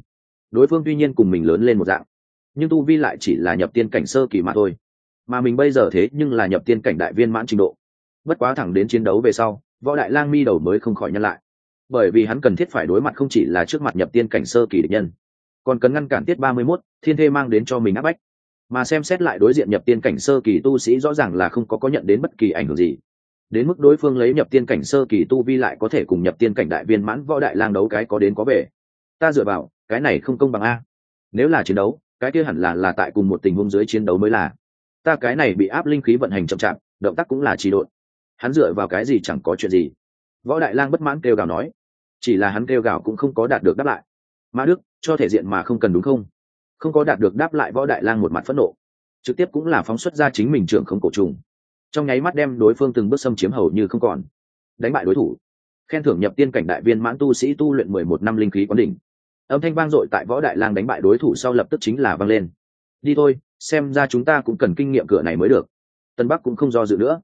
Đối phương tuy nhiên cùng mình lớn lên một dạng, nhưng tu vi lại chỉ là nhập tiên cảnh sơ kỳ mà thôi. Mà mình bây giờ thế nhưng là nhập tiên cảnh đại viên mãn trình độ bất quá thẳng đến chiến đấu về sau võ đại lang mi đầu mới không khỏi nhân lại. Bởi vì hắn cần thiết phải đối mặt không chỉ là trước mặt nhập tiên cảnh sơ kỳ địch nhân còn cần ngăn cản tiết ba mươi 31, thiên thê mang đến cho mình áp bách. Mà xem xét lại đối diện nhập tiên cảnh sơ kỳ tu sĩ rõ ràng là không có có nhận đến bất kỳ ảnh hưởng gì. Đến mức đối phương lấy nhập tiên cảnh sơ kỳ tu vi lại có thể cùng nhập tiên cảnh đại viên mãn võ đại lang đấu cái có đến có về. Ta dựa vào cái này không công bằng a. Nếu là chiến đấu cái kia hẳn là là tại cùng một tình huống dưới chiến đấu mới là. Ta cái này bị áp linh khí vận hành chậm chạp động tác cũng là trì độn hắn dựa vào cái gì chẳng có chuyện gì? Võ đại lang bất mãn kêu gào nói. Chỉ là hắn kêu gào cũng không có đạt được đáp lại. Ma đức, cho thể diện mà không cần đúng không? Không có đạt được đáp lại võ đại lang một mặt phẫn nộ. Trực tiếp cũng là phóng xuất ra chính mình trưởng không cổ trùng. Trong nháy mắt đem đối phương từng bước xâm chiếm hầu như không còn. Đánh bại đối thủ. Khen thưởng nhập tiên cảnh đại viên mãn tu sĩ tu luyện mười một năm linh khí quán đỉnh. Âm thanh vang dội tại võ đại lang đánh bại đối thủ sau lập tức chính là vang lên. Đi thôi, xem ra chúng ta cũng cần kinh nghiệm cửa này mới được. Tân bắc cũng không do dự nữa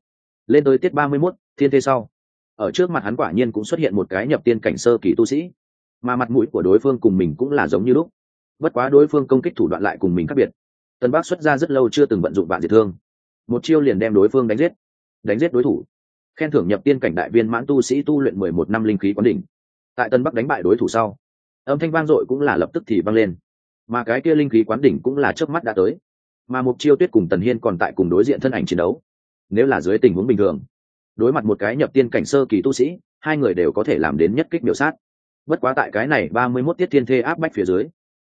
lên tới tiết ba mươi mốt, thiên thế sau. Ở trước mặt hắn quả nhiên cũng xuất hiện một cái nhập tiên cảnh sơ kỳ tu sĩ, mà mặt mũi của đối phương cùng mình cũng là giống như lúc. Bất quá đối phương công kích thủ đoạn lại cùng mình khác biệt. Tân bắc xuất ra rất lâu chưa từng vận dụng bạn diệt thương. Một chiêu liền đem đối phương đánh giết. Đánh giết đối thủ. Khen thưởng nhập tiên cảnh đại viên mãn tu sĩ tu luyện mười một năm linh khí quán đỉnh. Tại tân bắc đánh bại đối thủ sau, âm thanh vang dội cũng là lập tức thì vang lên. Mà cái kia linh khí quán đỉnh cũng là trước mắt đã tới. Mà mục chiêu tuyết cùng tần hiên còn tại cùng đối diện thân ảnh chiến đấu nếu là dưới tình huống bình thường. Đối mặt một cái nhập tiên cảnh sơ kỳ tu sĩ, hai người đều có thể làm đến nhất kích biểu sát. Bất quá tại cái này ba mươi mốt tiết thiên thê áp bách phía dưới,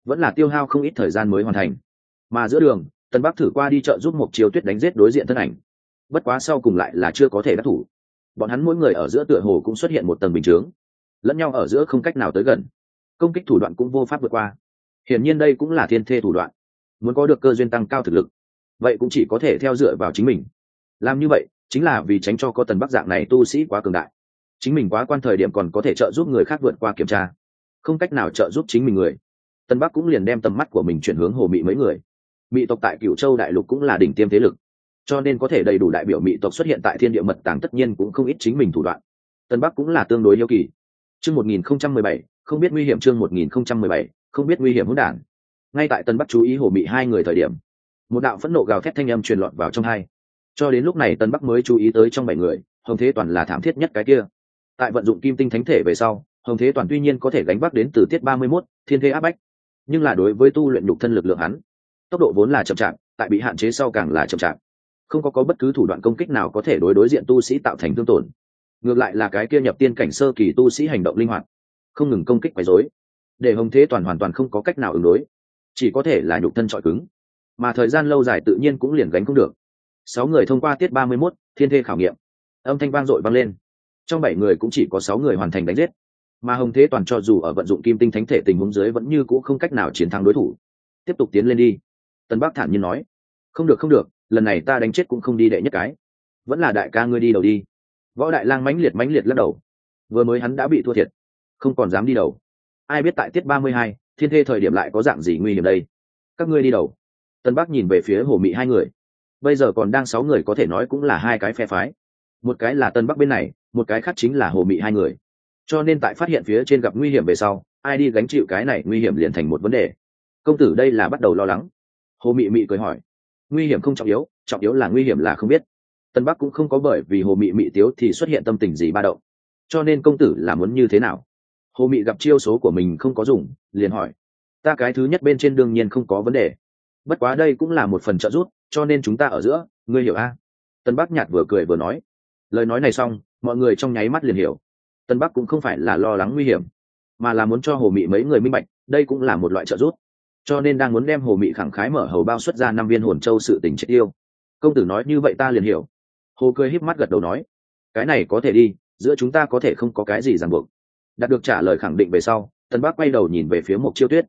vẫn là tiêu hao không ít thời gian mới hoàn thành. Mà giữa đường tân bắc thử qua đi chợ giúp một chiều tuyết đánh giết đối diện thân ảnh. Bất quá sau cùng lại là chưa có thể đắc thủ. Bọn hắn mỗi người ở giữa tựa hồ cũng xuất hiện một tầng bình chướng, lẫn nhau ở giữa không cách nào tới gần. Công kích thủ đoạn cũng vô pháp vượt qua. Hiển nhiên đây cũng là thiên thê thủ đoạn. Muốn có được cơ duyên tăng cao thực lực, vậy cũng chỉ có thể theo dựa vào chính mình làm như vậy, chính là vì tránh cho có tần bắc dạng này tu sĩ quá cường đại. Chính mình quá quan thời điểm còn có thể trợ giúp người khác vượt qua kiểm tra. Không cách nào trợ giúp chính mình người. Tân bắc cũng liền đem tầm mắt của mình chuyển hướng hồ mị mấy người. Mỹ tộc tại cửu châu đại lục cũng là đỉnh tiêm thế lực. Cho nên có thể đầy đủ đại biểu mỹ tộc xuất hiện tại thiên địa mật tàng tất nhiên cũng không ít chính mình thủ đoạn. Tân bắc cũng là tương đối yêu kỳ. Chương một nghìn không trăm mười bảy, không biết nguy hiểm chương một nghìn không trăm mười bảy, không biết nguy hiểm hỗn đản. Ngay tại tân bắc chú ý hồ mị hai người thời điểm, một đạo phẫn nộ gào thét thanh âm truyền lọt vào trong hai cho đến lúc này tân bắc mới chú ý tới trong bảy người, hồng thế toàn là thảm thiết nhất cái kia. Tại vận dụng kim tinh thánh thể về sau, hồng thế toàn tuy nhiên có thể gánh vác đến từ tiết ba mươi mốt, thiên thế áp bách, nhưng là đối với tu luyện nhục thân lực lượng hắn, tốc độ vốn là chậm chạp, tại bị hạn chế sau càng là chậm chạp. Không có có bất cứ thủ đoạn công kích nào có thể đối đối diện tu sĩ tạo thành thương tổn. Ngược lại là cái kia nhập tiên cảnh sơ kỳ tu sĩ hành động linh hoạt, không ngừng công kích quấy dối để hồng thế toàn hoàn toàn không có cách nào ứng đối, chỉ có thể là nhục thân trọi cứng. Mà thời gian lâu dài tự nhiên cũng liền gánh không được sáu người thông qua tiết ba mươi mốt, thiên thê khảo nghiệm. Âm thanh vang dội vang lên. Trong bảy người cũng chỉ có sáu người hoàn thành đánh giết. Mà hồng thế toàn cho dù ở vận dụng kim tinh thánh thể tình huống dưới vẫn như cũ không cách nào chiến thắng đối thủ. Tiếp tục tiến lên đi. Tân bắc thản nhiên nói, không được không được, lần này ta đánh chết cũng không đi đệ nhất cái. Vẫn là đại ca ngươi đi đầu đi. Võ đại lang mãnh liệt mãnh liệt lắc đầu. Vừa mới hắn đã bị thua thiệt, không còn dám đi đầu. Ai biết tại tiết ba mươi hai, thiên thê thời điểm lại có dạng gì nguy hiểm đây? Các ngươi đi đầu. Tân bắc nhìn về phía hồ mị hai người bây giờ còn đang sáu người có thể nói cũng là hai cái phe phái. Một cái là tân bắc bên này, một cái khác chính là hồ mị hai người. Cho nên tại phát hiện phía trên gặp nguy hiểm về sau, ai đi gánh chịu cái này nguy hiểm liền thành một vấn đề. Công tử đây là bắt đầu lo lắng. Hồ mị mị cười hỏi. Nguy hiểm không trọng yếu trọng yếu là nguy hiểm là không biết. Tân bắc cũng không có bởi vì hồ mị mị tiếu thì xuất hiện tâm tình gì ba động. Cho nên công tử là muốn như thế nào? Hồ mị gặp chiêu số của mình không có dùng, liền hỏi. Ta cái thứ nhất bên trên đương nhiên không có vấn đề. Bất quá đây cũng là một phần trợ giúp cho nên chúng ta ở giữa, ngươi hiểu a? Tân bắc nhạt vừa cười vừa nói. Lời nói này xong, mọi người trong nháy mắt liền hiểu. Tân bắc cũng không phải là lo lắng nguy hiểm, mà là muốn cho hồ mị mấy người minh bạch, đây cũng là một loại trợ giúp. Cho nên đang muốn đem hồ mị khẳng khái mở hầu bao xuất ra năm viên hồn châu sự tình chết yêu công tử nói như vậy ta liền hiểu. Hồ cười híp mắt gật đầu nói. Cái này có thể đi, giữa chúng ta có thể không có cái gì ràng buộc. Đạt được trả lời khẳng định về sau, tân bắc quay đầu nhìn về phía mục chiêu tuyết.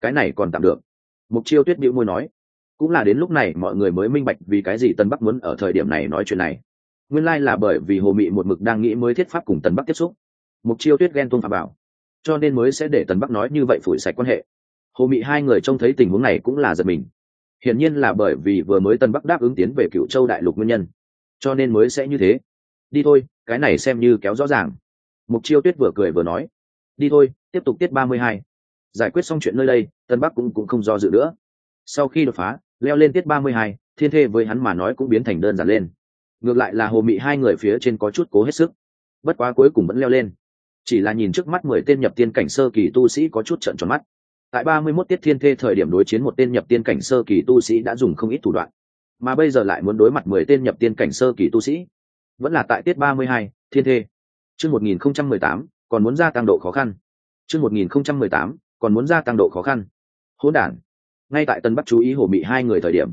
Cái này còn tạm được. Mục chiêu tuyết bĩu môi nói cũng là đến lúc này mọi người mới minh bạch vì cái gì tân bắc muốn ở thời điểm này nói chuyện này. Nguyên lai là bởi vì hồ mị một mực đang nghĩ mới thiết pháp cùng tần bắc tiếp xúc. Mục chiêu tuyết ghen tuông phà bảo. Cho nên mới sẽ để tần bắc nói như vậy phủi sạch quan hệ. Hồ mị hai người trông thấy tình huống này cũng là giật mình. Hiển nhiên là bởi vì vừa mới tân bắc đáp ứng tiến về cựu châu đại lục nguyên nhân. Cho nên mới sẽ như thế. Đi thôi, cái này xem như kéo rõ ràng. Mục chiêu tuyết vừa cười vừa nói. Đi thôi, tiếp tục tiết ba mươi hai. Giải quyết xong chuyện nơi đây, tân bắc cũng cũng không do dự nữa. Sau khi đột phá leo lên tiết ba mươi hai, thiên thê với hắn mà nói cũng biến thành đơn giản lên. Ngược lại là hồ mị hai người phía trên có chút cố hết sức. Bất quá cuối cùng vẫn leo lên. Chỉ là nhìn trước mắt mười tên nhập tiên cảnh sơ kỳ tu sĩ có chút trận tròn mắt. Tại ba mươi mốt tiết thiên thê thời điểm đối chiến một tên nhập tiên cảnh sơ kỳ tu sĩ đã dùng không ít thủ đoạn. Mà bây giờ lại muốn đối mặt mười tên nhập tiên cảnh sơ kỳ tu sĩ. Vẫn là tại tiết ba mươi hai, thiên thê. Chương một nghìn không trăm mười tám, còn muốn gia tăng độ khó khăn. Chương một nghìn không trăm mười tám, còn muốn gia tăng độ khó khăn. Hỗn đản ngay tại tân bắc chú ý hồ mị hai người thời điểm,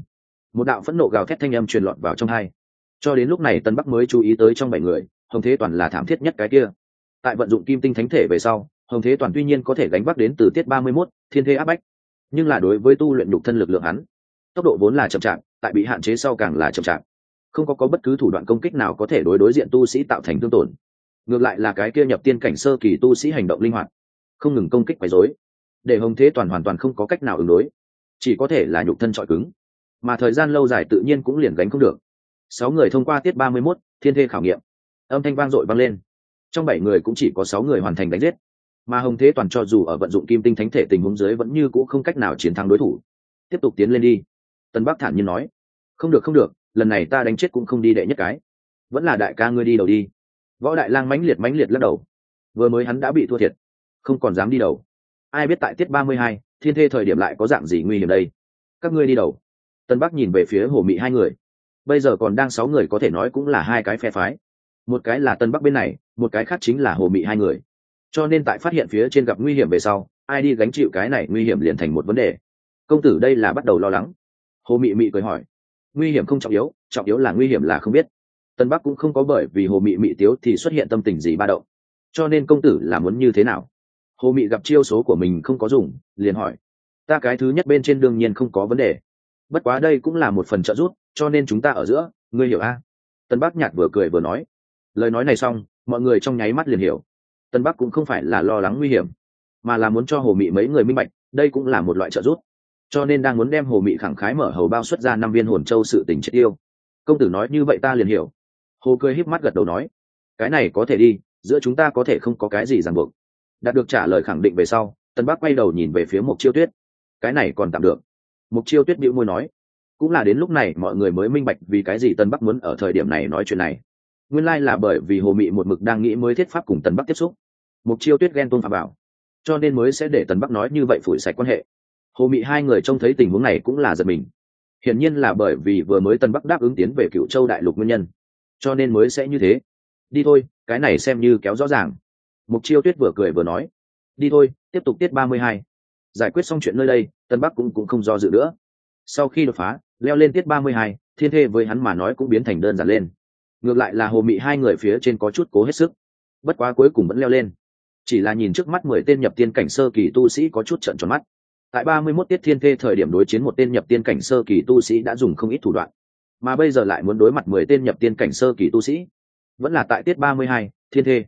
một đạo phẫn nộ gào thét thanh âm truyền lọt vào trong hai. Cho đến lúc này tân bắc mới chú ý tới trong bảy người, hồng thế toàn là thảm thiết nhất cái kia. Tại vận dụng kim tinh thánh thể về sau, hồng thế toàn tuy nhiên có thể gánh vác đến từ tiết ba mươi mốt, thiên thế áp bách, nhưng là đối với tu luyện nhục thân lực lượng hắn, tốc độ vốn là chậm chạp, tại bị hạn chế sau càng là chậm chạp. Không có có bất cứ thủ đoạn công kích nào có thể đối đối diện tu sĩ tạo thành thương tổn. Ngược lại là cái kia nhập tiên cảnh sơ kỳ tu sĩ hành động linh hoạt, không ngừng công kích quấy rối. Để hồng thế toàn hoàn toàn không có cách nào ứng đối chỉ có thể là nhục thân trọi cứng. Mà thời gian lâu dài tự nhiên cũng liền gánh không được. Sáu người thông qua tiết ba mươi mốt, thiên thê khảo nghiệm. Âm thanh vang dội vang lên. Trong bảy người cũng chỉ có sáu người hoàn thành đánh giết. Mà hồng thế toàn cho dù ở vận dụng kim tinh thánh thể tình huống dưới vẫn như cũ không cách nào chiến thắng đối thủ. Tiếp tục tiến lên đi. Tân bắc thản nhiên nói. Không được không được, lần này ta đánh chết cũng không đi đệ nhất cái. Vẫn là đại ca ngươi đi đầu đi. Võ đại lang mãnh liệt mãnh liệt lắc đầu. Vừa mới hắn đã bị thua thiệt. Không còn dám đi đầu. Ai biết tại tiết ba mươi hai thiên thê thời điểm lại có dạng gì nguy hiểm đây? Các ngươi đi đầu. Tân bắc nhìn về phía hồ mị hai người. Bây giờ còn đang sáu người có thể nói cũng là hai cái phe phái. Một cái là tân bắc bên này, một cái khác chính là hồ mị hai người. Cho nên tại phát hiện phía trên gặp nguy hiểm về sau, ai đi gánh chịu cái này nguy hiểm liền thành một vấn đề. Công tử đây là bắt đầu lo lắng. Hồ mị mị cười hỏi. Nguy hiểm không trọng yếu trọng yếu là nguy hiểm là không biết. Tân bắc cũng không có bởi vì hồ mị mị tiếu thì xuất hiện tâm tình gì ba động. Cho nên công tử là muốn như thế nào? Hồ mị gặp chiêu số của mình không có dùng, liền hỏi, ta cái thứ nhất bên trên đương nhiên không có vấn đề. Bất quá đây cũng là một phần trợ giúp, cho nên chúng ta ở giữa, ngươi hiểu a? Tân bắc nhạt vừa cười vừa nói. Lời nói này xong, mọi người trong nháy mắt liền hiểu. Tân bắc cũng không phải là lo lắng nguy hiểm, mà là muốn cho hồ mị mấy người minh bạch, đây cũng là một loại trợ giúp. Cho nên đang muốn đem hồ mị khẳng khái mở hầu bao xuất ra năm viên hồn châu sự tình triệt tiêu. Công tử nói như vậy ta liền hiểu. Hồ cười híp mắt gật đầu nói, cái này có thể đi, giữa chúng ta có thể không có cái gì ràng buộc đạt được trả lời khẳng định về sau, tân bắc quay đầu nhìn về phía mục chiêu tuyết. Cái này còn tạm được. Mục chiêu tuyết bĩu môi nói, cũng là đến lúc này mọi người mới minh bạch vì cái gì tân bắc muốn ở thời điểm này nói chuyện này. Nguyên lai là bởi vì hồ mị một mực đang nghĩ mới thiết pháp cùng tân bắc tiếp xúc. Mục chiêu tuyết ghen tôn phạm bảo, cho nên mới sẽ để tân bắc nói như vậy phủi sạch quan hệ. Hồ mị hai người trông thấy tình huống này cũng là giật mình. Hiển nhiên là bởi vì vừa mới tân bắc đáp ứng tiến về cựu châu đại lục nguyên nhân, cho nên mới sẽ như thế. Đi thôi, cái này xem như kéo rõ ràng mục chiêu tuyết vừa cười vừa nói, đi thôi, tiếp tục tiết ba mươi hai. Giải quyết xong chuyện nơi đây, tân bắc cũng cũng không do dự nữa. Sau khi đột phá, leo lên tiết ba mươi hai, thiên thê với hắn mà nói cũng biến thành đơn giản lên. Ngược lại là hồ mị hai người phía trên có chút cố hết sức. Bất quá cuối cùng vẫn leo lên. Chỉ là nhìn trước mắt mười tên nhập tiên cảnh sơ kỳ tu sĩ có chút trận tròn mắt. Tại ba mươi mốt tiết thiên thê thời điểm đối chiến một tên nhập tiên cảnh sơ kỳ tu sĩ đã dùng không ít thủ đoạn. Mà bây giờ lại muốn đối mặt mười tên nhập tiên cảnh sơ kỳ tu sĩ. Vẫn là tại tiết ba mươi hai, thiên thê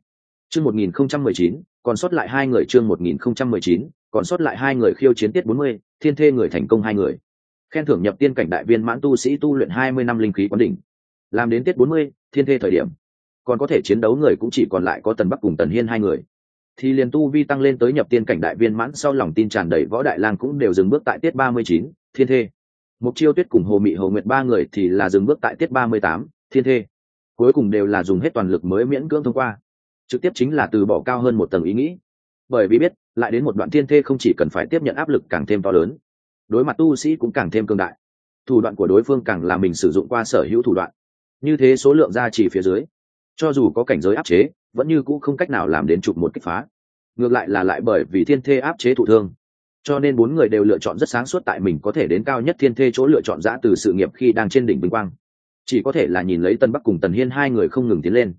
chương một nghìn không trăm mười chín, còn sót lại hai người chương một nghìn không trăm mười chín, còn sót lại hai người khiêu chiến tiết bốn mươi, thiên thê người thành công hai người. Khen thưởng nhập tiên cảnh đại viên mãn tu sĩ tu luyện hai mươi năm linh khí quán đỉnh. Làm đến tiết bốn mươi, thiên thê thời điểm, còn có thể chiến đấu người cũng chỉ còn lại có tần bắc cùng tần hiên hai người. Thì liền tu vi tăng lên tới nhập tiên cảnh đại viên mãn sau lòng tin tràn đầy võ đại lang cũng đều dừng bước tại tiết ba mươi chín, thiên thê. Mục chiêu tuyết cùng hồ mị hồ nguyệt ba người thì là dừng bước tại tiết ba mươi tám, thiên thê. Cuối cùng đều là dùng hết toàn lực mới miễn cưỡng thông qua trực tiếp chính là từ bỏ cao hơn một tầng ý nghĩ. Bởi vì biết, lại đến một đoạn thiên thê không chỉ cần phải tiếp nhận áp lực càng thêm to lớn. Đối mặt tu sĩ cũng càng thêm cương đại. Thủ đoạn của đối phương càng là mình sử dụng qua sở hữu thủ đoạn. Như thế số lượng ra chỉ phía dưới, cho dù có cảnh giới áp chế, vẫn như cũ không cách nào làm đến chụp một kích phá. Ngược lại là lại bởi vì thiên thê áp chế thụ thương. Cho nên bốn người đều lựa chọn rất sáng suốt tại mình có thể đến cao nhất thiên thê chỗ lựa chọn giã từ sự nghiệp khi đang trên đỉnh vinh quang. Chỉ có thể là nhìn lấy tân bắc cùng tần hiên hai người không ngừng tiến lên.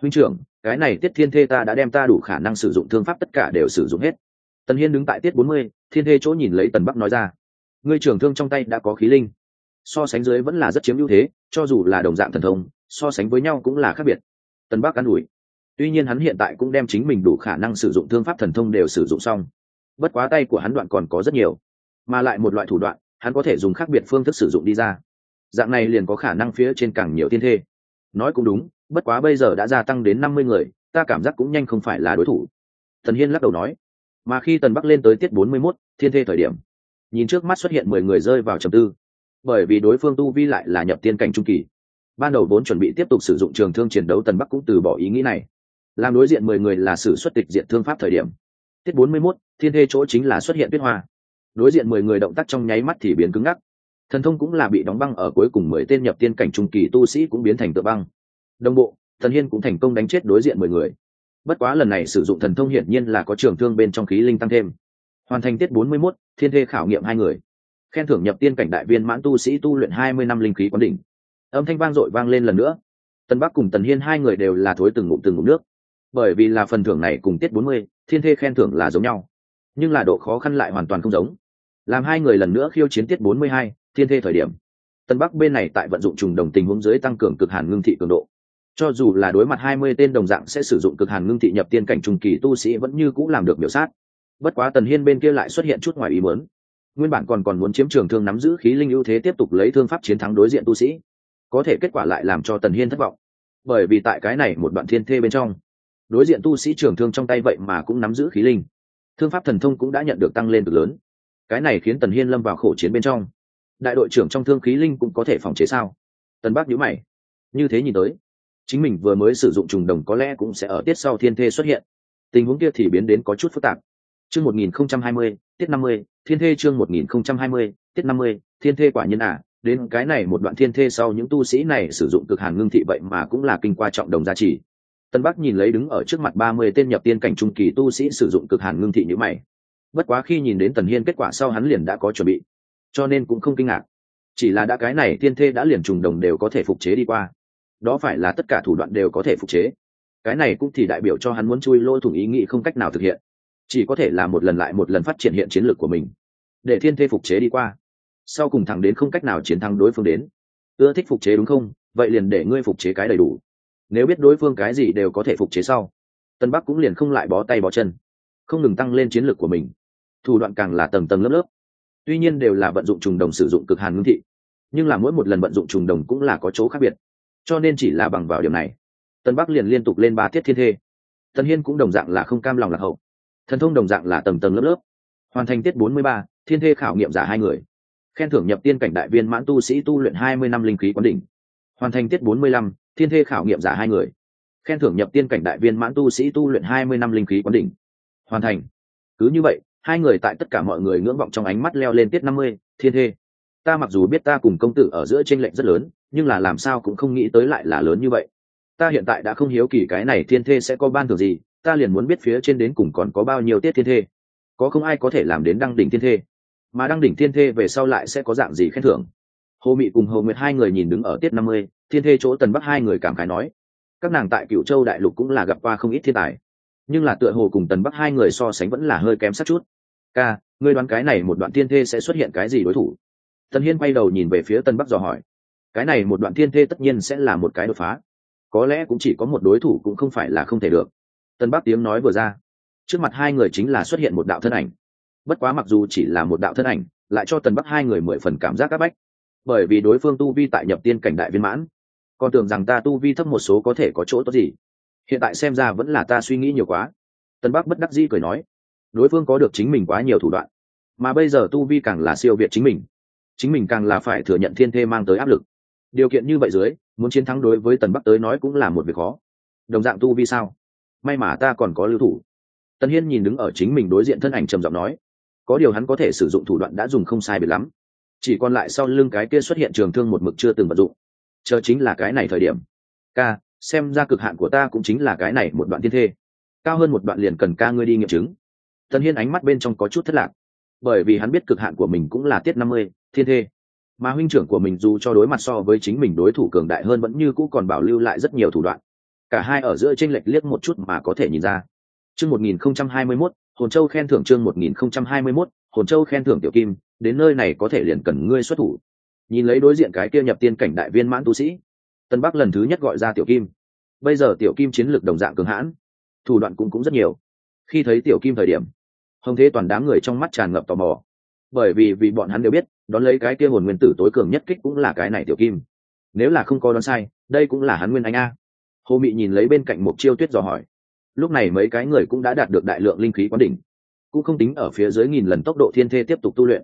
Huynh trưởng cái này tiết thiên thê ta đã đem ta đủ khả năng sử dụng thương pháp tất cả đều sử dụng hết. Tần hiên đứng tại tiết bốn mươi, thiên thê chỗ nhìn lấy tần bắc nói ra, ngươi trưởng thương trong tay đã có khí linh, so sánh dưới vẫn là rất chiếm ưu thế, cho dù là đồng dạng thần thông, so sánh với nhau cũng là khác biệt. Tần bắc an ủi, tuy nhiên hắn hiện tại cũng đem chính mình đủ khả năng sử dụng thương pháp thần thông đều sử dụng xong. Bất quá tay của hắn đoạn còn có rất nhiều, mà lại một loại thủ đoạn, hắn có thể dùng khác biệt phương thức sử dụng đi ra. Dạng này liền có khả năng phía trên càng nhiều thiên thê. Nói cũng đúng bất quá bây giờ đã gia tăng đến năm mươi người, ta cảm giác cũng nhanh không phải là đối thủ. Thần hiên lắc đầu nói. Mà khi tần bắc lên tới tiết bốn mươi mốt, thiên thê thời điểm, nhìn trước mắt xuất hiện mười người rơi vào trầm tư. Bởi vì đối phương tu vi lại là nhập tiên cảnh trung kỳ. Ban đầu vốn chuẩn bị tiếp tục sử dụng trường thương chiến đấu, tần bắc cũng từ bỏ ý nghĩ này. Làm đối diện mười người là sử xuất tịch diện thương pháp thời điểm. Tiết bốn mươi mốt, thiên thê chỗ chính là xuất hiện tuyết hoa. Đối diện mười người động tác trong nháy mắt thì biến cứng ngắc. Thần thông cũng là bị đóng băng ở cuối cùng mười tên nhập tiên cảnh trung kỳ tu sĩ cũng biến thành tự băng đồng bộ thần hiên cũng thành công đánh chết đối diện mười người. Bất quá lần này sử dụng thần thông hiển nhiên là có trường thương bên trong khí linh tăng thêm. Hoàn thành tiết bốn mươi mốt, thiên thê khảo nghiệm hai người. Khen thưởng nhập tiên cảnh đại viên mãn tu sĩ tu luyện hai mươi năm linh khí quán đỉnh. Âm thanh vang dội vang lên lần nữa. Tân bắc cùng tần hiên hai người đều là thối từng ngụm từng ngụm nước. Bởi vì là phần thưởng này cùng tiết bốn mươi, thiên thê khen thưởng là giống nhau. Nhưng là độ khó khăn lại hoàn toàn không giống. Làm hai người lần nữa khiêu chiến tiết bốn mươi hai, thiên thê thời điểm tân bắc bên này tại vận dụng trùng đồng tình huống dưới tăng cường cực hàn ngưng thị cường độ cho dù là đối mặt hai mươi tên đồng dạng sẽ sử dụng cực hàn ngưng thị nhập tiên cảnh trùng kỳ tu sĩ vẫn như cũng làm được biểu sát. Bất quá tần hiên bên kia lại xuất hiện chút ngoài ý muốn. Nguyên bản còn còn muốn chiếm trường thương nắm giữ khí linh ưu thế tiếp tục lấy thương pháp chiến thắng đối diện tu sĩ. Có thể kết quả lại làm cho tần hiên thất vọng. Bởi vì tại cái này một đoạn thiên thê bên trong, đối diện tu sĩ trường thương trong tay vậy mà cũng nắm giữ khí linh. Thương pháp thần thông cũng đã nhận được tăng lên cực lớn. Cái này khiến tần hiên lâm vào khổ chiến bên trong. Đại đội trưởng trong thương khí linh cũng có thể phòng chế sao? Tần bác nhữ mày. Như thế nhìn tới chính mình vừa mới sử dụng trùng đồng có lẽ cũng sẽ ở tiết sau thiên thê xuất hiện. Tình huống kia thì biến đến có chút phức tạp. Chương một nghìn không trăm hai mươi, tiết năm mươi, thiên thê chương một nghìn không trăm hai mươi, tiết năm mươi, thiên thê quả nhân à. Đến cái này một đoạn thiên thê sau những tu sĩ này sử dụng cực hàn ngưng thị vậy mà cũng là kinh qua trọng đồng giá trị. Tân bắc nhìn lấy đứng ở trước mặt ba mươi tên nhập tiên cảnh trung kỳ tu sĩ sử dụng cực hàn ngưng thị như mày. Bất quá khi nhìn đến tần hiên kết quả sau hắn liền đã có chuẩn bị, cho nên cũng không kinh ngạc. Chỉ là đã cái này tiên thê đã liền trùng đồng đều có thể phục chế đi qua đó phải là tất cả thủ đoạn đều có thể phục chế. Cái này cũng thì đại biểu cho hắn muốn chui lỗ thủng ý nghĩ không cách nào thực hiện. Chỉ có thể là một lần lại một lần phát triển hiện chiến lược của mình. Để thiên thê phục chế đi qua. Sau cùng thẳng đến không cách nào chiến thắng đối phương đến. Ưa thích phục chế đúng không? Vậy liền để ngươi phục chế cái đầy đủ. Nếu biết đối phương cái gì đều có thể phục chế sau, tân bắc cũng liền không lại bó tay bó chân. Không ngừng tăng lên chiến lược của mình. Thủ đoạn càng là tầng tầng lớp lớp. Tuy nhiên đều là vận dụng trùng đồng sử dụng cực hàn ngưng thị, nhưng là mỗi một lần vận dụng trùng đồng cũng là có chỗ khác biệt cho nên chỉ là bằng vào điểm này. Tân bắc liền liên tục lên ba tiết thiên thê. Tân hiên cũng đồng dạng là không cam lòng lạc hậu. Thần thông đồng dạng là tầng tầng lớp lớp. Hoàn thành tiết bốn mươi ba, thiên thê khảo nghiệm giả hai người. Khen thưởng nhập tiên cảnh đại viên mãn tu sĩ tu luyện hai mươi năm linh khí quán đỉnh. Hoàn thành tiết bốn mươi lăm, thiên thê khảo nghiệm giả hai người. Khen thưởng nhập tiên cảnh đại viên mãn tu sĩ tu luyện hai mươi năm linh khí quán đỉnh. Hoàn thành. Cứ như vậy, hai người tại tất cả mọi người ngưỡng vọng trong ánh mắt leo lên tiết năm mươi, thiên thê ta mặc dù biết ta cùng công tử ở giữa tranh lệch rất lớn, nhưng là làm sao cũng không nghĩ tới lại là lớn như vậy. Ta hiện tại đã không hiếu kỳ cái này thiên thê sẽ có ban thưởng gì, ta liền muốn biết phía trên đến cùng còn có bao nhiêu tiết thiên thê. Có không ai có thể làm đến đăng đỉnh thiên thê. Mà đăng đỉnh thiên thê về sau lại sẽ có dạng gì khen thưởng? Hồ mị cùng hồ nguyệt hai người nhìn đứng ở tiết năm mươi, thiên thê chỗ tần bắc hai người cảm khái nói, các nàng tại cựu châu đại lục cũng là gặp qua không ít thiên tài. Nhưng là tựa hồ cùng tần bắc hai người so sánh vẫn là hơi kém sát chút. Ca, ngươi đoán cái này một đoạn thiên thê sẽ xuất hiện cái gì đối thủ? Tần hiên quay đầu nhìn về phía tân bắc dò hỏi. Cái này một đoạn thiên thê tất nhiên sẽ là một cái đột phá. Có lẽ cũng chỉ có một đối thủ cũng không phải là không thể được. Tân bắc tiếng nói vừa ra. Trước mặt hai người chính là xuất hiện một đạo thân ảnh. Bất quá mặc dù chỉ là một đạo thân ảnh, lại cho tần bắc hai người mười phần cảm giác áp bách. Bởi vì đối phương tu vi tại nhập tiên cảnh đại viên mãn. Còn tưởng rằng ta tu vi thấp một số có thể có chỗ tốt gì. Hiện tại xem ra vẫn là ta suy nghĩ nhiều quá. Tân bắc bất đắc dĩ cười nói. Đối phương có được chính mình quá nhiều thủ đoạn. Mà bây giờ tu vi càng là siêu việt chính mình chính mình càng là phải thừa nhận thiên thê mang tới áp lực. Điều kiện như vậy dưới, muốn chiến thắng đối với tần bắc tới nói cũng là một việc khó. Đồng dạng tu vi sao? May mà ta còn có lưu thủ. Tần hiên nhìn đứng ở chính mình đối diện thân ảnh trầm giọng nói, có điều hắn có thể sử dụng thủ đoạn đã dùng không sai biệt lắm. Chỉ còn lại sau lưng cái kia xuất hiện trường thương một mực chưa từng vận dụng. Chờ chính là cái này thời điểm. Ca, xem ra cực hạn của ta cũng chính là cái này một đoạn thiên thê. Cao hơn một đoạn liền cần ca ngươi đi nghiệm chứng. Tần hiên ánh mắt bên trong có chút thất lạc bởi vì hắn biết cực hạn của mình cũng là tiết năm mươi, thiên thê. Mà huynh trưởng của mình dù cho đối mặt so với chính mình đối thủ cường đại hơn vẫn như cũ còn bảo lưu lại rất nhiều thủ đoạn. Cả hai ở giữa tranh lệch liếc một chút mà có thể nhìn ra. Chương một nghìn không trăm hai mươi mốt, hồn châu khen thưởng chương một nghìn không trăm hai mươi mốt, hồn châu khen thưởng tiểu kim, đến nơi này có thể liền cần ngươi xuất thủ. Nhìn lấy đối diện cái kia nhập tiên cảnh đại viên mãn tu sĩ, tân bắc lần thứ nhất gọi ra tiểu kim. Bây giờ tiểu kim chiến lược đồng dạng cường hãn, thủ đoạn cũng cũng rất nhiều. Khi thấy tiểu kim thời điểm hồng thế toàn đám người trong mắt tràn ngập tò mò. Bởi vì vì bọn hắn đều biết, đón lấy cái kia hồn nguyên tử tối cường nhất kích cũng là cái này tiểu kim. Nếu là không có đoán sai, đây cũng là hắn nguyên anh a. Hồ mị nhìn lấy bên cạnh một chiêu tuyết dò hỏi. Lúc này mấy cái người cũng đã đạt được đại lượng linh khí quán đỉnh. Cũng không tính ở phía dưới nghìn lần tốc độ thiên thê tiếp tục tu luyện,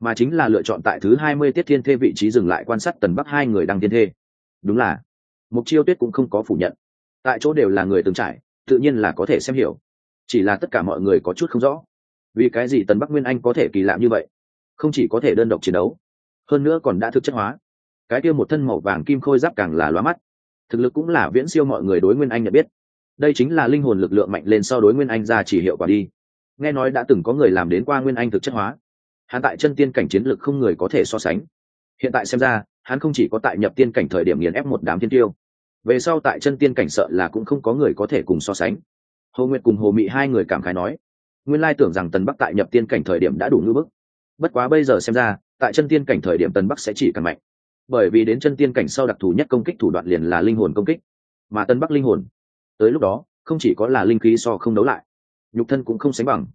mà chính là lựa chọn tại thứ hai mươi tiết thiên thê vị trí dừng lại quan sát tần bắc hai người đang thiên thê. Đúng là mục chiêu tuyết cũng không có phủ nhận. Tại chỗ đều là người từng trải, tự nhiên là có thể xem hiểu. Chỉ là tất cả mọi người có chút không rõ vì cái gì tần bắc nguyên anh có thể kỳ lạ như vậy? Không chỉ có thể đơn độc chiến đấu, hơn nữa còn đã thực chất hóa. Cái kia một thân màu vàng kim khôi giáp càng là lóa mắt. Thực lực cũng là viễn siêu mọi người đối nguyên anh nhận biết. Đây chính là linh hồn lực lượng mạnh lên so đối nguyên anh ra chỉ hiệu quả đi. Nghe nói đã từng có người làm đến qua nguyên anh thực chất hóa. Hắn tại chân tiên cảnh chiến lực không người có thể so sánh. Hiện tại xem ra, hắn không chỉ có tại nhập tiên cảnh thời điểm nghiền ép một đám thiên tiêu, về sau tại chân tiên cảnh sợ là cũng không có người có thể cùng so sánh. Hồ nguyệt cùng hồ mị hai người cảm khái nói nguyên lai tưởng rằng tần bắc tại nhập tiên cảnh thời điểm đã đủ ngưỡng bức. Bất quá bây giờ xem ra, tại chân tiên cảnh thời điểm tần bắc sẽ chỉ càng mạnh. Bởi vì đến chân tiên cảnh sau đặc thù nhất công kích thủ đoạn liền là linh hồn công kích. Mà tân bắc linh hồn, tới lúc đó, không chỉ có là linh khí so không đấu lại, nhục thân cũng không sánh bằng.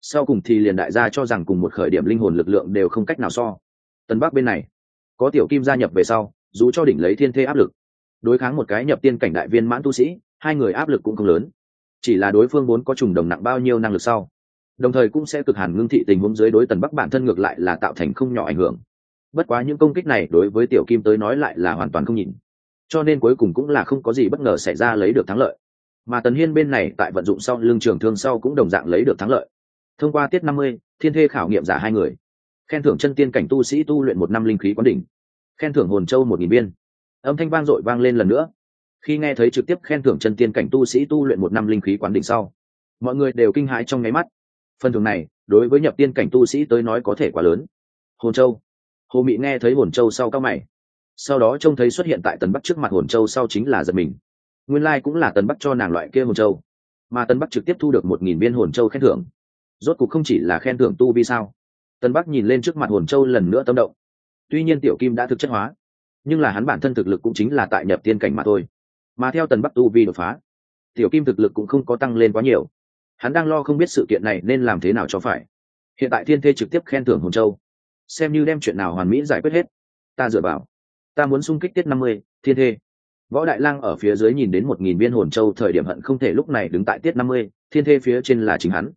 Sau cùng thì liền đại gia cho rằng cùng một khởi điểm linh hồn lực lượng đều không cách nào so. Tân bắc bên này, có tiểu kim gia nhập về sau, dù cho đỉnh lấy thiên thê áp lực, đối kháng một cái nhập tiên cảnh đại viên mãn tu sĩ, hai người áp lực cũng không lớn. Chỉ là đối phương vốn có trùng đồng nặng bao nhiêu năng lực sau đồng thời cũng sẽ cực hàn ngưng thị tình huống dưới đối tần bắc bản thân ngược lại là tạo thành không nhỏ ảnh hưởng. Bất quá những công kích này đối với tiểu kim tới nói lại là hoàn toàn không nhìn cho nên cuối cùng cũng là không có gì bất ngờ xảy ra lấy được thắng lợi. Mà tần hiên bên này tại vận dụng sau lương trường thương sau cũng đồng dạng lấy được thắng lợi. Thông qua tiết năm mươi, thiên thê khảo nghiệm giả hai người. Khen thưởng chân tiên cảnh tu sĩ tu luyện một năm linh khí quán đỉnh. Khen thưởng hồn châu một nghìn viên. Âm thanh vang dội vang lên lần nữa. Khi nghe thấy trực tiếp khen thưởng chân tiên cảnh tu sĩ tu luyện một năm linh khí quán đỉnh sau, mọi người đều kinh hãi trong nháy mắt phần thưởng này, đối với nhập tiên cảnh tu sĩ tới nói có thể quá lớn. Hồn châu. Hồ mị nghe thấy hồn châu sau cao mày. Sau đó trông thấy xuất hiện tại tần bắc trước mặt hồn châu sau chính là giật mình. Nguyên lai、like、cũng là tần bắc cho nàng loại kia hồn châu. Mà tần bắc trực tiếp thu được một nghìn viên hồn châu khen thưởng. Rốt cuộc không chỉ là khen thưởng tu vi sao? Tần bắc nhìn lên trước mặt hồn châu lần nữa tâm động. Tuy nhiên tiểu kim đã thực chất hóa, nhưng là hắn bản thân thực lực cũng chính là tại nhập tiên cảnh mà thôi. Mà theo tần bắc tu vi đột phá, tiểu kim thực lực cũng không có tăng lên quá nhiều hắn đang lo không biết sự kiện này nên làm thế nào cho phải. Hiện tại thiên thê trực tiếp khen thưởng hồn châu. Xem như đem chuyện nào hoàn mỹ giải quyết hết. Ta dựa vào. Ta muốn sung kích tiết năm mươi, thiên thê. Võ đại lang ở phía dưới nhìn đến một nghìn viên hồn châu thời điểm hận không thể lúc này đứng tại tiết năm mươi, thiên thê phía trên là chính hắn.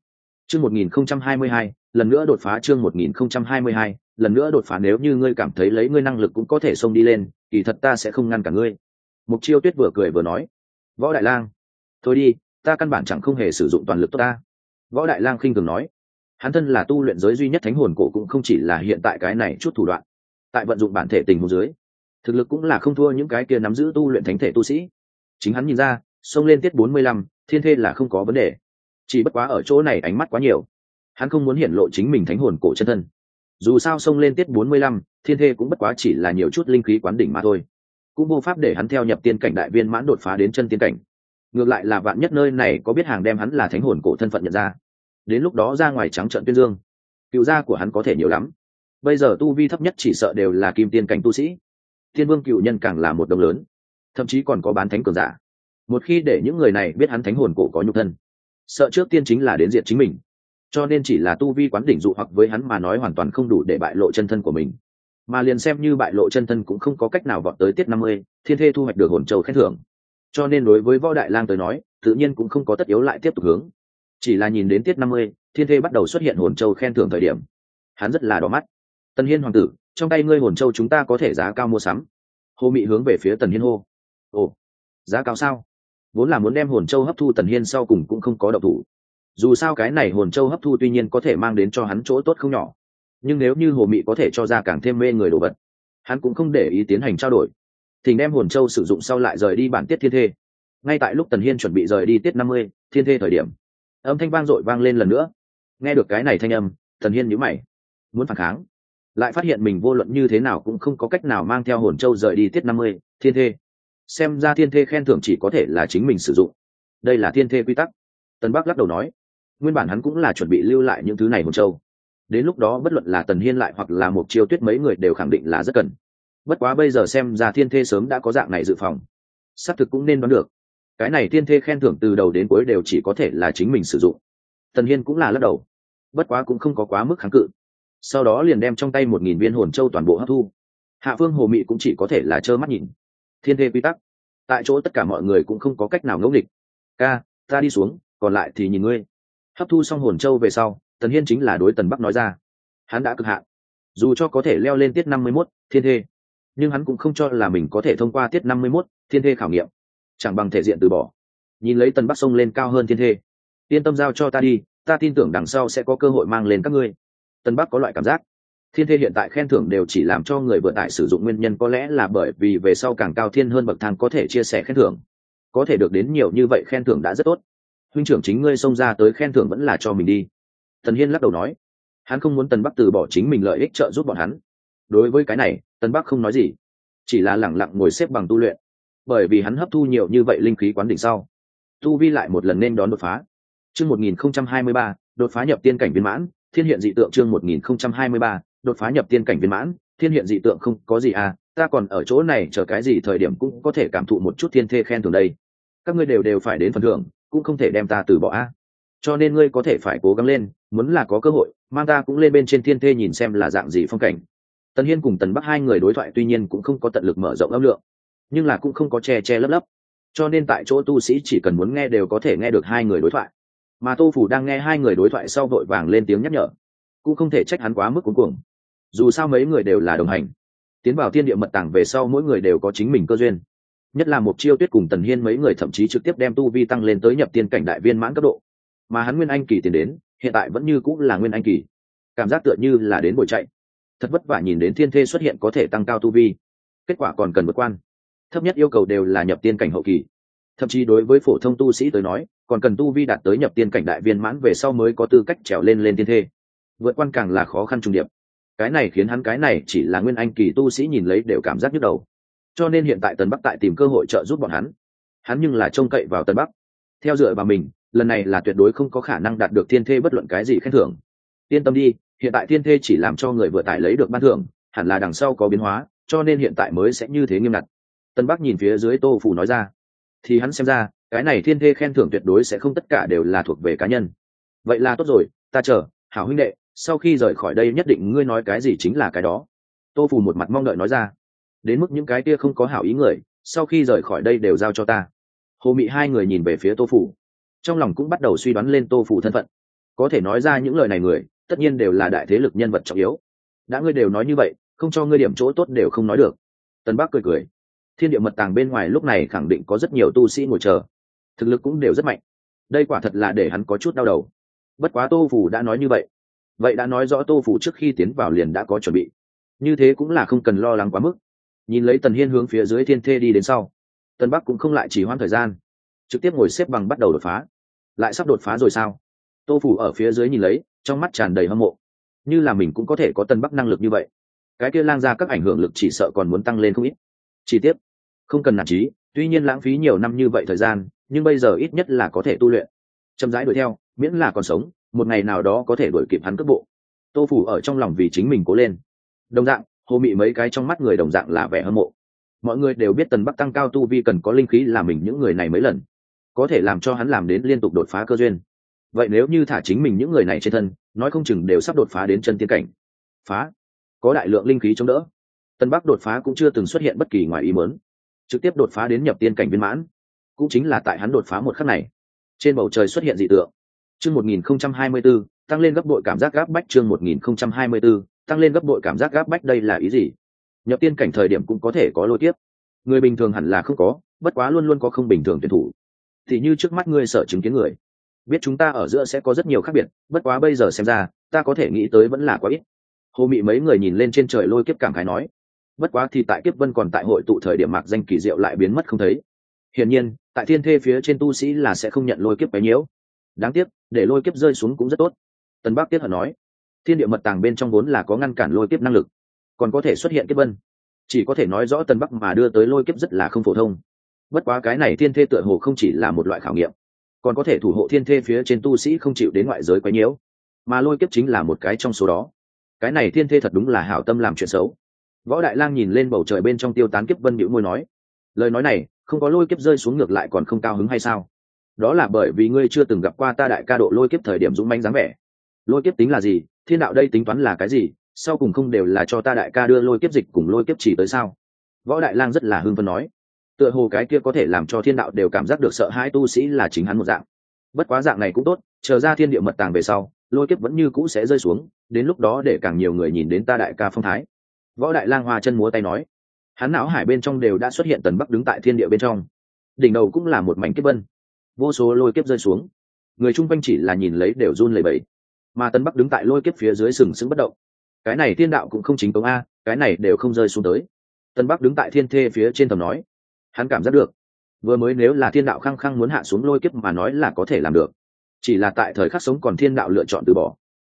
Chương một nghìn không trăm hai mươi hai, lần nữa đột phá chương một nghìn không trăm hai mươi hai, lần nữa đột phá nếu như ngươi cảm thấy lấy ngươi năng lực cũng có thể xông đi lên, kỳ thật ta sẽ không ngăn cả ngươi. Mục chiêu tuyết vừa cười vừa nói. Võ đại lang, thôi đi ta căn bản chẳng không hề sử dụng toàn lực tốt ta. Võ đại lang khinh thường nói. Hắn thân là tu luyện giới duy nhất thánh hồn cổ cũng không chỉ là hiện tại cái này chút thủ đoạn. Tại vận dụng bản thể tình hồ dưới, thực lực cũng là không thua những cái kia nắm giữ tu luyện thánh thể tu sĩ. Chính hắn nhìn ra xông lên tiết bốn mươi lăm, thiên thê là không có vấn đề. Chỉ bất quá ở chỗ này ánh mắt quá nhiều. Hắn không muốn hiển lộ chính mình thánh hồn cổ chân thân. Dù sao xông lên tiết bốn mươi lăm, thiên thê cũng bất quá chỉ là nhiều chút linh khí quán đỉnh mà thôi. Cũng vô pháp để hắn theo nhập tiên cảnh đại viên mãn đột phá đến chân tiên cảnh ngược lại là vạn nhất nơi này có biết hàng đem hắn là thánh hồn cổ thân phận nhận ra. Đến lúc đó ra ngoài trắng trận tuyên dương. Cựu gia của hắn có thể nhiều lắm. Bây giờ tu vi thấp nhất chỉ sợ đều là kim tiên cảnh tu sĩ. Thiên vương cựu nhân càng là một đồng lớn. Thậm chí còn có bán thánh cường giả. Một khi để những người này biết hắn thánh hồn cổ có nhục thân, sợ trước tiên chính là đến diện chính mình. Cho nên chỉ là tu vi quán đỉnh dụ hoặc với hắn mà nói hoàn toàn không đủ để bại lộ chân thân của mình. Mà liền xem như bại lộ chân thân cũng không có cách nào vọt tới tiết năm mươi, thiên thê thu hoạch được hồn châu khen thưởng cho nên đối với võ đại lang tới nói, tự nhiên cũng không có tất yếu lại tiếp tục hướng. Chỉ là nhìn đến tiết năm mươi, thiên thê bắt đầu xuất hiện hồn châu khen thưởng thời điểm. Hắn rất là đỏ mắt. Tần hiên hoàng tử, trong tay ngươi hồn châu chúng ta có thể giá cao mua sắm. Hồ mị hướng về phía tần hiên hô. Ồ, giá cao sao? Vốn là muốn đem hồn châu hấp thu tần hiên sau cùng cũng không có độc thủ. Dù sao cái này hồn châu hấp thu tuy nhiên có thể mang đến cho hắn chỗ tốt không nhỏ. Nhưng nếu như hồ mị có thể cho ra càng thêm mê người đồ vật, hắn cũng không để ý tiến hành trao đổi thỉnh đem hồn châu sử dụng sau lại rời đi bản tiết thiên thê. Ngay tại lúc tần hiên chuẩn bị rời đi tiết năm mươi, thiên thê thời điểm, âm thanh vang dội vang lên lần nữa. Nghe được cái này thanh âm, tần hiên nhữ mày, muốn phản kháng. Lại phát hiện mình vô luận như thế nào cũng không có cách nào mang theo hồn châu rời đi tiết năm mươi, thiên thê. Xem ra thiên thê khen thưởng chỉ có thể là chính mình sử dụng. Đây là thiên thê quy tắc. Tần bắc lắc đầu nói, nguyên bản hắn cũng là chuẩn bị lưu lại những thứ này hồn châu. Đến lúc đó bất luận là tần hiên lại hoặc là một chiêu tuyết mấy người đều khẳng định là rất cần bất quá bây giờ xem ra thiên thê sớm đã có dạng này dự phòng. Xác thực cũng nên đoán được. Cái này thiên thê khen thưởng từ đầu đến cuối đều chỉ có thể là chính mình sử dụng. Tần hiên cũng là lắc đầu. Bất quá cũng không có quá mức kháng cự. Sau đó liền đem trong tay một nghìn viên hồn châu toàn bộ hấp thu. Hạ phương hồ mị cũng chỉ có thể là trơ mắt nhìn. Thiên thê quy tắc. Tại chỗ tất cả mọi người cũng không có cách nào ngẫu nghịch. Ca, ta đi xuống, còn lại thì nhìn ngươi. Hấp thu xong hồn châu về sau, tần hiên chính là đối tần bắc nói ra. Hắn đã cực hạn. Dù cho có thể leo lên tiết năm mươi mốt, thiên thê nhưng hắn cũng không cho là mình có thể thông qua tiết năm mươi mốt thiên thê khảo nghiệm. Chẳng bằng thể diện từ bỏ. Nhìn lấy tần bắc sông lên cao hơn thiên thê. Yên tâm giao cho ta đi, ta tin tưởng đằng sau sẽ có cơ hội mang lên các ngươi. Tân bắc có loại cảm giác. Thiên thê hiện tại khen thưởng đều chỉ làm cho người vừa tải sử dụng nguyên nhân có lẽ là bởi vì về sau càng cao thiên hơn bậc thang có thể chia sẻ khen thưởng. Có thể được đến nhiều như vậy khen thưởng đã rất tốt. Huynh trưởng chính ngươi xông ra tới khen thưởng vẫn là cho mình đi. Tần hiên lắc đầu nói. Hắn không muốn tần bắc từ bỏ chính mình lợi ích trợ giúp bọn hắn. Đối với cái này Tân bắc không nói gì, chỉ là lẳng lặng ngồi xếp bằng tu luyện, bởi vì hắn hấp thu nhiều như vậy linh khí quán đỉnh sau. Tu vi lại một lần nên đón đột phá. Chương một nghìn không trăm hai mươi ba, đột phá nhập tiên cảnh viên mãn, thiên hiện dị tượng chương một nghìn không trăm hai mươi ba, đột phá nhập tiên cảnh viên mãn, thiên hiện dị tượng không có gì à ta còn ở chỗ này chờ cái gì thời điểm cũng có thể cảm thụ một chút thiên thê khen thường đây. Các ngươi đều đều phải đến phần thưởng, cũng không thể đem ta từ bỏ a. Cho nên ngươi có thể phải cố gắng lên, muốn là có cơ hội, mang ta cũng lên bên trên thiên thê nhìn xem là dạng gì phong cảnh tần hiên cùng tần bắc hai người đối thoại tuy nhiên cũng không có tận lực mở rộng âm lượng, nhưng là cũng không có che che lấp lấp. Cho nên tại chỗ tu sĩ chỉ cần muốn nghe đều có thể nghe được hai người đối thoại. Mà tô phủ đang nghe hai người đối thoại sau vội vàng lên tiếng nhắc nhở, cũng không thể trách hắn quá mức cuối cùng dù sao mấy người đều là đồng hành, tiến vào thiên địa mật tàng về sau mỗi người đều có chính mình cơ duyên. Nhất là một chiêu tuyết cùng tần hiên mấy người thậm chí trực tiếp đem tu vi tăng lên tới nhập tiên cảnh đại viên mãn cấp độ. Mà hắn nguyên anh kỳ tiến đến, hiện tại vẫn như cũng là nguyên anh kỳ. Cảm giác tựa như là đến bồi chạy thật vất vả nhìn đến thiên thê xuất hiện có thể tăng cao tu vi. Kết quả còn cần vượt quan. Thấp nhất yêu cầu đều là nhập tiên cảnh hậu kỳ. Thậm chí đối với phổ thông tu sĩ tới nói, còn cần tu vi đạt tới nhập tiên cảnh đại viên mãn về sau mới có tư cách trèo lên lên tiên thê. Vượt quan càng là khó khăn trùng điệp. Cái này khiến hắn cái này chỉ là nguyên anh kỳ tu sĩ nhìn lấy đều cảm giác nhức đầu. Cho nên hiện tại tần bắc tại tìm cơ hội trợ giúp bọn hắn. Hắn nhưng là trông cậy vào tần bắc. Theo dựa vào mình, lần này là tuyệt đối không có khả năng đạt được thiên thê bất luận cái gì khen thưởng. Yên tâm đi hiện tại thiên thê chỉ làm cho người vừa tải lấy được ban thưởng, hẳn là đằng sau có biến hóa, cho nên hiện tại mới sẽ như thế nghiêm ngặt. Tân bắc nhìn phía dưới tô phủ nói ra. Thì hắn xem ra, cái này thiên thê khen thưởng tuyệt đối sẽ không tất cả đều là thuộc về cá nhân. Vậy là tốt rồi, ta chờ, hảo huynh đệ, sau khi rời khỏi đây nhất định ngươi nói cái gì chính là cái đó. Tô phủ một mặt mong đợi nói ra. Đến mức những cái kia không có hảo ý người, sau khi rời khỏi đây đều giao cho ta. Hồ mị hai người nhìn về phía tô phủ. Trong lòng cũng bắt đầu suy đoán lên tô phủ thân phận. Có thể nói ra những lời này người tất nhiên đều là đại thế lực nhân vật trọng yếu. Đã ngươi đều nói như vậy, không cho ngươi điểm chỗ tốt đều không nói được. Tân bắc cười cười. Thiên địa mật tàng bên ngoài lúc này khẳng định có rất nhiều tu sĩ ngồi chờ. Thực lực cũng đều rất mạnh. Đây quả thật là để hắn có chút đau đầu. Bất quá tô phủ đã nói như vậy. Vậy đã nói rõ tô phủ trước khi tiến vào liền đã có chuẩn bị. Như thế cũng là không cần lo lắng quá mức. Nhìn lấy tần hiên hướng phía dưới thiên thê đi đến sau tân bắc cũng không lại chỉ hoãn thời gian. Trực tiếp ngồi xếp bằng bắt đầu đột phá. Lại sắp đột phá rồi sao? Tô phủ ở phía dưới nhìn lấy trong mắt tràn đầy hâm mộ. Như là mình cũng có thể có tân bắc năng lực như vậy. Cái kia lang ra các ảnh hưởng lực chỉ sợ còn muốn tăng lên không ít. Chi tiết không cần nản trí, tuy nhiên lãng phí nhiều năm như vậy thời gian, nhưng bây giờ ít nhất là có thể tu luyện. Chậm rãi đuổi theo, miễn là còn sống, một ngày nào đó có thể đuổi kịp hắn cước bộ. Tô phủ ở trong lòng vì chính mình cố lên. Đồng dạng, hồ mị mấy cái trong mắt người đồng dạng là vẻ hâm mộ. Mọi người đều biết tần bắc tăng cao tu vi cần có linh khí là mình những người này mấy lần. Có thể làm cho hắn làm đến liên tục đột phá cơ duyên vậy nếu như thả chính mình những người này trên thân, nói không chừng đều sắp đột phá đến chân tiên cảnh. Phá. Có đại lượng linh khí chống đỡ. Tân bắc đột phá cũng chưa từng xuất hiện bất kỳ ngoài ý mớn trực tiếp đột phá đến nhập tiên cảnh viên mãn. Cũng chính là tại hắn đột phá một khắc này. Trên bầu trời xuất hiện dị tượng. Chương một nghìn không trăm hai mươi b ố tăng lên gấp bội cảm giác gáp bách chương một nghìn không trăm hai mươi b ố tăng lên gấp bội cảm giác gáp bách đây là ý gì? Nhập tiên cảnh thời điểm cũng có thể có lôi tiếp người bình thường hẳn là không có, bất quá luôn luôn có không bình thường tuyển thủ. Thì như trước mắt ngươi sợ chứng kiến người biết chúng ta ở giữa sẽ có rất nhiều khác biệt, bất quá bây giờ xem ra, ta có thể nghĩ tới vẫn là quá ít. Hồ mị mấy người nhìn lên trên trời lôi kiếp cảm khái nói. Bất quá thì tại kiếp vân còn tại hội tụ thời điểm mạc danh kỳ diệu lại biến mất không thấy. Hiển nhiên, tại thiên thê phía trên tu sĩ là sẽ không nhận lôi kiếp bấy nhiễu. Đáng tiếc, để lôi kiếp rơi xuống cũng rất tốt. Tân bắc tiết hận nói. Thiên địa mật tàng bên trong vốn là có ngăn cản lôi kiếp năng lực, còn có thể xuất hiện kiếp vân. Chỉ có thể nói rõ tân bắc mà đưa tới lôi kiếp rất là không phổ thông. Bất quá cái này thiên thê tựa hồ không chỉ là một loại khảo nghiệm còn có thể thủ hộ thiên thê phía trên tu sĩ không chịu đến ngoại giới quấy nhiễu. Mà lôi kiếp chính là một cái trong số đó. Cái này thiên thê thật đúng là hảo tâm làm chuyện xấu. Võ đại lang nhìn lên bầu trời bên trong tiêu tán kiếp vân bĩu môi nói, lời nói này, không có lôi kiếp rơi xuống ngược lại còn không cao hứng hay sao? Đó là bởi vì ngươi chưa từng gặp qua ta đại ca độ lôi kiếp thời điểm dũng manh dáng vẻ. Lôi kiếp tính là gì? Thiên đạo đây tính toán là cái gì? Sau cùng không đều là cho ta đại ca đưa lôi kiếp dịch cùng lôi kiếp chỉ tới sao? Võ đại lang rất là hưng phân nói tựa hồ cái kia có thể làm cho thiên đạo đều cảm giác được sợ hãi tu sĩ là chính hắn một dạng. Bất quá dạng này cũng tốt, chờ ra thiên địa mật tàng về sau, lôi kiếp vẫn như cũ sẽ rơi xuống, đến lúc đó để càng nhiều người nhìn đến ta đại ca phong thái. Võ đại lang hoa chân múa tay nói, hắn não hải bên trong đều đã xuất hiện tần bắc đứng tại thiên địa bên trong. Đỉnh đầu cũng là một mảnh kiếp vân. Vô số lôi kiếp rơi xuống. Người chung quanh chỉ là nhìn lấy đều run lẩy bẩy. Mà tần bắc đứng tại lôi kiếp phía dưới sừng sững bất động. Cái này thiên đạo cũng không chính cống a, cái này đều không rơi xuống tới. Tân bắc đứng tại thiên thê phía trên tầm nói hắn cảm giác được. Vừa mới nếu là thiên đạo khăng khăng muốn hạ xuống lôi kiếp mà nói là có thể làm được. Chỉ là tại thời khắc sống còn thiên đạo lựa chọn từ bỏ.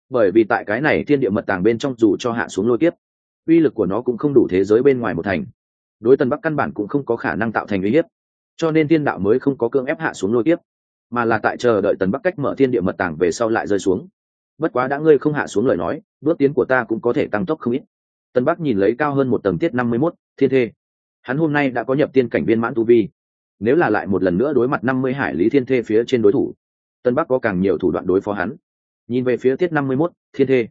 Bởi vì tại cái này thiên địa mật tàng bên trong dù cho hạ xuống lôi kiếp, uy lực của nó cũng không đủ thế giới bên ngoài một thành. Đối tân bắc căn bản cũng không có khả năng tạo thành uy hiếp, cho nên thiên đạo mới không có cưỡng ép hạ xuống lôi kiếp, mà là tại chờ đợi tần bắc cách mở thiên địa mật tàng về sau lại rơi xuống. Bất quá đã ngươi không hạ xuống lời nói, bước tiến của ta cũng có thể tăng tốc không ít. Tân bắc nhìn lấy cao hơn một tầng tiết năm mươi mốt, thiên thê hắn hôm nay đã có nhập tiên cảnh viên mãn tu vi. Nếu là lại một lần nữa đối mặt năm mươi hải lý thiên thê phía trên đối thủ, tân bắc có càng nhiều thủ đoạn đối phó hắn. Nhìn về phía tiết năm mươi mốt, thiên thê.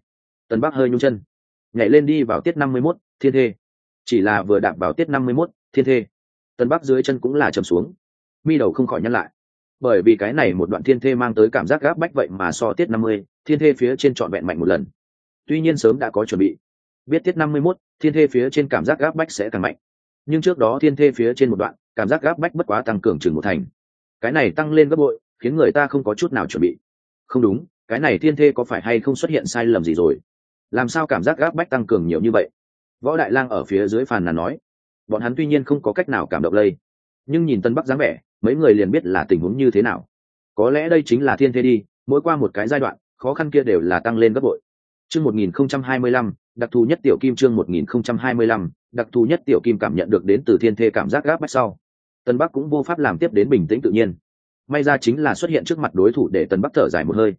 Tân bắc hơi nhung chân. Nhảy lên đi vào tiết năm mươi mốt, thiên thê. Chỉ là vừa đạp vào tiết năm mươi mốt, thiên thê. Tân bắc dưới chân cũng là chầm xuống. Mi đầu không khỏi nhăn lại. Bởi vì cái này một đoạn thiên thê mang tới cảm giác gáp bách vậy mà so tiết năm mươi, thiên thê phía trên trọn vẹn mạnh một lần. Tuy nhiên sớm đã có chuẩn bị. Biết tiết năm mươi mốt, thiên thê phía trên cảm giác gáp bách sẽ càng mạnh nhưng trước đó thiên thê phía trên một đoạn cảm giác gáp bách bất quá tăng cường chừng một thành. Cái này tăng lên gấp bội khiến người ta không có chút nào chuẩn bị. Không đúng cái này thiên thê có phải hay không xuất hiện sai lầm gì rồi? Làm sao cảm giác gáp bách tăng cường nhiều như vậy? Võ đại lang ở phía dưới phàn là nói. Bọn hắn tuy nhiên không có cách nào cảm động lây nhưng nhìn tân bắc dáng vẻ mấy người liền biết là tình huống như thế nào. Có lẽ đây chính là thiên thê đi mỗi qua một cái giai đoạn khó khăn kia đều là tăng lên gấp bội. Chương 1025, đặc thù nhất tiểu kim chương 1025, đặc thù nhất tiểu kim cảm nhận được đến từ thiên thê cảm giác gáp bách sau. Tân bắc cũng vô pháp làm tiếp đến bình tĩnh tự nhiên. May ra chính là xuất hiện trước mặt đối thủ để tân bắc thở dài một hơi.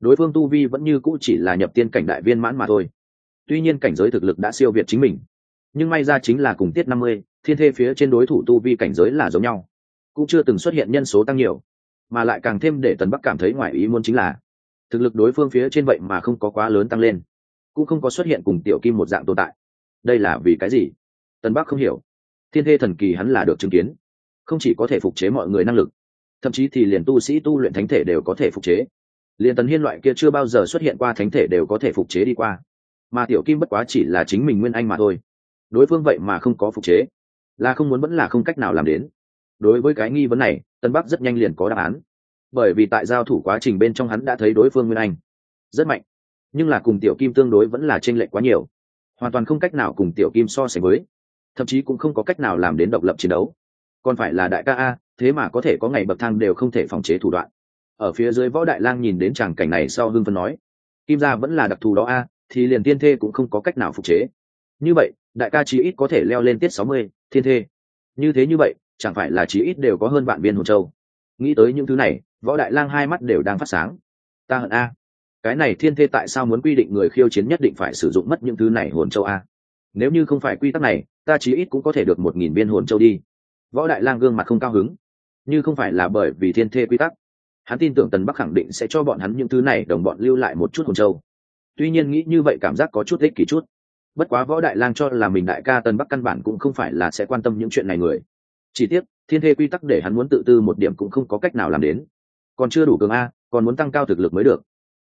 Đối phương tu vi vẫn như cũ chỉ là nhập tiên cảnh đại viên mãn mà thôi. Tuy nhiên cảnh giới thực lực đã siêu việt chính mình, nhưng may ra chính là cùng tiết năm mươi, thiên thê phía trên đối thủ tu vi cảnh giới là giống nhau. Cũng chưa từng xuất hiện nhân số tăng nhiều, mà lại càng thêm để tần bắc cảm thấy ngoài ý muốn chính là, thực lực đối phương phía trên vậy mà không có quá lớn tăng lên, cũng không có xuất hiện cùng tiểu kim một dạng tồn tại đây là vì cái gì? Tần bắc không hiểu. Thiên thê thần kỳ hắn là được chứng kiến. Không chỉ có thể phục chế mọi người năng lực, thậm chí thì liền tu sĩ tu luyện thánh thể đều có thể phục chế. Liền tần hiên loại kia chưa bao giờ xuất hiện qua thánh thể đều có thể phục chế đi qua. Mà tiểu kim bất quá chỉ là chính mình nguyên anh mà thôi. Đối phương vậy mà không có phục chế. Là không muốn vẫn là không cách nào làm đến. Đối với cái nghi vấn này, tân bắc rất nhanh liền có đáp án. Bởi vì tại giao thủ quá trình bên trong hắn đã thấy đối phương nguyên anh. Rất mạnh. Nhưng là cùng tiểu kim tương đối vẫn là t r ê n lệch quá nhiều hoàn toàn không cách nào cùng tiểu kim so sánh với, thậm chí cũng không có cách nào làm đến độc lập chiến đấu. Còn phải là đại ca a, thế mà có thể có ngày bậc thang đều không thể phòng chế thủ đoạn. Ở phía dưới võ đại lang nhìn đến tràng cảnh này sau hưng phân nói, kim gia vẫn là đặc thù đó a, thì liền tiên thê cũng không có cách nào phục chế. Như vậy, đại ca chí ít có thể leo lên tiết sáu mươi, thiên thê. Như thế như vậy, chẳng phải là chí ít đều có hơn bạn viên hồn châu. Nghĩ tới những thứ này, võ đại lang hai mắt đều đang phát sáng. Ta hận a cái này thiên thê tại sao muốn quy định người khiêu chiến nhất định phải sử dụng mất những thứ này hồn châu a? Nếu như không phải quy tắc này, ta chí ít cũng có thể được một nghìn viên hồn châu đi. Võ đại lang gương mặt không cao hứng. Như không phải là bởi vì thiên thê quy tắc, hắn tin tưởng tần bắc khẳng định sẽ cho bọn hắn những thứ này đồng bọn lưu lại một chút hồn châu. Tuy nhiên nghĩ như vậy cảm giác có chút ích kỷ chút. Bất quá võ đại lang cho là mình đại ca tần bắc căn bản cũng không phải là sẽ quan tâm những chuyện này người. Chỉ tiếc, thiên thê quy tắc để hắn muốn tự tư một điểm cũng không có cách nào làm đến. Còn chưa đủ cường a, còn muốn tăng cao thực lực mới được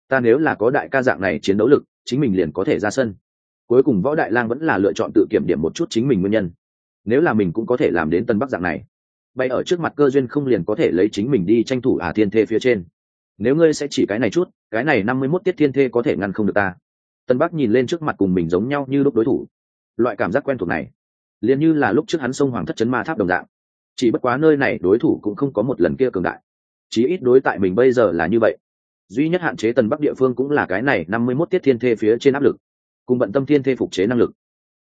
ta nếu là có đại ca dạng này chiến đấu lực, chính mình liền có thể ra sân. Cuối cùng võ đại lang vẫn là lựa chọn tự kiểm điểm một chút chính mình nguyên nhân. Nếu là mình cũng có thể làm đến tân bắc dạng này bay ở trước mặt cơ duyên không liền có thể lấy chính mình đi tranh thủ à thiên thê phía trên. Nếu ngươi sẽ chỉ cái này chút, cái này năm mươi mốt tiết thiên thê có thể ngăn không được ta. Tân bắc nhìn lên trước mặt cùng mình giống nhau như lúc đối thủ. Loại cảm giác quen thuộc này, liền như là lúc trước hắn sông hoàng thất chấn ma tháp đồng dạng. Chỉ bất quá nơi này đối thủ cũng không có một lần kia cường đại. Chí ít đối tại mình bây giờ là như vậy duy nhất hạn chế tần bắc địa phương cũng là cái này, năm mươi mốt tiết thiên thê phía trên áp lực, cùng bận tâm thiên thê phục chế năng lực.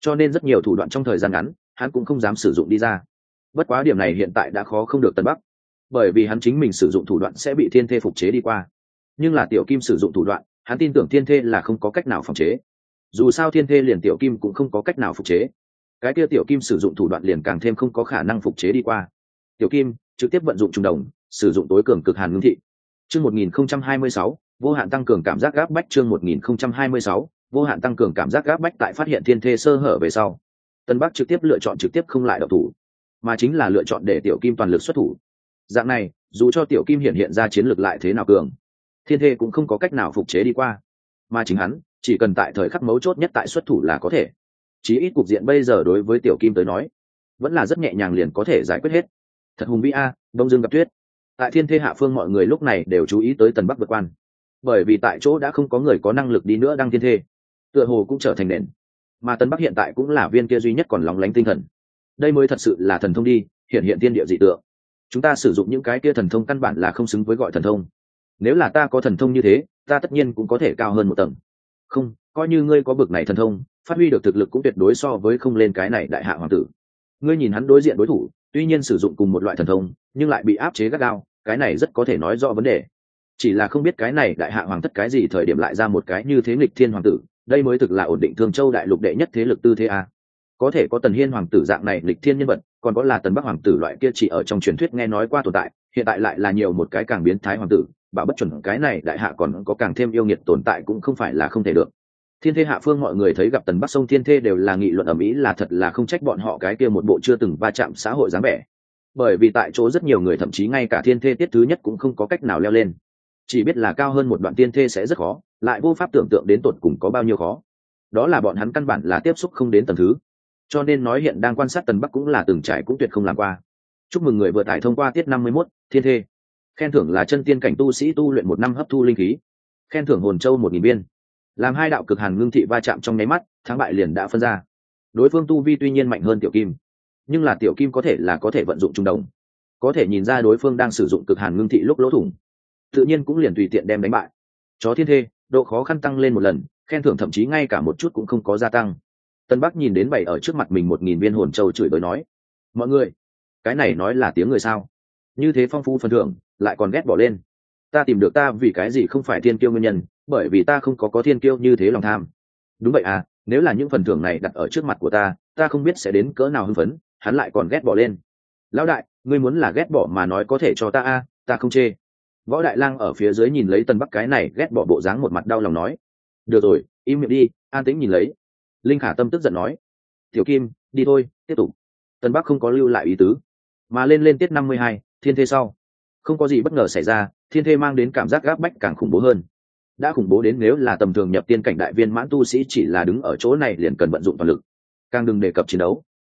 Cho nên rất nhiều thủ đoạn trong thời gian ngắn, hắn cũng không dám sử dụng đi ra. Bất quá điểm này hiện tại đã khó không được tần bắc, bởi vì hắn chính mình sử dụng thủ đoạn sẽ bị thiên thê phục chế đi qua. Nhưng là tiểu kim sử dụng thủ đoạn, hắn tin tưởng thiên thê là không có cách nào phòng chế. Dù sao thiên thê liền tiểu kim cũng không có cách nào phục chế. Cái kia tiểu kim sử dụng thủ đoạn liền càng thêm không có khả năng phục chế đi qua. Tiểu kim, trực tiếp vận dụng trung đồng, sử dụng tối cường cực hàn ngưng thị chương một nghìn không trăm hai mươi sáu, vô hạn tăng cường cảm giác gáp bách chương một nghìn không trăm hai mươi sáu, vô hạn tăng cường cảm giác gáp bách tại phát hiện thiên thê sơ hở về sau. Tân bắc trực tiếp lựa chọn trực tiếp không lại độc thủ, mà chính là lựa chọn để tiểu kim toàn lực xuất thủ. Dạng này, dù cho tiểu kim hiện hiện ra chiến lược lại thế nào cường, thiên thê cũng không có cách nào phục chế đi qua. Mà chính hắn, chỉ cần tại thời khắc mấu chốt nhất tại xuất thủ là có thể. Chí ít cục diện bây giờ đối với tiểu kim tới nói, vẫn là rất nhẹ nhàng liền có thể giải quyết hết. Thật hùng vĩ a, đông dương gặp tuyết tại thiên thê hạ phương mọi người lúc này đều chú ý tới tần bắc vượt quan. Bởi vì tại chỗ đã không có người có năng lực đi nữa đăng thiên thê. Tựa hồ cũng trở thành nền. Mà tần bắc hiện tại cũng là viên kia duy nhất còn lóng lánh tinh thần. Đây mới thật sự là thần thông đi, hiện hiện tiên địa dị tượng. Chúng ta sử dụng những cái kia thần thông căn bản là không xứng với gọi thần thông. Nếu là ta có thần thông như thế, ta tất nhiên cũng có thể cao hơn một tầng. Không, coi như ngươi có bực này thần thông, phát huy được thực lực cũng tuyệt đối so với không lên cái này đại hạ hoàng tử. Ngươi nhìn hắn đối diện đối thủ tuy nhiên sử dụng cùng một loại thần thông, nhưng lại bị áp chế gắt gao, cái này rất có thể nói rõ vấn đề. Chỉ là không biết cái này đại hạ hoàng thất cái gì thời điểm lại ra một cái như thế nghịch thiên hoàng tử, đây mới thực là ổn định thương châu đại lục đệ nhất thế lực tư thế a. Có thể có tần hiên hoàng tử dạng này lịch thiên nhân vật, còn có là tần bắc hoàng tử loại kia chỉ ở trong truyền thuyết nghe nói qua tồn tại, hiện tại lại là nhiều một cái càng biến thái hoàng tử, bảo bất chuẩn cái này đại hạ còn có càng thêm yêu nghiệt tồn tại cũng không phải là không thể được thiên thê hạ phương mọi người thấy gặp tần bắc sông thiên thê đều là nghị luận ở mỹ là thật là không trách bọn họ cái kia một bộ chưa từng va chạm xã hội dáng vẻ. Bởi vì tại chỗ rất nhiều người thậm chí ngay cả thiên thê tiết thứ nhất cũng không có cách nào leo lên. Chỉ biết là cao hơn một đoạn thiên thê sẽ rất khó, lại vô pháp tưởng tượng đến tột cùng có bao nhiêu khó. Đó là bọn hắn căn bản là tiếp xúc không đến tầng thứ. Cho nên nói hiện đang quan sát tần bắc cũng là từng trải cũng tuyệt không làm qua. Chúc mừng người vừa tải thông qua tiết năm mươi mốt, thiên thê. Khen thưởng là chân tiên cảnh tu sĩ tu luyện một năm hấp thu linh khí. Khen thưởng hồn châu một nghìn viên làm hai đạo cực hàn ngưng thị va chạm trong nháy mắt, thắng bại liền đã phân ra. Đối phương tu vi tuy nhiên mạnh hơn tiểu kim, nhưng là tiểu kim có thể là có thể vận dụng trung đồng. Có thể nhìn ra đối phương đang sử dụng cực hàn ngưng thị lúc lỗ thủng, tự nhiên cũng liền tùy tiện đem đánh bại. Chó thiên thê, độ khó khăn tăng lên một lần, khen thưởng thậm chí ngay cả một chút cũng không có gia tăng. Tân bắc nhìn đến bảy ở trước mặt mình một nghìn viên hồn châu chửi bới nói, mọi người, cái này nói là tiếng người sao? Như thế phong phú phần thưởng, lại còn ghét bỏ lên. Ta tìm được ta vì cái gì không phải thiên kiêu nguyên nhân bởi vì ta không có có thiên kiêu như thế lòng tham. Đúng vậy à nếu là những phần thưởng này đặt ở trước mặt của ta ta không biết sẽ đến cỡ nào hưng phấn, hắn lại còn ghét bỏ lên. Lão đại, ngươi muốn là ghét bỏ mà nói có thể cho ta a ta không chê. Võ đại lang ở phía dưới nhìn lấy tân bắc cái này, ghét bỏ bộ dáng một mặt đau lòng nói. Được rồi, im miệng đi, an tĩnh nhìn lấy. Linh khả tâm tức giận nói. Tiểu kim, đi thôi, tiếp tục. Tân bắc không có lưu lại ý tứ, mà lên lên tiết năm mươi hai, thiên thê sau. Không có gì bất ngờ xảy ra, thiên thê mang đến cảm giác gáp bách càng khủng bố hơn đã khủng bố đến nếu là tầm thường nhập tiên cảnh đại viên mãn tu sĩ chỉ là đứng ở chỗ này liền cần vận dụng toàn lực. Càng đừng đề cập chiến đấu.